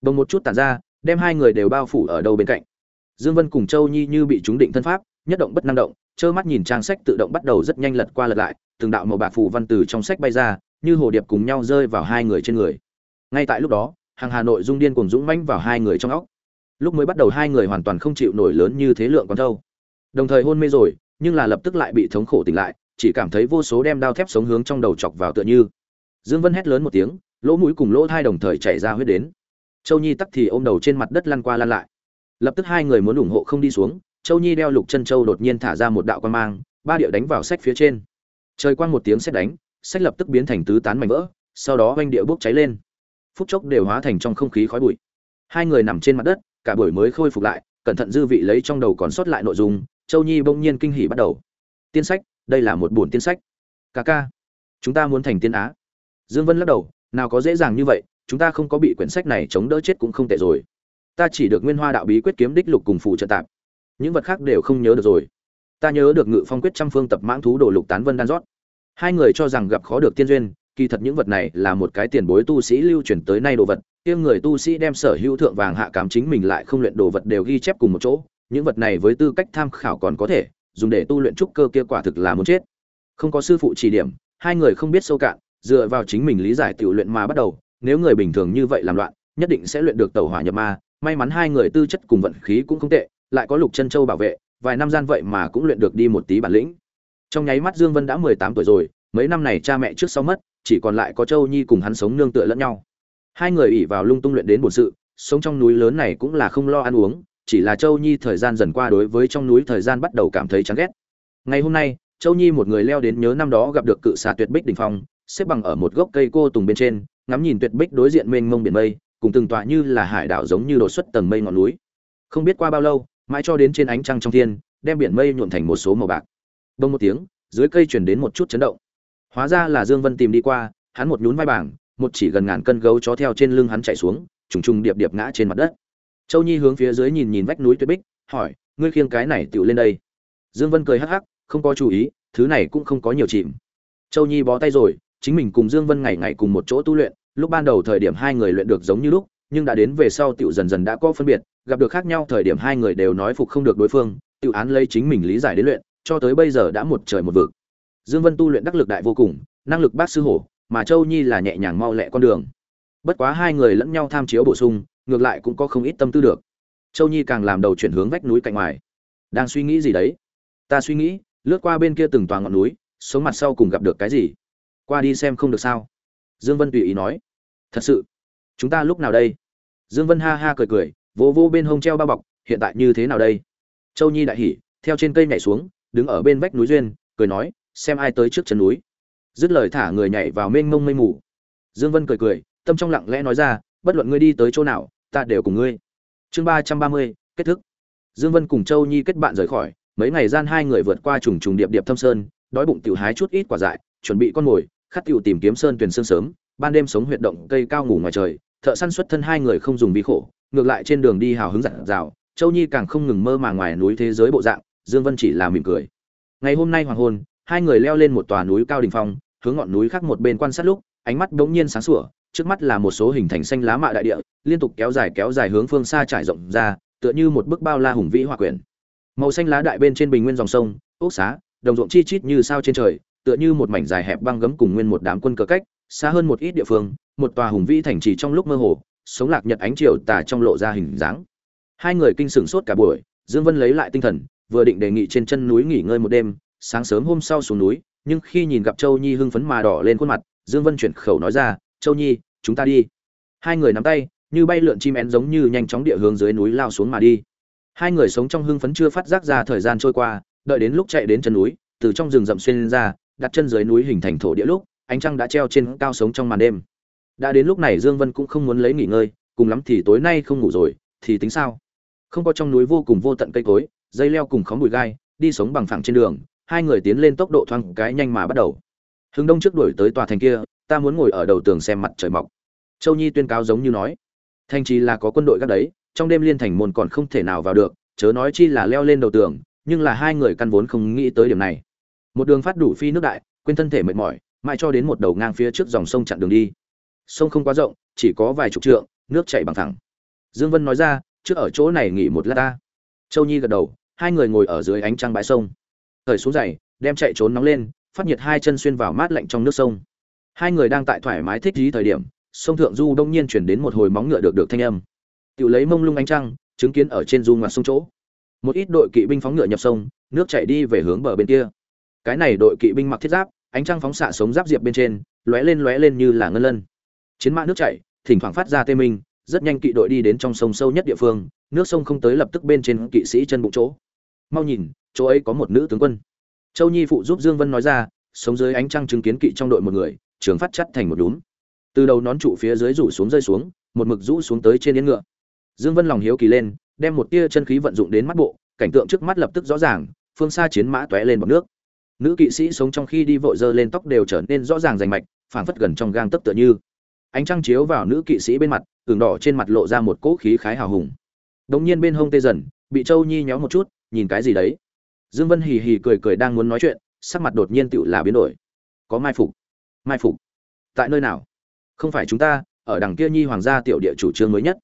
Bồng một chút tàn ra đem hai người đều bao phủ ở đầu bên cạnh. Dương vân cùng châu nhi như bị trúng định thân pháp, nhất động bất năng động, trơ mắt nhìn trang sách tự động bắt đầu rất nhanh lật qua lật lại, từng đạo màu bạc phủ văn từ trong sách bay ra, như hồ điệp cùng nhau rơi vào hai người trên người. Ngay tại lúc đó, hàng hà nội dung điên cùng dũng mãnh vào hai người trong óc. Lúc mới bắt đầu hai người hoàn toàn không chịu nổi lớn như thế lượng con thâu. Đồng thời hôn mê rồi, nhưng là lập tức lại bị thống khổ tỉnh lại, chỉ cảm thấy vô số đem đao thép sống hướng trong đầu chọc vào tựa như. Dương vân hét lớn một tiếng, lỗ mũi cùng lỗ thai đồng thời chảy ra huyết đến châu nhi tắc thì ôm đầu trên mặt đất lăn qua lăn lại. Lập tức hai người muốn ủng hộ không đi xuống, châu nhi đeo lục chân châu đột nhiên thả ra một đạo quan mang, ba điệu đánh vào sách phía trên. Trời quang một tiếng xét đánh, sách lập tức biến thành tứ tán mảnh vỡ, sau đó oanh địa bốc cháy lên. Phút chốc đều hóa thành trong không khí khói bụi. Hai người nằm trên mặt đất, cả buổi mới khôi phục lại, cẩn thận dư vị lấy trong đầu còn sót lại nội dung, châu nhi bỗng nhiên kinh hỉ bắt đầu. Tiên sách, đây là một buồn tiên sách. Ca ca, chúng ta muốn thành tiên á. Dương vân lắc đầu, nào có dễ dàng như vậy chúng ta không có bị quyển sách này chống đỡ chết cũng không tệ rồi. Ta chỉ được nguyên hoa đạo bí quyết kiếm đích lục cùng phụ trợ tạp. Những vật khác đều không nhớ được rồi. Ta nhớ được ngự phong quyết trăm phương tập mãng thú đồ lục tán vân đan rót. Hai người cho rằng gặp khó được tiên duyên, kỳ thật những vật này là một cái tiền bối tu sĩ lưu truyền tới nay đồ vật. Kia người tu sĩ đem sở hữu thượng vàng hạ cám chính mình lại không luyện đồ vật đều ghi chép cùng một chỗ. Những vật này với tư cách tham khảo còn có thể, dùng để tu luyện trúc cơ kia quả thực là muốn chết. Không có sư phụ chỉ điểm, hai người không biết sâu cạn, dựa vào chính mình lý giải tiểu luyện mà bắt đầu nếu người bình thường như vậy làm loạn, nhất định sẽ luyện được tẩu hỏa nhập ma. May mắn hai người tư chất cùng vận khí cũng không tệ, lại có lục chân châu bảo vệ, vài năm gian vậy mà cũng luyện được đi một tí bản lĩnh. Trong nháy mắt dương vân đã mười tám tuổi rồi, mấy năm này cha mẹ trước sau mất, chỉ còn lại có châu nhi cùng hắn sống nương tựa lẫn nhau. Hai người ỉ vào lung tung luyện đến bổn sự, sống trong núi lớn này cũng là không lo ăn uống, chỉ là châu nhi thời gian dần qua đối với trong núi thời gian bắt đầu cảm thấy chán ghét. Ngày hôm nay, châu nhi một người leo đến nhớ năm đó gặp được cự xà tuyệt bích đỉnh phong xếp bằng ở một gốc cây cô tùng bên trên, ngắm nhìn tuyệt bích đối diện mênh mông biển mây, cùng từng tọa như là hải đảo giống như đột xuất tầng mây ngọn núi. Không biết qua bao lâu, mãi cho đến trên ánh trăng trong thiên, đem biển mây nhuộm thành một số màu bạc. Bông một tiếng, dưới cây chuyển đến một chút chấn động. Hóa ra là dương vân tìm đi qua, hắn một nhún vai bảng, một chỉ gần ngàn cân gấu chó theo trên lưng hắn chạy xuống, trùng trùng điệp điệp ngã trên mặt đất. Châu nhi hướng phía dưới nhìn nhìn vách núi tuyệt bích, hỏi, ngươi khiêng cái này tựu lên đây? Dương vân cười hắc hắc, không có chú ý, thứ này cũng không có nhiều chìm. Châu nhi bó tay rồi chính mình cùng dương vân ngày ngày cùng một chỗ tu luyện, lúc ban đầu thời điểm hai người luyện được giống như lúc, nhưng đã đến về sau tiểu dần dần đã có phân biệt, gặp được khác nhau thời điểm hai người đều nói phục không được đối phương, tiểu án lấy chính mình lý giải đến luyện, cho tới bây giờ đã một trời một vực. Dương vân tu luyện đắc lực đại vô cùng, năng lực bác sư hổ, mà châu nhi là nhẹ nhàng mau lẹ con đường. Bất quá hai người lẫn nhau tham chiếu bổ sung, ngược lại cũng có không ít tâm tư được. Châu nhi càng làm đầu chuyển hướng vách núi cạnh ngoài. Đang suy nghĩ gì đấy? Ta suy nghĩ, lướt qua bên kia từng tòa ngọn núi, sống mặt sau cùng gặp được cái gì? Qua đi xem không được sao? Dương vân tùy ý nói. Thật sự? Chúng ta lúc nào đây? Dương vân ha ha cười cười, vỗ vỗ bên hông treo bao bọc, hiện tại như thế nào đây? Châu nhi đại hỉ, theo trên cây nhảy xuống, đứng ở bên vách núi duyên, cười nói, xem ai tới trước chân núi. Dứt lời thả người nhảy vào mênh mông mây mù. Dương vân cười cười, tâm trong lặng lẽ nói ra, bất luận ngươi đi tới chỗ nào, ta đều cùng ngươi. Chương ba trăm ba mươi, kết thúc dương vân cùng châu nhi kết bạn rời khỏi, mấy ngày gian hai người vượt qua trùng trùng điệp điệp thâm sơn, đói bụng tiểu hái chút ít quả dại, chuẩn bị con mồi khát tiểu tìm kiếm sơn tuyển sương sớm, ban đêm sống huyệt động, cây cao ngủ ngoài trời, thợ săn xuất thân hai người không dùng bí khổ, ngược lại trên đường đi hào hứng dặn dào, châu nhi càng không ngừng mơ màng ngoài núi thế giới bộ dạng, dương vân chỉ là mỉm cười. Ngày hôm nay hoàng hôn, hai người leo lên một tòa núi cao đỉnh phong, hướng ngọn núi khác một bên quan sát lúc, ánh mắt đống nhiên sáng sủa, trước mắt là một số hình thành xanh lá mạ đại địa, liên tục kéo dài kéo dài hướng phương xa trải rộng ra, tựa như một bức bao la hùng vĩ hòa quyển. Màu xanh lá đại bên trên bình nguyên dòng sông, ốc xá, đồng ruộng chi chít như sao trên trời tựa như một mảnh dài hẹp băng gấm cùng nguyên một đám quân cờ cách, xa hơn một ít địa phương, một tòa hùng vĩ thành trì trong lúc mơ hồ, sống lạc nhật ánh chiều tà trong lộ ra hình dáng. Hai người kinh sửng sốt cả buổi, dương vân lấy lại tinh thần, vừa định đề nghị trên chân núi nghỉ ngơi một đêm, sáng sớm hôm sau xuống núi, nhưng khi nhìn gặp châu nhi hưng phấn mà đỏ lên khuôn mặt, dương vân chuyển khẩu nói ra, châu nhi, chúng ta đi. Hai người nắm tay, như bay lượn chim én giống như nhanh chóng địa hướng dưới núi lao xuống mà đi. Hai người sống trong hưng phấn chưa phát giác ra thời gian trôi qua, đợi đến lúc chạy đến chân núi, từ trong rừng rậm xuyên lên ra đặt chân dưới núi hình thành thổ địa lúc, ánh trăng đã treo trên cao sống trong màn đêm. Đã đến lúc này dương vân cũng không muốn lấy nghỉ ngơi, cùng lắm thì tối nay không ngủ rồi, thì tính sao? Không có trong núi vô cùng vô tận cây cối, dây leo cùng khóm bụi gai, đi sống bằng phẳng trên đường, hai người tiến lên tốc độ thoang cái nhanh mà bắt đầu. Hướng đông trước đuổi tới tòa thành kia, ta muốn ngồi ở đầu tường xem mặt trời mọc. Châu nhi tuyên cáo giống như nói. Thành trì là có quân đội gác đấy, trong đêm liên thành môn còn không thể nào vào được, chớ nói chi là leo lên đầu tường, nhưng là hai người căn vốn không nghĩ tới điểm này một đường phát đủ phi nước đại, quên thân thể mệt mỏi, mãi cho đến một đầu ngang phía trước dòng sông chặn đường đi. Sông không quá rộng, chỉ có vài chục trượng, nước chảy bằng thẳng. Dương vân nói ra, trước ở chỗ này nghỉ một lát ta. Châu nhi gật đầu, hai người ngồi ở dưới ánh trăng bãi sông. Thời xuống dày đem chạy trốn nóng lên, phát nhiệt hai chân xuyên vào mát lạnh trong nước sông. Hai người đang tại thoải mái thích trí thời điểm, sông thượng du đông nhiên chuyển đến một hồi móng ngựa được được thanh âm. Tự lấy mông lung ánh trăng, chứng kiến ở trên du ngoặt sông chỗ. Một ít đội kỵ binh phóng ngựa nhập sông, nước chảy đi về hướng bờ bên kia cái này đội kỵ binh mặc thiết giáp, ánh trăng phóng xạ sống giáp diệp bên trên, lóe lên lóe lên như là ngân lân. Chiến mã nước chảy, thỉnh thoảng phát ra tê minh, rất nhanh kỵ đội đi đến trong sông sâu nhất địa phương, nước sông không tới lập tức bên trên kỵ sĩ chân bụng chỗ. Mau nhìn, chỗ ấy có một nữ tướng quân. Châu nhi phụ giúp dương vân nói ra, sống dưới ánh trăng chứng kiến kỵ trong đội một người, trường phát chắt thành một đúm từ đầu nón trụ phía dưới rủ xuống rơi xuống, một mực rũ xuống tới trên yên ngựa. Dương vân lòng hiếu kỳ lên, đem một tia chân khí vận dụng đến mắt bộ, cảnh tượng trước mắt lập tức rõ ràng, phương xa chiến mã tóe lên bọt nước nữ kỵ sĩ sống trong khi đi vội dơ lên tóc đều trở nên rõ ràng rành mạch, phảng phất gần trong gang tấc tựa như. Ánh trăng chiếu vào nữ kỵ sĩ bên mặt tường đỏ trên mặt lộ ra một cỗ khí khái hào hùng. Đống nhiên bên hông tê dần, bị châu nhi nhéo một chút, nhìn cái gì đấy? Dương vân hì hì cười cười đang muốn nói chuyện, sắc mặt đột nhiên tựu là biến đổi. Có mai phục. Mai phục. Tại nơi nào? Không phải chúng ta, ở đằng kia nhi hoàng gia tiểu địa chủ trương mới nhất.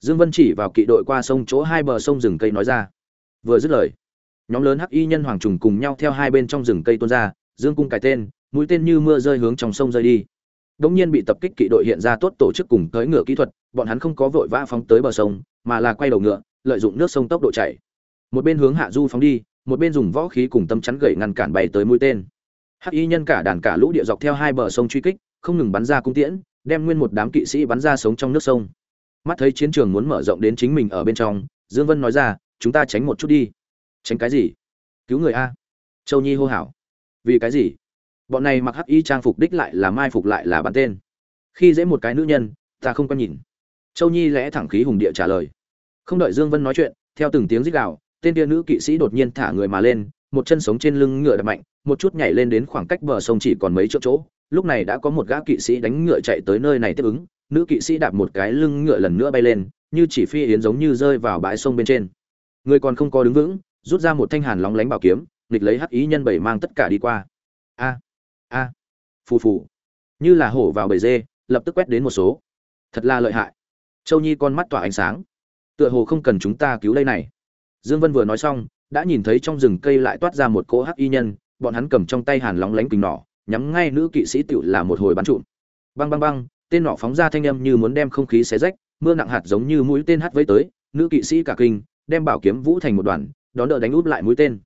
Dương vân chỉ vào kỵ đội qua sông chỗ hai bờ sông rừng cây nói ra. Vừa dứt lời nhóm lớn hắc y nhân hoàng trùng cùng nhau theo hai bên trong rừng cây tuôn ra, dương cung cài tên, mũi tên như mưa rơi hướng trong sông rơi đi. Đống nhiên bị tập kích kỵ đội hiện ra tốt tổ chức cùng tới ngựa kỹ thuật, bọn hắn không có vội vã phóng tới bờ sông, mà là quay đầu ngựa, lợi dụng nước sông tốc độ chảy một bên hướng hạ du phóng đi, một bên dùng võ khí cùng tâm chắn gậy ngăn cản bay tới mũi tên. Hắc y nhân cả đàn cả lũ địa dọc theo hai bờ sông truy kích, không ngừng bắn ra cung tiễn, đem nguyên một đám kỵ sĩ bắn ra sống trong nước sông. Mắt thấy chiến trường muốn mở rộng đến chính mình ở bên trong, dương vân nói ra, chúng ta tránh một chút đi tránh cái gì? Cứu người a. Châu nhi hô hào. Vì cái gì? Bọn này mặc hắc y trang phục đích lại là mai phục lại là bắn tên. Khi dễ một cái nữ nhân, ta không có nhìn. Châu nhi lẽ thẳng khí hùng địa trả lời. Không đợi dương vân nói chuyện, theo từng tiếng rít gào, tên kia nữ kỵ sĩ đột nhiên thả người mà lên, một chân sống trên lưng ngựa đập mạnh, một chút nhảy lên đến khoảng cách bờ sông chỉ còn mấy chỗ chỗ. Lúc này đã có một gã kỵ sĩ đánh ngựa chạy tới nơi này tiếp ứng, nữ kỵ sĩ đạp một cái lưng ngựa lần nữa bay lên, như chỉ phi yến giống như rơi vào bãi sông bên trên. Người còn không có đứng vững rút ra một thanh hàn lóng lánh bảo kiếm, nghịch lấy hắc ý nhân bảy mang tất cả đi qua. A a, phù phù. Như là hổ vào bầy dê, lập tức quét đến một số. Thật là lợi hại. Châu nhi con mắt tỏa ánh sáng. Tựa hồ không cần chúng ta cứu đây này. Dương vân vừa nói xong, đã nhìn thấy trong rừng cây lại toát ra một cỗ hắc y nhân, bọn hắn cầm trong tay hàn lóng lánh kính nỏ, nhắm ngay nữ kỵ sĩ tựu là một hồi bắn trụm. Băng băng băng, tên nỏ phóng ra thanh âm như muốn đem không khí xé rách, mưa nặng hạt giống như mũi tên hắt với tới, nữ kỵ sĩ cả kinh, đem bảo kiếm vũ thành một đoàn đón đỡ đánh úp lại mũi tên.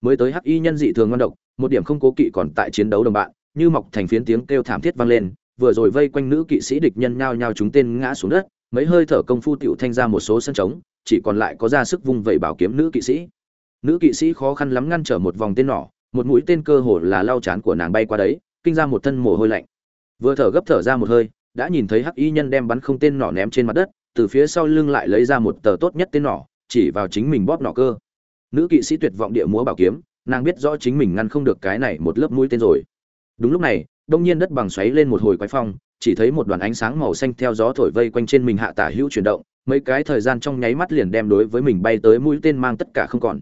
Mới tới hắc y nhân dị thường ngon độc, một điểm không cố kỵ còn tại chiến đấu đồng bạn, như mọc thành phiến tiếng kêu thảm thiết vang lên, vừa rồi vây quanh nữ kỵ sĩ địch nhân nhao nhao chúng tên ngã xuống đất, mấy hơi thở công phu tiểu thanh ra một số sân trống, chỉ còn lại có ra sức vung vẩy bảo kiếm nữ kỵ sĩ. Nữ kỵ sĩ khó khăn lắm ngăn trở một vòng tên nỏ, một mũi tên cơ hồ là lao chán của nàng bay qua đấy, kinh ra một thân mồ hôi lạnh. Vừa thở gấp thở ra một hơi, đã nhìn thấy hắc y nhân đem bắn không tên nỏ ném trên mặt đất, từ phía sau lưng lại lấy ra một tờ tốt nhất tên nỏ, chỉ vào chính mình bóp nỏ cơ nữ kỵ sĩ tuyệt vọng địa múa bảo kiếm, nàng biết rõ chính mình ngăn không được cái này một lớp mũi tên rồi. Đúng lúc này, đông nhiên đất bằng xoáy lên một hồi quái phong, chỉ thấy một đoàn ánh sáng màu xanh theo gió thổi vây quanh trên mình hạ tả hữu chuyển động, mấy cái thời gian trong nháy mắt liền đem đối với mình bay tới mũi tên mang tất cả không còn.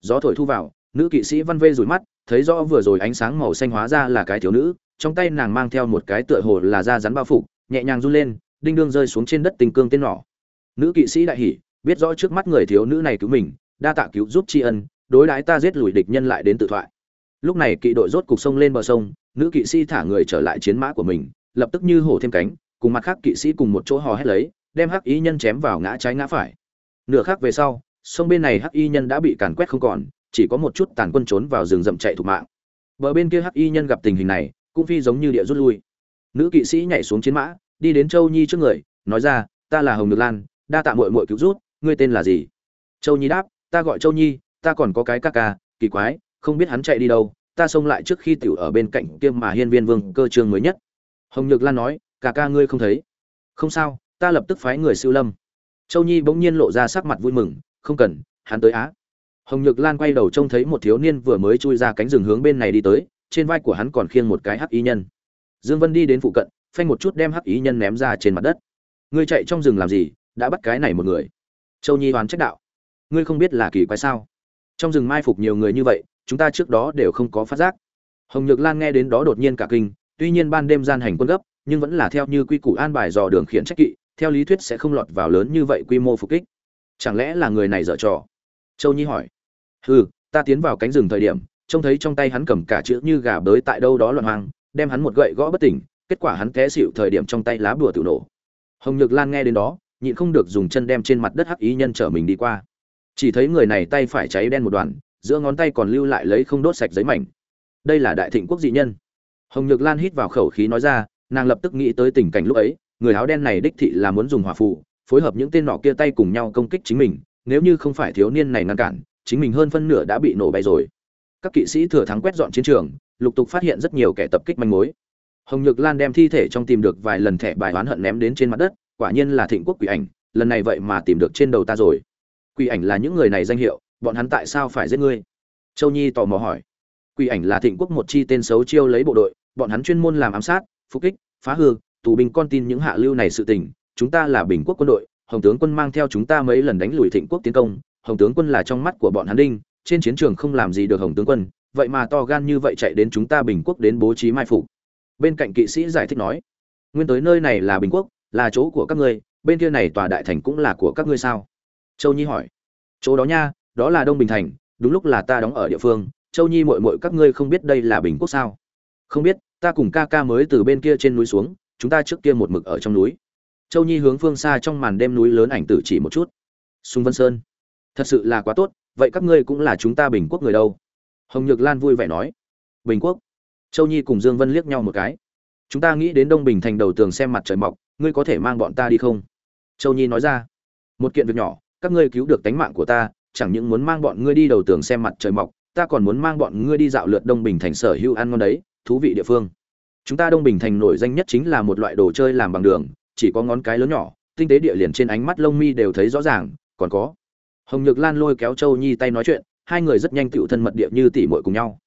Gió thổi thu vào, nữ kỵ sĩ văn vê rủi mắt, thấy rõ vừa rồi ánh sáng màu xanh hóa ra là cái thiếu nữ, trong tay nàng mang theo một cái tựa hồ là da rắn bao phục nhẹ nhàng run lên, đinh đương rơi xuống trên đất tình cương tên nỏ. Nữ kỵ sĩ đại hỉ, biết rõ trước mắt người thiếu nữ này cứu mình đa tạ cứu giúp tri ân, đối đãi ta giết lùi địch nhân lại đến tự thoại. Lúc này kỵ đội rốt cục sông lên bờ sông, nữ kỵ sĩ thả người trở lại chiến mã của mình, lập tức như hổ thêm cánh, cùng mặt khác kỵ sĩ cùng một chỗ hò hét lấy, đem hắc y nhân chém vào ngã trái ngã phải. Nửa khác về sau, sông bên này hắc y nhân đã bị càn quét không còn, chỉ có một chút tàn quân trốn vào rừng rậm chạy thục mạng. Bờ bên kia hắc y nhân gặp tình hình này, cũng phi giống như địa rút lui. Nữ kỵ sĩ nhảy xuống chiến mã, đi đến châu nhi trước người, nói ra, ta là hồng nhược lan, đa tạ mội mội cứu rút ngươi tên là gì? Châu nhi đáp ta gọi châu nhi, ta còn có cái ca ca, kỳ quái, không biết hắn chạy đi đâu, ta xông lại trước khi tiểu ở bên cạnh kia mà hiên viên vương cơ trương mới nhất. Hồng nhược lan nói ca ca ngươi không thấy? Không sao, ta lập tức phái người siêu lâm. Châu nhi bỗng nhiên lộ ra sắc mặt vui mừng, không cần, hắn tới á. Hồng nhược lan quay đầu trông thấy một thiếu niên vừa mới chui ra cánh rừng hướng bên này đi tới, trên vai của hắn còn khiêng một cái hắc ý nhân. Dương vân đi đến phụ cận, phanh một chút đem hắc ý nhân ném ra trên mặt đất. Ngươi chạy trong rừng làm gì, đã bắt cái này một người? Châu nhi hoàn trách đạo ngươi không biết là kỳ quái sao? Trong rừng mai phục nhiều người như vậy, chúng ta trước đó đều không có phát giác. Hồng nhược lan nghe đến đó đột nhiên cả kinh, tuy nhiên ban đêm gian hành quân gấp, nhưng vẫn là theo như quy củ an bài dò đường khiển trách kỵ, theo lý thuyết sẽ không lọt vào lớn như vậy quy mô phục kích. Chẳng lẽ là người này dở trò? Châu nhi hỏi. Hừ, ta tiến vào cánh rừng thời điểm, trông thấy trong tay hắn cầm cả chữ như gà bới tại đâu đó loạn hoang, đem hắn một gậy gõ bất tỉnh, kết quả hắn té xịu thời điểm trong tay lá bùa tự nổ. Hồng nhược lan nghe đến đó, nhịn không được dùng chân đem trên mặt đất hắc ý nhân trở mình đi qua chỉ thấy người này tay phải cháy đen một đoàn giữa ngón tay còn lưu lại lấy không đốt sạch giấy mảnh. Đây là đại thịnh quốc dị nhân. Hồng nhược lan hít vào khẩu khí nói ra, nàng lập tức nghĩ tới tình cảnh lúc ấy, người áo đen này đích thị là muốn dùng hỏa phụ phối hợp những tên nọ kia tay cùng nhau công kích chính mình, nếu như không phải thiếu niên này ngăn cản, chính mình hơn phân nửa đã bị nổ bay rồi. Các kỵ sĩ thừa thắng quét dọn chiến trường, lục tục phát hiện rất nhiều kẻ tập kích manh mối. Hồng nhược lan đem thi thể trong tìm được vài lần thẻ bài oán hận ném đến trên mặt đất, quả nhiên là thịnh quốc quỷ ảnh, lần này vậy mà tìm được trên đầu ta rồi quỷ ảnh là những người này danh hiệu, bọn hắn tại sao phải giết ngươi? Châu nhi tò mò hỏi. Quỷ ảnh là thịnh quốc một chi tên xấu chiêu lấy bộ đội, bọn hắn chuyên môn làm ám sát, phục kích, phá hư, tù binh con tin những hạ lưu này sự tình. Chúng ta là bình quốc quân đội, hồng tướng quân mang theo chúng ta mấy lần đánh lùi thịnh quốc tiến công. Hồng tướng quân là trong mắt của bọn hắn đinh, trên chiến trường không làm gì được hồng tướng quân, vậy mà to gan như vậy chạy đến chúng ta bình quốc đến bố trí mai phục. Bên cạnh kỵ sĩ giải thích nói, nguyên tới nơi này là bình quốc, là chỗ của các ngươi, bên kia này tòa đại thành cũng là của các ngươi sao? Châu nhi hỏi. Chỗ đó nha, đó là đông bình thành, đúng lúc là ta đóng ở địa phương, châu nhi muội muội các ngươi không biết đây là bình quốc sao? Không biết, ta cùng ca ca mới từ bên kia trên núi xuống, chúng ta trước kia một mực ở trong núi. Châu nhi hướng phương xa trong màn đêm núi lớn ảnh tử chỉ một chút. Sung vân sơn. Thật sự là quá tốt, vậy các ngươi cũng là chúng ta bình quốc người đâu? Hồng nhược lan vui vẻ nói. Bình quốc. Châu nhi cùng dương vân liếc nhau một cái. Chúng ta nghĩ đến đông bình thành đầu tường xem mặt trời mọc, ngươi có thể mang bọn ta đi không? Châu nhi nói ra. Một kiện việc nhỏ các ngươi cứu được tánh mạng của ta, chẳng những muốn mang bọn ngươi đi đầu tường xem mặt trời mọc, ta còn muốn mang bọn ngươi đi dạo lượt đông bình thành sở hữu ăn ngon đấy, thú vị địa phương. Chúng ta đông bình thành nổi danh nhất chính là một loại đồ chơi làm bằng đường, chỉ có ngón cái lớn nhỏ, tinh tế địa liền trên ánh mắt lông mi đều thấy rõ ràng, còn có. Hồng nhược lan lôi kéo châu nhi tay nói chuyện, hai người rất nhanh tựu thân mật địa như tỉ muội cùng nhau.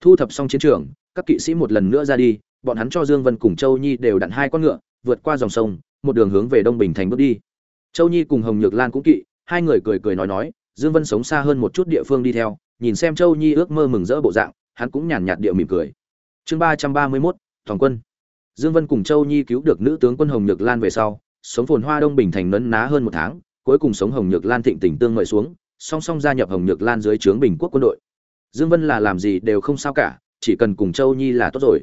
Thu thập xong chiến trường, các kỵ sĩ một lần nữa ra đi, bọn hắn cho dương vân cùng châu nhi đều đặn hai con ngựa, vượt qua dòng sông, một đường hướng về đông bình thành bước đi. Châu nhi cùng hồng nhược lan cũng kỵ hai người cười cười nói nói, dương vân sống xa hơn một chút địa phương đi theo, nhìn xem châu nhi ước mơ mừng rỡ bộ dạng, hắn cũng nhàn nhạt địa mỉm cười. Chương ba trăm ba mươi mốt, toàn quân. Dương vân cùng châu nhi cứu được nữ tướng quân hồng nhược lan về sau, sống phồn hoa đông bình thành nấn ná hơn một tháng, cuối cùng sống hồng nhược lan thịnh tình tương ngợi xuống, song song gia nhập hồng nhược lan dưới trướng bình quốc quân đội. Dương vân là làm gì đều không sao cả, chỉ cần cùng châu nhi là tốt rồi.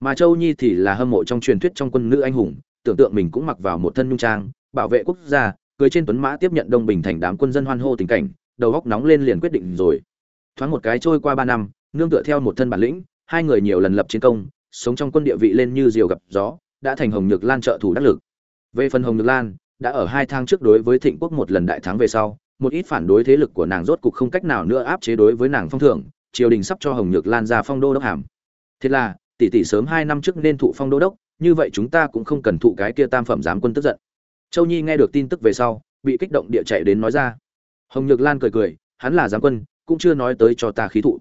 Mà châu nhi thì là hâm mộ trong truyền thuyết trong quân nữ anh hùng, tưởng tượng mình cũng mặc vào một thân nhung trang, bảo vệ quốc gia cưới trên tuấn mã tiếp nhận đông bình thành đám quân dân hoan hô tình cảnh, đầu góc nóng lên liền quyết định rồi. Thoáng một cái trôi qua ba năm, nương tựa theo một thân bản lĩnh, hai người nhiều lần lập chiến công, sống trong quân địa vị lên như diều gặp gió, đã thành hồng nhược lan trợ thủ đắc lực. Về phần hồng nhược lan, đã ở hai tháng trước đối với thịnh quốc một lần đại thắng về sau, một ít phản đối thế lực của nàng rốt cục không cách nào nữa áp chế đối với nàng phong thưởng, triều đình sắp cho hồng nhược lan ra phong đô đốc hàm. Thế là tỷ tỷ sớm hai năm trước nên thụ phong đô đốc, như vậy chúng ta cũng không cần thụ cái kia tam phẩm giám quân tức giận châu nhi nghe được tin tức về sau, bị kích động địa chạy đến nói ra. Hồng nhược lan cười cười, hắn là giám quân, cũng chưa nói tới cho ta khí thụ.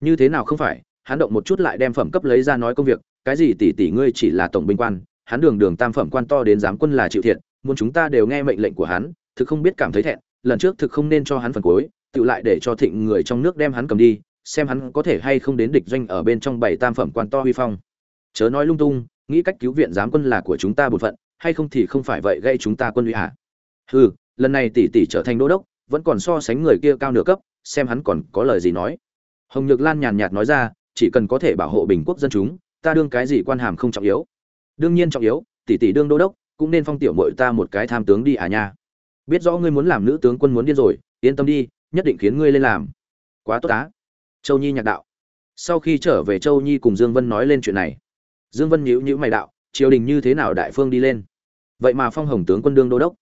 Như thế nào không phải, hắn động một chút lại đem phẩm cấp lấy ra nói công việc, cái gì tỷ tỷ ngươi chỉ là tổng binh quan, hắn đường đường tam phẩm quan to đến giám quân là chịu thiệt, muốn chúng ta đều nghe mệnh lệnh của hắn, thực không biết cảm thấy thẹn, lần trước thực không nên cho hắn phần cuối, tự lại để cho thịnh người trong nước đem hắn cầm đi, xem hắn có thể hay không đến địch doanh ở bên trong bảy tam phẩm quan to huy phong. Chớ nói lung tung, nghĩ cách cứu viện giám quân là của chúng ta bổn phận hay không thì không phải vậy gây chúng ta quân uy hả? hừ, lần này tỷ tỷ trở thành đô đốc, vẫn còn so sánh người kia cao nửa cấp, xem hắn còn có lời gì nói. Hồng nhược lan nhàn nhạt nói ra, chỉ cần có thể bảo hộ bình quốc dân chúng, ta đương cái gì quan hàm không trọng yếu. Đương nhiên trọng yếu, tỷ tỷ đương đô đốc, cũng nên phong tiểu mội ta một cái tham tướng đi à nha. Biết rõ ngươi muốn làm nữ tướng quân muốn điên rồi, yên tâm đi, nhất định khiến ngươi lên làm. Quá tốt á. Châu nhi nhạc đạo. Sau khi trở về, châu nhi cùng dương vân nói lên chuyện này. Dương vân nhíu nhíu mày đạo triều đình như thế nào đại phương đi lên? Vậy mà phong hồng tướng quân đương đô đốc.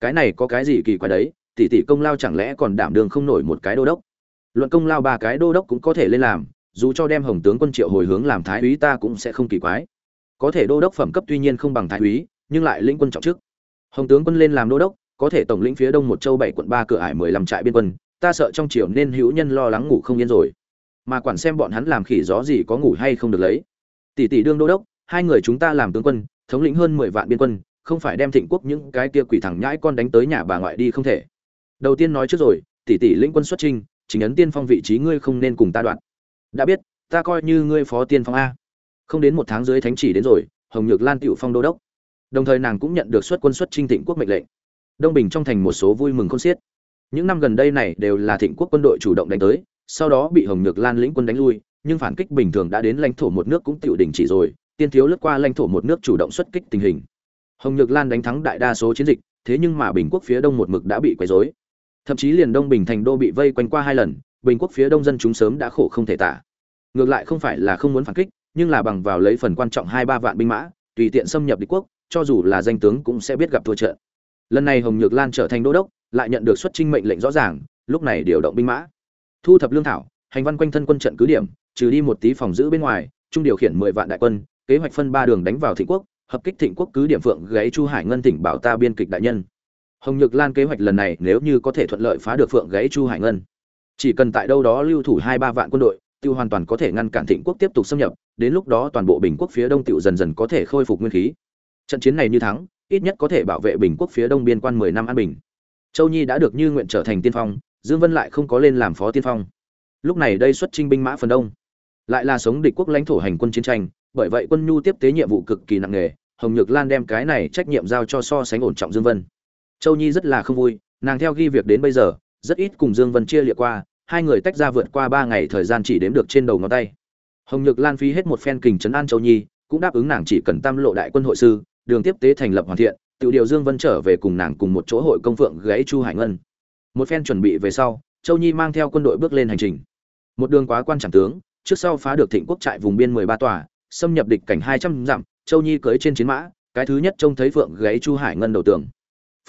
Cái này có cái gì kỳ quái đấy? Tỷ tỷ công lao chẳng lẽ còn đảm đường không nổi một cái đô đốc? Luận công lao ba cái đô đốc cũng có thể lên làm, dù cho đem hồng tướng quân triệu hồi hướng làm thái úy ta cũng sẽ không kỳ quái. Có thể đô đốc phẩm cấp tuy nhiên không bằng thái úy, nhưng lại lĩnh quân trọng chức. Hồng tướng quân lên làm đô đốc, có thể tổng lĩnh phía đông một châu bảy quận ba cửa ải mười lăm trại biên quân, ta sợ trong triều nên hữu nhân lo lắng ngủ không yên rồi. Mà quản xem bọn hắn làm khỉ gió gì có ngủ hay không được lấy. Tỷ tỷ đương đô đốc hai người chúng ta làm tướng quân, thống lĩnh hơn mười vạn biên quân, không phải đem thịnh quốc những cái kia quỷ thẳng nhãi con đánh tới nhà bà ngoại đi không thể. Đầu tiên nói trước rồi, tỷ tỷ lĩnh quân xuất trinh chính ấn tiên phong vị trí ngươi không nên cùng ta đoạn. Đã biết, ta coi như ngươi phó tiên phong a. Không đến một tháng dưới thánh chỉ đến rồi, hồng nhược lan tiểu phong đô đốc. Đồng thời nàng cũng nhận được xuất quân xuất trinh thịnh quốc mệnh lệnh. Đông bình trong thành một số vui mừng khôn xiết. Những năm gần đây này đều là thịnh quốc quân đội chủ động đánh tới, sau đó bị hồng nhược lan lĩnh quân đánh lui, nhưng phản kích bình thường đã đến lãnh thổ một nước cũng tiểu đình chỉ rồi tiên thiếu lướt qua lãnh thổ một nước chủ động xuất kích tình hình. Hồng nhược lan đánh thắng đại đa số chiến dịch, thế nhưng mà bình quốc phía đông một mực đã bị quấy rối. Thậm chí liền đông bình thành đô bị vây quanh qua hai lần, bình quốc phía đông dân chúng sớm đã khổ không thể tả. Ngược lại không phải là không muốn phản kích, nhưng là bằng vào lấy phần quan trọng hai ba vạn binh mã, tùy tiện xâm nhập địch quốc, cho dù là danh tướng cũng sẽ biết gặp thua trận. Lần này hồng nhược lan trở thành đô đốc, lại nhận được xuất trinh mệnh lệnh rõ ràng, lúc này điều động binh mã. Thu thập lương thảo, hành văn quanh thân quân trận cứ điểm, trừ đi một tí phòng giữ bên ngoài, trung điều khiển mười vạn đại quân kế hoạch phân ba đường đánh vào thịnh quốc, hợp kích thịnh quốc cứ điểm phượng gáy chu hải ngân tỉnh bảo ta biên kịch đại nhân. Hồng nhược lan kế hoạch lần này nếu như có thể thuận lợi phá được phượng gáy chu hải ngân. Chỉ cần tại đâu đó lưu thủ hai ba vạn quân đội, tiêu hoàn toàn có thể ngăn cản thịnh quốc tiếp tục xâm nhập, đến lúc đó toàn bộ bình quốc phía đông tiêu dần dần có thể khôi phục nguyên khí. Trận chiến này như thắng, ít nhất có thể bảo vệ bình quốc phía đông biên quan mười năm an bình. Châu nhi đã được như nguyện trở thành tiên phong, dương vân lại không có lên làm phó tiên phong. Lúc này đây xuất trinh binh mã phần đông. Lại là sống địch quốc lãnh thổ hành quân chiến tranh bởi vậy quân nhu tiếp tế nhiệm vụ cực kỳ nặng nề, hồng nhược lan đem cái này trách nhiệm giao cho so sánh ổn trọng dương vân. Châu nhi rất là không vui, nàng theo ghi việc đến bây giờ, rất ít cùng dương vân chia liệt qua, hai người tách ra vượt qua ba ngày thời gian chỉ đếm được trên đầu ngón tay. Hồng nhược lan phí hết một phen kình trấn an châu nhi, cũng đáp ứng nàng chỉ cần tam lộ đại quân hội sư, đường tiếp tế thành lập hoàn thiện tự điều dương vân trở về cùng nàng cùng một chỗ hội công phượng gãy chu hải ngân. Một phen chuẩn bị về sau, châu nhi mang theo quân đội bước lên hành trình. Một đường quá quan trọng tướng, trước sau phá được thịnh quốc trại vùng biên mười ba tòa xâm nhập địch cảnh hai trăm dặm, châu nhi cưới trên chiến mã, cái thứ nhất trông thấy phượng gáy chu hải ngân đầu tường.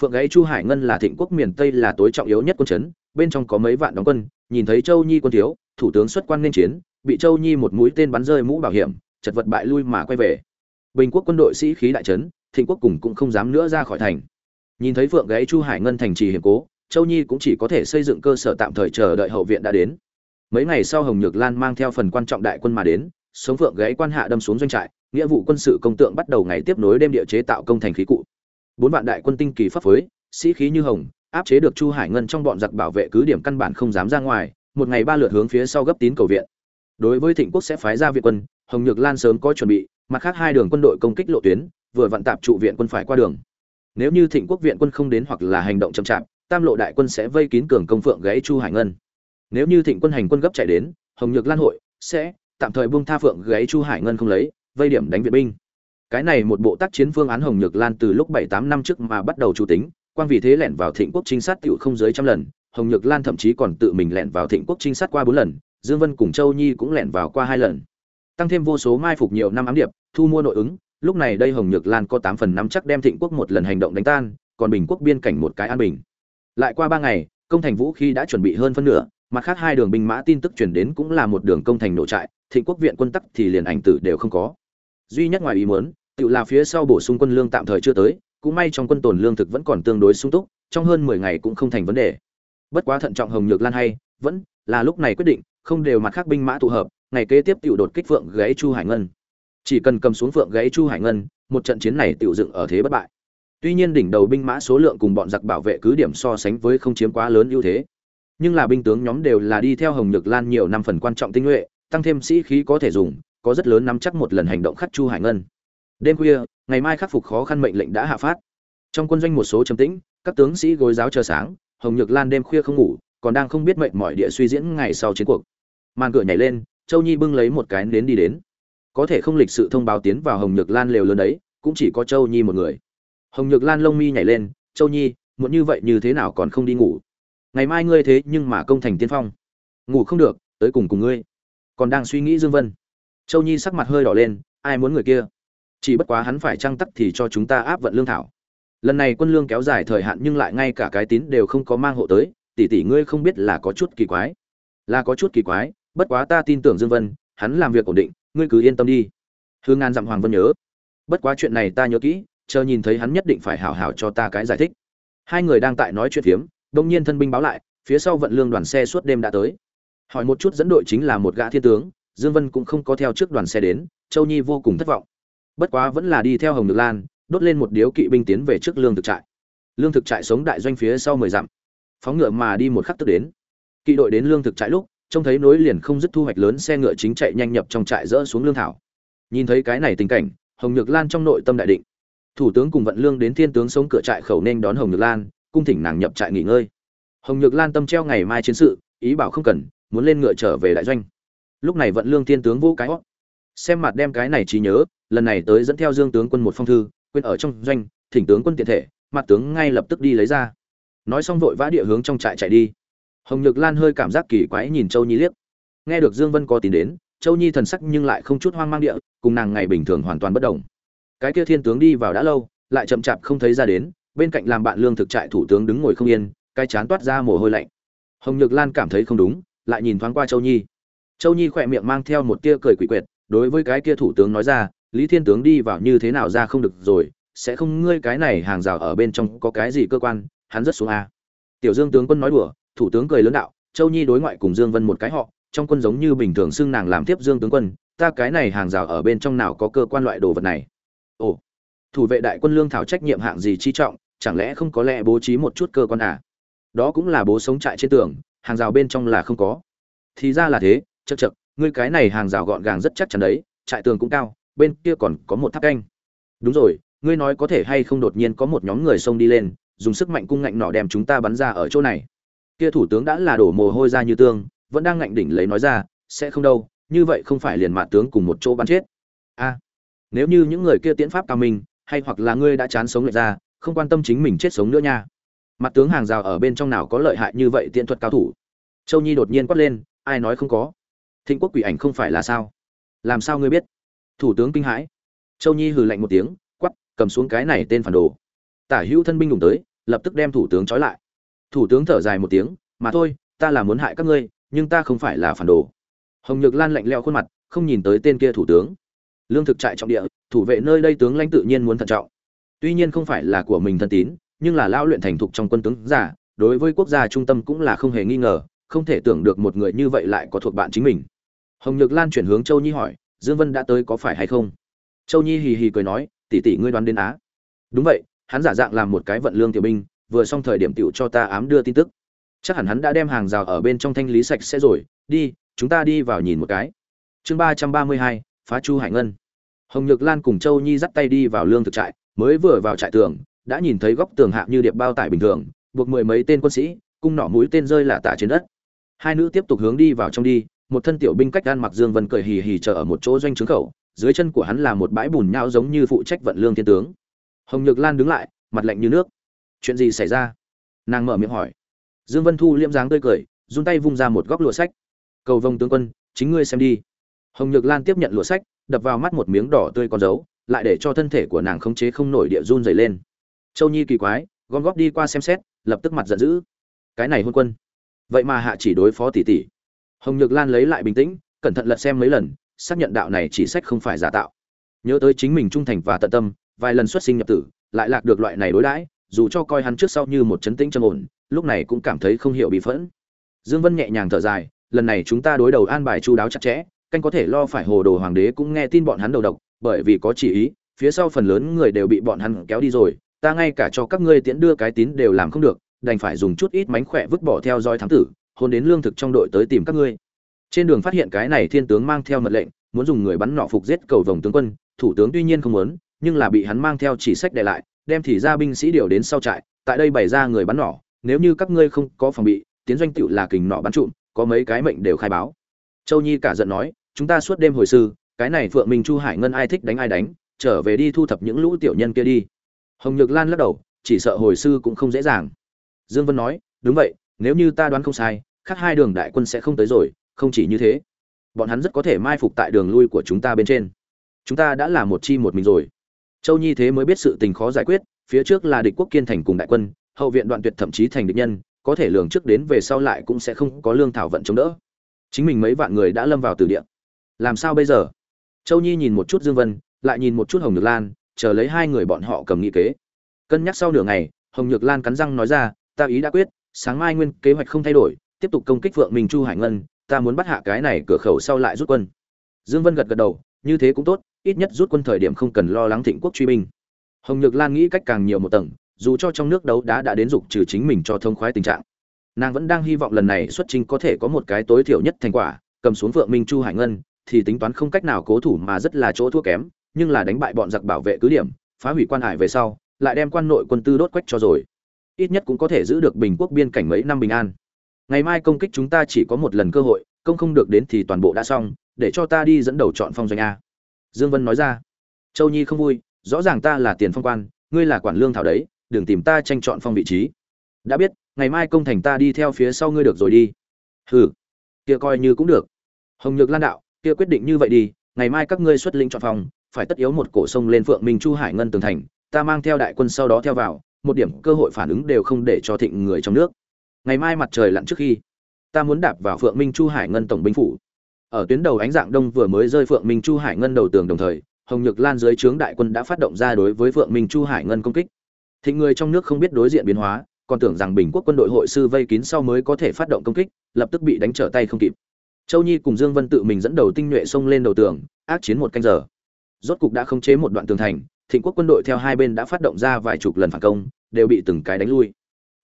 Phượng gáy chu hải ngân là thịnh quốc miền tây là tối trọng yếu nhất quân chấn, bên trong có mấy vạn đóng quân, nhìn thấy châu nhi quân thiếu, thủ tướng xuất quan nên chiến, bị châu nhi một mũi tên bắn rơi mũ bảo hiểm, chật vật bại lui mà quay về. Bình quốc quân đội sĩ khí đại trấn thịnh quốc cùng cũng không dám nữa ra khỏi thành. Nhìn thấy phượng gáy chu hải ngân thành trì hiểm cố, châu nhi cũng chỉ có thể xây dựng cơ sở tạm thời chờ đợi hậu viện đã đến. Mấy ngày sau hồng nhược lan mang theo phần quan trọng đại quân mà đến sống phượng gáy quan hạ đâm xuống doanh trại, nghĩa vụ quân sự công tượng bắt đầu ngày tiếp nối đêm địa chế tạo công thành khí cụ. Bốn vạn đại quân tinh kỳ pháp phối, sĩ khí như hồng, áp chế được chu hải ngân trong bọn giặc bảo vệ cứ điểm căn bản không dám ra ngoài, một ngày ba lượt hướng phía sau gấp tín cầu viện. Đối với thịnh quốc sẽ phái ra viện quân, hồng nhược lan sớm có chuẩn bị, mặt khác hai đường quân đội công kích lộ tuyến, vừa vận tạp trụ viện quân phải qua đường. Nếu như thịnh quốc viện quân không đến hoặc là hành động chậm chạp, tam lộ đại quân sẽ vây kín cường công phượng gãy chu hải ngân. Nếu như thịnh quân hành quân gấp chạy đến, hồng nhược lan hội sẽ tạm thời buông tha phượng gáy chu hải ngân không lấy, vây điểm đánh viện binh. Cái này một bộ tác chiến phương án hồng nhược lan từ lúc bảy tám năm trước mà bắt đầu chủ tính quan vì thế lẻn vào thịnh quốc trinh sát tiểu không dưới trăm lần, hồng nhược lan thậm chí còn tự mình lẻn vào thịnh quốc trinh sát qua bốn lần, dương vân cùng châu nhi cũng lẻn vào qua hai lần. Tăng thêm vô số mai phục nhiều năm ám điệp, thu mua nội ứng, lúc này đây hồng nhược lan có tám phần năm chắc đem thịnh quốc một lần hành động đánh tan, còn bình quốc biên cảnh một cái an bình. Lại qua ba ngày, công thành vũ khí đã chuẩn bị hơn phân nửa, mặt khác hai đường binh mã tin tức truyền đến cũng là một đường công thành nổ trại thịnh quốc viện quân tắc thì liền ảnh tử đều không có. Duy nhất ngoài ý muốn, tự là phía sau bổ sung quân lương tạm thời chưa tới, cũng may trong quân tồn lương thực vẫn còn tương đối sung túc, trong hơn mười ngày cũng không thành vấn đề. Bất quá thận trọng hồng nhược lan hay, vẫn là lúc này quyết định, không đều mặt khác binh mã tụ hợp, ngày kế tiếp tự đột kích phượng gãy chu hải ngân. Chỉ cần cầm xuống phượng gãy chu hải ngân, một trận chiến này tự dựng ở thế bất bại. Tuy nhiên đỉnh đầu binh mã số lượng cùng bọn giặc bảo vệ cứ điểm so sánh với không chiếm quá lớn ưu thế. Nhưng là binh tướng nhóm đều là đi theo hồng nhược lan nhiều năm phần quan trọng tinh nhuệ tăng thêm sĩ khí có thể dùng, có rất lớn nắm chắc một lần hành động khắc chu hải ngân. Đêm khuya, ngày mai khắc phục khó khăn mệnh lệnh đã hạ phát. Trong quân doanh một số trầm tĩnh, các tướng sĩ gối giáo chờ sáng, hồng nhược lan đêm khuya không ngủ, còn đang không biết mệnh mọi địa suy diễn ngày sau chiến cuộc. Màn cửa nhảy lên, châu nhi bưng lấy một cái đến đi đến. Có thể không lịch sự thông báo tiến vào hồng nhược lan lều lớn đấy, cũng chỉ có châu nhi một người. Hồng nhược lan lông mi nhảy lên, châu nhi muốn như vậy như thế nào còn không đi ngủ? Ngày mai ngươi thế nhưng mà công thành tiên phong. Ngủ không được, tới cùng cùng ngươi còn đang suy nghĩ dương vân. Châu nhi sắc mặt hơi đỏ lên, ai muốn người kia? Chỉ bất quá hắn phải trăng tắc thì cho chúng ta áp vận lương thảo. Lần này quân lương kéo dài thời hạn nhưng lại ngay cả cái tín đều không có mang hộ tới, tỷ tỷ ngươi không biết là có chút kỳ quái. Là có chút kỳ quái, bất quá ta tin tưởng dương vân, hắn làm việc ổn định, ngươi cứ yên tâm đi. Hương ngàn dặm hoàng vân nhớ. Bất quá chuyện này ta nhớ kỹ, chờ nhìn thấy hắn nhất định phải hảo hảo cho ta cái giải thích. Hai người đang tại nói chuyện phiếm, đông nhiên thân binh báo lại, phía sau vận lương đoàn xe suốt đêm đã tới hỏi một chút dẫn đội chính là một gã thiên tướng, dương vân cũng không có theo trước đoàn xe đến, châu nhi vô cùng thất vọng. Bất quá vẫn là đi theo hồng nhược lan, đốt lên một điếu kỵ binh tiến về trước lương thực trại. Lương thực trại sống đại doanh phía sau mười dặm. Phóng ngựa mà đi một khắc tức đến. Kỵ đội đến lương thực trại lúc, trông thấy nối liền không dứt thu hoạch lớn xe ngựa chính chạy nhanh nhập trong trại dỡ xuống lương thảo. Nhìn thấy cái này tình cảnh, hồng nhược lan trong nội tâm đại định. Thủ tướng cùng vận lương đến thiên tướng sống cửa trại khẩu nên đón hồng nhược lan, cung thỉnh nàng nhập trại nghỉ ngơi. Hồng nhược lan tâm treo ngày mai chiến sự, ý bảo không cần muốn lên ngựa trở về đại doanh. Lúc này vận lương thiên tướng vô cái hót. Xem mặt đem cái này trí nhớ, lần này tới dẫn theo dương tướng quân một phong thư, quên ở trong doanh, thỉnh tướng quân tiện thể, mặt tướng ngay lập tức đi lấy ra. Nói xong vội vã địa hướng trong trại chạy đi. Hồng nhược lan hơi cảm giác kỳ quái nhìn châu nhi liếc. Nghe được dương vân có tin đến, châu nhi thần sắc nhưng lại không chút hoang mang địa, cùng nàng ngày bình thường hoàn toàn bất động cái kia thiên tướng đi vào đã lâu, lại chậm chạp không thấy ra đến, bên cạnh làm bạn lương thực trại thủ tướng đứng ngồi không yên, cái chán toát ra mồ hôi lạnh. Hồng nhược lan cảm thấy không đúng lại nhìn thoáng qua châu nhi. Châu nhi khỏe miệng mang theo một tia cười quỷ quyệt, đối với cái kia thủ tướng nói ra, lý thiên tướng đi vào như thế nào ra không được rồi, sẽ không ngươi cái này hàng rào ở bên trong có cái gì cơ quan, hắn rất xuống a. Tiểu dương tướng quân nói đùa, thủ tướng cười lớn đạo, châu nhi đối ngoại cùng dương vân một cái họ, trong quân giống như bình thường xưng nàng làm tiếp dương tướng quân, ta cái này hàng rào ở bên trong nào có cơ quan loại đồ vật này? Ồ, thủ vệ đại quân lương thảo trách nhiệm hạng gì chi trọng, chẳng lẽ không có lẽ bố trí một chút cơ quan à? Đó cũng là bố sống trại trên tường hàng rào bên trong là không có. Thì ra là thế chật chật ngươi cái này hàng rào gọn gàng rất chắc chắn đấy, trại tường cũng cao, bên kia còn có một tháp canh. Đúng rồi, ngươi nói có thể hay không đột nhiên có một nhóm người xông đi lên, dùng sức mạnh cung ngạnh nọ đem chúng ta bắn ra ở chỗ này. Kia thủ tướng đã là đổ mồ hôi ra như tương, vẫn đang ngạnh đỉnh lấy nói ra, sẽ không đâu, như vậy không phải liền mạ tướng cùng một chỗ bắn chết. A, nếu như những người kia tiễn pháp cao minh, hay hoặc là ngươi đã chán sống lại ra, không quan tâm chính mình chết sống nữa nha mặt tướng hàng rào ở bên trong nào có lợi hại như vậy tiện thuật cao thủ? Châu nhi đột nhiên quát lên, ai nói không có? Thịnh quốc quỷ ảnh không phải là sao? Làm sao ngươi biết? Thủ tướng kinh hãi. Châu nhi hừ lạnh một tiếng quắp cầm xuống cái này tên phản đồ. Tả hữu thân binh đụng tới, lập tức đem thủ tướng trói lại. Thủ tướng thở dài một tiếng, mà thôi, ta là muốn hại các ngươi, nhưng ta không phải là phản đồ. Hồng nhược lan lạnh leo khuôn mặt, không nhìn tới tên kia thủ tướng. Lương thực trại trọng địa, thủ vệ nơi đây tướng lãnh tự nhiên muốn thận trọng. Tuy nhiên không phải là của mình thân tín nhưng là lao luyện thành thục trong quân tướng giả, đối với quốc gia trung tâm cũng là không hề nghi ngờ, không thể tưởng được một người như vậy lại có thuộc bạn chính mình. Hồng nhược lan chuyển hướng châu nhi hỏi, dương vân đã tới có phải hay không? Châu nhi hì hì cười nói, tỷ tỷ ngươi đoán đến á. Đúng vậy, hắn giả dạng làm một cái vận lương tiểu binh, vừa xong thời điểm tiểu cho ta ám đưa tin tức. Chắc hẳn hắn đã đem hàng rào ở bên trong thanh lý sạch sẽ rồi, đi, chúng ta đi vào nhìn một cái. Chương ba trăm ba mươi hai, phá chu hải ngân. Hồng nhược lan cùng châu nhi dắt tay đi vào lương thực trại, mới vừa vào trại tường đã nhìn thấy góc tường hạ như điệp bao tải bình thường, buộc mười mấy tên quân sĩ, cung nỏ mũi tên rơi là tả trên đất. Hai nữ tiếp tục hướng đi vào trong đi, một thân tiểu binh cách gan mặc dương vân cười hì hì chờ ở một chỗ doanh trướng khẩu, dưới chân của hắn là một bãi bùn nhau giống như phụ trách vận lương thiên tướng. Hồng nhược lan đứng lại, mặt lạnh như nước. Chuyện gì xảy ra? Nàng mở miệng hỏi. Dương vân thu liêm dáng tươi cười, run tay vung ra một góc lụa sách. Cầu vông tướng quân, chính ngươi xem đi. Hồng nhược lan tiếp nhận lụa sách, đập vào mắt một miếng đỏ tươi con dấu, lại để cho thân thể của nàng khống chế không nổi địa run dày lên châu nhi kỳ quái, gom góp đi qua xem xét, lập tức mặt giận dữ. Cái này hôn quân. Vậy mà hạ chỉ đối phó tỷ tỷ. Hồng nhược lan lấy lại bình tĩnh, cẩn thận lật xem mấy lần, xác nhận đạo này chỉ sách không phải giả tạo. Nhớ tới chính mình trung thành và tận tâm, vài lần xuất sinh nhập tử, lại lạc được loại này đối đãi, dù cho coi hắn trước sau như một chấn tĩnh trầm ổn, lúc này cũng cảm thấy không hiểu bị phẫn. Dương vân nhẹ nhàng thở dài, lần này chúng ta đối đầu an bài chu đáo chặt chẽ, canh có thể lo phải hồ đồ hoàng đế cũng nghe tin bọn hắn đầu độc, bởi vì có chỉ ý, phía sau phần lớn người đều bị bọn hắn kéo đi rồi ta ngay cả cho các ngươi tiễn đưa cái tín đều làm không được, đành phải dùng chút ít mánh khỏe vứt bỏ theo dõi thám tử, hôn đến lương thực trong đội tới tìm các ngươi. Trên đường phát hiện cái này thiên tướng mang theo mật lệnh, muốn dùng người bắn nọ phục giết cầu vòng tướng quân, thủ tướng tuy nhiên không muốn, nhưng là bị hắn mang theo chỉ sách để lại, đem thì ra binh sĩ điều đến sau trại, tại đây bày ra người bắn nỏ, nếu như các ngươi không có phòng bị, tiến doanh tựu là kình nọ bắn trụm, có mấy cái mệnh đều khai báo. Châu nhi cả giận nói, chúng ta suốt đêm hồi sư, cái này phượng minh chu hải ngân ai thích đánh ai đánh, trở về đi thu thập những lũ tiểu nhân kia đi hồng nhược lan lắc đầu, chỉ sợ hồi sư cũng không dễ dàng. Dương vân nói, đúng vậy, nếu như ta đoán không sai, khác hai đường đại quân sẽ không tới rồi, không chỉ như thế, bọn hắn rất có thể mai phục tại đường lui của chúng ta bên trên. Chúng ta đã là một chi một mình rồi. Châu nhi thế mới biết sự tình khó giải quyết, phía trước là địch quốc kiên thành cùng đại quân, hậu viện đoạn tuyệt thậm chí thành địch nhân, có thể lường trước đến về sau lại cũng sẽ không có lương thảo vận chống đỡ. Chính mình mấy vạn người đã lâm vào từ địa. Làm sao bây giờ? Châu nhi nhìn một chút dương vân, lại nhìn một chút hồng nhược lan chờ lấy hai người bọn họ cầm nghị kế. Cân nhắc sau nửa ngày, hồng nhược lan cắn răng nói ra, ta ý đã quyết, sáng mai nguyên kế hoạch không thay đổi, tiếp tục công kích vượng Minh chu hải ngân, ta muốn bắt hạ cái này cửa khẩu sau lại rút quân. Dương vân gật gật đầu, như thế cũng tốt, ít nhất rút quân thời điểm không cần lo lắng thịnh quốc truy binh. Hồng nhược lan nghĩ cách càng nhiều một tầng, dù cho trong nước đấu đá đã đến dục trừ chính mình cho thông khoái tình trạng, nàng vẫn đang hy vọng lần này xuất trình có thể có một cái tối thiểu nhất thành quả, cầm xuống vượng minh chu hải ngân, thì tính toán không cách nào cố thủ mà rất là chỗ thua kém nhưng là đánh bại bọn giặc bảo vệ cứ điểm, phá hủy quan hải về sau, lại đem quan nội quân tư đốt quách cho rồi. Ít nhất cũng có thể giữ được bình quốc biên cảnh mấy năm bình an. Ngày mai công kích chúng ta chỉ có một lần cơ hội, công không được đến thì toàn bộ đã xong, để cho ta đi dẫn đầu chọn phong doanh a. Dương vân nói ra. Châu nhi không vui, rõ ràng ta là tiền phong quan, ngươi là quản lương thảo đấy, đừng tìm ta tranh chọn phong vị trí. Đã biết, ngày mai công thành ta đi theo phía sau ngươi được rồi đi. Hừ, kia coi như cũng được. Hồng nhược lan đạo, kia quyết định như vậy đi, ngày mai các ngươi xuất lĩnh chọn phòng phải tất yếu một cổ sông lên phượng minh chu hải ngân tường thành, ta mang theo đại quân sau đó theo vào, một điểm cơ hội phản ứng đều không để cho thịnh người trong nước. Ngày mai mặt trời lặn trước khi, ta muốn đạp vào phượng minh chu hải ngân tổng binh phủ. Ở tuyến đầu ánh dạng đông vừa mới rơi phượng minh chu hải ngân đầu tường đồng thời, hồng nhược lan dưới trướng đại quân đã phát động ra đối với phượng minh chu hải ngân công kích. Thịnh người trong nước không biết đối diện biến hóa, còn tưởng rằng bình quốc quân đội hội sư vây kín sau mới có thể phát động công kích, lập tức bị đánh trở tay không kịp. Châu nhi cùng dương vân tự mình dẫn đầu tinh nhuệ xông lên đầu tường, ác chiến một canh giờ rốt cục đã khống chế một đoạn tường thành, thịnh quốc quân đội theo hai bên đã phát động ra vài chục lần phản công, đều bị từng cái đánh lui.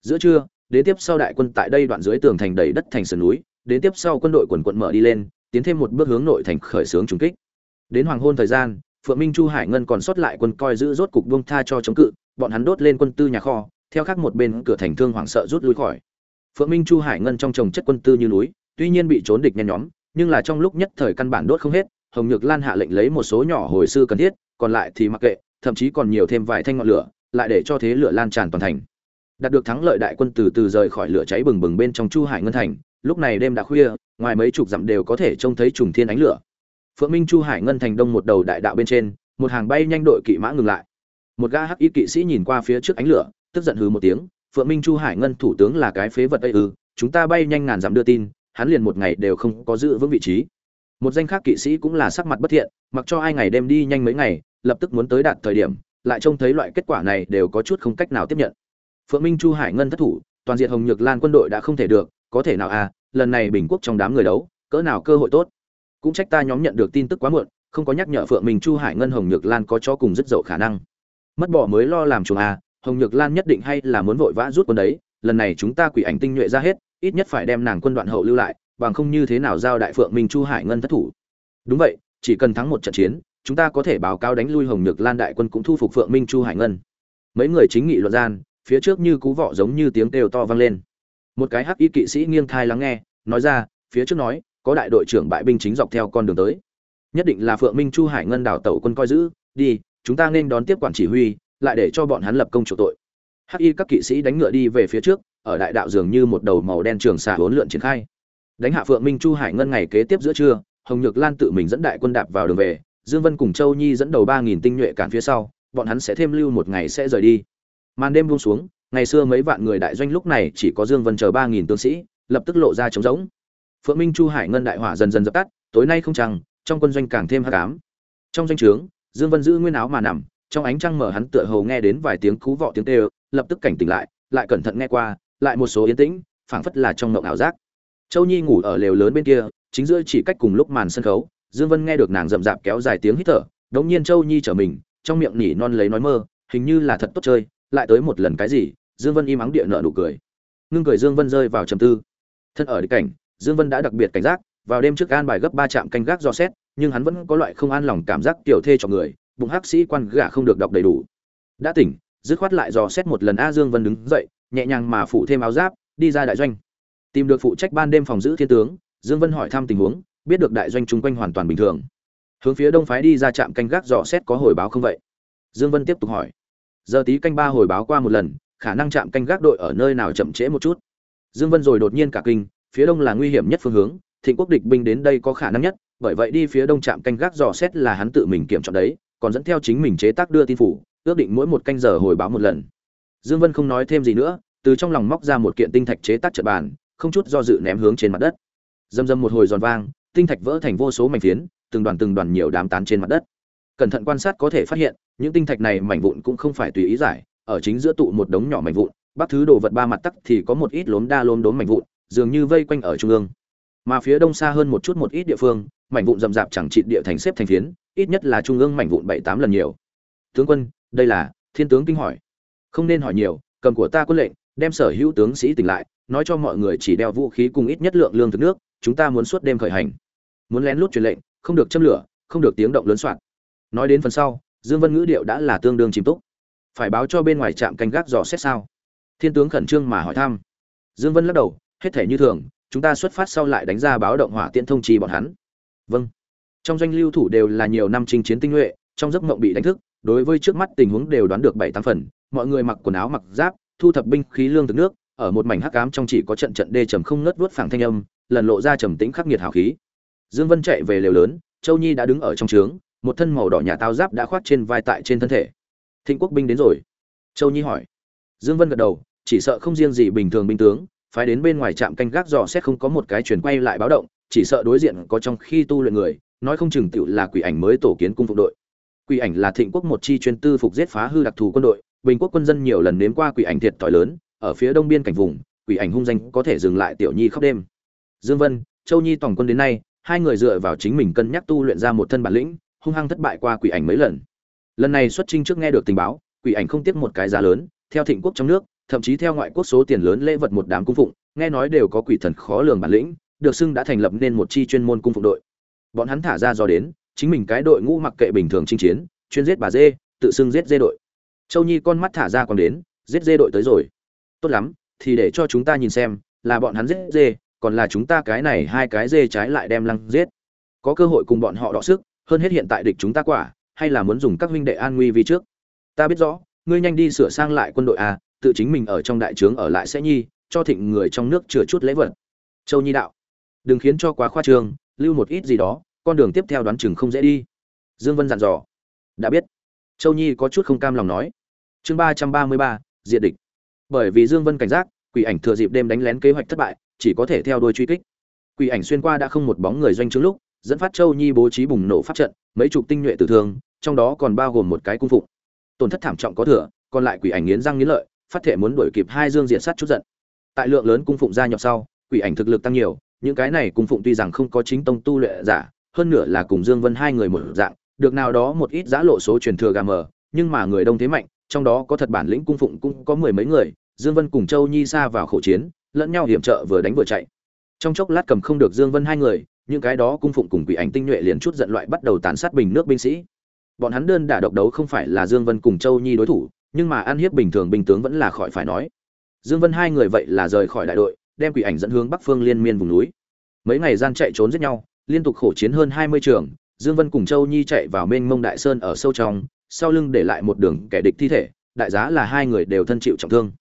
Giữa trưa, đến tiếp sau đại quân tại đây đoạn dưới tường thành đầy đất thành sườn núi, đến tiếp sau quân đội quần quận mở đi lên, tiến thêm một bước hướng nội thành khởi xướng trùng kích. Đến hoàng hôn thời gian, phượng minh chu hải ngân còn sót lại quân coi giữ rốt cục buông tha cho chống cự, bọn hắn đốt lên quân tư nhà kho, theo khác một bên cửa thành thương hoảng sợ rút lui khỏi. Phượng minh chu hải ngân trong trồng chất quân tư như núi, tuy nhiên bị trốn địch nhen nhóm, nhưng là trong lúc nhất thời căn bản đốt không hết hồng nhược lan hạ lệnh lấy một số nhỏ hồi sư cần thiết, còn lại thì mặc kệ, thậm chí còn nhiều thêm vài thanh ngọn lửa, lại để cho thế lửa lan tràn toàn thành. Đạt được thắng lợi đại quân từ từ rời khỏi lửa cháy bừng bừng bên trong chu hải ngân thành, lúc này đêm đã khuya, ngoài mấy chục dặm đều có thể trông thấy trùng thiên ánh lửa. Phượng minh chu hải ngân thành đông một đầu đại đạo bên trên, một hàng bay nhanh đội kỵ mã ngừng lại. Một gã hắc y kỵ sĩ nhìn qua phía trước ánh lửa, tức giận hừ một tiếng, phượng minh chu hải ngân thủ tướng là cái phế vật ấy ư, chúng ta bay nhanh ngàn dặm đưa tin, hắn liền một ngày đều không có giữ vững vị trí một danh khác kỵ sĩ cũng là sắc mặt bất thiện, mặc cho ai ngày đêm đi nhanh mấy ngày, lập tức muốn tới đạt thời điểm, lại trông thấy loại kết quả này đều có chút không cách nào tiếp nhận. Phượng minh chu hải ngân thất thủ, toàn diện hồng nhược lan quân đội đã không thể được, có thể nào à lần này bình quốc trong đám người đấu, cỡ nào cơ hội tốt. Cũng trách ta nhóm nhận được tin tức quá muộn, không có nhắc nhở phượng minh chu hải ngân hồng nhược lan có cho cùng rất dậu khả năng. Mất bỏ mới lo làm chuồng à hồng nhược lan nhất định hay là muốn vội vã rút quân đấy, lần này chúng ta quỷ ảnh tinh nhuệ ra hết, ít nhất phải đem nàng quân đoạn hậu lưu lại bằng không như thế nào giao đại phượng minh chu hải ngân thất thủ. Đúng vậy, chỉ cần thắng một trận chiến, chúng ta có thể báo cáo đánh lui hồng nhược lan đại quân cũng thu phục phượng minh chu hải ngân. Mấy người chính nghị luận gian, phía trước như cú vọ giống như tiếng kêu to vang lên. Một cái hắc y kỵ sĩ nghiêng thai lắng nghe, nói ra, phía trước nói, có đại đội trưởng bại binh chính dọc theo con đường tới. Nhất định là phượng minh chu hải ngân đảo tẩu quân coi giữ, đi, chúng ta nên đón tiếp quản chỉ huy, lại để cho bọn hắn lập công chủ tội. Hắc y các kỵ sĩ đánh ngựa đi về phía trước, ở đại đạo dường như một đầu màu đen trường xà hỗn lượn triển khai đánh hạ phượng minh chu hải ngân ngày kế tiếp giữa trưa hồng nhược lan tự mình dẫn đại quân đạp vào đường về Dương Vân cùng Châu Nhi dẫn đầu ba nghìn tinh nhuệ cản phía sau, bọn hắn sẽ thêm lưu một ngày sẽ rời đi. Màn đêm buông xuống, ngày xưa mấy vạn người đại doanh lúc này chỉ có Dương Vân chờ ba nghìn tướng sĩ, lập tức lộ ra trống rỗng. Phượng Minh Chu Hải Ngân đại hỏa dần dần dập tắt, tối nay không trăng, trong quân doanh càng thêm hắc cám Trong doanh trướng, Dương Vân giữ nguyên áo mà nằm, trong ánh trăng mở hắn tựa hồ nghe đến vài tiếng cú vọ tiếng kêu, lập tức cảnh tỉnh lại, lại cẩn thận nghe qua, lại một số yên tĩnh, phảng phất là trong mộng ảo giác. Châu Nhi ngủ ở lều lớn bên kia, chính giữa chỉ cách cùng lúc màn sân khấu, Dương Vân nghe được nàng rậm rạp kéo dài tiếng hít thở, đống nhiên Châu Nhi trở mình, trong miệng nỉ non lấy nói mơ, hình như là thật tốt chơi, lại tới một lần cái gì, Dương Vân im ắng địa nợ nụ cười. Ngưng cười Dương Vân rơi vào trầm tư. Thân ở địa cảnh, Dương Vân đã đặc biệt cảnh giác, vào đêm trước an bài gấp ba trạm canh gác do xét, nhưng hắn vẫn có loại không an lòng cảm giác tiểu thê cho người, bụng hắc sĩ quan gã không được đọc đầy đủ. Đã tỉnh, dứt khoát lại dò xét một lần a Dương Vân đứng dậy, nhẹ nhàng mà phủ thêm áo giáp, đi ra đại doanh. Tìm được phụ trách ban đêm phòng giữ thiên tướng, Dương Vân hỏi thăm tình huống, biết được đại doanh chung quanh hoàn toàn bình thường. Hướng phía đông phái đi ra trạm canh gác dò xét có hồi báo không vậy? Dương Vân tiếp tục hỏi. Giờ tí canh ba hồi báo qua một lần, khả năng trạm canh gác đội ở nơi nào chậm trễ một chút. Dương Vân rồi đột nhiên cả kinh, phía đông là nguy hiểm nhất phương hướng, Thịnh quốc địch binh đến đây có khả năng nhất, bởi vậy đi phía đông trạm canh gác dò xét là hắn tự mình kiểm chọn đấy, còn dẫn theo chính mình chế tác đưa tin phủ, ước định mỗi một canh giờ hồi báo một lần. Dương Vân không nói thêm gì nữa, từ trong lòng móc ra một kiện tinh thạch chế tác trận bàn, không chút do dự ném hướng trên mặt đất. Dầm dầm một hồi giòn vang, tinh thạch vỡ thành vô số mảnh phiến, từng đoàn từng đoàn nhiều đám tán trên mặt đất. Cẩn thận quan sát có thể phát hiện, những tinh thạch này mảnh vụn cũng không phải tùy ý giải, ở chính giữa tụ một đống nhỏ mảnh vụn, bác thứ đồ vật ba mặt tắc thì có một ít lốm đa lốm đốm mảnh vụn, dường như vây quanh ở trung ương. Mà phía đông xa hơn một chút một ít địa phương, mảnh vụn rậm rạp chẳng chịt địa thành xếp thành phiến, ít nhất là trung ương mảnh vụn bảy tám lần nhiều. Tướng quân, đây là, Thiên tướng kinh hỏi. Không nên hỏi nhiều, cầm của ta quân lệnh, đem sở hữu tướng sĩ tỉnh lại, nói cho mọi người chỉ đeo vũ khí cùng ít nhất lượng lương thực nước, chúng ta muốn suốt đêm khởi hành. Muốn lén lút truyền lệnh, không được châm lửa, không được tiếng động lớn soạn. Nói đến phần sau, Dương Vân ngữ điệu đã là tương đương chìm túc. Phải báo cho bên ngoài trạm canh gác dò xét sao? Thiên tướng khẩn trương mà hỏi thăm. Dương Vân lắc đầu, hết thể như thường, chúng ta xuất phát sau lại đánh ra báo động hỏa tiễn thông trì bọn hắn. Vâng. Trong doanh lưu thủ đều là nhiều năm chinh chiến tinh nhuệ, trong giấc mộng bị đánh thức, đối với trước mắt tình huống đều đoán được bảy tám phần, mọi người mặc quần áo mặc giáp, thu thập binh khí lương thực nước, ở một mảnh hắc ám trong chỉ có trận trận đê trầm không ngớt vuốt phẳng thanh âm, lần lộ ra trầm tĩnh khắc nghiệt hào khí. Dương Vân chạy về lều lớn, Châu Nhi đã đứng ở trong trướng, một thân màu đỏ nhà tao giáp đã khoác trên vai tại trên thân thể. Thịnh quốc binh đến rồi. Châu Nhi hỏi. Dương Vân gật đầu, chỉ sợ không riêng gì bình thường binh tướng, phải đến bên ngoài trạm canh gác dò xét không có một cái chuyển quay lại báo động, chỉ sợ đối diện có trong khi tu luyện người, nói không chừng tiểu là quỷ ảnh mới tổ kiến cung phục đội. Quỷ ảnh là thịnh quốc một chi chuyên tư phục giết phá hư đặc thù quân đội, bình quốc quân dân nhiều lần nếm qua quỷ ảnh thiệt tỏi lớn, ở phía đông biên cảnh vùng, quỷ ảnh hung danh có thể dừng lại tiểu nhi khóc đêm. Dương Vân, Châu Nhi tổng quân đến nay, hai người dựa vào chính mình cân nhắc tu luyện ra một thân bản lĩnh, hung hăng thất bại qua quỷ ảnh mấy lần. Lần này xuất chinh trước nghe được tình báo, quỷ ảnh không tiếc một cái giá lớn, theo thịnh quốc trong nước, thậm chí theo ngoại quốc số tiền lớn lễ vật một đám cung phụng, nghe nói đều có quỷ thần khó lường bản lĩnh, được xưng đã thành lập nên một chi chuyên môn cung phụng đội. Bọn hắn thả ra do đến, chính mình cái đội ngũ mặc kệ bình thường chinh chiến, chuyên giết bà dê, tự xưng giết dê đội. Châu Nhi con mắt thả ra còn đến, giết dê đội tới rồi. Tốt lắm, thì để cho chúng ta nhìn xem, là bọn hắn giết dê, còn là chúng ta cái này hai cái dê trái lại đem lăng giết. Có cơ hội cùng bọn họ đọ sức, hơn hết hiện tại địch chúng ta quả, hay là muốn dùng các huynh đệ an nguy vì trước. Ta biết rõ, ngươi nhanh đi sửa sang lại quân đội à, tự chính mình ở trong đại trướng ở lại sẽ nhi, cho thịnh người trong nước chừa chút lễ vật. Châu Nhi đạo, đừng khiến cho quá khoa trương, lưu một ít gì đó, con đường tiếp theo đoán chừng không dễ đi. Dương Vân dặn dò. Đã biết. Châu Nhi có chút không cam lòng nói. Chương ba trăm ba mươi ba, diệt địch. Bởi vì Dương Vân cảnh giác, quỷ ảnh thừa dịp đêm đánh lén kế hoạch thất bại, chỉ có thể theo đuôi truy kích. Quỷ ảnh xuyên qua đã không một bóng người doanh trướng lúc, dẫn phát Châu Nhi bố trí bùng nổ pháp trận, mấy chục tinh nhuệ tử thương, trong đó còn bao gồm một cái cung phụng. Tổn thất thảm trọng có thừa, còn lại quỷ ảnh nghiến răng nghiến lợi, phát thể muốn đuổi kịp hai dương diện sát chút giận. Tại lượng lớn cung phụng gia nhập sau, quỷ ảnh thực lực tăng nhiều, những cái này cung phụng tuy rằng không có chính tông tu luyện giả, hơn nữa là cùng Dương Vân hai người một dạng, được nào đó một ít giã lộ số truyền thừa gà mờ, nhưng mà người đông thế mạnh, trong đó có thật bản lĩnh cung phụng cũng có mười mấy người, Dương Vân cùng Châu Nhi xa vào khổ chiến, lẫn nhau hiểm trợ vừa đánh vừa chạy. Trong chốc lát cầm không được Dương Vân hai người, những cái đó cung phụng cùng quỷ ảnh tinh nhuệ liền chút giận loại bắt đầu tàn sát bình nước binh sĩ. Bọn hắn đơn đả độc đấu không phải là Dương Vân cùng Châu Nhi đối thủ, nhưng mà ăn hiếp bình thường binh tướng vẫn là khỏi phải nói. Dương Vân hai người vậy là rời khỏi đại đội, đem quỷ ảnh dẫn hướng Bắc Phương liên miên vùng núi. Mấy ngày gian chạy trốn giết nhau, liên tục khổ chiến hơn 20 trường, Dương Vân cùng Châu Nhi chạy vào mênh mông đại sơn ở sâu trong, sau lưng để lại một đường kẻ địch thi thể, đại giá là hai người đều thân chịu trọng thương.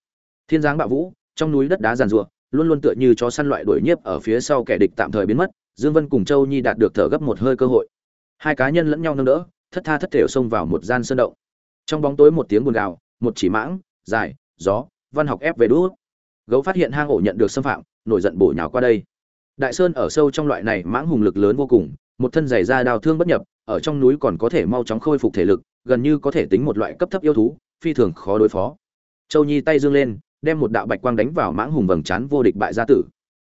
Thiên giáng bạo vũ, trong núi đất đá giàn rủa, luôn luôn tựa như chó săn loại đuổi nhiếp ở phía sau kẻ địch tạm thời biến mất, Dương Vân cùng Châu Nhi đạt được thở gấp một hơi cơ hội. hai cá nhân lẫn nhau nâng đỡ thất tha thất thểu xông vào một gian sơn động trong bóng tối một tiếng buồn gào một chỉ mãng dài gió văn học ép về đũa gấu phát hiện hang ổ nhận được xâm phạm nổi giận bổ nhào qua đây đại sơn ở sâu trong loại này mãng hùng lực lớn vô cùng một thân giày da đào thương bất nhập, ở trong núi còn có thể mau chóng khôi phục thể lực, gần như có thể tính một loại cấp thấp yêu thú, phi thường khó đối phó. Châu nhi tay dương lên, đem một đạo bạch quang đánh vào mãng hùng vầng trán vô địch bại gia tử.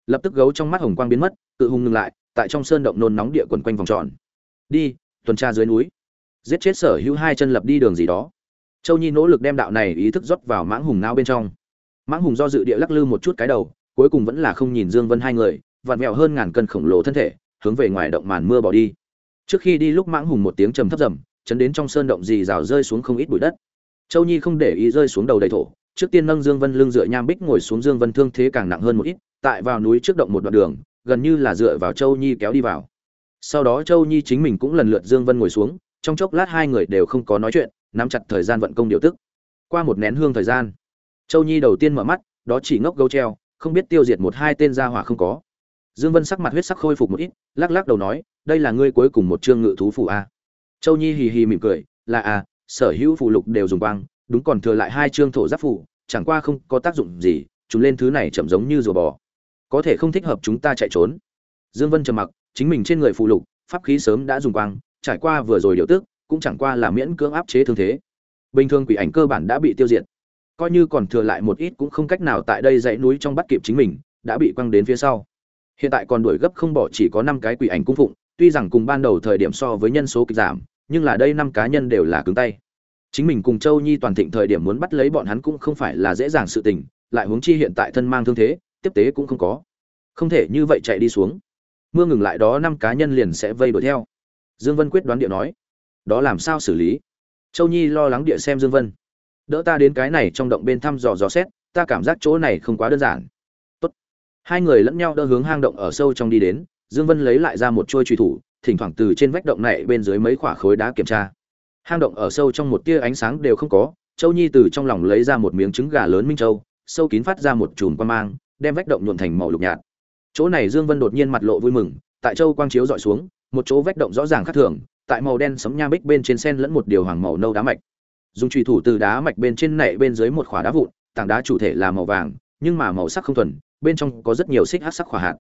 Lập tức gấu trong mắt hồng quang biến mất tự hùng ngừng lại, tại trong sơn động nôn nóng địa quần quanh vòng tròn. Đi, tuần tra dưới núi. Giết chết sở hữu hai chân lập đi đường gì đó. Châu nhi nỗ lực đem đạo này ý thức rót vào mãng hùng nao bên trong. Mãng hùng do dự địa lắc lư một chút cái đầu, cuối cùng vẫn là không nhìn dương vân hai người, vặn mèo hơn ngàn cân khổng lồ thân thể hướng về ngoài động màn mưa bỏ đi. Trước khi đi lúc mãng hùng một tiếng trầm thấp rầm, chấn đến trong sơn động dì rào rơi xuống không ít bụi đất. Châu nhi không để ý rơi xuống đầu đầy thổ, trước tiên nâng dương vân lưng dựa nham bích ngồi xuống dương vân thương thế càng nặng hơn một ít, tại vào núi trước động một đoạn đường, gần như là dựa vào châu nhi kéo đi vào. Sau đó châu nhi chính mình cũng lần lượt dương vân ngồi xuống, trong chốc lát hai người đều không có nói chuyện, nắm chặt thời gian vận công điều tức. Qua một nén hương thời gian, châu nhi đầu tiên mở mắt, đó chỉ ngốc gấu treo, không biết tiêu diệt một hai tên gia hỏa không có dương vân sắc mặt huyết sắc khôi phục một ít lắc lắc đầu nói đây là ngươi cuối cùng một chương ngự thú phù a. Châu nhi hì hì mỉm cười là à, sở hữu phù lục đều dùng quang đúng còn thừa lại hai chương thổ giáp phù chẳng qua không có tác dụng gì chúng lên thứ này chậm giống như rùa bò. Có thể không thích hợp chúng ta chạy trốn. Dương vân trầm mặc chính mình trên người phù lục pháp khí sớm đã dùng quang trải qua vừa rồi điều tức cũng chẳng qua là miễn cưỡng áp chế thương thế. Bình thường quỷ ảnh cơ bản đã bị tiêu diệt. Coi như còn thừa lại một ít cũng không cách nào tại đây dãy núi trong bắt kịp chính mình đã bị quăng đến phía sau hiện tại còn đuổi gấp không bỏ chỉ có năm cái quỷ ảnh cung phụng, tuy rằng cùng ban đầu thời điểm so với nhân số kịch giảm, nhưng là đây năm cá nhân đều là cứng tay. Chính mình cùng châu nhi toàn thịnh thời điểm muốn bắt lấy bọn hắn cũng không phải là dễ dàng sự tình, lại huống chi hiện tại thân mang thương thế, tiếp tế cũng không có. Không thể như vậy chạy đi xuống. Mưa ngừng lại đó năm cá nhân liền sẽ vây đuổi theo. Dương vân quyết đoán địa nói, đó làm sao xử lý? Châu nhi lo lắng địa xem dương vân. Đỡ ta đến cái này trong động bên thăm dò dò xét, ta cảm giác chỗ này không quá đơn giản hai người lẫn nhau đỡ hướng hang động ở sâu trong đi đến, dương vân lấy lại ra một trôi truy thủ, thỉnh thoảng từ trên vách động này bên dưới mấy khỏa khối đá kiểm tra. Hang động ở sâu trong một tia ánh sáng đều không có, châu nhi từ trong lòng lấy ra một miếng trứng gà lớn minh châu, sâu kín phát ra một chùm quan mang, đem vách động nhuộn thành màu lục nhạt. Chỗ này dương vân đột nhiên mặt lộ vui mừng, tại châu quang chiếu dọi xuống, một chỗ vách động rõ ràng khác thường, tại màu đen sấm nha bích bên trên sen lẫn một điều hoàng màu nâu đá mạch. Dùng trùy thủ từ đá mạch bên trên nảy bên dưới một khỏa đá vụn, tảng đá chủ thể là màu vàng, nhưng mà màu sắc không thuần bên trong có rất nhiều xích hát sắc khỏa hạt.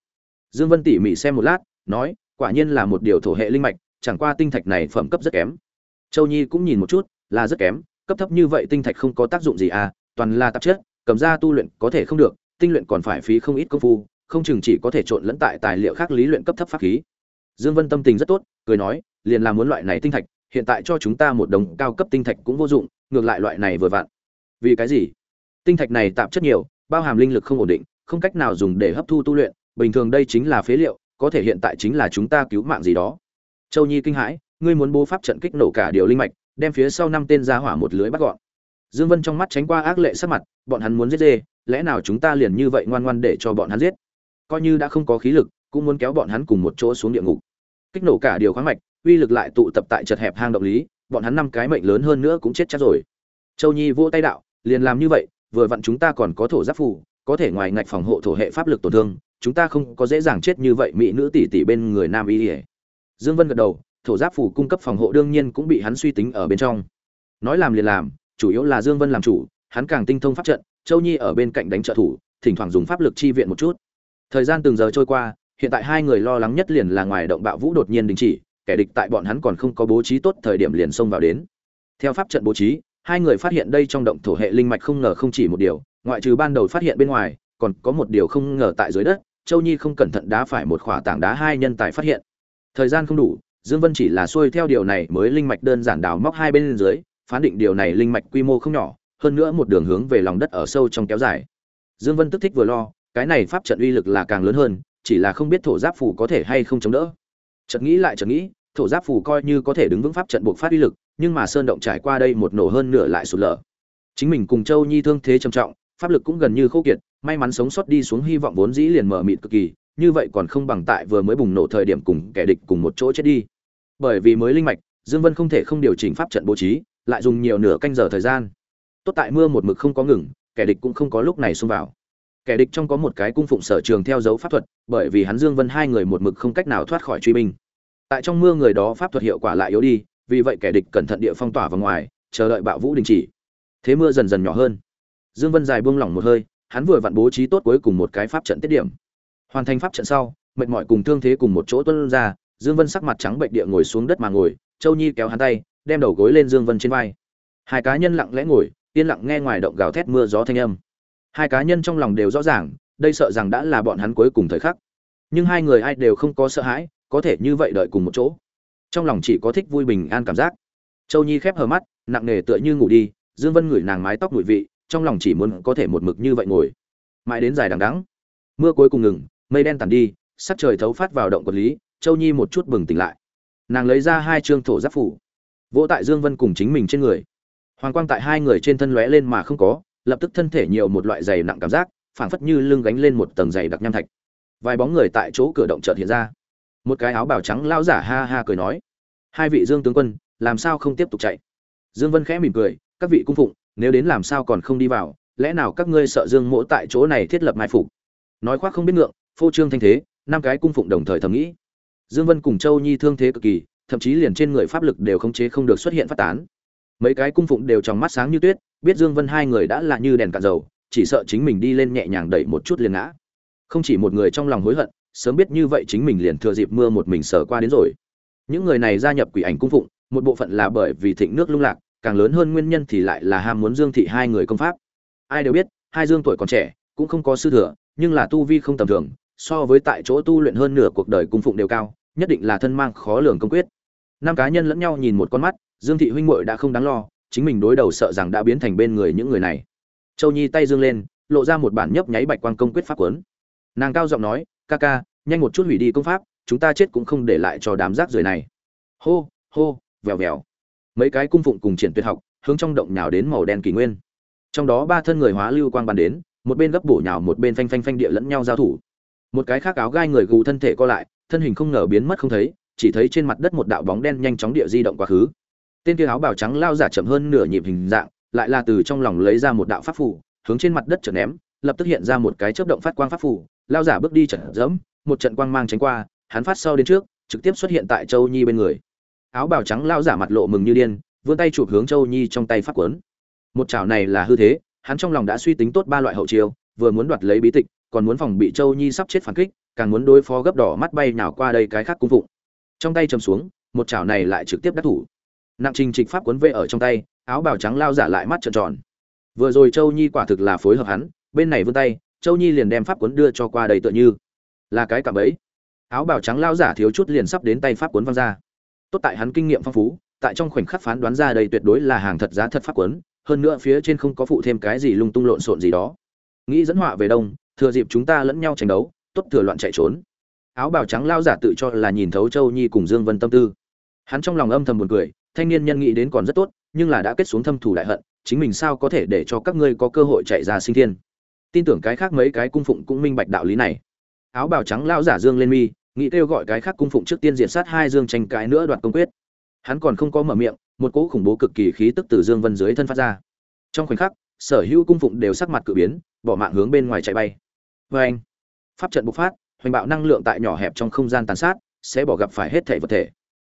Dương vân tỉ mỉ xem một lát, nói, quả nhiên là một điều thổ hệ linh mạch, chẳng qua tinh thạch này phẩm cấp rất kém. Châu nhi cũng nhìn một chút, là rất kém, cấp thấp như vậy tinh thạch không có tác dụng gì à toàn là tạp chất, cầm ra tu luyện có thể không được, tinh luyện còn phải phí không ít công phu, không chừng chỉ có thể trộn lẫn tại tài liệu khác lý luyện cấp thấp pháp khí. Dương vân tâm tình rất tốt, cười nói, liền làm muốn loại này tinh thạch, hiện tại cho chúng ta một đồng cao cấp tinh thạch cũng vô dụng, ngược lại loại này vừa vặn. Vì cái gì? Tinh thạch này tạp chất nhiều, bao hàm linh lực không ổn định không cách nào dùng để hấp thu tu luyện, bình thường đây chính là phế liệu, có thể hiện tại chính là chúng ta cứu mạng gì đó. Châu nhi kinh hãi, ngươi muốn bố pháp trận kích nổ cả điều linh mạch, đem phía sau năm tên ra hỏa một lưới bắt gọn. Dương vân trong mắt tránh qua ác lệ sắc mặt, bọn hắn muốn giết dê, lẽ nào chúng ta liền như vậy ngoan ngoan để cho bọn hắn giết? Coi như đã không có khí lực, cũng muốn kéo bọn hắn cùng một chỗ xuống địa ngục. Kích nổ cả điều khoáng mạch, uy lực lại tụ tập tại chật hẹp hang động lý, bọn hắn năm cái mệnh lớn hơn nữa cũng chết chắc rồi. Châu nhi vỗ tay đạo, liền làm như vậy, vừa vặn chúng ta còn có thổ giáp phù có thể ngoài ngạch phòng hộ thổ hệ pháp lực tổn thương, chúng ta không có dễ dàng chết như vậy mỹ nữ tỷ tỷ bên người nam y ỉa dương vân gật đầu, thổ giáp phù cung cấp phòng hộ đương nhiên cũng bị hắn suy tính ở bên trong. Nói làm liền làm, chủ yếu là dương vân làm chủ, hắn càng tinh thông pháp trận, châu nhi ở bên cạnh đánh trợ thủ, thỉnh thoảng dùng pháp lực chi viện một chút. Thời gian từng giờ trôi qua, hiện tại hai người lo lắng nhất liền là ngoài động bạo vũ đột nhiên đình chỉ, kẻ địch tại bọn hắn còn không có bố trí tốt thời điểm liền xông vào đến. Theo pháp trận bố trí, hai người phát hiện đây trong động thổ hệ linh mạch không ngờ không chỉ một điều ngoại trừ ban đầu phát hiện bên ngoài, còn có một điều không ngờ tại dưới đất, châu nhi không cẩn thận đá phải một khỏa tảng đá hai nhân tài phát hiện. Thời gian không đủ, dương vân chỉ là xuôi theo điều này mới linh mạch đơn giản đào móc hai bên dưới, phán định điều này linh mạch quy mô không nhỏ, hơn nữa một đường hướng về lòng đất ở sâu trong kéo dài. Dương vân tức thích vừa lo, cái này pháp trận uy lực là càng lớn hơn, chỉ là không biết thổ giáp phủ có thể hay không chống đỡ. Chợt nghĩ lại chợt nghĩ, thổ giáp phủ coi như có thể đứng vững pháp trận buộc phát uy lực, nhưng mà sơn động trải qua đây một nổ hơn nửa lại sụt lở. Chính mình cùng châu nhi thương thế trầm trọng pháp lực cũng gần như khô kiệt, may mắn sống sót đi xuống, hy vọng vốn dĩ liền mở mịt cực kỳ, như vậy còn không bằng tại vừa mới bùng nổ thời điểm cùng kẻ địch cùng một chỗ chết đi. Bởi vì mới linh mạch, dương vân không thể không điều chỉnh pháp trận bố trí, lại dùng nhiều nửa canh giờ thời gian. Tốt tại mưa một mực không có ngừng, kẻ địch cũng không có lúc này xông vào. Kẻ địch trong có một cái cung phụng sở trường theo dấu pháp thuật, bởi vì hắn dương vân hai người một mực không cách nào thoát khỏi truy binh. Tại trong mưa người đó pháp thuật hiệu quả lại yếu đi, vì vậy kẻ địch cẩn thận địa phong tỏa vào ngoài, chờ đợi bạo vũ đình chỉ. Thế mưa dần dần nhỏ hơn dương vân dài buông lỏng một hơi, hắn vừa vặn bố trí tốt cuối cùng một cái pháp trận tiết điểm. Hoàn thành pháp trận sau, mệt mỏi cùng thương thế cùng một chỗ tuôn ra, dương vân sắc mặt trắng bệnh địa ngồi xuống đất mà ngồi, châu nhi kéo hắn tay, đem đầu gối lên dương vân trên vai. Hai cá nhân lặng lẽ ngồi, yên lặng nghe ngoài động gào thét mưa gió thanh âm. Hai cá nhân trong lòng đều rõ ràng, đây sợ rằng đã là bọn hắn cuối cùng thời khắc. Nhưng hai người ai đều không có sợ hãi, có thể như vậy đợi cùng một chỗ. Trong lòng chỉ có thích vui bình an cảm giác. Châu nhi khép hờ mắt, nặng nề tựa như ngủ đi, dương vân ngửi nàng mái tóc mùi vị trong lòng chỉ muốn có thể một mực như vậy ngồi. Mãi đến dài đằng đắng, mưa cuối cùng ngừng mây đen tàn đi sắc trời thấu phát vào động quản lý châu nhi một chút bừng tỉnh lại. Nàng lấy ra hai trương thổ giáp phủ vỗ tại dương vân cùng chính mình trên người. Hoàng quang tại hai người trên thân lóe lên mà không có lập tức thân thể nhiều một loại dày nặng cảm giác phảng phất như lưng gánh lên một tầng dày đặc nham thạch. Vài bóng người tại chỗ cửa động chợt hiện ra. Một cái áo bào trắng lao giả ha ha cười nói hai vị dương tướng quân làm sao không tiếp tục chạy? Dương vân khẽ mỉm cười các vị cung phụng nếu đến làm sao còn không đi vào, lẽ nào các ngươi sợ dương mỗ tại chỗ này thiết lập mai phục? Nói khoác không biết ngượng, phô trương thanh thế, năm cái cung phụng đồng thời thầm nghĩ. Dương vân cùng châu nhi thương thế cực kỳ, thậm chí liền trên người pháp lực đều khống chế không được xuất hiện phát tán. Mấy cái cung phụng đều trong mắt sáng như tuyết, biết dương vân hai người đã là như đèn cạn dầu, chỉ sợ chính mình đi lên nhẹ nhàng đẩy một chút liền ngã. Không chỉ một người trong lòng hối hận, sớm biết như vậy chính mình liền thừa dịp mưa một mình sở qua đến rồi. Những người này gia nhập quỷ ảnh cung phụng, một bộ phận là bởi vì thịnh nước lung lạc càng lớn hơn nguyên nhân thì lại là ham muốn dương thị hai người công pháp. Ai đều biết, hai dương tuổi còn trẻ, cũng không có sư thừa, nhưng là tu vi không tầm thường, so với tại chỗ tu luyện hơn nửa cuộc đời cung phụng đều cao, nhất định là thân mang khó lường công quyết. Năm cá nhân lẫn nhau nhìn một con mắt, dương thị huynh muội đã không đáng lo, chính mình đối đầu sợ rằng đã biến thành bên người những người này. Châu nhi tay dương lên, lộ ra một bản nhấp nháy bạch quang công quyết pháp cuốn. Nàng cao giọng nói, ca ca, nhanh một chút hủy đi công pháp, chúng ta chết cũng không để lại cho đám rác rưởi này. Hô hô, vèo vèo mấy cái cung phụng cùng triển tuyệt học, hướng trong động nhào đến màu đen kỳ nguyên. Trong đó ba thân người hóa lưu quang bàn đến, một bên gấp bổ nhào một bên phanh phanh phanh địa lẫn nhau giao thủ. Một cái khác áo gai người gù thân thể co lại, thân hình không ngờ biến mất không thấy, chỉ thấy trên mặt đất một đạo bóng đen nhanh chóng địa di động quá khứ. Tên kia áo bào trắng lao giả chậm hơn nửa nhịp hình dạng, lại là từ trong lòng lấy ra một đạo pháp phù, hướng trên mặt đất trở ném, lập tức hiện ra một cái chớp động phát quang pháp phù. Lao giả bước đi chật dẫm, một trận quang mang tránh qua, hắn phát sau đến trước, trực tiếp xuất hiện tại châu nhi bên người áo bào trắng lao giả mặt lộ mừng như điên, vươn tay chụp hướng châu nhi trong tay pháp quấn. Một chảo này là hư thế, hắn trong lòng đã suy tính tốt ba loại hậu chiêu, vừa muốn đoạt lấy bí tịch, còn muốn phòng bị châu nhi sắp chết phản kích, càng muốn đối phó gấp đỏ mắt bay nào qua đây cái khác cung phụng. Trong tay chầm xuống, một chảo này lại trực tiếp đắc thủ. Nặng trình trịch pháp quấn vệ ở trong tay, áo bào trắng lao giả lại mắt trợn tròn. Vừa rồi châu nhi quả thực là phối hợp hắn, bên này vươn tay, châu nhi liền đem pháp quấn đưa cho qua đây tựa như. Là cái cạm bẫy. Áo bào trắng lao giả thiếu chút liền sắp đến tay pháp quấn văng ra tốt tại hắn kinh nghiệm phong phú, tại trong khoảnh khắc phán đoán ra đây tuyệt đối là hàng thật giá thật pháp quấn, hơn nữa phía trên không có phụ thêm cái gì lung tung lộn xộn gì đó. Nghĩ dẫn họa về đông, thừa dịp chúng ta lẫn nhau tranh đấu, tốt thừa loạn chạy trốn. Áo bào trắng lao giả tự cho là nhìn thấu châu nhi cùng dương vân tâm tư. Hắn trong lòng âm thầm buồn cười, thanh niên nhân nghĩ đến còn rất tốt, nhưng là đã kết xuống thâm thù đại hận, chính mình sao có thể để cho các ngươi có cơ hội chạy ra sinh thiên? Tin tưởng cái khác mấy cái cung phụng cũng minh bạch đạo lý này. Áo bào trắng lao giả dương lên mi nghĩ kêu gọi cái khác cung phụng trước tiên diện sát hai dương tranh cãi nữa đoạt công quyết. Hắn còn không có mở miệng, một cỗ khủng bố cực kỳ khí tức từ dương vân dưới thân phát ra. Trong khoảnh khắc, sở hữu cung phụng đều sắc mặt cự biến, bỏ mạng hướng bên ngoài chạy bay. Vê anh, pháp trận bộc phát, hoành bạo năng lượng tại nhỏ hẹp trong không gian tàn sát, sẽ bỏ gặp phải hết thể vật thể.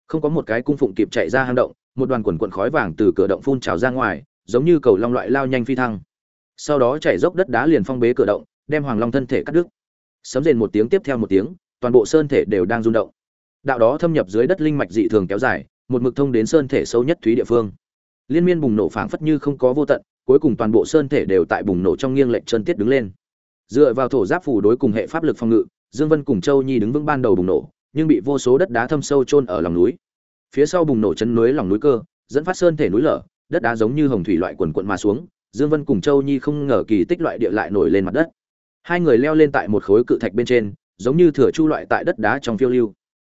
Không có một cái cung phụng kịp chạy ra hang động, một đoàn quần quần khói vàng từ cửa động phun trào ra ngoài, giống như cầu long loại lao nhanh phi thăng. Sau đó chảy dốc đất đá liền phong bế cửa động, đem hoàng long thân thể cắt đứt. Sấm rền một tiếng tiếp theo một tiếng toàn bộ sơn thể đều đang rung động. Đạo đó thâm nhập dưới đất linh mạch dị thường kéo dài, một mực thông đến sơn thể sâu nhất thúy địa phương. Liên miên bùng nổ phảng phất như không có vô tận, cuối cùng toàn bộ sơn thể đều tại bùng nổ trong nghiêng lệch chân tiết đứng lên. Dựa vào thổ giáp phủ đối cùng hệ pháp lực phòng ngự, dương vân cùng châu nhi đứng vững ban đầu bùng nổ, nhưng bị vô số đất đá thâm sâu chôn ở lòng núi. Phía sau bùng nổ chân núi lòng núi cơ, dẫn phát sơn thể núi lở, đất đá giống như hồng thủy loại quần quận mà xuống, dương vân cùng châu nhi không ngờ kỳ tích loại địa lại nổi lên mặt đất. Hai người leo lên tại một khối cự thạch bên trên giống như thừa chu loại tại đất đá trong phiêu lưu.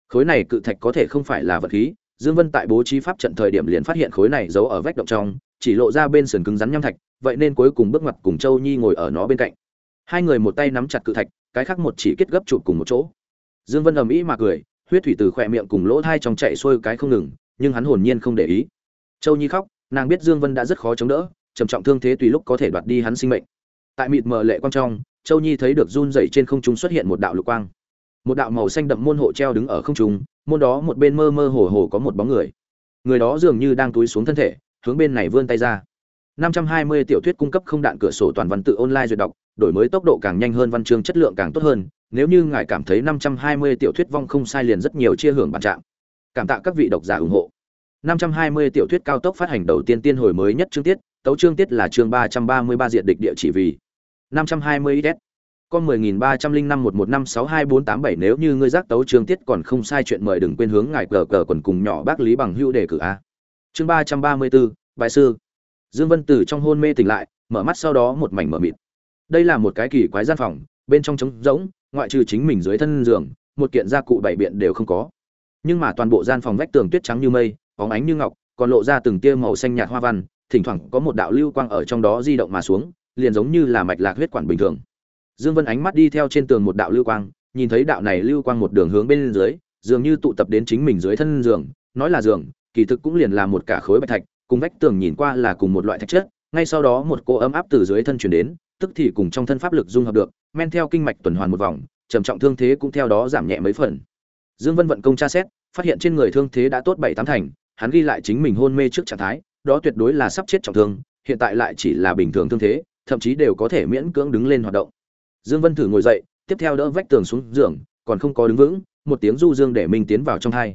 Khối này cự thạch có thể không phải là vật khí, dương vân tại bố trí pháp trận thời điểm liền phát hiện khối này giấu ở vách động trong, chỉ lộ ra bên sườn cứng rắn nham thạch, vậy nên cuối cùng bước ngoặt cùng châu nhi ngồi ở nó bên cạnh. Hai người một tay nắm chặt cự thạch, cái khác một chỉ kết gấp chụp cùng một chỗ. Dương vân ầm ĩ mà cười, huyết thủy từ khỏe miệng cùng lỗ thai trong chạy xuôi cái không ngừng, nhưng hắn hồn nhiên không để ý. Châu nhi khóc, nàng biết dương vân đã rất khó chống đỡ, trầm trọng thương thế tùy lúc có thể đoạt đi hắn sinh mệnh. Tại mịt mờ lệ quang trong châu nhi thấy được run rẩy trên không trung xuất hiện một đạo lục quang. Một đạo màu xanh đậm môn hộ treo đứng ở không trung, môn đó một bên mơ mơ hồ hồ có một bóng người. Người đó dường như đang túi xuống thân thể, hướng bên này vươn tay ra. 520 tiểu thuyết cung cấp không đạn cửa sổ toàn văn tự online duyệt đọc, đổi mới tốc độ càng nhanh hơn, văn chương chất lượng càng tốt hơn. Nếu như ngài cảm thấy 520 tiểu thuyết vong không sai liền rất nhiều chia hưởng bản trạng. Cảm tạ các vị độc giả ủng hộ. 520 tiểu thuyết cao tốc phát hành đầu tiên tiên hồi mới nhất chương tiết, tấu chương tiết là chương 333 diện địch địa chỉ vì. 520 s. Con 1030511562487 nếu như ngươi giác tấu chương tiết còn không sai chuyện mời đừng quên hướng ngài cờ cờ quần cùng nhỏ bác lý bằng hữu đề cử a. Chương 334 bài sư. Dương vân Tử trong hôn mê tỉnh lại, mở mắt sau đó một mảnh mở mịt. Đây là một cái kỳ quái gian phòng, bên trong trống rỗng, ngoại trừ chính mình dưới thân giường, một kiện gia cụ bảy biện đều không có. Nhưng mà toàn bộ gian phòng vách tường tuyết trắng như mây bóng ánh như ngọc, còn lộ ra từng tia màu xanh nhạt hoa văn, thỉnh thoảng có một đạo lưu quang ở trong đó di động mà xuống liền giống như là mạch lạc huyết quản bình thường. Dương vân ánh mắt đi theo trên tường một đạo lưu quang, nhìn thấy đạo này lưu quang một đường hướng bên dưới, dường như tụ tập đến chính mình dưới thân giường, nói là giường, kỳ thực cũng liền là một cả khối bạch thạch, cùng vách tường nhìn qua là cùng một loại thạch chất, ngay sau đó một cô ấm áp từ dưới thân truyền đến, tức thì cùng trong thân pháp lực dung hợp được, men theo kinh mạch tuần hoàn một vòng, trầm trọng thương thế cũng theo đó giảm nhẹ mấy phần. Dương vân vận công tra xét, phát hiện trên người thương thế đã tốt bảy tám thành, hắn ghi lại chính mình hôn mê trước trạng thái, đó tuyệt đối là sắp chết trọng thương, hiện tại lại chỉ là bình thường thương thế thậm chí đều có thể miễn cưỡng đứng lên hoạt động. Dương vân thử ngồi dậy, tiếp theo đỡ vách tường xuống giường, còn không có đứng vững, một tiếng du dương để mình tiến vào trong thai.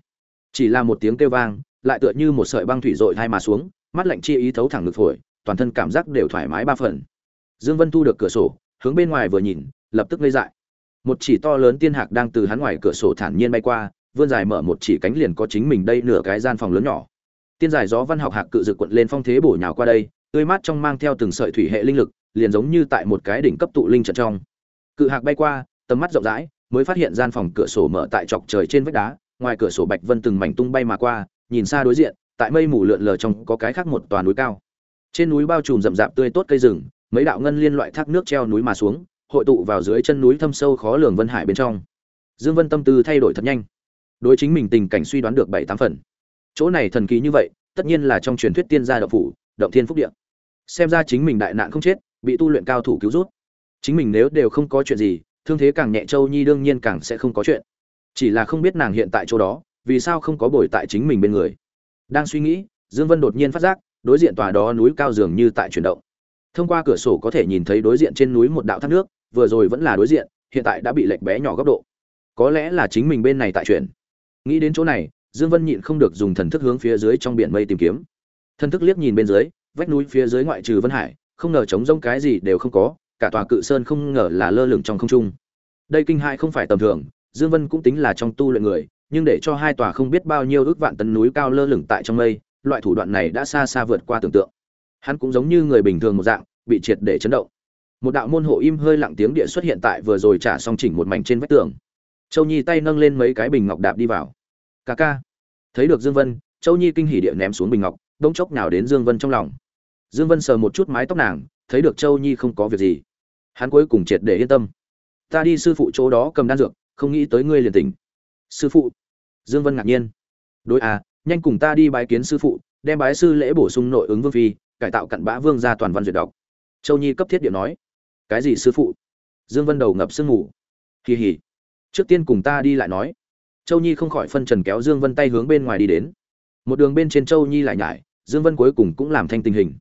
Chỉ là một tiếng kêu vang, lại tựa như một sợi băng thủy dội thai mà xuống, mắt lạnh chi ý thấu thẳng ngực phổi, toàn thân cảm giác đều thoải mái ba phần. Dương vân thu được cửa sổ, hướng bên ngoài vừa nhìn, lập tức ngây dại. Một chỉ to lớn tiên hạc đang từ hắn ngoài cửa sổ thản nhiên bay qua, vươn dài mở một chỉ cánh liền có chính mình đây nửa cái gian phòng lớn nhỏ. Tiên giải gió văn học hạc cự dự quận lên phong thế bổ nhào qua đây, tươi mát trong mang theo từng sợi thủy hệ linh lực liền giống như tại một cái đỉnh cấp tụ linh trận trong. Cự hạc bay qua, tầm mắt rộng rãi, mới phát hiện gian phòng cửa sổ mở tại chọc trời trên vách đá, ngoài cửa sổ bạch vân từng mảnh tung bay mà qua, nhìn xa đối diện, tại mây mù lượn lờ trong có cái khác một tòa núi cao. Trên núi bao trùm rậm rạp tươi tốt cây rừng, mấy đạo ngân liên loại thác nước treo núi mà xuống, hội tụ vào dưới chân núi thâm sâu khó lường vân hải bên trong. Dương vân tâm tư thay đổi thật nhanh. Đối chính mình tình cảnh suy đoán được bảy tám phần. Chỗ này thần kỳ như vậy, tất nhiên là trong truyền thuyết tiên gia động phủ, động thiên phúc địa. Xem ra chính mình đại nạn không chết bị tu luyện cao thủ cứu rút. Chính mình nếu đều không có chuyện gì, thương thế càng nhẹ châu nhi đương nhiên càng sẽ không có chuyện. Chỉ là không biết nàng hiện tại chỗ đó, vì sao không có bồi tại chính mình bên người. Đang suy nghĩ, dương vân đột nhiên phát giác, đối diện tòa đó núi cao dường như tại chuyển động. Thông qua cửa sổ có thể nhìn thấy đối diện trên núi một đạo thác nước, vừa rồi vẫn là đối diện, hiện tại đã bị lệch bé nhỏ góc độ. Có lẽ là chính mình bên này tại chuyển. Nghĩ đến chỗ này, dương vân nhịn không được dùng thần thức hướng phía dưới trong biển mây tìm kiếm. Thần thức liếc nhìn bên dưới, vách núi phía dưới ngoại trừ vân hải không ngờ trống rông cái gì đều không có, cả tòa cự sơn không ngờ là lơ lửng trong không trung. Đây kinh hại không phải tầm thường, dương vân cũng tính là trong tu luyện người, nhưng để cho hai tòa không biết bao nhiêu ước vạn tấn núi cao lơ lửng tại trong mây, loại thủ đoạn này đã xa xa vượt qua tưởng tượng. Hắn cũng giống như người bình thường một dạng, bị triệt để chấn động. Một đạo môn hộ im hơi lặng tiếng địa xuất hiện tại vừa rồi trả xong chỉnh một mảnh trên vách tường. Châu nhi tay nâng lên mấy cái bình ngọc đạp đi vào. Ca ca. Thấy được dương vân, châu nhi kinh hỉ địa ném xuống bình ngọc đông chốc nào đến dương vân trong lòng dương vân sờ một chút mái tóc nàng, thấy được châu nhi không có việc gì. Hắn cuối cùng triệt để yên tâm. Ta đi sư phụ chỗ đó cầm đan dược, không nghĩ tới ngươi liền tỉnh. Sư phụ? Dương vân ngạc nhiên. Đối à nhanh cùng ta đi bái kiến sư phụ, đem bái sư lễ bổ sung nội ứng vương phi, cải tạo cặn bã vương gia toàn văn duyệt đọc. Châu nhi cấp thiết điện nói. Cái gì sư phụ? Dương vân đầu ngập sương ngủ. Kỳ hỉ. Trước tiên cùng ta đi lại nói. Châu nhi không khỏi phân trần kéo dương vân tay hướng bên ngoài đi đến. Một đường bên trên châu nhi lại nhải, dương vân cuối cùng cũng làm thanh tình hình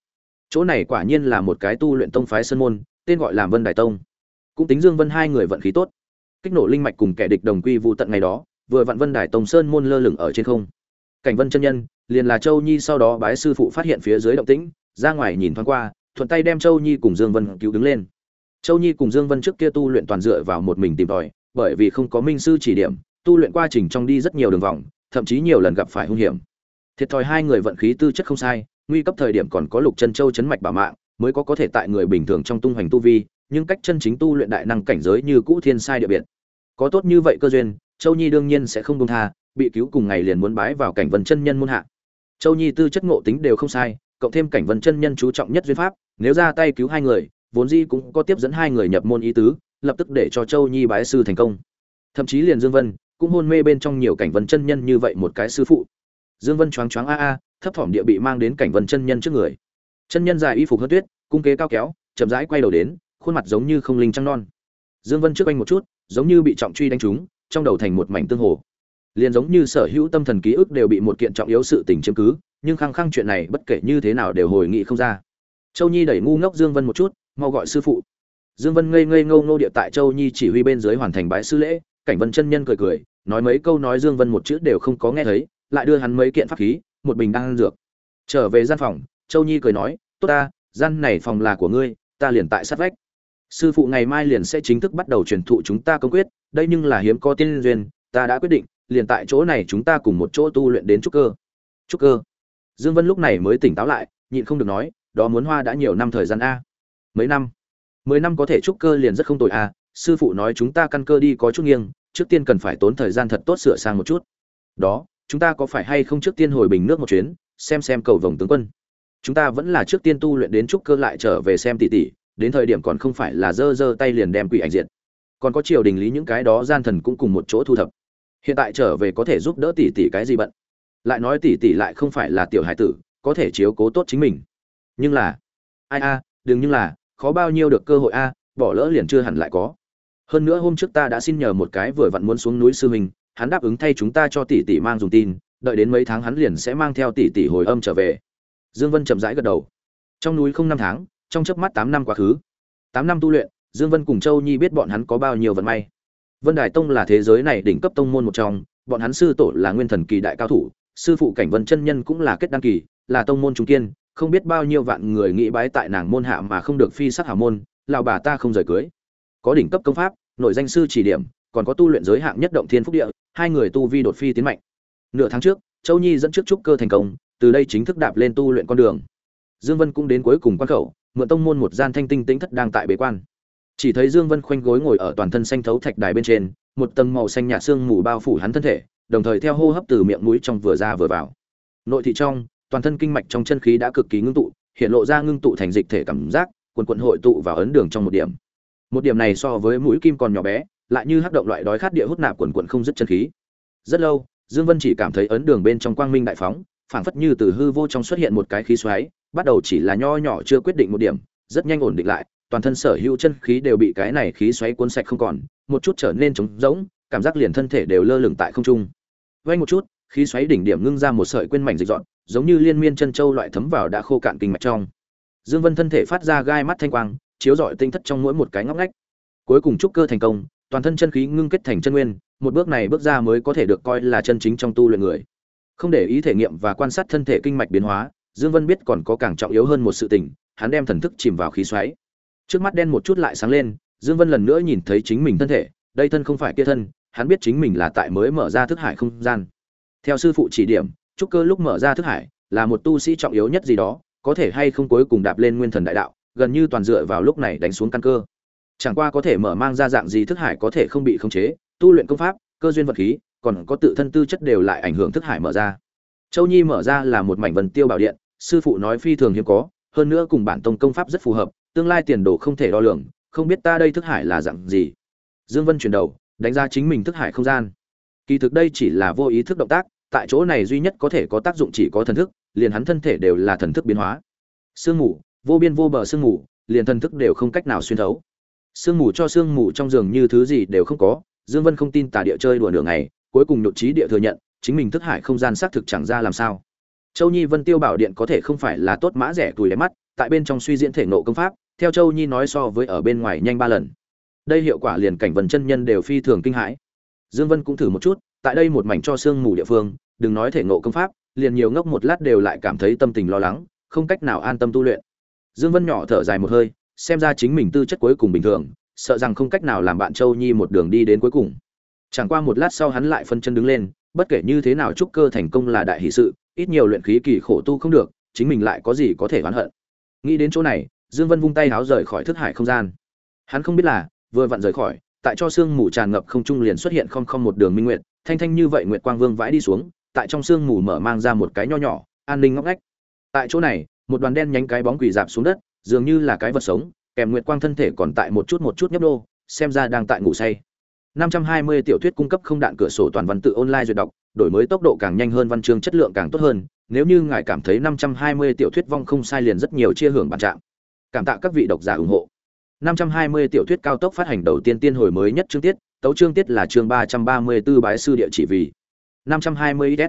chỗ này quả nhiên là một cái tu luyện tông phái sơn môn, tên gọi là vân đại tông. Cũng tính dương vân hai người vận khí tốt. Kích nổ linh mạch cùng kẻ địch đồng quy vụ tận ngày đó, vừa vặn vân đài tông sơn môn lơ lửng ở trên không. Cảnh vân chân nhân, liền là châu nhi sau đó bái sư phụ phát hiện phía dưới động tĩnh, ra ngoài nhìn thoáng qua, thuận tay đem châu nhi cùng dương vân cứu đứng lên. Châu nhi cùng dương vân trước kia tu luyện toàn dựa vào một mình tìm tòi, bởi vì không có minh sư chỉ điểm, tu luyện quá trình trong đi rất nhiều đường vòng, thậm chí nhiều lần gặp phải hung hiểm. Thiệt thòi hai người vận khí tư chất không sai nguy cấp thời điểm còn có lục chân châu chấn mạch bảo mạng, mới có có thể tại người bình thường trong tung hoành tu vi, nhưng cách chân chính tu luyện đại năng cảnh giới như cũ thiên sai địa biệt. Có tốt như vậy cơ duyên, châu nhi đương nhiên sẽ không buông tha, bị cứu cùng ngày liền muốn bái vào cảnh vân chân nhân môn hạ. Châu nhi tư chất ngộ tính đều không sai, cộng thêm cảnh vân chân nhân chú trọng nhất duyên pháp, nếu ra tay cứu hai người, vốn di cũng có tiếp dẫn hai người nhập môn ý tứ, lập tức để cho châu nhi bái sư thành công. Thậm chí liền dương vân cũng hôn mê bên trong nhiều cảnh vân chân nhân như vậy một cái sư phụ. Dương vân choáng choáng a a thấp thỏm địa bị mang đến cảnh vân chân nhân trước người. Chân nhân dài y phục hớt tuyết, cung kế cao kéo, chậm rãi quay đầu đến, khuôn mặt giống như không linh trăng non. Dương vân trước anh một chút, giống như bị trọng truy đánh trúng, trong đầu thành một mảnh tương hồ. Liền giống như sở hữu tâm thần ký ức đều bị một kiện trọng yếu sự tình chiếm cứ, nhưng khăng khăng chuyện này bất kể như thế nào đều hồi nghị không ra. Châu nhi đẩy ngu ngốc dương vân một chút, mau gọi sư phụ. Dương vân ngây ngây ngâu ngô địa tại châu nhi chỉ huy bên dưới hoàn thành bái sư lễ, cảnh vân chân nhân cười cười, nói mấy câu nói dương vân một chữ đều không có nghe thấy, lại đưa hắn mấy kiện pháp khí một bình đan dược. Trở về gian phòng, châu nhi cười nói, tốt ta, gian này phòng là của ngươi, ta liền tại sát vách. Sư phụ ngày mai liền sẽ chính thức bắt đầu truyền thụ chúng ta công quyết, đây nhưng là hiếm có tiên duyên, ta đã quyết định, liền tại chỗ này chúng ta cùng một chỗ tu luyện đến trúc cơ. Trúc cơ. Dương vân lúc này mới tỉnh táo lại, nhịn không được nói, đó muốn hoa đã nhiều năm thời gian a. Mấy năm? Mười năm có thể trúc cơ liền rất không tồi a, sư phụ nói chúng ta căn cơ đi có chút nghiêng, trước tiên cần phải tốn thời gian thật tốt sửa sang một chút. Đó chúng ta có phải hay không trước tiên hồi bình nước một chuyến, xem xem cầu vồng tướng quân. Chúng ta vẫn là trước tiên tu luyện đến trúc cơ lại trở về xem tỷ tỷ, đến thời điểm còn không phải là dơ dơ tay liền đem quỷ ảnh diện còn có triều đình lý những cái đó gian thần cũng cùng một chỗ thu thập. Hiện tại trở về có thể giúp đỡ tỷ tỷ cái gì bận? Lại nói tỷ tỷ lại không phải là tiểu hải tử, có thể chiếu cố tốt chính mình. Nhưng là, ai a, đừng nhưng là, khó bao nhiêu được cơ hội a, bỏ lỡ liền chưa hẳn lại có. Hơn nữa hôm trước ta đã xin nhờ một cái vừa vặn muốn xuống núi sư huynh hắn đáp ứng thay chúng ta cho tỷ tỷ mang dùng tin, đợi đến mấy tháng hắn liền sẽ mang theo tỷ tỷ hồi âm trở về. Dương vân chậm rãi gật đầu. Trong núi không năm tháng, trong chớp mắt tám năm quá khứ. Tám năm tu luyện, dương vân cùng châu nhi biết bọn hắn có bao nhiêu vận may. Vân đài tông là thế giới này đỉnh cấp tông môn một trong, bọn hắn sư tổ là nguyên thần kỳ đại cao thủ, sư phụ cảnh vân chân nhân cũng là kết đăng kỳ, là tông môn trung kiên, không biết bao nhiêu vạn người nghĩ bái tại nàng môn hạ mà không được phi sắc hào môn, lão bà ta không rời cưới. Có đỉnh cấp công pháp, nội danh sư chỉ điểm, còn có tu luyện giới hạng nhất động thiên phúc địa hai người tu vi đột phi tiến mạnh. Nửa tháng trước, châu nhi dẫn trước trúc cơ thành công, từ đây chính thức đạp lên tu luyện con đường. Dương vân cũng đến cuối cùng quan khẩu, mượn tông môn một gian thanh tinh tĩnh thất đang tại bế quan. Chỉ thấy dương vân khoanh gối ngồi ở toàn thân xanh thấu thạch đài bên trên, một tầng màu xanh nhạt xương mù bao phủ hắn thân thể, đồng thời theo hô hấp từ miệng mũi trong vừa ra vừa vào. Nội thị trong, toàn thân kinh mạch trong chân khí đã cực kỳ ngưng tụ, hiện lộ ra ngưng tụ thành dịch thể cảm giác, quần quận hội tụ vào ấn đường trong một điểm. Một điểm này so với mũi kim còn nhỏ bé lại như hắc động loại đói khát địa hút nạp quần quần không dứt chân khí. Rất lâu, dương vân chỉ cảm thấy ấn đường bên trong quang minh đại phóng, phảng phất như từ hư vô trong xuất hiện một cái khí xoáy, bắt đầu chỉ là nho nhỏ chưa quyết định một điểm, rất nhanh ổn định lại, toàn thân sở hữu chân khí đều bị cái này khí xoáy cuốn sạch không còn, một chút trở nên trống rỗng, cảm giác liền thân thể đều lơ lửng tại không trung. Vay một chút, khí xoáy đỉnh điểm ngưng ra một sợi quên mảnh dịch dọn, giống như liên miên chân châu loại thấm vào đã khô cạn kinh mạch trong. Dương vân thân thể phát ra gai mắt thanh quang, chiếu rọi tinh thất trong mỗi một cái ngóc ngách. Cuối cùng trúc cơ thành công toàn thân chân khí ngưng kết thành chân nguyên, một bước này bước ra mới có thể được coi là chân chính trong tu luyện người. Không để ý thể nghiệm và quan sát thân thể kinh mạch biến hóa, dương vân biết còn có càng trọng yếu hơn một sự tình, hắn đem thần thức chìm vào khí xoáy. Trước mắt đen một chút lại sáng lên, dương vân lần nữa nhìn thấy chính mình thân thể, đây thân không phải kia thân, hắn biết chính mình là tại mới mở ra thức hải không gian. Theo sư phụ chỉ điểm, trúc cơ lúc mở ra thức hải là một tu sĩ trọng yếu nhất gì đó, có thể hay không cuối cùng đạp lên nguyên thần đại đạo, gần như toàn dựa vào lúc này đánh xuống căn cơ chẳng qua có thể mở mang ra dạng gì thức hải có thể không bị khống chế, tu luyện công pháp, cơ duyên vật khí, còn có tự thân tư chất đều lại ảnh hưởng thức hải mở ra. Châu nhi mở ra là một mảnh vần tiêu bảo điện, sư phụ nói phi thường hiếm có, hơn nữa cùng bản tông công pháp rất phù hợp, tương lai tiền đồ không thể đo lường, không biết ta đây thức hải là dạng gì. Dương vân chuyển đầu, đánh giá chính mình thức hải không gian. Kỳ thực đây chỉ là vô ý thức động tác, tại chỗ này duy nhất có thể có tác dụng chỉ có thần thức, liền hắn thân thể đều là thần thức biến hóa. Sương mù, vô biên vô bờ sương mù, liền thần thức đều không cách nào xuyên thấu sương mù cho sương mù trong giường như thứ gì đều không có, dương vân không tin tà địa chơi đùa nửa ngày, cuối cùng nhột trí địa thừa nhận, chính mình thức hải không gian xác thực chẳng ra làm sao. Châu nhi vân tiêu bảo điện có thể không phải là tốt mã rẻ tuổi đẹp mắt, tại bên trong suy diễn thể nộ công pháp, theo châu nhi nói so với ở bên ngoài nhanh ba lần. Đây hiệu quả liền cảnh vần chân nhân đều phi thường kinh hãi. Dương vân cũng thử một chút, tại đây một mảnh cho sương mù địa phương, đừng nói thể nộ công pháp, liền nhiều ngốc một lát đều lại cảm thấy tâm tình lo lắng, không cách nào an tâm tu luyện. Dương vân nhỏ thở dài một hơi xem ra chính mình tư chất cuối cùng bình thường, sợ rằng không cách nào làm bạn châu nhi một đường đi đến cuối cùng. Chẳng qua một lát sau hắn lại phân chân đứng lên, bất kể như thế nào trúc cơ thành công là đại hỷ sự, ít nhiều luyện khí kỳ khổ tu không được, chính mình lại có gì có thể oán hận. Nghĩ đến chỗ này, dương vân vung tay háo rời khỏi thức hải không gian. Hắn không biết là, vừa vặn rời khỏi, tại cho sương mù tràn ngập không trung liền xuất hiện không không một đường minh nguyệt, thanh thanh như vậy nguyệt quang vương vãi đi xuống, tại trong sương mù mở mang ra một cái nho nhỏ, an ninh ngóc ngách. Tại chỗ này, một đoàn đen nhánh cái bóng quỳ dạp xuống đất dường như là cái vật sống kèm nguyệt quang thân thể còn tại một chút một chút nhấp đô xem ra đang tại ngủ say 520 tiểu thuyết cung cấp không đạn cửa sổ toàn văn tự online duyệt đọc, đổi mới tốc độ càng nhanh hơn văn chương chất lượng càng tốt hơn. Nếu như ngài cảm thấy 520 tiểu thuyết vong không sai liền rất nhiều chia hưởng bản trạng. Cảm tạ các vị độc giả ủng hộ. 520 tiểu thuyết cao tốc phát hành đầu tiên tiên hồi mới nhất chương tiết, tấu chương tiết là chương 334 bái sư địa chỉ vì. 520 s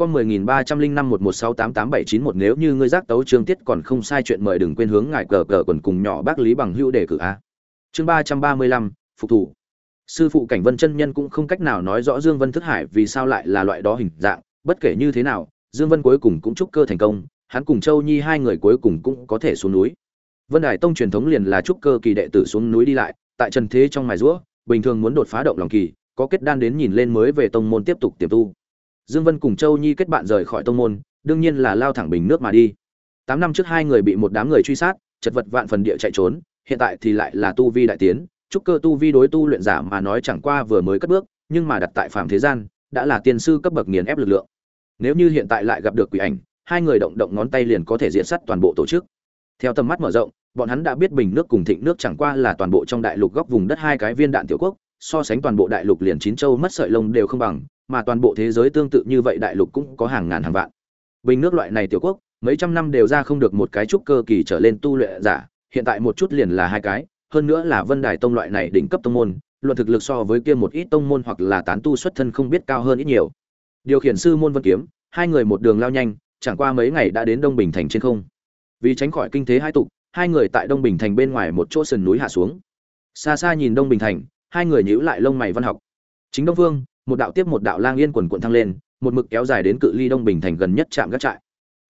con 1030511688791 nếu như ngươi giác tấu chương tiết còn không sai chuyện mời đừng quên hướng ngài cờ cờ quần cùng nhỏ bác Lý Bằng Hữu đề cử a. Chương 335, phục thủ. Sư phụ Cảnh Vân chân nhân cũng không cách nào nói rõ Dương Vân Thức Hải vì sao lại là loại đó hình dạng, bất kể như thế nào, Dương Vân cuối cùng cũng chúc cơ thành công, hắn cùng Châu Nhi hai người cuối cùng cũng có thể xuống núi. Vân Đài Tông truyền thống liền là chúc cơ kỳ đệ tử xuống núi đi lại, tại trần thế trong mài rũa, bình thường muốn đột phá động lòng kỳ, có kết đan đến nhìn lên mới về tông môn tiếp tục tiềm tu. Dương Vân cùng Châu Nhi kết bạn rời khỏi tông môn, đương nhiên là lao thẳng bình nước mà đi. Tám năm trước hai người bị một đám người truy sát, chật vật vạn phần địa chạy trốn, hiện tại thì lại là tu vi đại tiến, chúc cơ tu vi đối tu luyện giả mà nói chẳng qua vừa mới cất bước, nhưng mà đặt tại phàm thế gian, đã là tiên sư cấp bậc nghiền ép lực lượng. Nếu như hiện tại lại gặp được quỷ ảnh, hai người động động ngón tay liền có thể diệt sát toàn bộ tổ chức. Theo tầm mắt mở rộng, bọn hắn đã biết bình nước cùng thịnh nước chẳng qua là toàn bộ trong đại lục góc vùng đất hai cái viên đạn tiểu quốc, so sánh toàn bộ đại lục liền chín châu mất sợi lông đều không bằng, mà toàn bộ thế giới tương tự như vậy đại lục cũng có hàng ngàn hàng vạn. Bình nước loại này tiểu quốc, mấy trăm năm đều ra không được một cái trúc cơ kỳ trở lên tu luyện giả, hiện tại một chút liền là hai cái, hơn nữa là Vân Đài tông loại này đỉnh cấp tông môn, luận thực lực so với kia một ít tông môn hoặc là tán tu xuất thân không biết cao hơn ít nhiều. Điều khiển sư môn Vân Kiếm, hai người một đường lao nhanh, chẳng qua mấy ngày đã đến Đông Bình thành trên không. Vì tránh khỏi kinh thế hai tụ, hai người tại Đông Bình thành bên ngoài một chỗ sườn núi hạ xuống. Xa xa nhìn Đông Bình thành, hai người nhíu lại lông mày văn học. Chính Đông Vương, một đạo tiếp một đạo lang yên quần quận thăng lên, một mực kéo dài đến cự ly Đông Bình thành gần nhất trạm gác trại.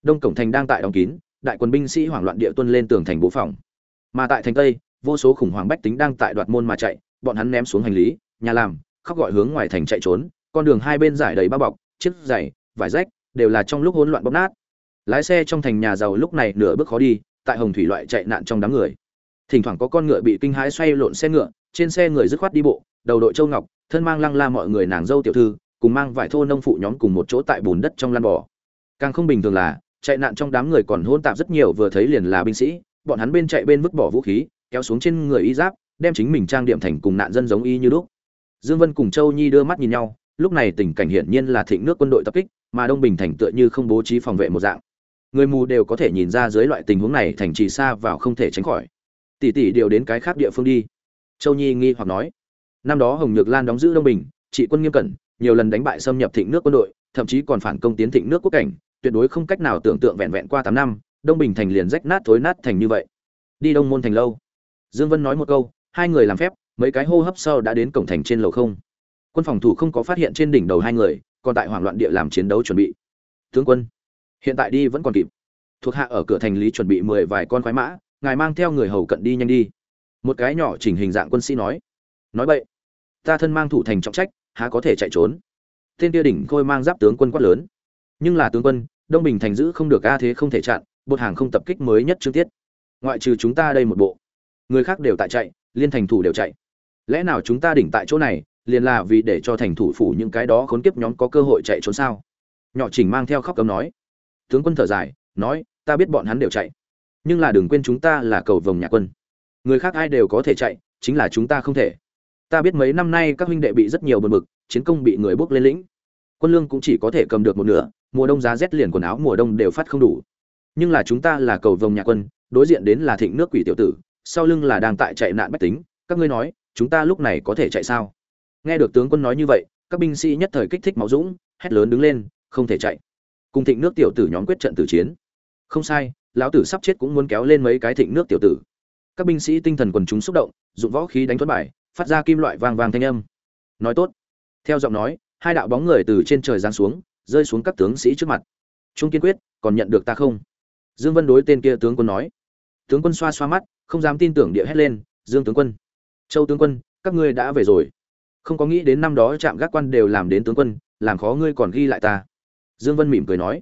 Đông cổng thành đang tại đóng kín, đại quân binh sĩ hoảng loạn địa tuân lên tường thành bố phòng. Mà tại thành Tây, vô số khủng hoảng bách tính đang tại đoạt môn mà chạy, bọn hắn ném xuống hành lý, nhà làm, khóc gọi hướng ngoài thành chạy trốn, con đường hai bên giải đầy bao bọc, chiếc giày, vải rách, đều là trong lúc hỗn loạn bóp nát. Lái xe trong thành nhà giàu lúc này nửa bước khó đi, tại hồng thủy loại chạy nạn trong đám người. Thỉnh thoảng có con ngựa bị kinh hãi xoay lộn xe ngựa, trên xe người dứt khoát đi bộ, đầu đội châu ngọc, thân mang lăng la mọi người nàng dâu tiểu thư, cùng mang vải thô nông phụ nhóm cùng một chỗ tại bùn đất trong lăn bò. Càng không bình thường là, chạy nạn trong đám người còn hỗn tạp rất nhiều vừa thấy liền là binh sĩ, bọn hắn bên chạy bên vứt bỏ vũ khí, kéo xuống trên người y giáp, đem chính mình trang điểm thành cùng nạn dân giống y như lúc. Dương Vân cùng Châu Nhi đưa mắt nhìn nhau, lúc này tình cảnh hiển nhiên là thịnh nước quân đội tập kích, mà Đông Bình thành tựa như không bố trí phòng vệ một dạng. Người mù đều có thể nhìn ra dưới loại tình huống này thành trì xa vào không thể tránh khỏi. Tỷ tỷ điều đến cái khác địa phương đi. Châu Nhi nghi hoặc nói. Năm đó Hồng Nhược Lan đóng giữ Đông Bình, trị quân nghiêm cẩn, nhiều lần đánh bại xâm nhập thịnh nước quân đội, thậm chí còn phản công tiến thịnh nước quốc cảnh, tuyệt đối không cách nào tưởng tượng vẹn vẹn qua tám năm, Đông Bình thành liền rách nát thối nát thành như vậy. Đi Đông môn thành lâu. Dương Vân nói một câu, hai người làm phép, mấy cái hô hấp sau đã đến cổng thành trên lầu không. Quân phòng thủ không có phát hiện trên đỉnh đầu hai người, còn tại hoảng loạn địa làm chiến đấu chuẩn bị. Tướng quân, hiện tại đi vẫn còn kịp. Thuộc hạ ở cửa thành lý chuẩn bị mười vài con khoái mã, ngài mang theo người hầu cận đi nhanh đi. Một cái nhỏ chỉnh hình dạng quân sĩ nói. Nói vậy, ta thân mang thủ thành trọng trách, há có thể chạy trốn. Tên kia đỉnh khôi mang giáp tướng quân quát lớn. Nhưng là tướng quân, Đông Bình thành giữ không được a thế không thể chặn, bột hàng không tập kích mới nhất chương tiết. Ngoại trừ chúng ta đây một bộ, người khác đều tại chạy, liên thành thủ đều chạy. Lẽ nào chúng ta đỉnh tại chỗ này, liền là vì để cho thành thủ phủ những cái đó khốn kiếp nhóm có cơ hội chạy trốn sao nhỏ chỉnh mang theo khóc cấm nói tướng quân thở dài nói ta biết bọn hắn đều chạy nhưng là đừng quên chúng ta là cầu vồng nhà quân người khác ai đều có thể chạy chính là chúng ta không thể ta biết mấy năm nay các huynh đệ bị rất nhiều bật mực chiến công bị người bước lên lĩnh. Quân lương cũng chỉ có thể cầm được một nửa, mùa đông giá rét liền quần áo mùa đông đều phát không đủ. Nhưng là chúng ta là cầu vồng nhà quân, đối diện đến là thịnh nước quỷ tiểu tử, sau lưng là đang tại chạy nạn bách tính, các ngươi nói, chúng ta lúc này có thể chạy sao? Nghe được tướng quân nói như vậy, các binh sĩ nhất thời kích thích máu dũng, hét lớn đứng lên, không thể chạy. Cùng thịnh nước tiểu tử nhóm quyết trận tử chiến. Không sai, lão tử sắp chết cũng muốn kéo lên mấy cái thịnh nước tiểu tử. Các binh sĩ tinh thần quần chúng xúc động, dụng võ khí đánh thuất bài phát ra kim loại vang vang thanh âm. Nói tốt. Theo giọng nói, hai đạo bóng người từ trên trời giáng xuống, rơi xuống các tướng sĩ trước mặt. Trung kiên quyết, còn nhận được ta không? Dương vân đối tên kia tướng quân nói. Tướng quân xoa xoa mắt, không dám tin tưởng địa hét lên, dương tướng quân, châu tướng quân, các ngươi đã về rồi. Không có nghĩ đến năm đó trạm gác quan đều làm đến tướng quân, làm khó ngươi còn ghi lại ta. Dương vân mỉm cười nói.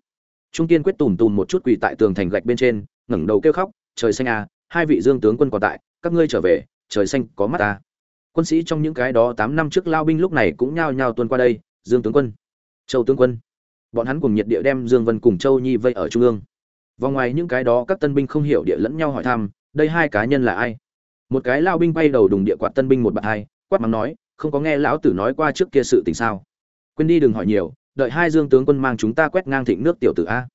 Trung kiên quyết tùm tùm một chút quỳ tại tường thành gạch bên trên, ngẩng đầu kêu khóc, trời xanh à hai vị dương tướng quân còn tại, các ngươi trở về, trời xanh có mắt ta quân sĩ trong những cái đó tám năm trước lao binh lúc này cũng nhao nhao tuôn qua đây, dương tướng quân. Châu tướng quân. Bọn hắn cùng nhiệt địa đem dương vân cùng châu nhi vây ở trung ương. Vòng ngoài những cái đó các tân binh không hiểu địa lẫn nhau hỏi thăm, đây hai cá nhân là ai? Một cái lao binh bay đầu đùng địa quạt tân binh một bạn hai, quát mắng nói, không có nghe lão tử nói qua trước kia sự tình sao? Quên đi đừng hỏi nhiều, đợi hai dương tướng quân mang chúng ta quét ngang thịnh nước tiểu tử a.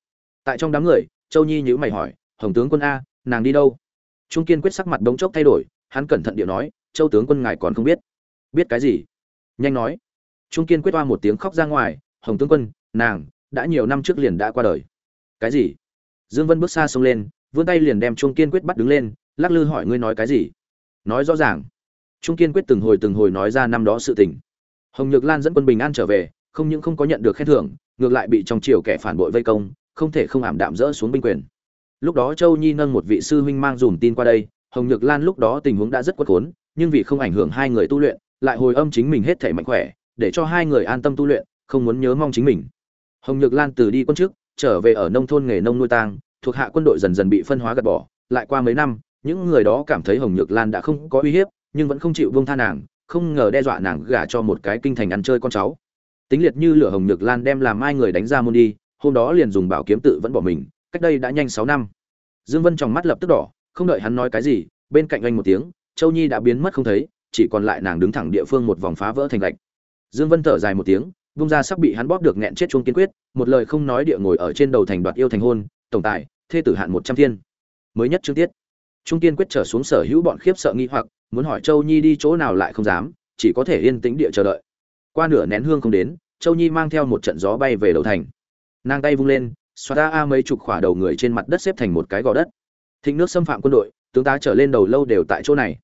Tại trong đám người, châu nhi nhữ mày hỏi, hồng tướng quân a, nàng đi đâu? Trung kiên quyết sắc mặt đống chốc thay đổi hắn cẩn thận điệu nói, châu tướng quân ngài còn không biết. Biết cái gì? Nhanh nói. Trung kiên quyết toa một tiếng khóc ra ngoài, hồng tướng quân, nàng đã nhiều năm trước liền đã qua đời. Cái gì? Dương vân bước xa xông lên, vươn tay liền đem trung kiên quyết bắt đứng lên, lắc lư hỏi, ngươi nói cái gì? Nói rõ ràng. Trung kiên quyết từng hồi từng hồi nói ra năm đó sự tình. Hồng nhược lan dẫn quân bình an trở về, không những không có nhận được khen thưởng, ngược lại bị trong triều kẻ phản bội vây công, không thể không ảm đạm dỡ xuống binh quyền. Lúc đó châu nhi nâng một vị sư huynh mang dùm tin qua đây hồng nhược lan lúc đó tình huống đã rất quất khốn nhưng vì không ảnh hưởng hai người tu luyện lại hồi âm chính mình hết thể mạnh khỏe để cho hai người an tâm tu luyện không muốn nhớ mong chính mình. Hồng nhược lan từ đi quân trước, trở về ở nông thôn nghề nông nuôi tang thuộc hạ quân đội dần dần bị phân hóa gạt bỏ lại qua mấy năm những người đó cảm thấy hồng nhược lan đã không có uy hiếp nhưng vẫn không chịu buông tha nàng không ngờ đe dọa nàng gả cho một cái kinh thành ăn chơi con cháu. Tính liệt như lửa hồng nhược lan đem làm ai người đánh ra môn đi hôm đó liền dùng bảo kiếm tự vẫn bỏ mình cách đây đã nhanh sáu năm. Dương vân trong mắt lập tức đỏ không đợi hắn nói cái gì, bên cạnh anh một tiếng, châu nhi đã biến mất không thấy, chỉ còn lại nàng đứng thẳng địa phương một vòng phá vỡ thành gạch. Dương vân thở dài một tiếng, vung ra sắp bị hắn bóp được nghẹn chết chuông kiên quyết, một lời không nói địa ngồi ở trên đầu thành đoạt yêu thành hôn, tổng tài, thê tử hạn một trăm thiên. Mới nhất chương tiết. Trung kiên quyết trở xuống sở hữu bọn khiếp sợ nghi hoặc, muốn hỏi châu nhi đi chỗ nào lại không dám, chỉ có thể yên tĩnh địa chờ đợi. Qua nửa nén hương không đến, châu nhi mang theo một trận gió bay về đầu thành. Nàng tay vung lên, xoa ra a mấy chục khỏa đầu người trên mặt đất xếp thành một cái gò đất thịnh nước xâm phạm quân đội, tướng tá trở lên đầu lâu đều tại chỗ này.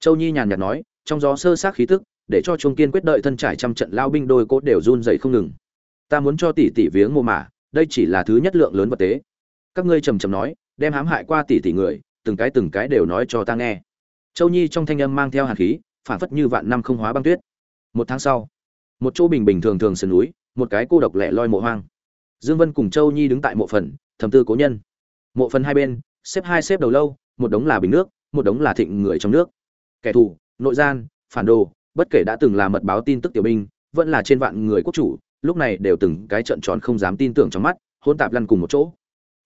Châu nhi nhàn nhạt nói, trong gió sơ sát khí tức, để cho trung kiên quyết đợi thân trải trăm trận lao binh đôi cốt đều run dậy không ngừng. Ta muốn cho tỷ tỷ viếng mồ mả, đây chỉ là thứ nhất lượng lớn vật tế. Các ngươi trầm trầm nói, đem hãm hại qua tỷ tỷ người, từng cái từng cái đều nói cho ta nghe. Châu nhi trong thanh âm mang theo hạt khí, phản phất như vạn năm không hóa băng tuyết. Một tháng sau, một chỗ bình bình thường thường sườn núi, một cái cô độc lẻ loi mộ hoang. Dương vân cùng châu nhi đứng tại mộ phần, thầm tư cố nhân. Mộ phần hai bên xếp hai xếp đầu lâu, một đống là bình nước, một đống là thịnh người trong nước. Kẻ thù, nội gian, phản đồ, bất kể đã từng là mật báo tin tức tiểu binh, vẫn là trên vạn người quốc chủ, lúc này đều từng cái trận tròn không dám tin tưởng trong mắt hôn tạp lăn cùng một chỗ.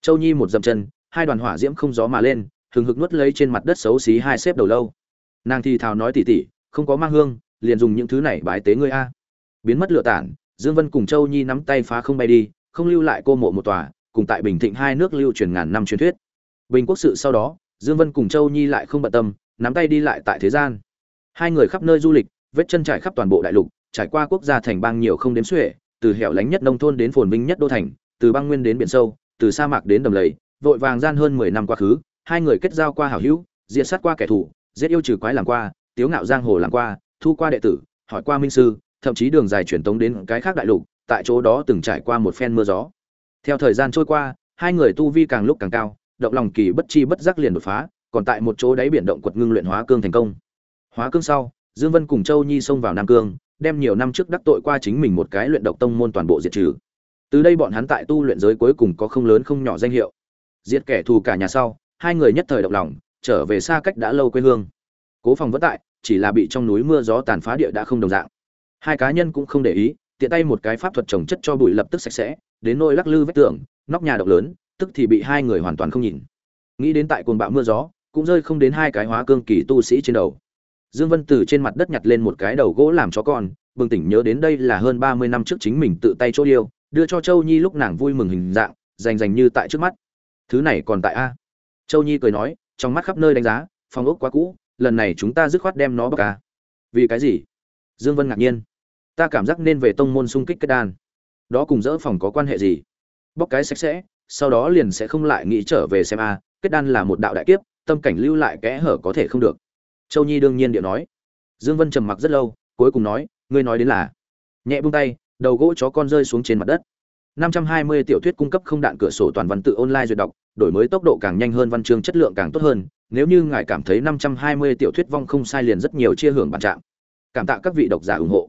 Châu nhi một dậm chân, hai đoàn hỏa diễm không gió mà lên, hừng hực nuốt lấy trên mặt đất xấu xí hai xếp đầu lâu. Nàng thì thào nói tỉ tỉ, không có mang hương, liền dùng những thứ này bái tế ngươi a. Biến mất lựa tản, dương vân cùng châu nhi nắm tay phá không bay đi, không lưu lại cô mộ một tòa, cùng tại bình thịnh hai nước lưu truyền ngàn năm truyền thuyết bình quốc sự sau đó, dương vân cùng châu nhi lại không bận tâm, nắm tay đi lại tại thế gian. Hai người khắp nơi du lịch, vết chân trải khắp toàn bộ đại lục, trải qua quốc gia thành bang nhiều không đếm xuể, từ hẻo lánh nhất nông thôn đến phồn vinh nhất đô thành, từ băng nguyên đến biển sâu, từ sa mạc đến đầm lầy, vội vàng gian hơn mười năm quá khứ, hai người kết giao qua hảo hữu, diệt sát qua kẻ thù, giết yêu trừ quái làm qua, tiếu ngạo giang hồ làm qua, thu qua đệ tử, hỏi qua minh sư, thậm chí đường dài truyền tống đến cái khác đại lục, tại chỗ đó từng trải qua một phen mưa gió. Theo thời gian trôi qua, hai người tu vi càng lúc càng cao động lòng kỳ bất chi bất giác liền đột phá, còn tại một chỗ đáy biển động quật ngưng luyện hóa cương thành công. Hóa cương sau, dương vân cùng châu nhi xông vào nam cương, đem nhiều năm trước đắc tội qua chính mình một cái luyện độc tông môn toàn bộ diệt trừ. Từ đây bọn hắn tại tu luyện giới cuối cùng có không lớn không nhỏ danh hiệu. Diệt kẻ thù cả nhà sau, hai người nhất thời động lòng, trở về xa cách đã lâu quê hương. Cố phòng vẫn tại, chỉ là bị trong núi mưa gió tàn phá địa đã không đồng dạng. Hai cá nhân cũng không để ý, tiện tay một cái pháp thuật trồng chất cho bụi lập tức sạch sẽ, đến nơi lắc lư vách tường, nóc nhà độc lớn tức thì bị hai người hoàn toàn không nhìn. Nghĩ đến tại cuồng bạo mưa gió, cũng rơi không đến hai cái hóa cương kỳ tu sĩ trên đầu. Dương vân từ trên mặt đất nhặt lên một cái đầu gỗ làm chó con, bừng tỉnh nhớ đến đây là hơn ba mươi năm trước chính mình tự tay chỗ điêu, đưa cho châu nhi lúc nàng vui mừng hình dạng, rành rành như tại trước mắt. Thứ này còn tại a. Châu nhi cười nói, trong mắt khắp nơi đánh giá phòng ốc quá cũ, lần này chúng ta dứt khoát đem nó bóc ca vì cái gì? Dương vân ngạc nhiên. Ta cảm giác nên về tông môn xung kích kết đan. Đó cùng dỡ phòng có quan hệ gì? Bóc cái sạch sẽ sau đó liền sẽ không lại nghĩ trở về xem a, kết đan là một đạo đại kiếp, tâm cảnh lưu lại kẽ hở có thể không được. Châu nhi đương nhiên điệu nói. Dương vân trầm mặc rất lâu, cuối cùng nói, ngươi nói đến là. Nhẹ buông tay, đầu gỗ chó con rơi xuống trên mặt đất. 520 tiểu thuyết cung cấp không đạn cửa sổ toàn văn tự online duyệt đọc, đổi mới tốc độ càng nhanh hơn văn chương chất lượng càng tốt hơn, nếu như ngài cảm thấy 520 tiểu thuyết vong không sai liền rất nhiều chia hưởng bản trạng. Cảm tạ các vị độc giả ủng hộ.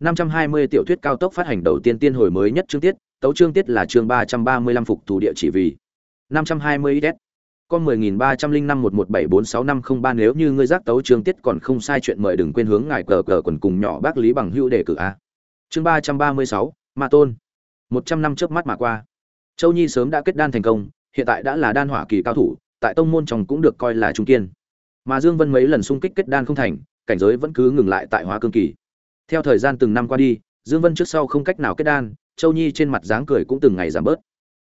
520 tiểu thuyết cao tốc phát hành đầu tiên tiên hồi mới nhất chương tiết tấu chương tiết là chương 335 phục thủ địa chỉ vì 520 s. Con 1030511746503 nếu như ngươi giác tấu chương tiết còn không sai chuyện mời đừng quên hướng ngài cờ cờ quần cùng nhỏ bác lý bằng hữu đề cử a. Chương 336, ma tôn. 100 năm trước mắt mà qua. Châu nhi sớm đã kết đan thành công hiện tại đã là đan hỏa kỳ cao thủ tại tông môn chồng cũng được coi là trung kiên. Mà dương vân mấy lần xung kích kết đan không thành cảnh giới vẫn cứ ngừng lại tại hóa cương kỳ. Theo thời gian từng năm qua đi dương vân trước sau không cách nào kết đan châu nhi trên mặt dáng cười cũng từng ngày giảm bớt.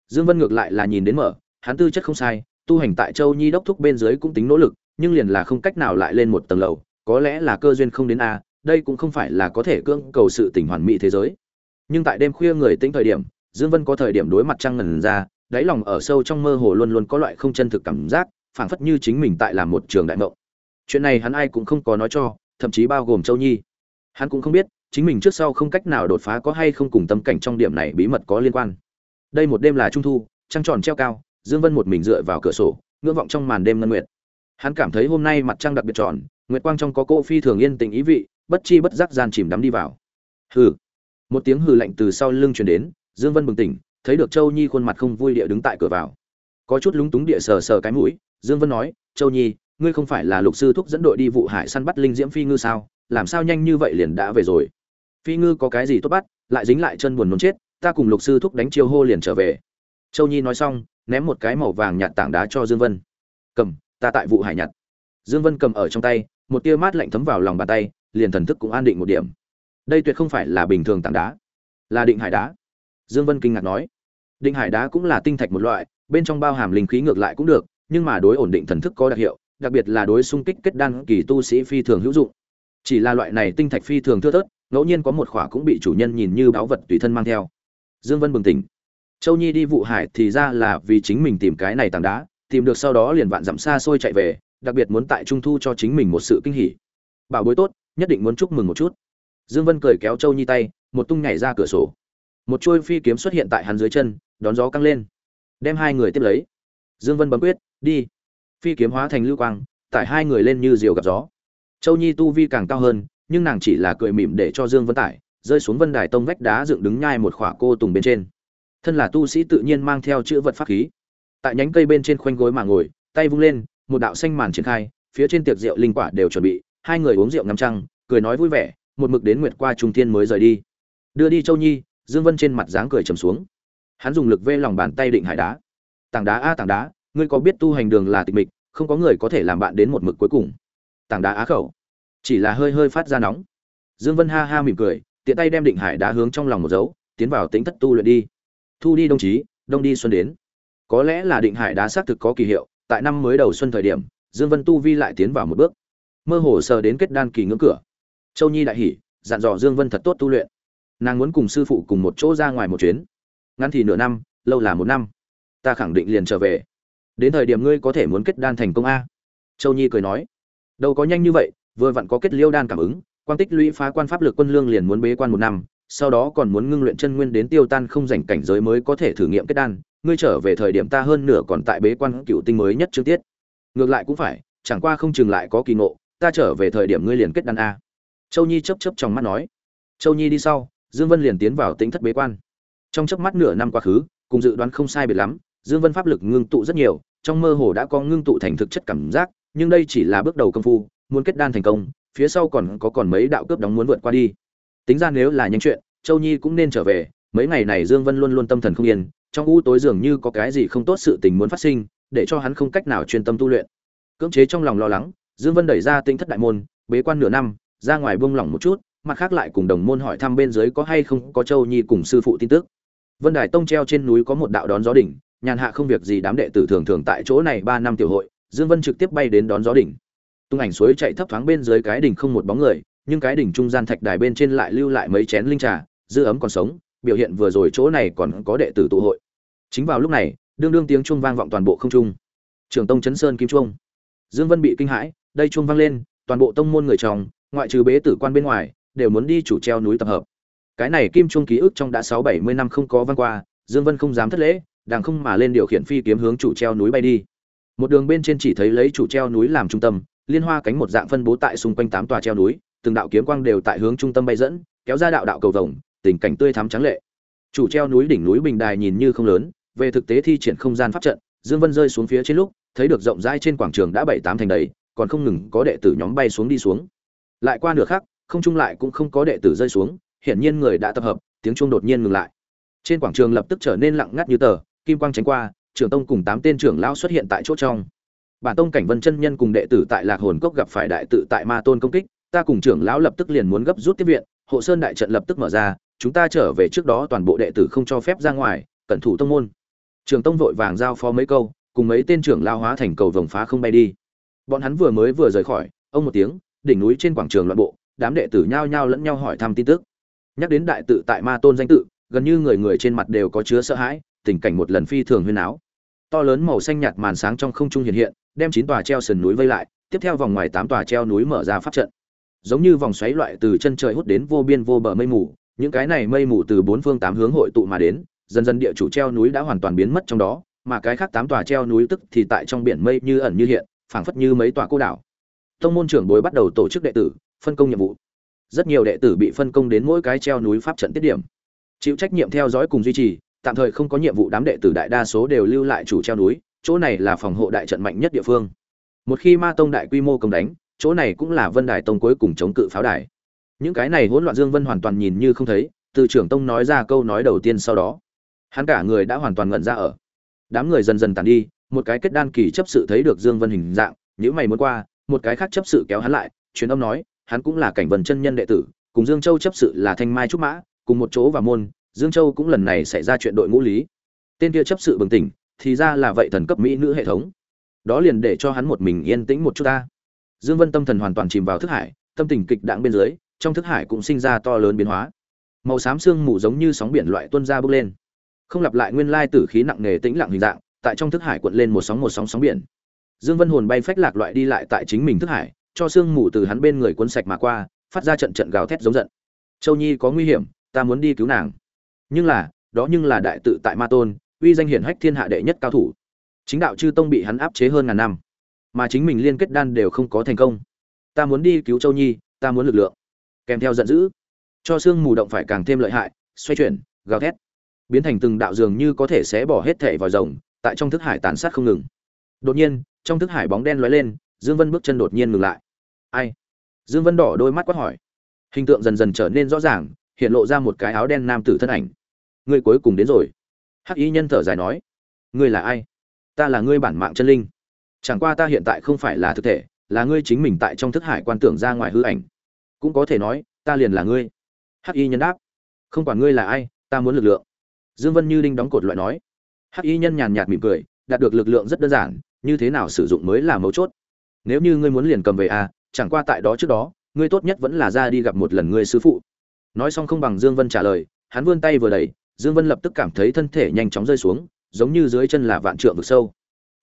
Dương vân ngược lại là nhìn đến mở, hắn tư chất không sai, tu hành tại châu nhi đốc thúc bên dưới cũng tính nỗ lực, nhưng liền là không cách nào lại lên một tầng lầu, có lẽ là cơ duyên không đến a, đây cũng không phải là có thể cưỡng cầu sự tình hoàn mỹ thế giới. Nhưng tại đêm khuya người tĩnh thời điểm, dương vân có thời điểm đối mặt trăng ngần ra, đáy lòng ở sâu trong mơ hồ luôn luôn có loại không chân thực cảm giác, phảng phất như chính mình tại làm một trường đại mộng. Chuyện này hắn ai cũng không có nói cho, thậm chí bao gồm châu nhi. Hắn cũng không biết chính mình trước sau không cách nào đột phá có hay không cùng tâm cảnh trong điểm này bí mật có liên quan. Đây một đêm là trung thu, trăng tròn treo cao, dương vân một mình dựa vào cửa sổ, ngưỡng vọng trong màn đêm ngân nguyệt. Hắn cảm thấy hôm nay mặt trăng đặc biệt tròn, nguyệt quang trong có cô phi thường yên tình ý vị, bất chi bất giác gian chìm đắm đi vào. Hừ. Một tiếng hừ lạnh từ sau lưng truyền đến, dương vân bừng tỉnh, thấy được châu nhi khuôn mặt không vui địa đứng tại cửa vào. Có chút lúng túng địa sờ sờ cái mũi, dương vân nói, châu nhi, ngươi không phải là lục sư thúc dẫn đội đi vụ hải săn bắt linh diễm phi ngư sao? Làm sao nhanh như vậy liền đã về rồi? Phi ngư có cái gì tốt bắt, lại dính lại chân buồn muốn chết, ta cùng lục sư thúc đánh chiêu hô liền trở về. Châu nhi nói xong, ném một cái màu vàng nhạt tảng đá cho dương vân. Cầm, ta tại vụ hải nhặt. Dương vân cầm ở trong tay, một tia mát lạnh thấm vào lòng bàn tay, liền thần thức cũng an định một điểm. Đây tuyệt không phải là bình thường tảng đá, là định hải đá. Dương vân kinh ngạc nói. Định hải đá cũng là tinh thạch một loại, bên trong bao hàm linh khí ngược lại cũng được, nhưng mà đối ổn định thần thức có đặc hiệu, đặc biệt là đối xung kích kết đan kỳ tu sĩ phi thường hữu dụng. Chỉ là loại này tinh thạch phi thường thưa thớt ngẫu nhiên có một khỏa cũng bị chủ nhân nhìn như báu vật tùy thân mang theo. Dương vân bừng tỉnh. Châu nhi đi vụ hải thì ra là vì chính mình tìm cái này tảng đá, tìm được sau đó liền vạn dặm xa xôi chạy về, đặc biệt muốn tại trung thu cho chính mình một sự kinh hỉ. Bảo bối tốt, nhất định muốn chúc mừng một chút. Dương vân cười kéo châu nhi tay, một tung nhảy ra cửa sổ. Một chuôi phi kiếm xuất hiện tại hắn dưới chân, đón gió căng lên. Đem hai người tiếp lấy. Dương vân bấm quyết, đi. Phi kiếm hóa thành lưu quang, tải hai người lên như diều gặp gió. Châu nhi tu vi càng cao hơn nhưng nàng chỉ là cười mỉm để cho dương vân tải rơi xuống vân đài tông vách đá dựng đứng nhai một khỏa cô tùng bên trên. Thân là tu sĩ tự nhiên mang theo chữ vật pháp khí. Tại nhánh cây bên trên khoanh gối mà ngồi, tay vung lên, một đạo xanh màn triển khai, phía trên tiệc rượu linh quả đều chuẩn bị, hai người uống rượu ngắm trăng, cười nói vui vẻ, một mực đến nguyệt qua trung thiên mới rời đi. Đưa đi châu nhi, dương vân trên mặt dáng cười trầm xuống. Hắn dùng lực vê lòng bàn tay định hải đá. Tảng đá a, tảng đá, ngươi có biết tu hành đường là tịch mịch, không có người có thể làm bạn đến một mực cuối cùng. Tảng đá á khẩu chỉ là hơi hơi phát ra nóng. Dương vân ha ha mỉm cười, tiện tay đem định hải đá hướng trong lòng một dấu, tiến vào tính thất tu luyện đi. Thu đi đồng chí, đông đi xuân đến. Có lẽ là định hải đá xác thực có kỳ hiệu, tại năm mới đầu xuân thời điểm, dương vân tu vi lại tiến vào một bước. Mơ hồ sờ đến kết đan kỳ ngưỡng cửa. Châu nhi đại hỉ, dặn dò dương vân thật tốt tu luyện. Nàng muốn cùng sư phụ cùng một chỗ ra ngoài một chuyến. Ngắn thì nửa năm, lâu là một năm. Ta khẳng định liền trở về. Đến thời điểm ngươi có thể muốn kết đan thành công a. Châu nhi cười nói. Đâu có nhanh như vậy vừa vặn có kết liêu đan cảm ứng quan tích lũy phá quan pháp lực quân lương liền muốn bế quan một năm, sau đó còn muốn ngưng luyện chân nguyên đến tiêu tan không rảnh cảnh giới mới có thể thử nghiệm kết đan. Ngươi trở về thời điểm ta hơn nửa còn tại bế quan cựu tinh mới nhất trước tiết. Ngược lại cũng phải, chẳng qua không chừng lại có kỳ ngộ, ta trở về thời điểm ngươi liền kết đan a. Châu nhi chấp chấp trong mắt nói. Châu nhi đi sau, dương vân liền tiến vào tính thất bế quan. Trong chớp mắt nửa năm quá khứ, cùng dự đoán không sai biệt lắm, dương vân pháp lực ngưng tụ rất nhiều, trong mơ hồ đã có ngưng tụ thành thực chất cảm giác, nhưng đây chỉ là bước đầu công phu muốn kết đan thành công, phía sau còn có còn mấy đạo cướp đóng muốn vượt qua đi. Tính ra nếu là nhanh chuyện, châu nhi cũng nên trở về, mấy ngày này dương vân luôn luôn tâm thần không yên, trong u tối dường như có cái gì không tốt sự tình muốn phát sinh, để cho hắn không cách nào chuyên tâm tu luyện. Cưỡng chế trong lòng lo lắng, dương vân đẩy ra tinh thất đại môn, bế quan nửa năm, ra ngoài buông lỏng một chút, mặt khác lại cùng đồng môn hỏi thăm bên dưới có hay không có châu nhi cùng sư phụ tin tức. Vân đài tông treo trên núi có một đạo đón gió đỉnh, nhàn hạ không việc gì đám đệ tử thường thường tại chỗ này ba năm tiểu hội, dương vân trực tiếp bay đến đón gió đỉnh tung ảnh suối chạy thấp thoáng bên dưới cái đỉnh không một bóng người, nhưng cái đỉnh trung gian thạch đài bên trên lại lưu lại mấy chén linh trà, dư ấm còn sống, biểu hiện vừa rồi chỗ này còn có đệ tử tụ hội. Chính vào lúc này, đương đương tiếng chuông vang vọng toàn bộ không trung. Trường tông chấn sơn kim chuông. Dương vân bị kinh hãi, đây chuông vang lên, toàn bộ tông môn người chồng ngoại trừ bế tử quan bên ngoài, đều muốn đi chủ treo núi tập hợp. Cái này kim chuông ký ức trong đã sáu bảy mươi năm không có vang qua, dương vân không dám thất lễ đang không mà lên điều khiển phi kiếm hướng chủ treo núi bay đi. Một đường bên trên chỉ thấy lấy chủ treo núi làm trung tâm liên hoa cánh một dạng phân bố tại xung quanh tám tòa treo núi, từng đạo kiếm quang đều tại hướng trung tâm bay dẫn, kéo ra đạo đạo cầu vồng, tình cảnh tươi thắm trắng lệ. Chủ treo núi đỉnh núi bình đài nhìn như không lớn, về thực tế thi triển không gian pháp trận, dương vân rơi xuống phía trên lúc, thấy được rộng rãi trên quảng trường đã bảy tám thành đầy, còn không ngừng có đệ tử nhóm bay xuống đi xuống. Lại qua nửa khắc, không trung lại cũng không có đệ tử rơi xuống, hiển nhiên người đã tập hợp, tiếng chuông đột nhiên ngừng lại. Trên quảng trường lập tức trở nên lặng ngắt như tờ, kim quang tránh qua, trưởng tông cùng tám tên trưởng lão xuất hiện tại chỗ trong bản tông cảnh vân chân nhân cùng đệ tử tại lạc hồn cốc gặp phải đại tự tại ma tôn công kích, ta cùng trưởng lão lập tức liền muốn gấp rút tiếp viện, hộ sơn đại trận lập tức mở ra, chúng ta trở về trước đó toàn bộ đệ tử không cho phép ra ngoài, cẩn thủ tông môn. Trường tông vội vàng giao phó mấy câu, cùng mấy tên trưởng lao hóa thành cầu vồng phá không bay đi. Bọn hắn vừa mới vừa rời khỏi, ông một tiếng, đỉnh núi trên quảng trường loạn bộ, đám đệ tử nhao nhao lẫn nhau hỏi thăm tin tức. Nhắc đến đại tự tại ma tôn danh tự, gần như người người trên mặt đều có chứa sợ hãi, tình cảnh một lần phi thường huyên áo to lớn màu xanh nhạt màn sáng trong không trung hiện hiện, đem chín tòa treo sườn núi vây lại, tiếp theo vòng ngoài tám tòa treo núi mở ra pháp trận. Giống như vòng xoáy loại từ chân trời hút đến vô biên vô bờ mây mù, những cái này mây mù từ bốn phương tám hướng hội tụ mà đến, dần dần địa chủ treo núi đã hoàn toàn biến mất trong đó, mà cái khác tám tòa treo núi tức thì tại trong biển mây như ẩn như hiện, phảng phất như mấy tòa cô đảo. Tông môn trưởng bối bắt đầu tổ chức đệ tử, phân công nhiệm vụ. Rất nhiều đệ tử bị phân công đến mỗi cái treo núi pháp trận tiết điểm. Chịu trách nhiệm theo dõi cùng duy trì tạm thời không có nhiệm vụ đám đệ tử đại đa số đều lưu lại chủ treo núi, chỗ này là phòng hộ đại trận mạnh nhất địa phương. Một khi ma tông đại quy mô công đánh, chỗ này cũng là vân đài tông cuối cùng chống cự pháo đài. Những cái này hỗn loạn dương vân hoàn toàn nhìn như không thấy, từ trưởng tông nói ra câu nói đầu tiên sau đó, hắn cả người đã hoàn toàn ngẩn ra ở. Đám người dần dần tàn đi, một cái kết đan kỳ chấp sự thấy được dương vân hình dạng những mày muốn qua, một cái khác chấp sự kéo hắn lại, truyền âm nói, hắn cũng là cảnh vần chân nhân đệ tử, cùng dương châu chấp sự là thanh mai trúc mã, cùng một chỗ và môn dương châu cũng lần này xảy ra chuyện đội ngũ lý. Tên kia chấp sự bừng tỉnh, thì ra là vậy thần cấp mỹ nữ hệ thống. Đó liền để cho hắn một mình yên tĩnh một chút ta. Dương vân tâm thần hoàn toàn chìm vào thức hải, tâm tình kịch đãng bên dưới, trong thức hải cũng sinh ra to lớn biến hóa. Màu xám xương mù giống như sóng biển loại tuôn ra bốc lên. Không lặp lại nguyên lai tử khí nặng nề tĩnh lặng hình dạng, tại trong thức hải cuộn lên một sóng một sóng sóng biển. Dương vân hồn bay phách lạc loại đi lại tại chính mình thức hải, cho xương mù từ hắn bên người cuốn sạch mà qua, phát ra trận trận gào thét giống giận. Châu nhi có nguy hiểm, ta muốn đi cứu nàng nhưng là, đó nhưng là đại tự tại ma tôn, uy danh hiển hách thiên hạ đệ nhất cao thủ. Chính đạo chư tông bị hắn áp chế hơn ngàn năm, mà chính mình liên kết đan đều không có thành công. Ta muốn đi cứu châu nhi, ta muốn lực lượng. Kèm theo giận dữ, cho xương mù động phải càng thêm lợi hại, xoay chuyển, gào thét. Biến thành từng đạo dường như có thể sẽ bỏ hết thể vào rồng, tại trong thức hải tàn sát không ngừng. Đột nhiên, trong thức hải bóng đen lóe lên, dương vân bước chân đột nhiên ngừng lại. Ai? Dương vân đỏ đôi mắt quát hỏi. Hình tượng dần dần trở nên rõ ràng, hiện lộ ra một cái áo đen nam tử thân ảnh ngươi cuối cùng đến rồi. Hắc y nhân thở dài nói, ngươi là ai? Ta là ngươi bản mạng chân linh. Chẳng qua ta hiện tại không phải là thực thể, là ngươi chính mình tại trong thức hải quan tưởng ra ngoài hư ảnh. Cũng có thể nói, ta liền là ngươi. Hắc y nhân đáp, không quản ngươi là ai, ta muốn lực lượng. Dương vân như đinh đóng cột loại nói. Hắc y nhân nhàn nhạt mỉm cười, đạt được lực lượng rất đơn giản, như thế nào sử dụng mới là mấu chốt. Nếu như ngươi muốn liền cầm về à chẳng qua tại đó trước đó, ngươi tốt nhất vẫn là ra đi gặp một lần ngươi sư phụ. Nói xong không bằng dương vân trả lời, hắn vươn tay vừa đẩy dương vân lập tức cảm thấy thân thể nhanh chóng rơi xuống, giống như dưới chân là vạn trượng vực sâu.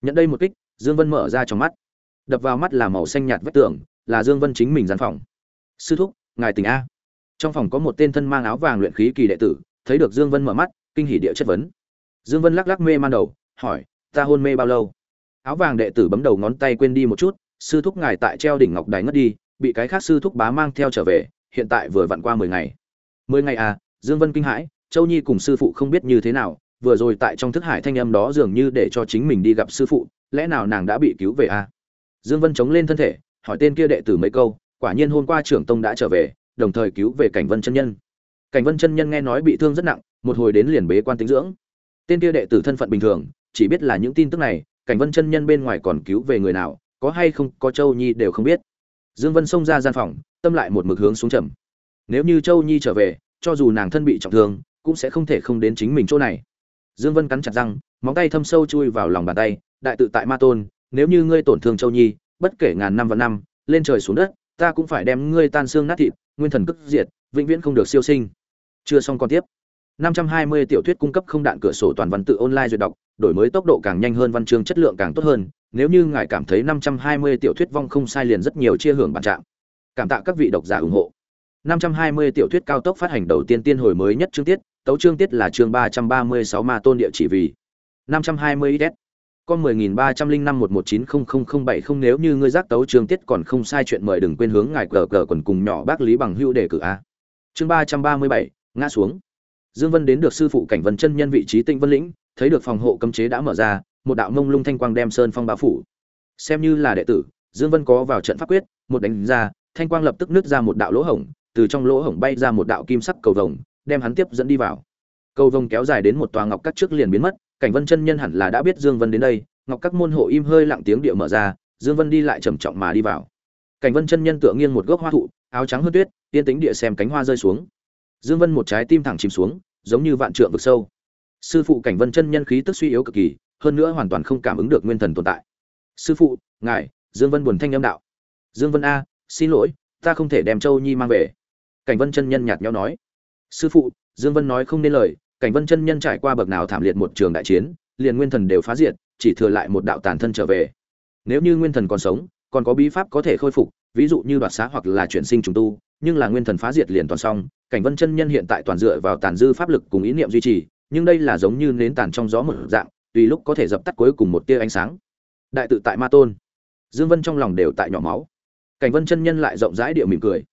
Nhận đây một kích, dương vân mở ra trong mắt. Đập vào mắt là màu xanh nhạt vách tường, là dương vân chính mình gian phòng. Sư thúc, ngài tỉnh a. Trong phòng có một tên thân mang áo vàng luyện khí kỳ đệ tử, thấy được dương vân mở mắt, kinh hỉ địa chất vấn. Dương vân lắc lắc mê man đầu, hỏi, ta hôn mê bao lâu? Áo vàng đệ tử bấm đầu ngón tay quên đi một chút, sư thúc ngài tại treo đỉnh ngọc đài ngất đi, bị cái khác sư thúc bá mang theo trở về, hiện tại vừa vặn qua mười ngày. Mười ngày à? Dương vân kinh hãi châu nhi cùng sư phụ không biết như thế nào, vừa rồi tại trong thức hải thanh âm đó dường như để cho chính mình đi gặp sư phụ, lẽ nào nàng đã bị cứu về à? Dương vân chống lên thân thể, hỏi tên kia đệ tử mấy câu, quả nhiên hôm qua trưởng tông đã trở về, đồng thời cứu về cảnh vân chân nhân. Cảnh vân chân nhân nghe nói bị thương rất nặng, một hồi đến liền bế quan tính dưỡng. Tên kia đệ tử thân phận bình thường, chỉ biết là những tin tức này, cảnh vân chân nhân bên ngoài còn cứu về người nào, có hay không, có châu nhi đều không biết. Dương vân xông ra gian phòng, tâm lại một mực hướng xuống trầm. Nếu như châu nhi trở về, cho dù nàng thân bị trọng thương cũng sẽ không thể không đến chính mình chỗ này. Dương vân cắn chặt răng, móng tay thâm sâu chui vào lòng bàn tay, đại tự tại ma tôn, nếu như ngươi tổn thương châu nhi, bất kể ngàn năm và năm, lên trời xuống đất, ta cũng phải đem ngươi tan xương nát thịt, nguyên thần cất diệt, vĩnh viễn không được siêu sinh. Chưa xong còn tiếp. 520 tiểu thuyết cung cấp không đạn cửa sổ toàn văn tự online duyệt đọc, đổi mới tốc độ càng nhanh hơn, văn chương chất lượng càng tốt hơn. Nếu như ngài cảm thấy 520 tiểu thuyết vong không sai liền rất nhiều chia hưởng bản trạng. Cảm tạ các vị độc giả ủng hộ. 520 tiểu thuyết cao tốc phát hành đầu tiên tiên hồi mới nhất chương tiết tấu chương tiết là chương 336 ma tôn địa chỉ vì. 520 ít con 1030511900070 nếu như ngươi giác tấu chương tiết còn không sai chuyện mời đừng quên hướng ngài cờ cờ quần cùng nhỏ bác lý bằng hưu để cử a. Chương 337 ngã xuống. Dương Vân đến được sư phụ Cảnh Vân chân nhân vị trí Tịnh Vân lĩnh, thấy được phòng hộ cấm chế đã mở ra, một đạo mông lung thanh quang đem sơn phong bao phủ. Xem như là đệ tử, Dương Vân có vào trận pháp quyết, một đánh ra, thanh quang lập tức nứt ra một đạo lỗ hổng, từ trong lỗ hổng bay ra một đạo kim sắc cầu vồng, đem hắn tiếp dẫn đi vào. Cầu vồng kéo dài đến một tòa ngọc các trước liền biến mất, Cảnh Vân chân nhân hẳn là đã biết Dương Vân đến đây, ngọc các môn hộ im hơi lặng tiếng địa mở ra, Dương Vân đi lại trầm trọng mà đi vào. Cảnh Vân chân nhân tựa nghiêng một gốc hoa thụ, áo trắng hơn tuyết, tiên tính địa xem cánh hoa rơi xuống. Dương Vân một trái tim thẳng chìm xuống, giống như vạn trượng vực sâu. Sư phụ Cảnh Vân chân nhân khí tức suy yếu cực kỳ, hơn nữa hoàn toàn không cảm ứng được nguyên thần tồn tại. "Sư phụ, ngài." Dương Vân buồn thanh âm đạo. "Dương Vân a, xin lỗi, ta không thể đem Châu Nhi mang về." Cảnh Vân chân nhân nhạt nhẽo nói sư phụ, dương vân nói không nên lời, cảnh vân chân nhân trải qua bậc nào thảm liệt một trường đại chiến, liền nguyên thần đều phá diệt, chỉ thừa lại một đạo tàn thân trở về. Nếu như nguyên thần còn sống, còn có bí pháp có thể khôi phục, ví dụ như đoạt xá hoặc là chuyển sinh trùng tu, nhưng là nguyên thần phá diệt liền toàn xong, cảnh vân chân nhân hiện tại toàn dựa vào tàn dư pháp lực cùng ý niệm duy trì, nhưng đây là giống như nến tàn trong gió một dạng, tùy lúc có thể dập tắt cuối cùng một tia ánh sáng. Đại tự tại ma tôn. Dương vân trong lòng đều tại nhỏ máu. Cảnh vân chân nhân lại rộng rãi địa mỉm cười.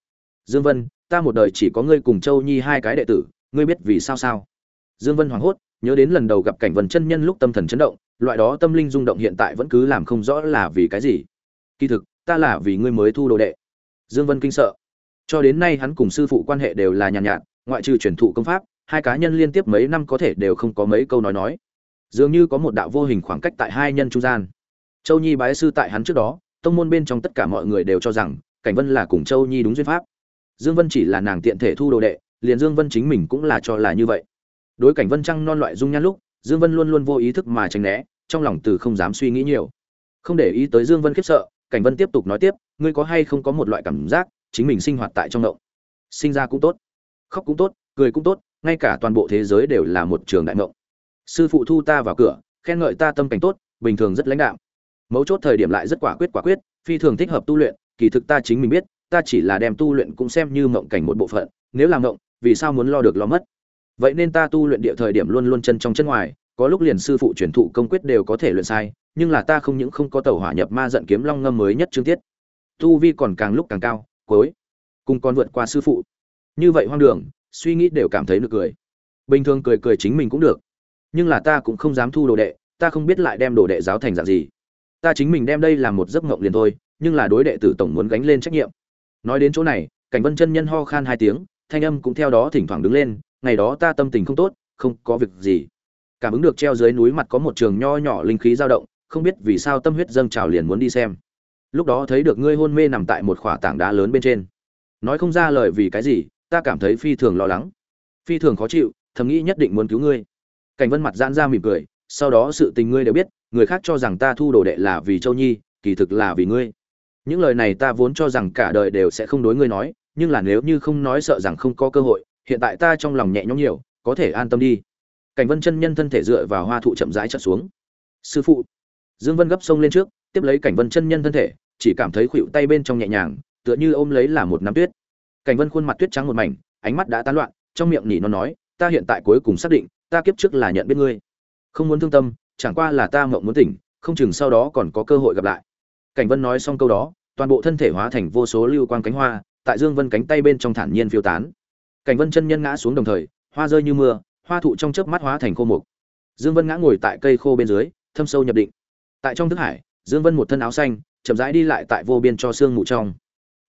Dương vân ta một đời chỉ có ngươi cùng châu nhi hai cái đệ tử ngươi biết vì sao sao? Dương vân hoảng hốt nhớ đến lần đầu gặp cảnh vần chân nhân lúc tâm thần chấn động loại đó tâm linh rung động hiện tại vẫn cứ làm không rõ là vì cái gì. Kỳ thực ta là vì ngươi mới thu đồ đệ. Dương vân kinh sợ. Cho đến nay hắn cùng sư phụ quan hệ đều là nhàn nhạt, nhạt ngoại trừ truyền thụ công pháp hai cá nhân liên tiếp mấy năm có thể đều không có mấy câu nói nói. Dường như có một đạo vô hình khoảng cách tại hai nhân trung gian. Châu nhi bái sư tại hắn trước đó tông môn bên trong tất cả mọi người đều cho rằng cảnh vân là cùng châu nhi đúng duyên pháp dương vân chỉ là nàng tiện thể thu đồ đệ, liền dương vân chính mình cũng là cho là như vậy. Đối cảnh vân trăng non loại dung nhan lúc, dương vân luôn luôn vô ý thức mà tránh né, trong lòng từ không dám suy nghĩ nhiều. Không để ý tới dương vân khiếp sợ, cảnh vân tiếp tục nói tiếp, ngươi có hay không có một loại cảm giác, chính mình sinh hoạt tại trong động? Sinh ra cũng tốt, khóc cũng tốt, cười cũng tốt, ngay cả toàn bộ thế giới đều là một trường đại mộng sư phụ thu ta vào cửa, khen ngợi ta tâm cảnh tốt, bình thường rất lãnh đạo mấu chốt thời điểm lại rất quả quyết quả quyết, phi thường thích hợp tu luyện, kỳ thực ta chính mình biết ta chỉ là đem tu luyện cũng xem như mộng cảnh một bộ phận, nếu làm mộng, vì sao muốn lo được lo mất? Vậy nên ta tu luyện địa thời điểm luôn luôn chân trong chân ngoài, có lúc liền sư phụ truyền thụ công quyết đều có thể luyện sai, nhưng là ta không những không có tàu hỏa nhập ma giận kiếm long ngâm mới nhất chương tiết. Tu vi còn càng lúc càng cao, cuối cùng còn vượt qua sư phụ. Như vậy hoang đường, suy nghĩ đều cảm thấy được cười. Bình thường cười cười chính mình cũng được, nhưng là ta cũng không dám thu đồ đệ, ta không biết lại đem đồ đệ giáo thành dạng gì. Ta chính mình đem đây làm một giấc mộng liền thôi, nhưng là đối đệ tử tổng muốn gánh lên trách nhiệm nói đến chỗ này, cảnh vân chân nhân ho khan hai tiếng, thanh âm cũng theo đó thỉnh thoảng đứng lên, ngày đó ta tâm tình không tốt, không có việc gì. Cảm ứng được treo dưới núi mặt có một trường nho nhỏ linh khí dao động, không biết vì sao tâm huyết dâng trào liền muốn đi xem. Lúc đó thấy được ngươi hôn mê nằm tại một khỏa tảng đá lớn bên trên. Nói không ra lời vì cái gì, ta cảm thấy phi thường lo lắng. Phi thường khó chịu, thầm nghĩ nhất định muốn cứu ngươi. Cảnh vân mặt giãn ra mỉm cười, sau đó sự tình ngươi đều biết, người khác cho rằng ta thu đồ đệ là vì châu nhi, kỳ thực là vì ngươi những lời này ta vốn cho rằng cả đời đều sẽ không đối ngươi nói, nhưng là nếu như không nói sợ rằng không có cơ hội, hiện tại ta trong lòng nhẹ nhõm nhiều, có thể an tâm đi. Cảnh vân chân nhân thân thể dựa vào hoa thụ chậm rãi chợt xuống. Sư phụ. Dương vân gấp sông lên trước, tiếp lấy cảnh vân chân nhân thân thể, chỉ cảm thấy khuỵu tay bên trong nhẹ nhàng, tựa như ôm lấy là một nắm tuyết. Cảnh vân khuôn mặt tuyết trắng một mảnh, ánh mắt đã tán loạn, trong miệng nỉ nó nói, ta hiện tại cuối cùng xác định, ta kiếp trước là nhận biết ngươi. Không muốn thương tâm, chẳng qua là ta mộng muốn tỉnh, không chừng sau đó còn có cơ hội gặp lại cảnh vân nói xong câu đó, toàn bộ thân thể hóa thành vô số lưu quang cánh hoa, tại dương vân cánh tay bên trong thản nhiên phiêu tán. Cảnh vân chân nhân ngã xuống đồng thời, hoa rơi như mưa, hoa thụ trong chớp mắt hóa thành khô mục. Dương vân ngã ngồi tại cây khô bên dưới, thâm sâu nhập định. Tại trong thức hải, dương vân một thân áo xanh, chậm rãi đi lại tại vô biên cho xương mù trong.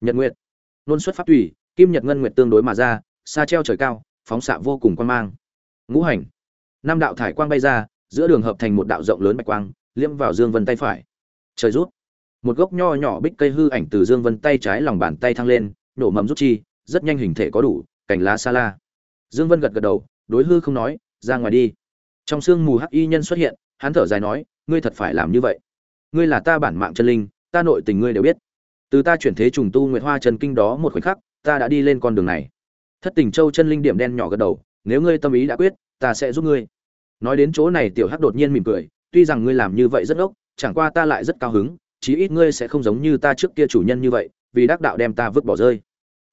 Nhật nguyệt. Luôn xuất pháp tùy, kim nhật ngân nguyệt tương đối mà ra xa treo trời cao, phóng xạ vô cùng quan mang. Ngũ hành. Năm đạo thải quang bay ra, giữa đường hợp thành một đạo rộng lớn bạch quang, liễm vào dương vân tay phải. Trời rút một gốc nho nhỏ bích cây hư ảnh từ dương vân tay trái lòng bàn tay thăng lên, nổ mầm rút chi, rất nhanh hình thể có đủ, cành lá xa la. Dương vân gật gật đầu, đối hư không nói, ra ngoài đi. Trong sương mù hắc y nhân xuất hiện, hắn thở dài nói, ngươi thật phải làm như vậy. Ngươi là ta bản mạng chân linh, ta nội tình ngươi đều biết. Từ ta chuyển thế trùng tu nguyệt hoa trần kinh đó một khoảnh khắc, ta đã đi lên con đường này. Thất tình châu chân linh điểm đen nhỏ gật đầu, nếu ngươi tâm ý đã quyết, ta sẽ giúp ngươi. Nói đến chỗ này tiểu hắc đột nhiên mỉm cười, tuy rằng ngươi làm như vậy rất ốc chẳng qua ta lại rất cao hứng chí ít ngươi sẽ không giống như ta trước kia chủ nhân như vậy, vì đắc đạo đem ta vứt bỏ rơi.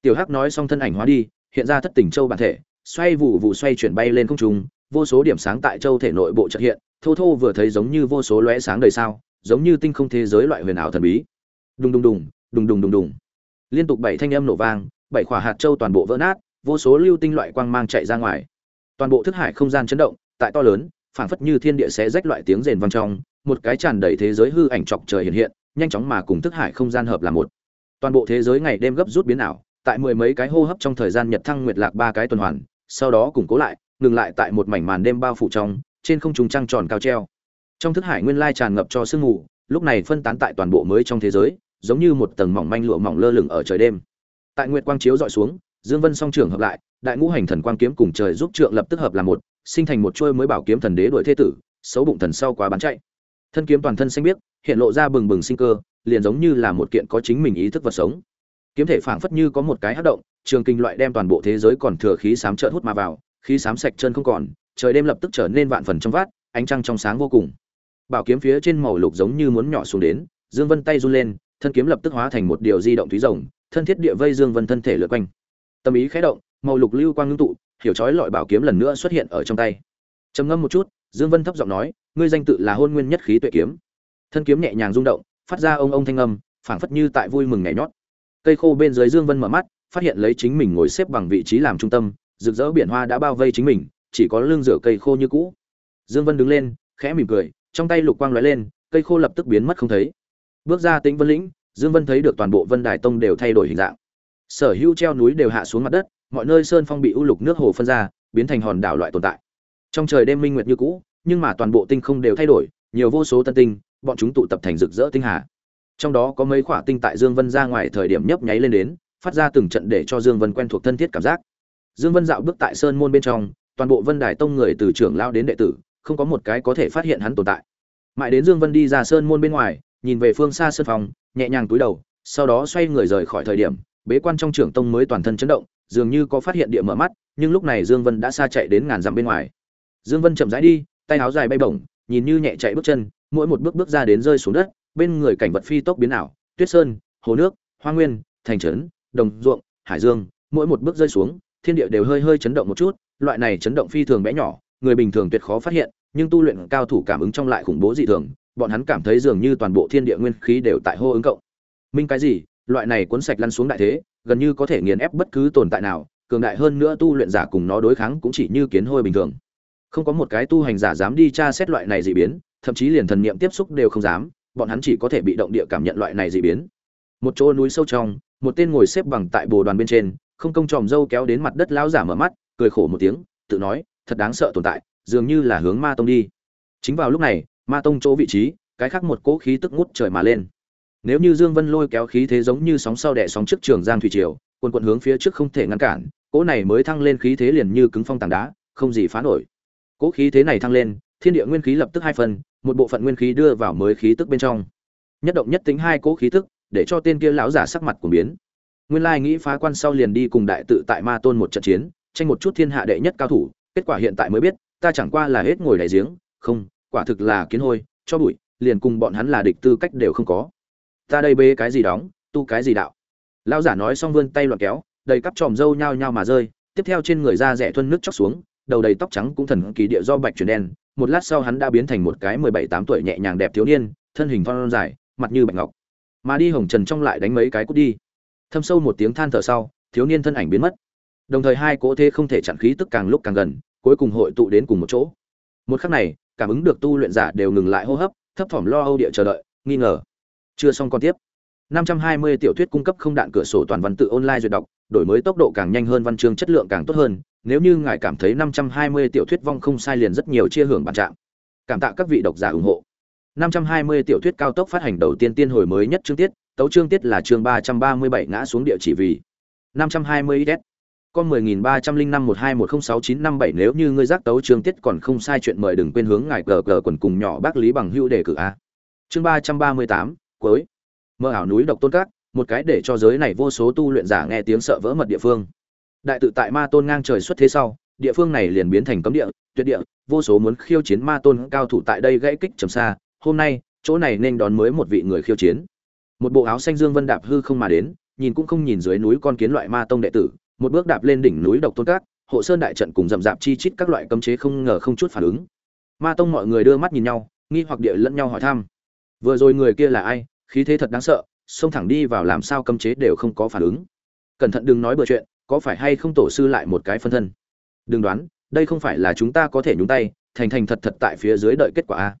Tiểu hắc nói xong thân ảnh hóa đi, hiện ra thất tình châu bản thể, xoay vụ vụ xoay chuyển bay lên không trung, vô số điểm sáng tại châu thể nội bộ chợt hiện, thô thô vừa thấy giống như vô số lóe sáng đời sao, giống như tinh không thế giới loại huyền ảo thần bí. Đùng đùng đùng đùng đùng đùng đùng. Liên tục bảy thanh âm nổ vang, bảy quả hạt châu toàn bộ vỡ nát, vô số lưu tinh loại quang mang chạy ra ngoài. Toàn bộ thức hải không gian chấn động, tại to lớn, phảng phất như thiên địa xé rách loại tiếng rền vang trong, một cái tràn đầy thế giới hư ảnh chọc trời hiện hiện nhanh chóng mà cùng thức hải không gian hợp là một. Toàn bộ thế giới ngày đêm gấp rút biến ảo, tại mười mấy cái hô hấp trong thời gian nhật thăng nguyệt lạc ba cái tuần hoàn, sau đó củng cố lại, ngừng lại tại một mảnh màn đêm bao phủ trong, trên không trung trăng tròn cao treo. Trong thức hải nguyên lai tràn ngập cho sương mù, lúc này phân tán tại toàn bộ mới trong thế giới, giống như một tầng mỏng manh lụa mỏng lơ lửng ở trời đêm. Tại nguyệt quang chiếu dọi xuống, dương vân song trưởng hợp lại, đại ngũ hành thần quang kiếm cùng trời giúp trượng lập tức hợp là một, sinh thành một chuôi mới bảo kiếm thần đế đuổi thế tử, xấu bụng thần sau quá bán chạy thân kiếm toàn thân xanh biếc, hiện lộ ra bừng bừng sinh cơ, liền giống như là một kiện có chính mình ý thức vật sống. Kiếm thể phảng phất như có một cái hấp động, trường kinh loại đem toàn bộ thế giới còn thừa khí sám trợn hút mà vào, khí sám sạch chân không còn, trời đêm lập tức trở nên vạn phần trong vát, ánh trăng trong sáng vô cùng. Bảo kiếm phía trên màu lục giống như muốn nhỏ xuống đến, dương vân tay run lên, thân kiếm lập tức hóa thành một điều di động thúy rồng, thân thiết địa vây dương vân thân thể lượn quanh. Tâm ý khẽ động, màu lục lưu quang ngưng tụ, hiểu chói lọi bảo kiếm lần nữa xuất hiện ở trong tay. Trầm ngâm một chút, dương vân thấp giọng nói ngươi danh tự là hôn nguyên nhất khí tuệ kiếm. Thân kiếm nhẹ nhàng rung động, phát ra ông ông thanh âm, phảng phất như tại vui mừng nhảy nhót. Cây khô bên dưới dương vân mở mắt, phát hiện lấy chính mình ngồi xếp bằng vị trí làm trung tâm, rực rỡ biển hoa đã bao vây chính mình, chỉ có lưng rửa cây khô như cũ. Dương vân đứng lên, khẽ mỉm cười, trong tay lục quang lóe lên, cây khô lập tức biến mất không thấy. Bước ra tĩnh vân lĩnh, dương vân thấy được toàn bộ vân đài tông đều thay đổi hình dạng. Sở hữu treo núi đều hạ xuống mặt đất, mọi nơi sơn phong bị u lục nước hồ phân ra, biến thành hòn đảo loại tồn tại. Trong trời đêm minh nguyệt như cũ nhưng mà toàn bộ tinh không đều thay đổi, nhiều vô số tân tinh, bọn chúng tụ tập thành rực rỡ tinh hà. Trong đó có mấy quả tinh tại dương vân ra ngoài thời điểm nhấp nháy lên đến, phát ra từng trận để cho dương vân quen thuộc thân thiết cảm giác. Dương vân dạo bước tại sơn môn bên trong, toàn bộ vân đài tông người từ trưởng lao đến đệ tử, không có một cái có thể phát hiện hắn tồn tại. Mãi đến dương vân đi ra sơn môn bên ngoài, nhìn về phương xa sơn phòng, nhẹ nhàng cúi đầu, sau đó xoay người rời khỏi thời điểm, bế quan trong trưởng tông mới toàn thân chấn động, dường như có phát hiện địa mở mắt, nhưng lúc này dương vân đã xa chạy đến ngàn dặm bên ngoài. Dương vân chậm rãi đi tay áo dài bay bổng, nhìn như nhẹ chạy bước chân, mỗi một bước bước ra đến rơi xuống đất, bên người cảnh vật phi tốc biến ảo, tuyết sơn, hồ nước, hoa nguyên, thành trấn, đồng ruộng, hải dương, mỗi một bước rơi xuống, thiên địa đều hơi hơi chấn động một chút, loại này chấn động phi thường bé nhỏ, người bình thường tuyệt khó phát hiện, nhưng tu luyện cao thủ cảm ứng trong lại khủng bố dị thường, bọn hắn cảm thấy dường như toàn bộ thiên địa nguyên khí đều tại hô ứng cộng. Minh cái gì? Loại này cuốn sạch lăn xuống đại thế, gần như có thể nghiền ép bất cứ tồn tại nào, cường đại hơn nữa tu luyện giả cùng nó đối kháng cũng chỉ như kiến hôi bình thường không có một cái tu hành giả dám đi tra xét loại này dị biến, thậm chí liền thần niệm tiếp xúc đều không dám, bọn hắn chỉ có thể bị động địa cảm nhận loại này dị biến. Một chỗ núi sâu trong, một tên ngồi xếp bằng tại bồ đoàn bên trên, không công tròm dâu kéo đến mặt đất lão giả mở mắt, cười khổ một tiếng, tự nói, thật đáng sợ tồn tại, dường như là hướng ma tông đi. Chính vào lúc này, ma tông chỗ vị trí, cái khác một cỗ khí tức ngút trời mà lên. Nếu như dương vân lôi kéo khí thế giống như sóng sau đẻ sóng trước trường giang thủy triều, quần quận hướng phía trước không thể ngăn cản, cỗ này mới thăng lên khí thế liền như cứng phong tảng đá, không gì phá nổi cỗ khí thế này thăng lên, thiên địa nguyên khí lập tức hai phần, một bộ phận nguyên khí đưa vào mới khí tức bên trong. Nhất động nhất tính hai cỗ khí tức, để cho tên kia lão giả sắc mặt của biến. Nguyên lai nghĩ phá quan sau liền đi cùng đại tự tại ma tôn một trận chiến, tranh một chút thiên hạ đệ nhất cao thủ, kết quả hiện tại mới biết, ta chẳng qua là hết ngồi đại giếng, không, quả thực là kiến hôi, cho bụi, liền cùng bọn hắn là địch tư cách đều không có. Ta đây bê cái gì đóng, tu cái gì đạo? Lão giả nói xong vươn tay loạn kéo, đầy cắp tròm râu nhao nhao mà rơi, tiếp theo trên người da rẻ thuân nước chóc xuống đầu đầy tóc trắng cũng thần kỳ địa do bạch chuyển đen, một lát sau hắn đã biến thành một cái mười bảy tám tuổi nhẹ nhàng đẹp thiếu niên, thân hình thon dài, mặt như bạch ngọc. Mà đi hồng trần trong lại đánh mấy cái cút đi. Thâm sâu một tiếng than thở sau, thiếu niên thân ảnh biến mất. Đồng thời hai cỗ thế không thể chặn khí tức càng lúc càng gần, cuối cùng hội tụ đến cùng một chỗ. Một khắc này, cảm ứng được tu luyện giả đều ngừng lại hô hấp, thấp thỏm lo âu địa chờ đợi, nghi ngờ. Chưa xong còn tiếp. 520 tiểu thuyết cung cấp không đạn cửa sổ toàn văn tự online duyệt đọc, đổi mới tốc độ càng nhanh hơn văn chương chất lượng càng tốt hơn nếu như ngài cảm thấy 520 tiểu thuyết vong không sai liền rất nhiều chia hưởng bản trạng. Cảm tạ các vị độc giả ủng hộ. 520 tiểu thuyết cao tốc phát hành đầu tiên tiên hồi mới nhất chương tiết, tấu chương tiết là chương 337 ngã xuống địa chỉ vì 520 id. con 1030512106957 nếu như ngươi giác tấu chương tiết còn không sai chuyện mời đừng quên hướng ngài cờ cờ quần cùng nhỏ bác lý bằng hữu đề cử a. Chương 338 cuối. Mơ ảo núi độc tôn các một cái để cho giới này vô số tu luyện giả nghe tiếng sợ vỡ mật địa phương đại tự tại ma tôn ngang trời xuất thế sau, địa phương này liền biến thành cấm địa, tuyệt địa, vô số muốn khiêu chiến ma tôn cao thủ tại đây gãy kích trầm xa, hôm nay, chỗ này nên đón mới một vị người khiêu chiến. Một bộ áo xanh dương vân đạp hư không mà đến, nhìn cũng không nhìn dưới núi con kiến loại ma tông đệ tử, một bước đạp lên đỉnh núi độc tôn cát hộ sơn đại trận cùng rậm rạp chi chít các loại cấm chế không ngờ không chút phản ứng. Ma tông mọi người đưa mắt nhìn nhau, nghi hoặc địa lẫn nhau hỏi thăm. Vừa rồi người kia là ai? Khí thế thật đáng sợ, xông thẳng đi vào làm sao cấm chế đều không có phản ứng. Cẩn thận đừng nói bừa chuyện có phải hay không tổ sư lại một cái phân thân? Đừng đoán, đây không phải là chúng ta có thể nhúng tay, thành thành thật thật tại phía dưới đợi kết quả a.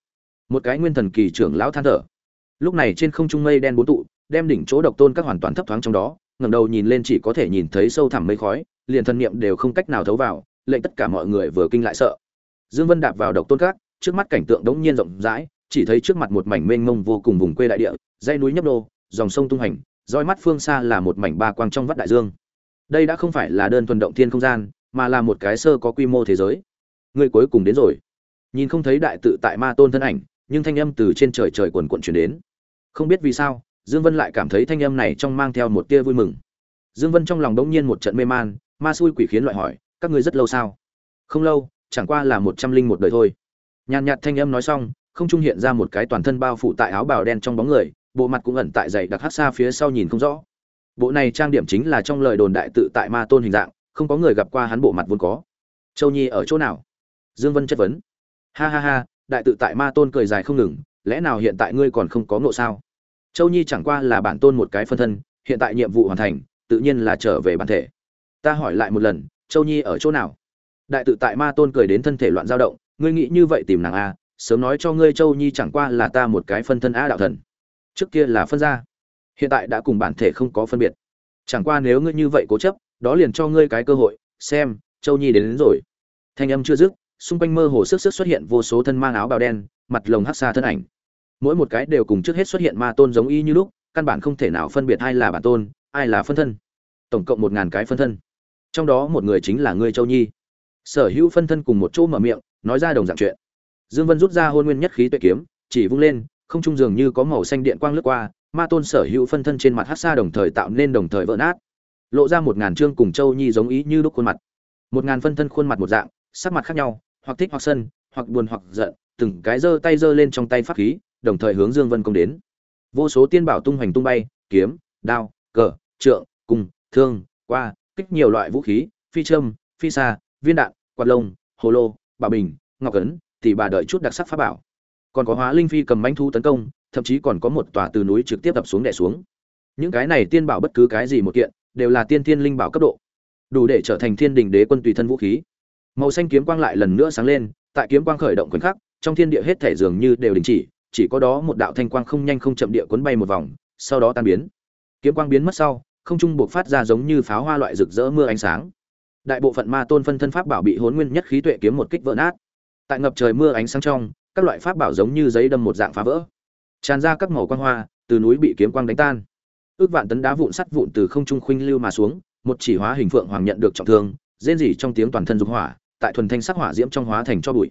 Một cái nguyên thần kỳ trưởng lão than thở. Lúc này trên không trung mây đen bốn tụ, đem đỉnh chỗ độc tôn các hoàn toàn thấp thoáng trong đó, ngẩng đầu nhìn lên chỉ có thể nhìn thấy sâu thẳm mây khói, liền thần niệm đều không cách nào thấu vào, lệnh tất cả mọi người vừa kinh lại sợ. Dương vân đạp vào độc tôn các, trước mắt cảnh tượng đống nhiên rộng rãi, chỉ thấy trước mặt một mảnh mênh mông vô cùng vùng quê đại địa, dãy núi nhấp đô dòng sông tung hành roi mắt phương xa là một mảnh ba quang trong vắt đại dương đây đã không phải là đơn thuần động thiên không gian, mà là một cái sơ có quy mô thế giới. Người cuối cùng đến rồi. Nhìn không thấy đại tự tại ma tôn thân ảnh, nhưng thanh âm từ trên trời trời quần quận chuyển đến. Không biết vì sao, dương vân lại cảm thấy thanh âm này trong mang theo một tia vui mừng. Dương vân trong lòng đống nhiên một trận mê man, ma xui quỷ khiến loại hỏi, các ngươi rất lâu sao? Không lâu, chẳng qua là một trăm linh một đời thôi. Nhàn nhạt thanh âm nói xong, không trung hiện ra một cái toàn thân bao phủ tại áo bào đen trong bóng người, bộ mặt cũng ẩn tại dày đặc hát xa phía sau nhìn không rõ bộ này trang điểm chính là trong lời đồn đại tự tại ma tôn hình dạng, không có người gặp qua hắn bộ mặt vốn có. Châu nhi ở chỗ nào? Dương vân chất vấn. Ha ha ha, đại tự tại ma tôn cười dài không ngừng, lẽ nào hiện tại ngươi còn không có ngộ sao? Châu nhi chẳng qua là bản tôn một cái phân thân, hiện tại nhiệm vụ hoàn thành, tự nhiên là trở về bản thể. Ta hỏi lại một lần, châu nhi ở chỗ nào? Đại tự tại ma tôn cười đến thân thể loạn dao động, ngươi nghĩ như vậy tìm nàng a, sớm nói cho ngươi châu nhi chẳng qua là ta một cái phân thân a đạo thần. Trước kia là phân ra hiện tại đã cùng bản thể không có phân biệt. Chẳng qua nếu ngươi như vậy cố chấp đó liền cho ngươi cái cơ hội xem châu nhi đến, đến rồi. Thanh âm chưa dứt xung quanh mơ hồ sức sức xuất hiện vô số thân mang áo bào đen mặt lồng hắc xa thân ảnh. Mỗi một cái đều cùng trước hết xuất hiện ma tôn giống y như lúc căn bản không thể nào phân biệt ai là bản tôn ai là phân thân. Tổng cộng một ngàn cái phân thân. Trong đó một người chính là ngươi châu nhi. Sở hữu phân thân cùng một chỗ mở miệng nói ra đồng dạng chuyện. Dương vân rút ra hôn nguyên nhất khí tuệ kiếm chỉ vung lên không trung dường như có màu xanh điện quang lướt qua ma tôn sở hữu phân thân trên mặt hát xa đồng thời tạo nên đồng thời vỡ nát. Lộ ra một ngàn chương cùng châu nhi giống ý như đúc khuôn mặt. Một ngàn phân thân khuôn mặt một dạng, sắc mặt khác nhau, hoặc thích hoặc sân, hoặc buồn hoặc giận, từng cái giơ tay giơ lên trong tay pháp khí, đồng thời hướng dương vân công đến. Vô số tiên bảo tung hoành tung bay, kiếm, đao, cờ, trượng, cung, thương, qua, kích nhiều loại vũ khí, phi châm, phi xa viên đạn, quạt lông, hồ lô bà bình, ngọc ấn, thì bà đợi chút đặc sắc pháp bảo. Còn có hóa linh phi cầm manh thu tấn công thậm chí còn có một tòa từ núi trực tiếp tập xuống đè xuống. Những cái này tiên bảo bất cứ cái gì một kiện, đều là tiên tiên linh bảo cấp độ. Đủ để trở thành thiên đình đế quân tùy thân vũ khí. Màu xanh kiếm quang lại lần nữa sáng lên, tại kiếm quang khởi động khoảnh khắc, trong thiên địa hết thể dường như đều đình chỉ chỉ có đó một đạo thanh quang không nhanh không chậm địa cuốn bay một vòng, sau đó tan biến. Kiếm quang biến mất sau, không trung buộc phát ra giống như pháo hoa loại rực rỡ mưa ánh sáng. Đại bộ phận ma tôn phân thân pháp bảo bị hỗn nguyên nhất khí tuệ kiếm một kích vỡ nát. Tại ngập trời mưa ánh sáng trong, các loại pháp bảo giống như giấy đâm một dạng phá vỡ tràn ra các màu quang hoa, từ núi bị kiếm quang đánh tan. Ước vạn tấn đá vụn sắt vụn từ không trung khuynh lưu mà xuống, một chỉ hóa hình phượng hoàng nhận được trọng thương, rên rỉ trong tiếng toàn thân dục hỏa, tại thuần thanh sắc hỏa diễm trong hóa thành cho bụi.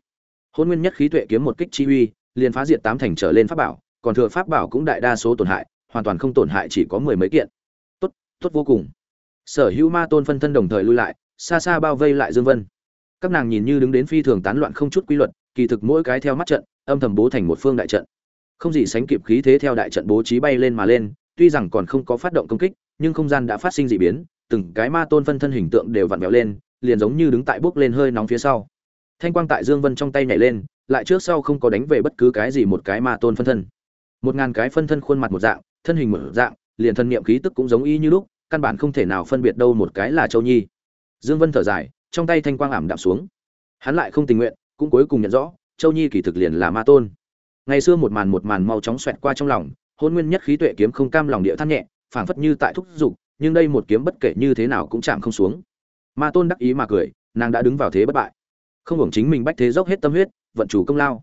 Hôn nguyên nhất khí tuệ kiếm một kích chi uy, liền phá diệt tám thành trở lên pháp bảo, còn thừa pháp bảo cũng đại đa số tổn hại, hoàn toàn không tổn hại chỉ có mười mấy kiện. Tốt tốt vô cùng. Sở hữu ma tôn phân thân đồng thời lui lại, xa xa bao vây lại dương vân. Các nàng nhìn như đứng đến phi thường tán loạn không chút quy luật, kỳ thực mỗi cái theo mắt trận, âm thầm bố thành một phương đại trận không gì sánh kịp khí thế theo đại trận bố trí bay lên mà lên, tuy rằng còn không có phát động công kích, nhưng không gian đã phát sinh dị biến, từng cái ma tôn phân thân hình tượng đều vặn vẹo lên, liền giống như đứng tại bước lên hơi nóng phía sau. Thanh quang tại dương vân trong tay nhảy lên, lại trước sau không có đánh về bất cứ cái gì một cái ma tôn phân thân. Một ngàn cái phân thân khuôn mặt một dạng, thân hình một dạng, liền thân niệm khí tức cũng giống y như lúc, căn bản không thể nào phân biệt đâu một cái là châu nhi. Dương vân thở dài, trong tay thanh quang ảm đạm xuống. Hắn lại không tình nguyện, cũng cuối cùng nhận rõ, châu nhi kỳ thực liền là ma tôn ngày xưa một màn một màn mau chóng xoẹt qua trong lòng hôn nguyên nhất khí tuệ kiếm không cam lòng địa than nhẹ phảng phất như tại thúc giục, nhưng đây một kiếm bất kể như thế nào cũng chạm không xuống. Ma tôn đắc ý mà cười nàng đã đứng vào thế bất bại. Không hưởng chính mình bách thế dốc hết tâm huyết vận chủ công lao.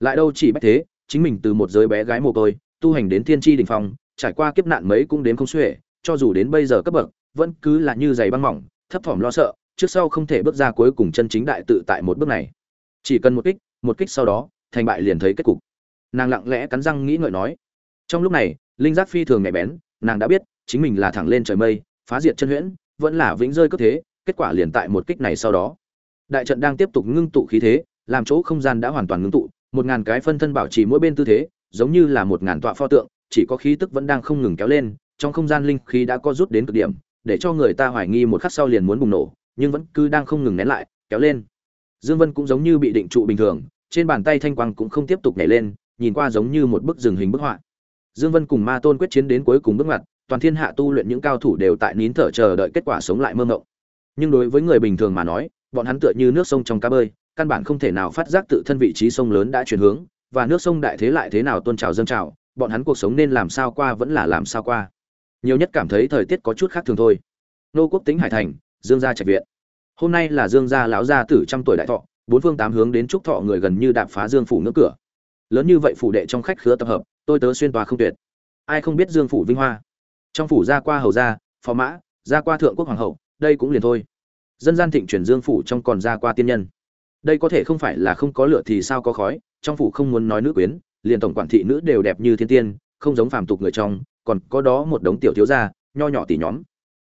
Lại đâu chỉ bách thế chính mình từ một giới bé gái mồ côi tu hành đến thiên tri đình phong trải qua kiếp nạn mấy cũng đến không xuể cho dù đến bây giờ cấp bậc vẫn cứ là như giày băng mỏng thấp thỏm lo sợ trước sau không thể bước ra cuối cùng chân chính đại tự tại một bước này. Chỉ cần một kích một kích sau đó thành bại liền thấy kết cục nàng lặng lẽ cắn răng nghĩ ngợi nói. Trong lúc này, linh giác phi thường nhạy bén, nàng đã biết, chính mình là thẳng lên trời mây, phá diệt chân huyễn, vẫn là vĩnh rơi cấp thế, kết quả liền tại một kích này sau đó. Đại trận đang tiếp tục ngưng tụ khí thế, làm chỗ không gian đã hoàn toàn ngưng tụ, một ngàn cái phân thân bảo trì mỗi bên tư thế, giống như là một ngàn tọa pho tượng, chỉ có khí tức vẫn đang không ngừng kéo lên, trong không gian linh khí đã có rút đến cực điểm, để cho người ta hoài nghi một khắc sau liền muốn bùng nổ, nhưng vẫn cứ đang không ngừng nén lại, kéo lên. Dương vân cũng giống như bị định trụ bình thường, trên bàn tay thanh quang cũng không tiếp tục nhảy lên nhìn qua giống như một bức rừng hình bức họa. Dương vân cùng ma tôn quyết chiến đến cuối cùng bước ngoặt, toàn thiên hạ tu luyện những cao thủ đều tại nín thở chờ đợi kết quả sống lại mơ mộng. Nhưng đối với người bình thường mà nói, bọn hắn tựa như nước sông trong cá bơi, căn bản không thể nào phát giác tự thân vị trí sông lớn đã chuyển hướng, và nước sông đại thế lại thế nào tôn trào dâng trào, bọn hắn cuộc sống nên làm sao qua vẫn là làm sao qua. Nhiều nhất cảm thấy thời tiết có chút khác thường thôi. Nô quốc tính hải thành, dương gia trạch viện. Hôm nay là dương gia lão gia tử trăm tuổi đại thọ, bốn phương tám hướng đến chúc thọ người gần như đạp phá dương phủ ngưỡng cửa lớn như vậy phủ đệ trong khách khứa tập hợp, tôi tớ xuyên tòa không tuyệt. Ai không biết dương phủ vinh hoa? Trong phủ gia qua hầu gia, phò mã, gia qua thượng quốc hoàng hậu, đây cũng liền thôi. Dân gian thịnh chuyển dương phủ trong còn gia qua tiên nhân. Đây có thể không phải là không có lửa thì sao có khói, trong phủ không muốn nói nữ quyến, liền tổng quản thị nữ đều đẹp như thiên tiên, không giống phàm tục người trong, còn có đó một đống tiểu thiếu gia, nho nhỏ tỷ nhóm.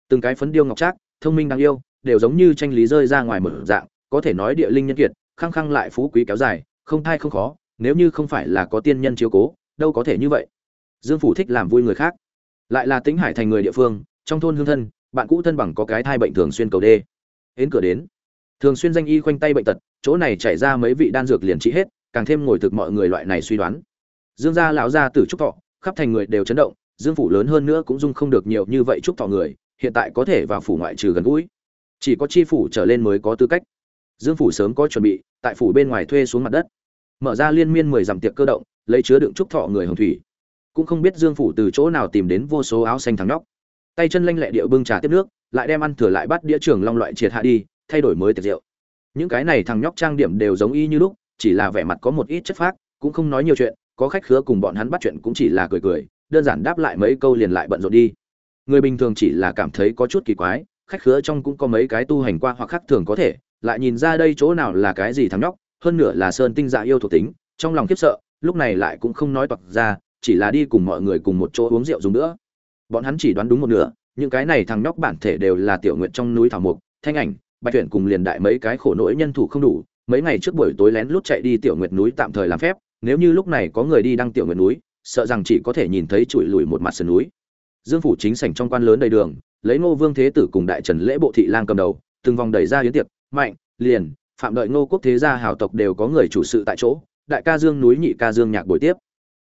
Từng cái phấn điêu ngọc trác, thông minh đáng yêu, đều giống như tranh lý rơi ra ngoài mở dạng, có thể nói địa linh nhân kiệt, khăng khăng lại phú quý kéo dài, không thai không khó nếu như không phải là có tiên nhân chiếu cố, đâu có thể như vậy. Dương phủ thích làm vui người khác. Lại là tính hải thành người địa phương, trong thôn hương thân, bạn cũ thân bằng có cái thai bệnh thường xuyên cầu đê. Đến cửa đến. Thường xuyên danh y khoanh tay bệnh tật, chỗ này chảy ra mấy vị đan dược liền trị hết, càng thêm ngồi thực mọi người loại này suy đoán. Dương gia lão gia tử trúc thọ, khắp thành người đều chấn động, dương phủ lớn hơn nữa cũng dung không được nhiều như vậy trúc thọ người, hiện tại có thể vào phủ ngoại trừ gần gũi. Chỉ có chi phủ trở lên mới có tư cách. Dương phủ sớm có chuẩn bị, tại phủ bên ngoài thuê xuống mặt đất mở ra liên miên mười dặm tiệc cơ động, lấy chứa đựng trúc thọ người hồng thủy. Cũng không biết dương phủ từ chỗ nào tìm đến vô số áo xanh thằng nhóc. Tay chân lanh lẹ điệu bưng trà tiếp nước, lại đem ăn thừa lại bắt đĩa trường long loại triệt hạ đi, thay đổi mới tiệc rượu. Những cái này thằng nhóc trang điểm đều giống y như lúc, chỉ là vẻ mặt có một ít chất phác, cũng không nói nhiều chuyện, có khách khứa cùng bọn hắn bắt chuyện cũng chỉ là cười cười, đơn giản đáp lại mấy câu liền lại bận rộn đi. Người bình thường chỉ là cảm thấy có chút kỳ quái, khách khứa trong cũng có mấy cái tu hành qua hoặc khác thường có thể, lại nhìn ra đây chỗ nào là cái gì thằng nhóc hơn nửa là sơn tinh dạ yêu thuộc tính, trong lòng khiếp sợ, lúc này lại cũng không nói toạc ra, chỉ là đi cùng mọi người cùng một chỗ uống rượu dùng nữa. Bọn hắn chỉ đoán đúng một nửa, những cái này thằng nhóc bản thể đều là tiểu nguyện trong núi thảo mục thanh ảnh, bạch tuyển cùng liền đại mấy cái khổ nỗi nhân thủ không đủ, mấy ngày trước buổi tối lén lút chạy đi tiểu nguyệt núi tạm thời làm phép, nếu như lúc này có người đi đăng tiểu nguyệt núi, sợ rằng chỉ có thể nhìn thấy trụi lùi một mặt sườn núi. Dương phủ chính sảnh trong quan lớn đầy đường, lấy ngô vương thế tử cùng đại trần lễ bộ thị lang cầm đầu, từng vòng đẩy ra yến tiệc, mạnh, liền phạm đợi ngô quốc thế gia hào tộc đều có người chủ sự tại chỗ, đại ca dương núi nhị ca dương nhạc buổi tiếp.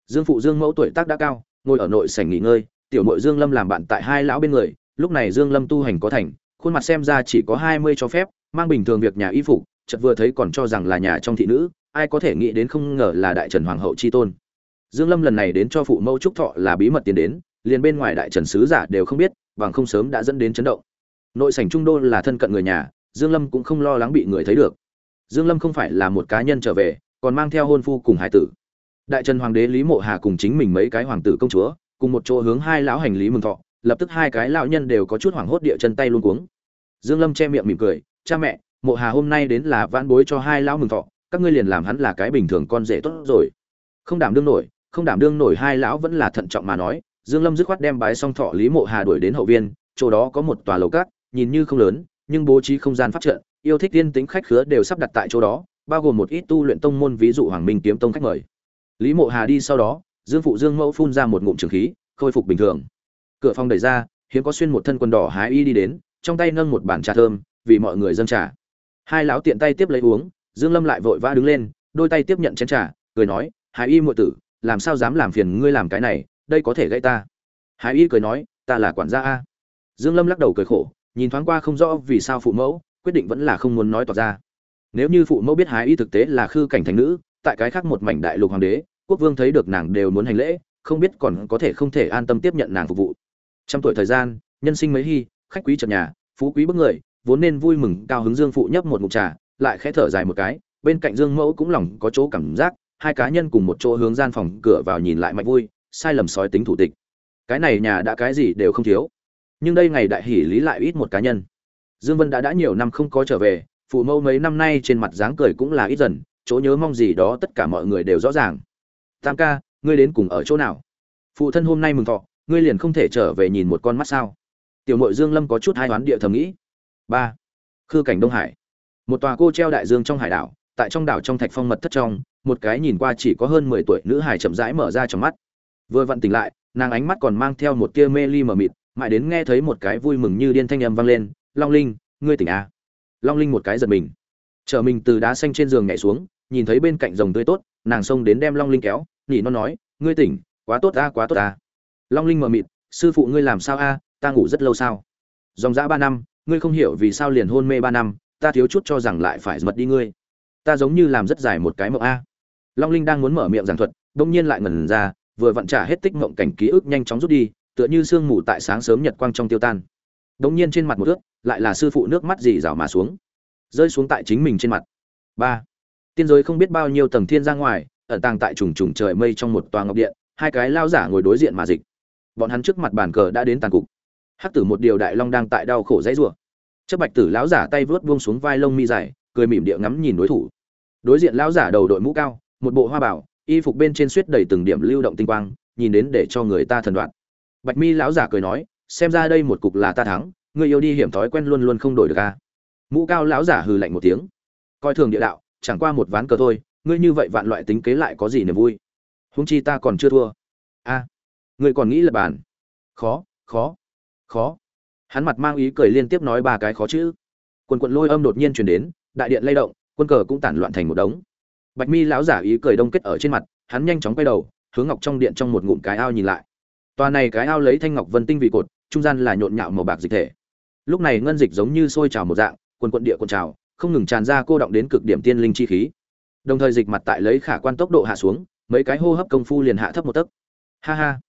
Dương phụ dương mẫu tuổi tác đã cao, ngồi ở nội sảnh nghỉ ngơi, tiểu nội dương lâm làm bạn tại hai lão bên người, lúc này dương lâm tu hành có thành, khuôn mặt xem ra chỉ có hai mươi cho phép, mang bình thường việc nhà y phục, chợt vừa thấy còn cho rằng là nhà trong thị nữ, ai có thể nghĩ đến không ngờ là đại trần hoàng hậu chi tôn. Dương lâm lần này đến cho phụ mẫu trúc thọ là bí mật tiến đến, liền bên ngoài đại trần sứ giả đều không biết, bằng không sớm đã dẫn đến chấn động. Nội sảnh trung đô là thân cận người nhà, dương lâm cũng không lo lắng bị người thấy được dương lâm không phải là một cá nhân trở về, còn mang theo hôn phu cùng hải tử. Đại trần hoàng đế lý mộ hà cùng chính mình mấy cái hoàng tử công chúa, cùng một chỗ hướng hai lão hành lý mừng thọ, lập tức hai cái lão nhân đều có chút hoảng hốt địa chân tay luôn cuống. Dương lâm che miệng mỉm cười, cha mẹ, mộ hà hôm nay đến là vãn bối cho hai lão mừng thọ, các ngươi liền làm hắn là cái bình thường con rể tốt rồi. Không đảm đương nổi, không đảm đương nổi hai lão vẫn là thận trọng mà nói, dương lâm dứt khoát đem bái xong thọ lý mộ hà đuổi đến hậu viên, chỗ đó có một tòa lầu cát, nhìn như không lớn, nhưng bố trí không gian phát trận yêu thích tiên tính khách khứa đều sắp đặt tại chỗ đó, bao gồm một ít tu luyện tông môn, ví dụ hoàng minh kiếm tông khách mời. Lý mộ hà đi sau đó, dương phụ dương mẫu phun ra một ngụm trường khí, khôi phục bình thường. Cửa phòng đẩy ra, hiếm có xuyên một thân quần đỏ hái y đi đến, trong tay nâng một bản trà thơm, vì mọi người dâng trà. Hai lão tiện tay tiếp lấy uống, dương lâm lại vội vã đứng lên, đôi tay tiếp nhận chén trà, cười nói hải y muội tử, làm sao dám làm phiền ngươi làm cái này, đây có thể gãy ta. Hải y cười nói, ta là quản gia a. Dương lâm lắc đầu cười khổ, nhìn thoáng qua không rõ vì sao phụ mẫu quyết định vẫn là không muốn nói tỏ ra. Nếu như phụ mẫu biết hái y thực tế là khư cảnh thành nữ, tại cái khác một mảnh đại lục hoàng đế, quốc vương thấy được nàng đều muốn hành lễ, không biết còn có thể không thể an tâm tiếp nhận nàng phục vụ. Trăm tuổi thời gian, nhân sinh mấy hy, khách quý trật nhà, phú quý bức người, vốn nên vui mừng, cao hứng dương phụ nhấp một ngụm trà, lại khẽ thở dài một cái, bên cạnh dương mẫu cũng lòng có chỗ cảm giác, hai cá nhân cùng một chỗ hướng gian phòng cửa vào nhìn lại mạnh vui, sai lầm sói tính thủ tịch. Cái này nhà đã cái gì đều không thiếu. Nhưng đây ngày đại hỷ lý lại ít một cá nhân dương vân đã đã nhiều năm không có trở về, phụ mẫu mấy năm nay trên mặt dáng cười cũng là ít dần, chỗ nhớ mong gì đó tất cả mọi người đều rõ ràng. Tam ca, ngươi đến cùng ở chỗ nào? Phụ thân hôm nay mừng thọ, ngươi liền không thể trở về nhìn một con mắt sao? Tiểu muội dương lâm có chút hai đoán địa thầm nghĩ. Ba, khư cảnh đông hải. Một tòa cô treo đại dương trong hải đảo, tại trong đảo trong thạch phong mật thất trong, một cái nhìn qua chỉ có hơn mười tuổi nữ hải chậm rãi mở ra trong mắt. Vừa vặn tỉnh lại, nàng ánh mắt còn mang theo một tia mê ly mờ mịt, mãi đến nghe thấy một cái vui mừng như điên thanh âm vang lên long linh, ngươi tỉnh à. long linh một cái giật mình. Chở mình từ đá xanh trên giường nhảy xuống, nhìn thấy bên cạnh rồng tươi tốt, nàng xông đến đem long linh kéo nhỉ nó nói, ngươi tỉnh, quá tốt ta, quá tốt ta. Long linh mờ mịt, sư phụ ngươi làm sao a? Ta ngủ rất lâu sao? Dòng dã ba năm, ngươi không hiểu vì sao liền hôn mê ba năm, ta thiếu chút cho rằng lại phải mật đi ngươi. Ta giống như làm rất dài một cái mộng a. Long linh đang muốn mở miệng giảng thuật đông nhiên lại ngẩn ra, vừa vặn trả hết tích mộng cảnh ký ức nhanh chóng rút đi, tựa như sương mù tại sáng sớm nhật quang trong tiêu tan. Đông nhiên trên mặt một ướt lại là sư phụ nước mắt dì rào mà xuống, rơi xuống tại chính mình trên mặt. Ba, tiên giới không biết bao nhiêu tầng thiên ra ngoài, ẩn tàng tại trùng trùng trời mây trong một tòa ngọc điện, hai cái lao giả ngồi đối diện mà dịch. Bọn hắn trước mặt bàn cờ đã đến tàn cục. Hắc tử một điều đại long đang tại đau khổ dãy rủa. Chấp bạch tử lão giả tay vớt buông xuống vai lông mi dài, cười mỉm địa ngắm nhìn đối thủ. Đối diện lão giả đầu đội mũ cao, một bộ hoa bảo, y phục bên trên suýt đầy từng điểm lưu động tinh quang, nhìn đến để cho người ta thần đoạn. Bạch mi lão giả cười nói, xem ra đây một cục là ta thắng ngươi yêu đi hiểm thói quen luôn luôn không đổi được a mũ cao lão giả hừ lạnh một tiếng. Coi thường địa đạo, chẳng qua một ván cờ thôi, ngươi như vậy vạn loại tính kế lại có gì niềm vui? Húng chi ta còn chưa thua. A ngươi còn nghĩ là bàn. Khó khó khó. Hắn mặt mang ý cười liên tiếp nói ba cái khó chữ. Quần quận lôi âm đột nhiên chuyển đến, đại điện lay động, quân cờ cũng tản loạn thành một đống. Bạch mi lão giả ý cười đông kết ở trên mặt, hắn nhanh chóng quay đầu, hướng ngọc trong điện trong một ngụm cái ao nhìn lại. Tòa này cái ao lấy thanh ngọc vân tinh vị cột, trung gian là nhộn nhạo màu bạc dịch thể lúc này ngân dịch giống như sôi trào một dạng, quần quận địa quần trào, không ngừng tràn ra cô động đến cực điểm tiên linh chi khí. Đồng thời dịch mặt tại lấy khả quan tốc độ hạ xuống, mấy cái hô hấp công phu liền hạ thấp một tấc. Ha ha.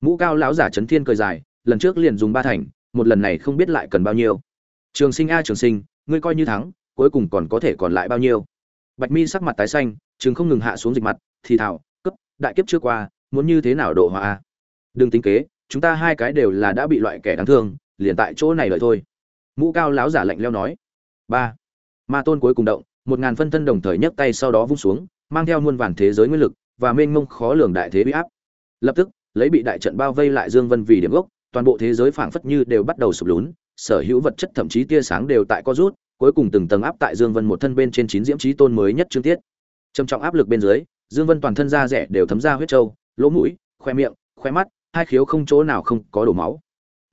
Mũ cao lão giả chấn thiên cười dài, lần trước liền dùng ba thành, một lần này không biết lại cần bao nhiêu. Trường sinh a trường sinh, ngươi coi như thắng, cuối cùng còn có thể còn lại bao nhiêu? Bạch mi sắc mặt tái xanh, chừng không ngừng hạ xuống dịch mặt, thì thảo, cấp, đại kiếp chưa qua, muốn như thế nào độ hòa a? Đừng tính kế, chúng ta hai cái đều là đã bị loại kẻ đáng thương liền tại chỗ này lợi thôi. Mũ cao lão giả lạnh leo nói. Ba. Ma tôn cuối cùng động, một ngàn phân thân đồng thời nhấc tay sau đó vung xuống, mang theo muôn vàn thế giới nguyên lực và mênh mông khó lường đại thế bị áp. Lập tức, lấy bị đại trận bao vây lại dương vân vì điểm gốc, toàn bộ thế giới phảng phất như đều bắt đầu sụp lún, sở hữu vật chất thậm chí tia sáng đều tại co rút, cuối cùng từng tầng áp tại dương vân một thân bên trên chín diễm chí tôn mới nhất trương tiết. Trầm trọng áp lực bên dưới, dương vân toàn thân da rẻ đều thấm ra huyết trâu, lỗ mũi, khoe miệng, khoe mắt, hai khiếu không chỗ nào không có đổ máu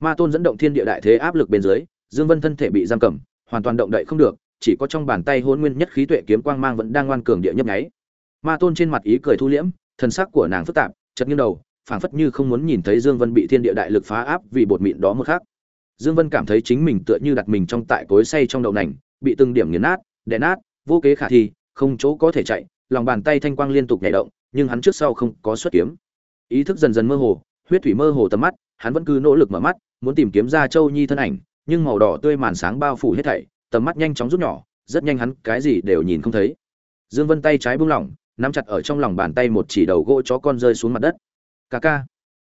ma tôn dẫn động thiên địa đại thế áp lực bên dưới, dương vân thân thể bị giam cầm, hoàn toàn động đậy không được, chỉ có trong bàn tay hôn nguyên nhất khí tuệ kiếm quang mang vẫn đang ngoan cường địa nhấp nháy. Ma tôn trên mặt ý cười thu liễm, thần sắc của nàng phức tạp, chợt nghiêng đầu, phảng phất như không muốn nhìn thấy dương vân bị thiên địa đại lực phá áp vì bột mịn đó một khác dương vân cảm thấy chính mình tựa như đặt mình trong tại cối say trong đậu nành, bị từng điểm nghiền nát, đè nát, vô kế khả thi, không chỗ có thể chạy, lòng bàn tay thanh quang liên tục nhảy động, nhưng hắn trước sau không có xuất kiếm. Ý thức dần dần mơ hồ, huyết thủy mơ hồ tầm mắt, hắn vẫn cứ nỗ lực mở mắt muốn tìm kiếm ra châu nhi thân ảnh, nhưng màu đỏ tươi màn sáng bao phủ hết thảy, tầm mắt nhanh chóng rút nhỏ, rất nhanh hắn cái gì đều nhìn không thấy. Dương vân tay trái buông lỏng, nắm chặt ở trong lòng bàn tay một chỉ đầu gỗ chó con rơi xuống mặt đất. Ca ca.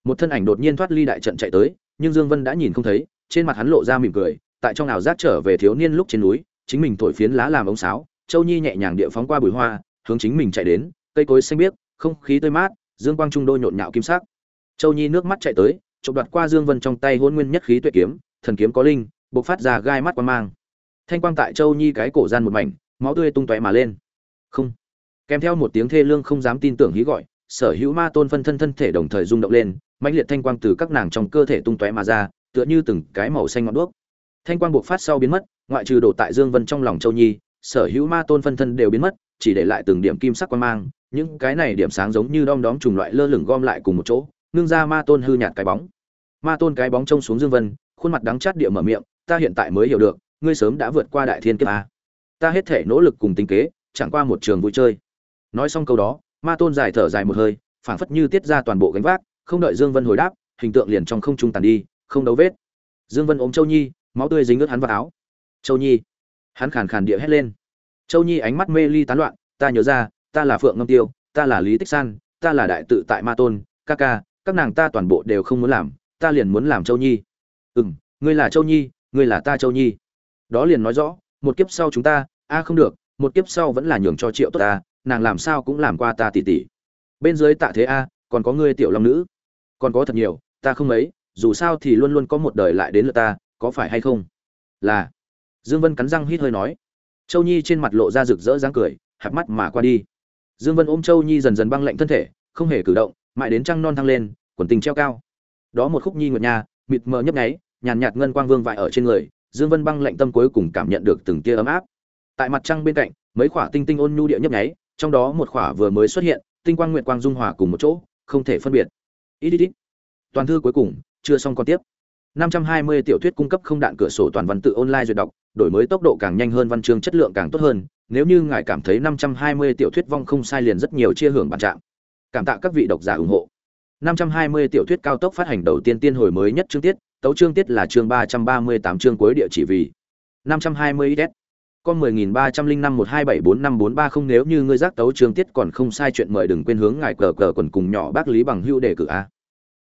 Một thân ảnh đột nhiên thoát ly đại trận chạy tới, nhưng dương vân đã nhìn không thấy, trên mặt hắn lộ ra mỉm cười, tại trong ảo giác trở về thiếu niên lúc trên núi, chính mình thổi phiến lá làm ống sáo, châu nhi nhẹ nhàng địa phóng qua bụi hoa, hướng chính mình chạy đến, cây cối xanh biếc, không khí tươi mát, dương quang trung đôi nhộn nhạo kim sắc. Châu nhi nước mắt chạy tới chộp đoạt qua dương vân trong tay hôn nguyên nhất khí tuyệt kiếm, thần kiếm có linh, bộc phát ra gai mắt quan mang. Thanh quang tại châu nhi cái cổ gian một mảnh, máu tươi tung tóe mà lên. Không. Kèm theo một tiếng thê lương không dám tin tưởng hí gọi, sở hữu ma tôn phân thân thân thể đồng thời rung động lên, mãnh liệt thanh quang từ các nàng trong cơ thể tung tóe mà ra, tựa như từng cái màu xanh ngọn đuốc. Thanh quang bộc phát sau biến mất, ngoại trừ đổ tại dương vân trong lòng châu nhi, sở hữu ma tôn phân thân đều biến mất, chỉ để lại từng điểm kim sắc quang mang, những cái này điểm sáng giống như đom đóm trùng loại lơ lửng gom lại cùng một chỗ nương ra ma tôn hư nhạt cái bóng ma tôn cái bóng trông xuống dương vân, khuôn mặt đắng chát địa mở miệng, ta hiện tại mới hiểu được, ngươi sớm đã vượt qua đại thiên kiếp a ta hết thể nỗ lực cùng tính kế, chẳng qua một trường vui chơi. Nói xong câu đó, ma tôn dài thở dài một hơi, phảng phất như tiết ra toàn bộ gánh vác, không đợi dương vân hồi đáp, hình tượng liền trong không trung tàn đi, không đấu vết. Dương vân ôm châu nhi, máu tươi dính ướt hắn vào áo. Châu nhi. Hắn khàn khàn địa hét lên. Châu nhi ánh mắt mê ly tán loạn, ta nhớ ra, ta là phượng ngâm tiêu, ta là lý tích san, ta là đại tự tại ma tôn, ca ca, các nàng ta toàn bộ đều không muốn làm ta liền muốn làm châu nhi. Ừ m ngươi là châu nhi, ngươi là ta châu nhi. Đó liền nói rõ, một kiếp sau chúng ta, a, không được, một kiếp sau vẫn là nhường cho triệu tốt ta, nàng làm sao cũng làm qua ta tỉ tỉ. Bên dưới tạ thế a, còn có ngươi tiểu long nữ. Còn có thật nhiều, ta không mấy, dù sao thì luôn luôn có một đời lại đến lượt ta, có phải hay không? Là. Dương vân cắn răng hít hơi nói. Châu nhi trên mặt lộ ra rực rỡ dáng cười hạp mắt mà qua đi. Dương vân ôm châu nhi dần dần băng lạnh thân thể, không hề cử động, mãi đến trăng non thăng lên, quần tình treo cao đó một khúc nhi nguyệt nha, mịt mờ nhấp nháy, nhàn nhạt ngân quang vương vãi ở trên người, dương vân băng lạnh tâm cuối cùng cảm nhận được từng tia ấm áp. Tại mặt trăng bên cạnh, mấy khỏa tinh tinh ôn nhu địa nhấp nháy, trong đó một khỏa vừa mới xuất hiện, tinh quang nguyệt quang dung hòa cùng một chỗ, không thể phân biệt. Ít ít ít. Toàn thư cuối cùng, chưa xong còn tiếp. 520 tiểu thuyết cung cấp không đạn cửa sổ toàn văn tự online duyệt đọc, đổi mới tốc độ càng nhanh hơn văn chương chất lượng càng tốt hơn. Nếu như ngài cảm thấy 520 tiểu thuyết vong không sai liền rất nhiều chia hưởng bản trạng. Cảm tạ các vị độc giả ủng hộ. 520 tiểu thuyết cao tốc phát hành đầu tiên tiên hồi mới nhất chương tiết, tấu chương tiết là chương 338 chương cuối địa chỉ vì 520s. con 1030512745430 nếu như ngươi giác tấu chương tiết còn không sai chuyện mời đừng quên hướng ngài cờ cờ quần cùng nhỏ bác lý bằng hữu đề cử a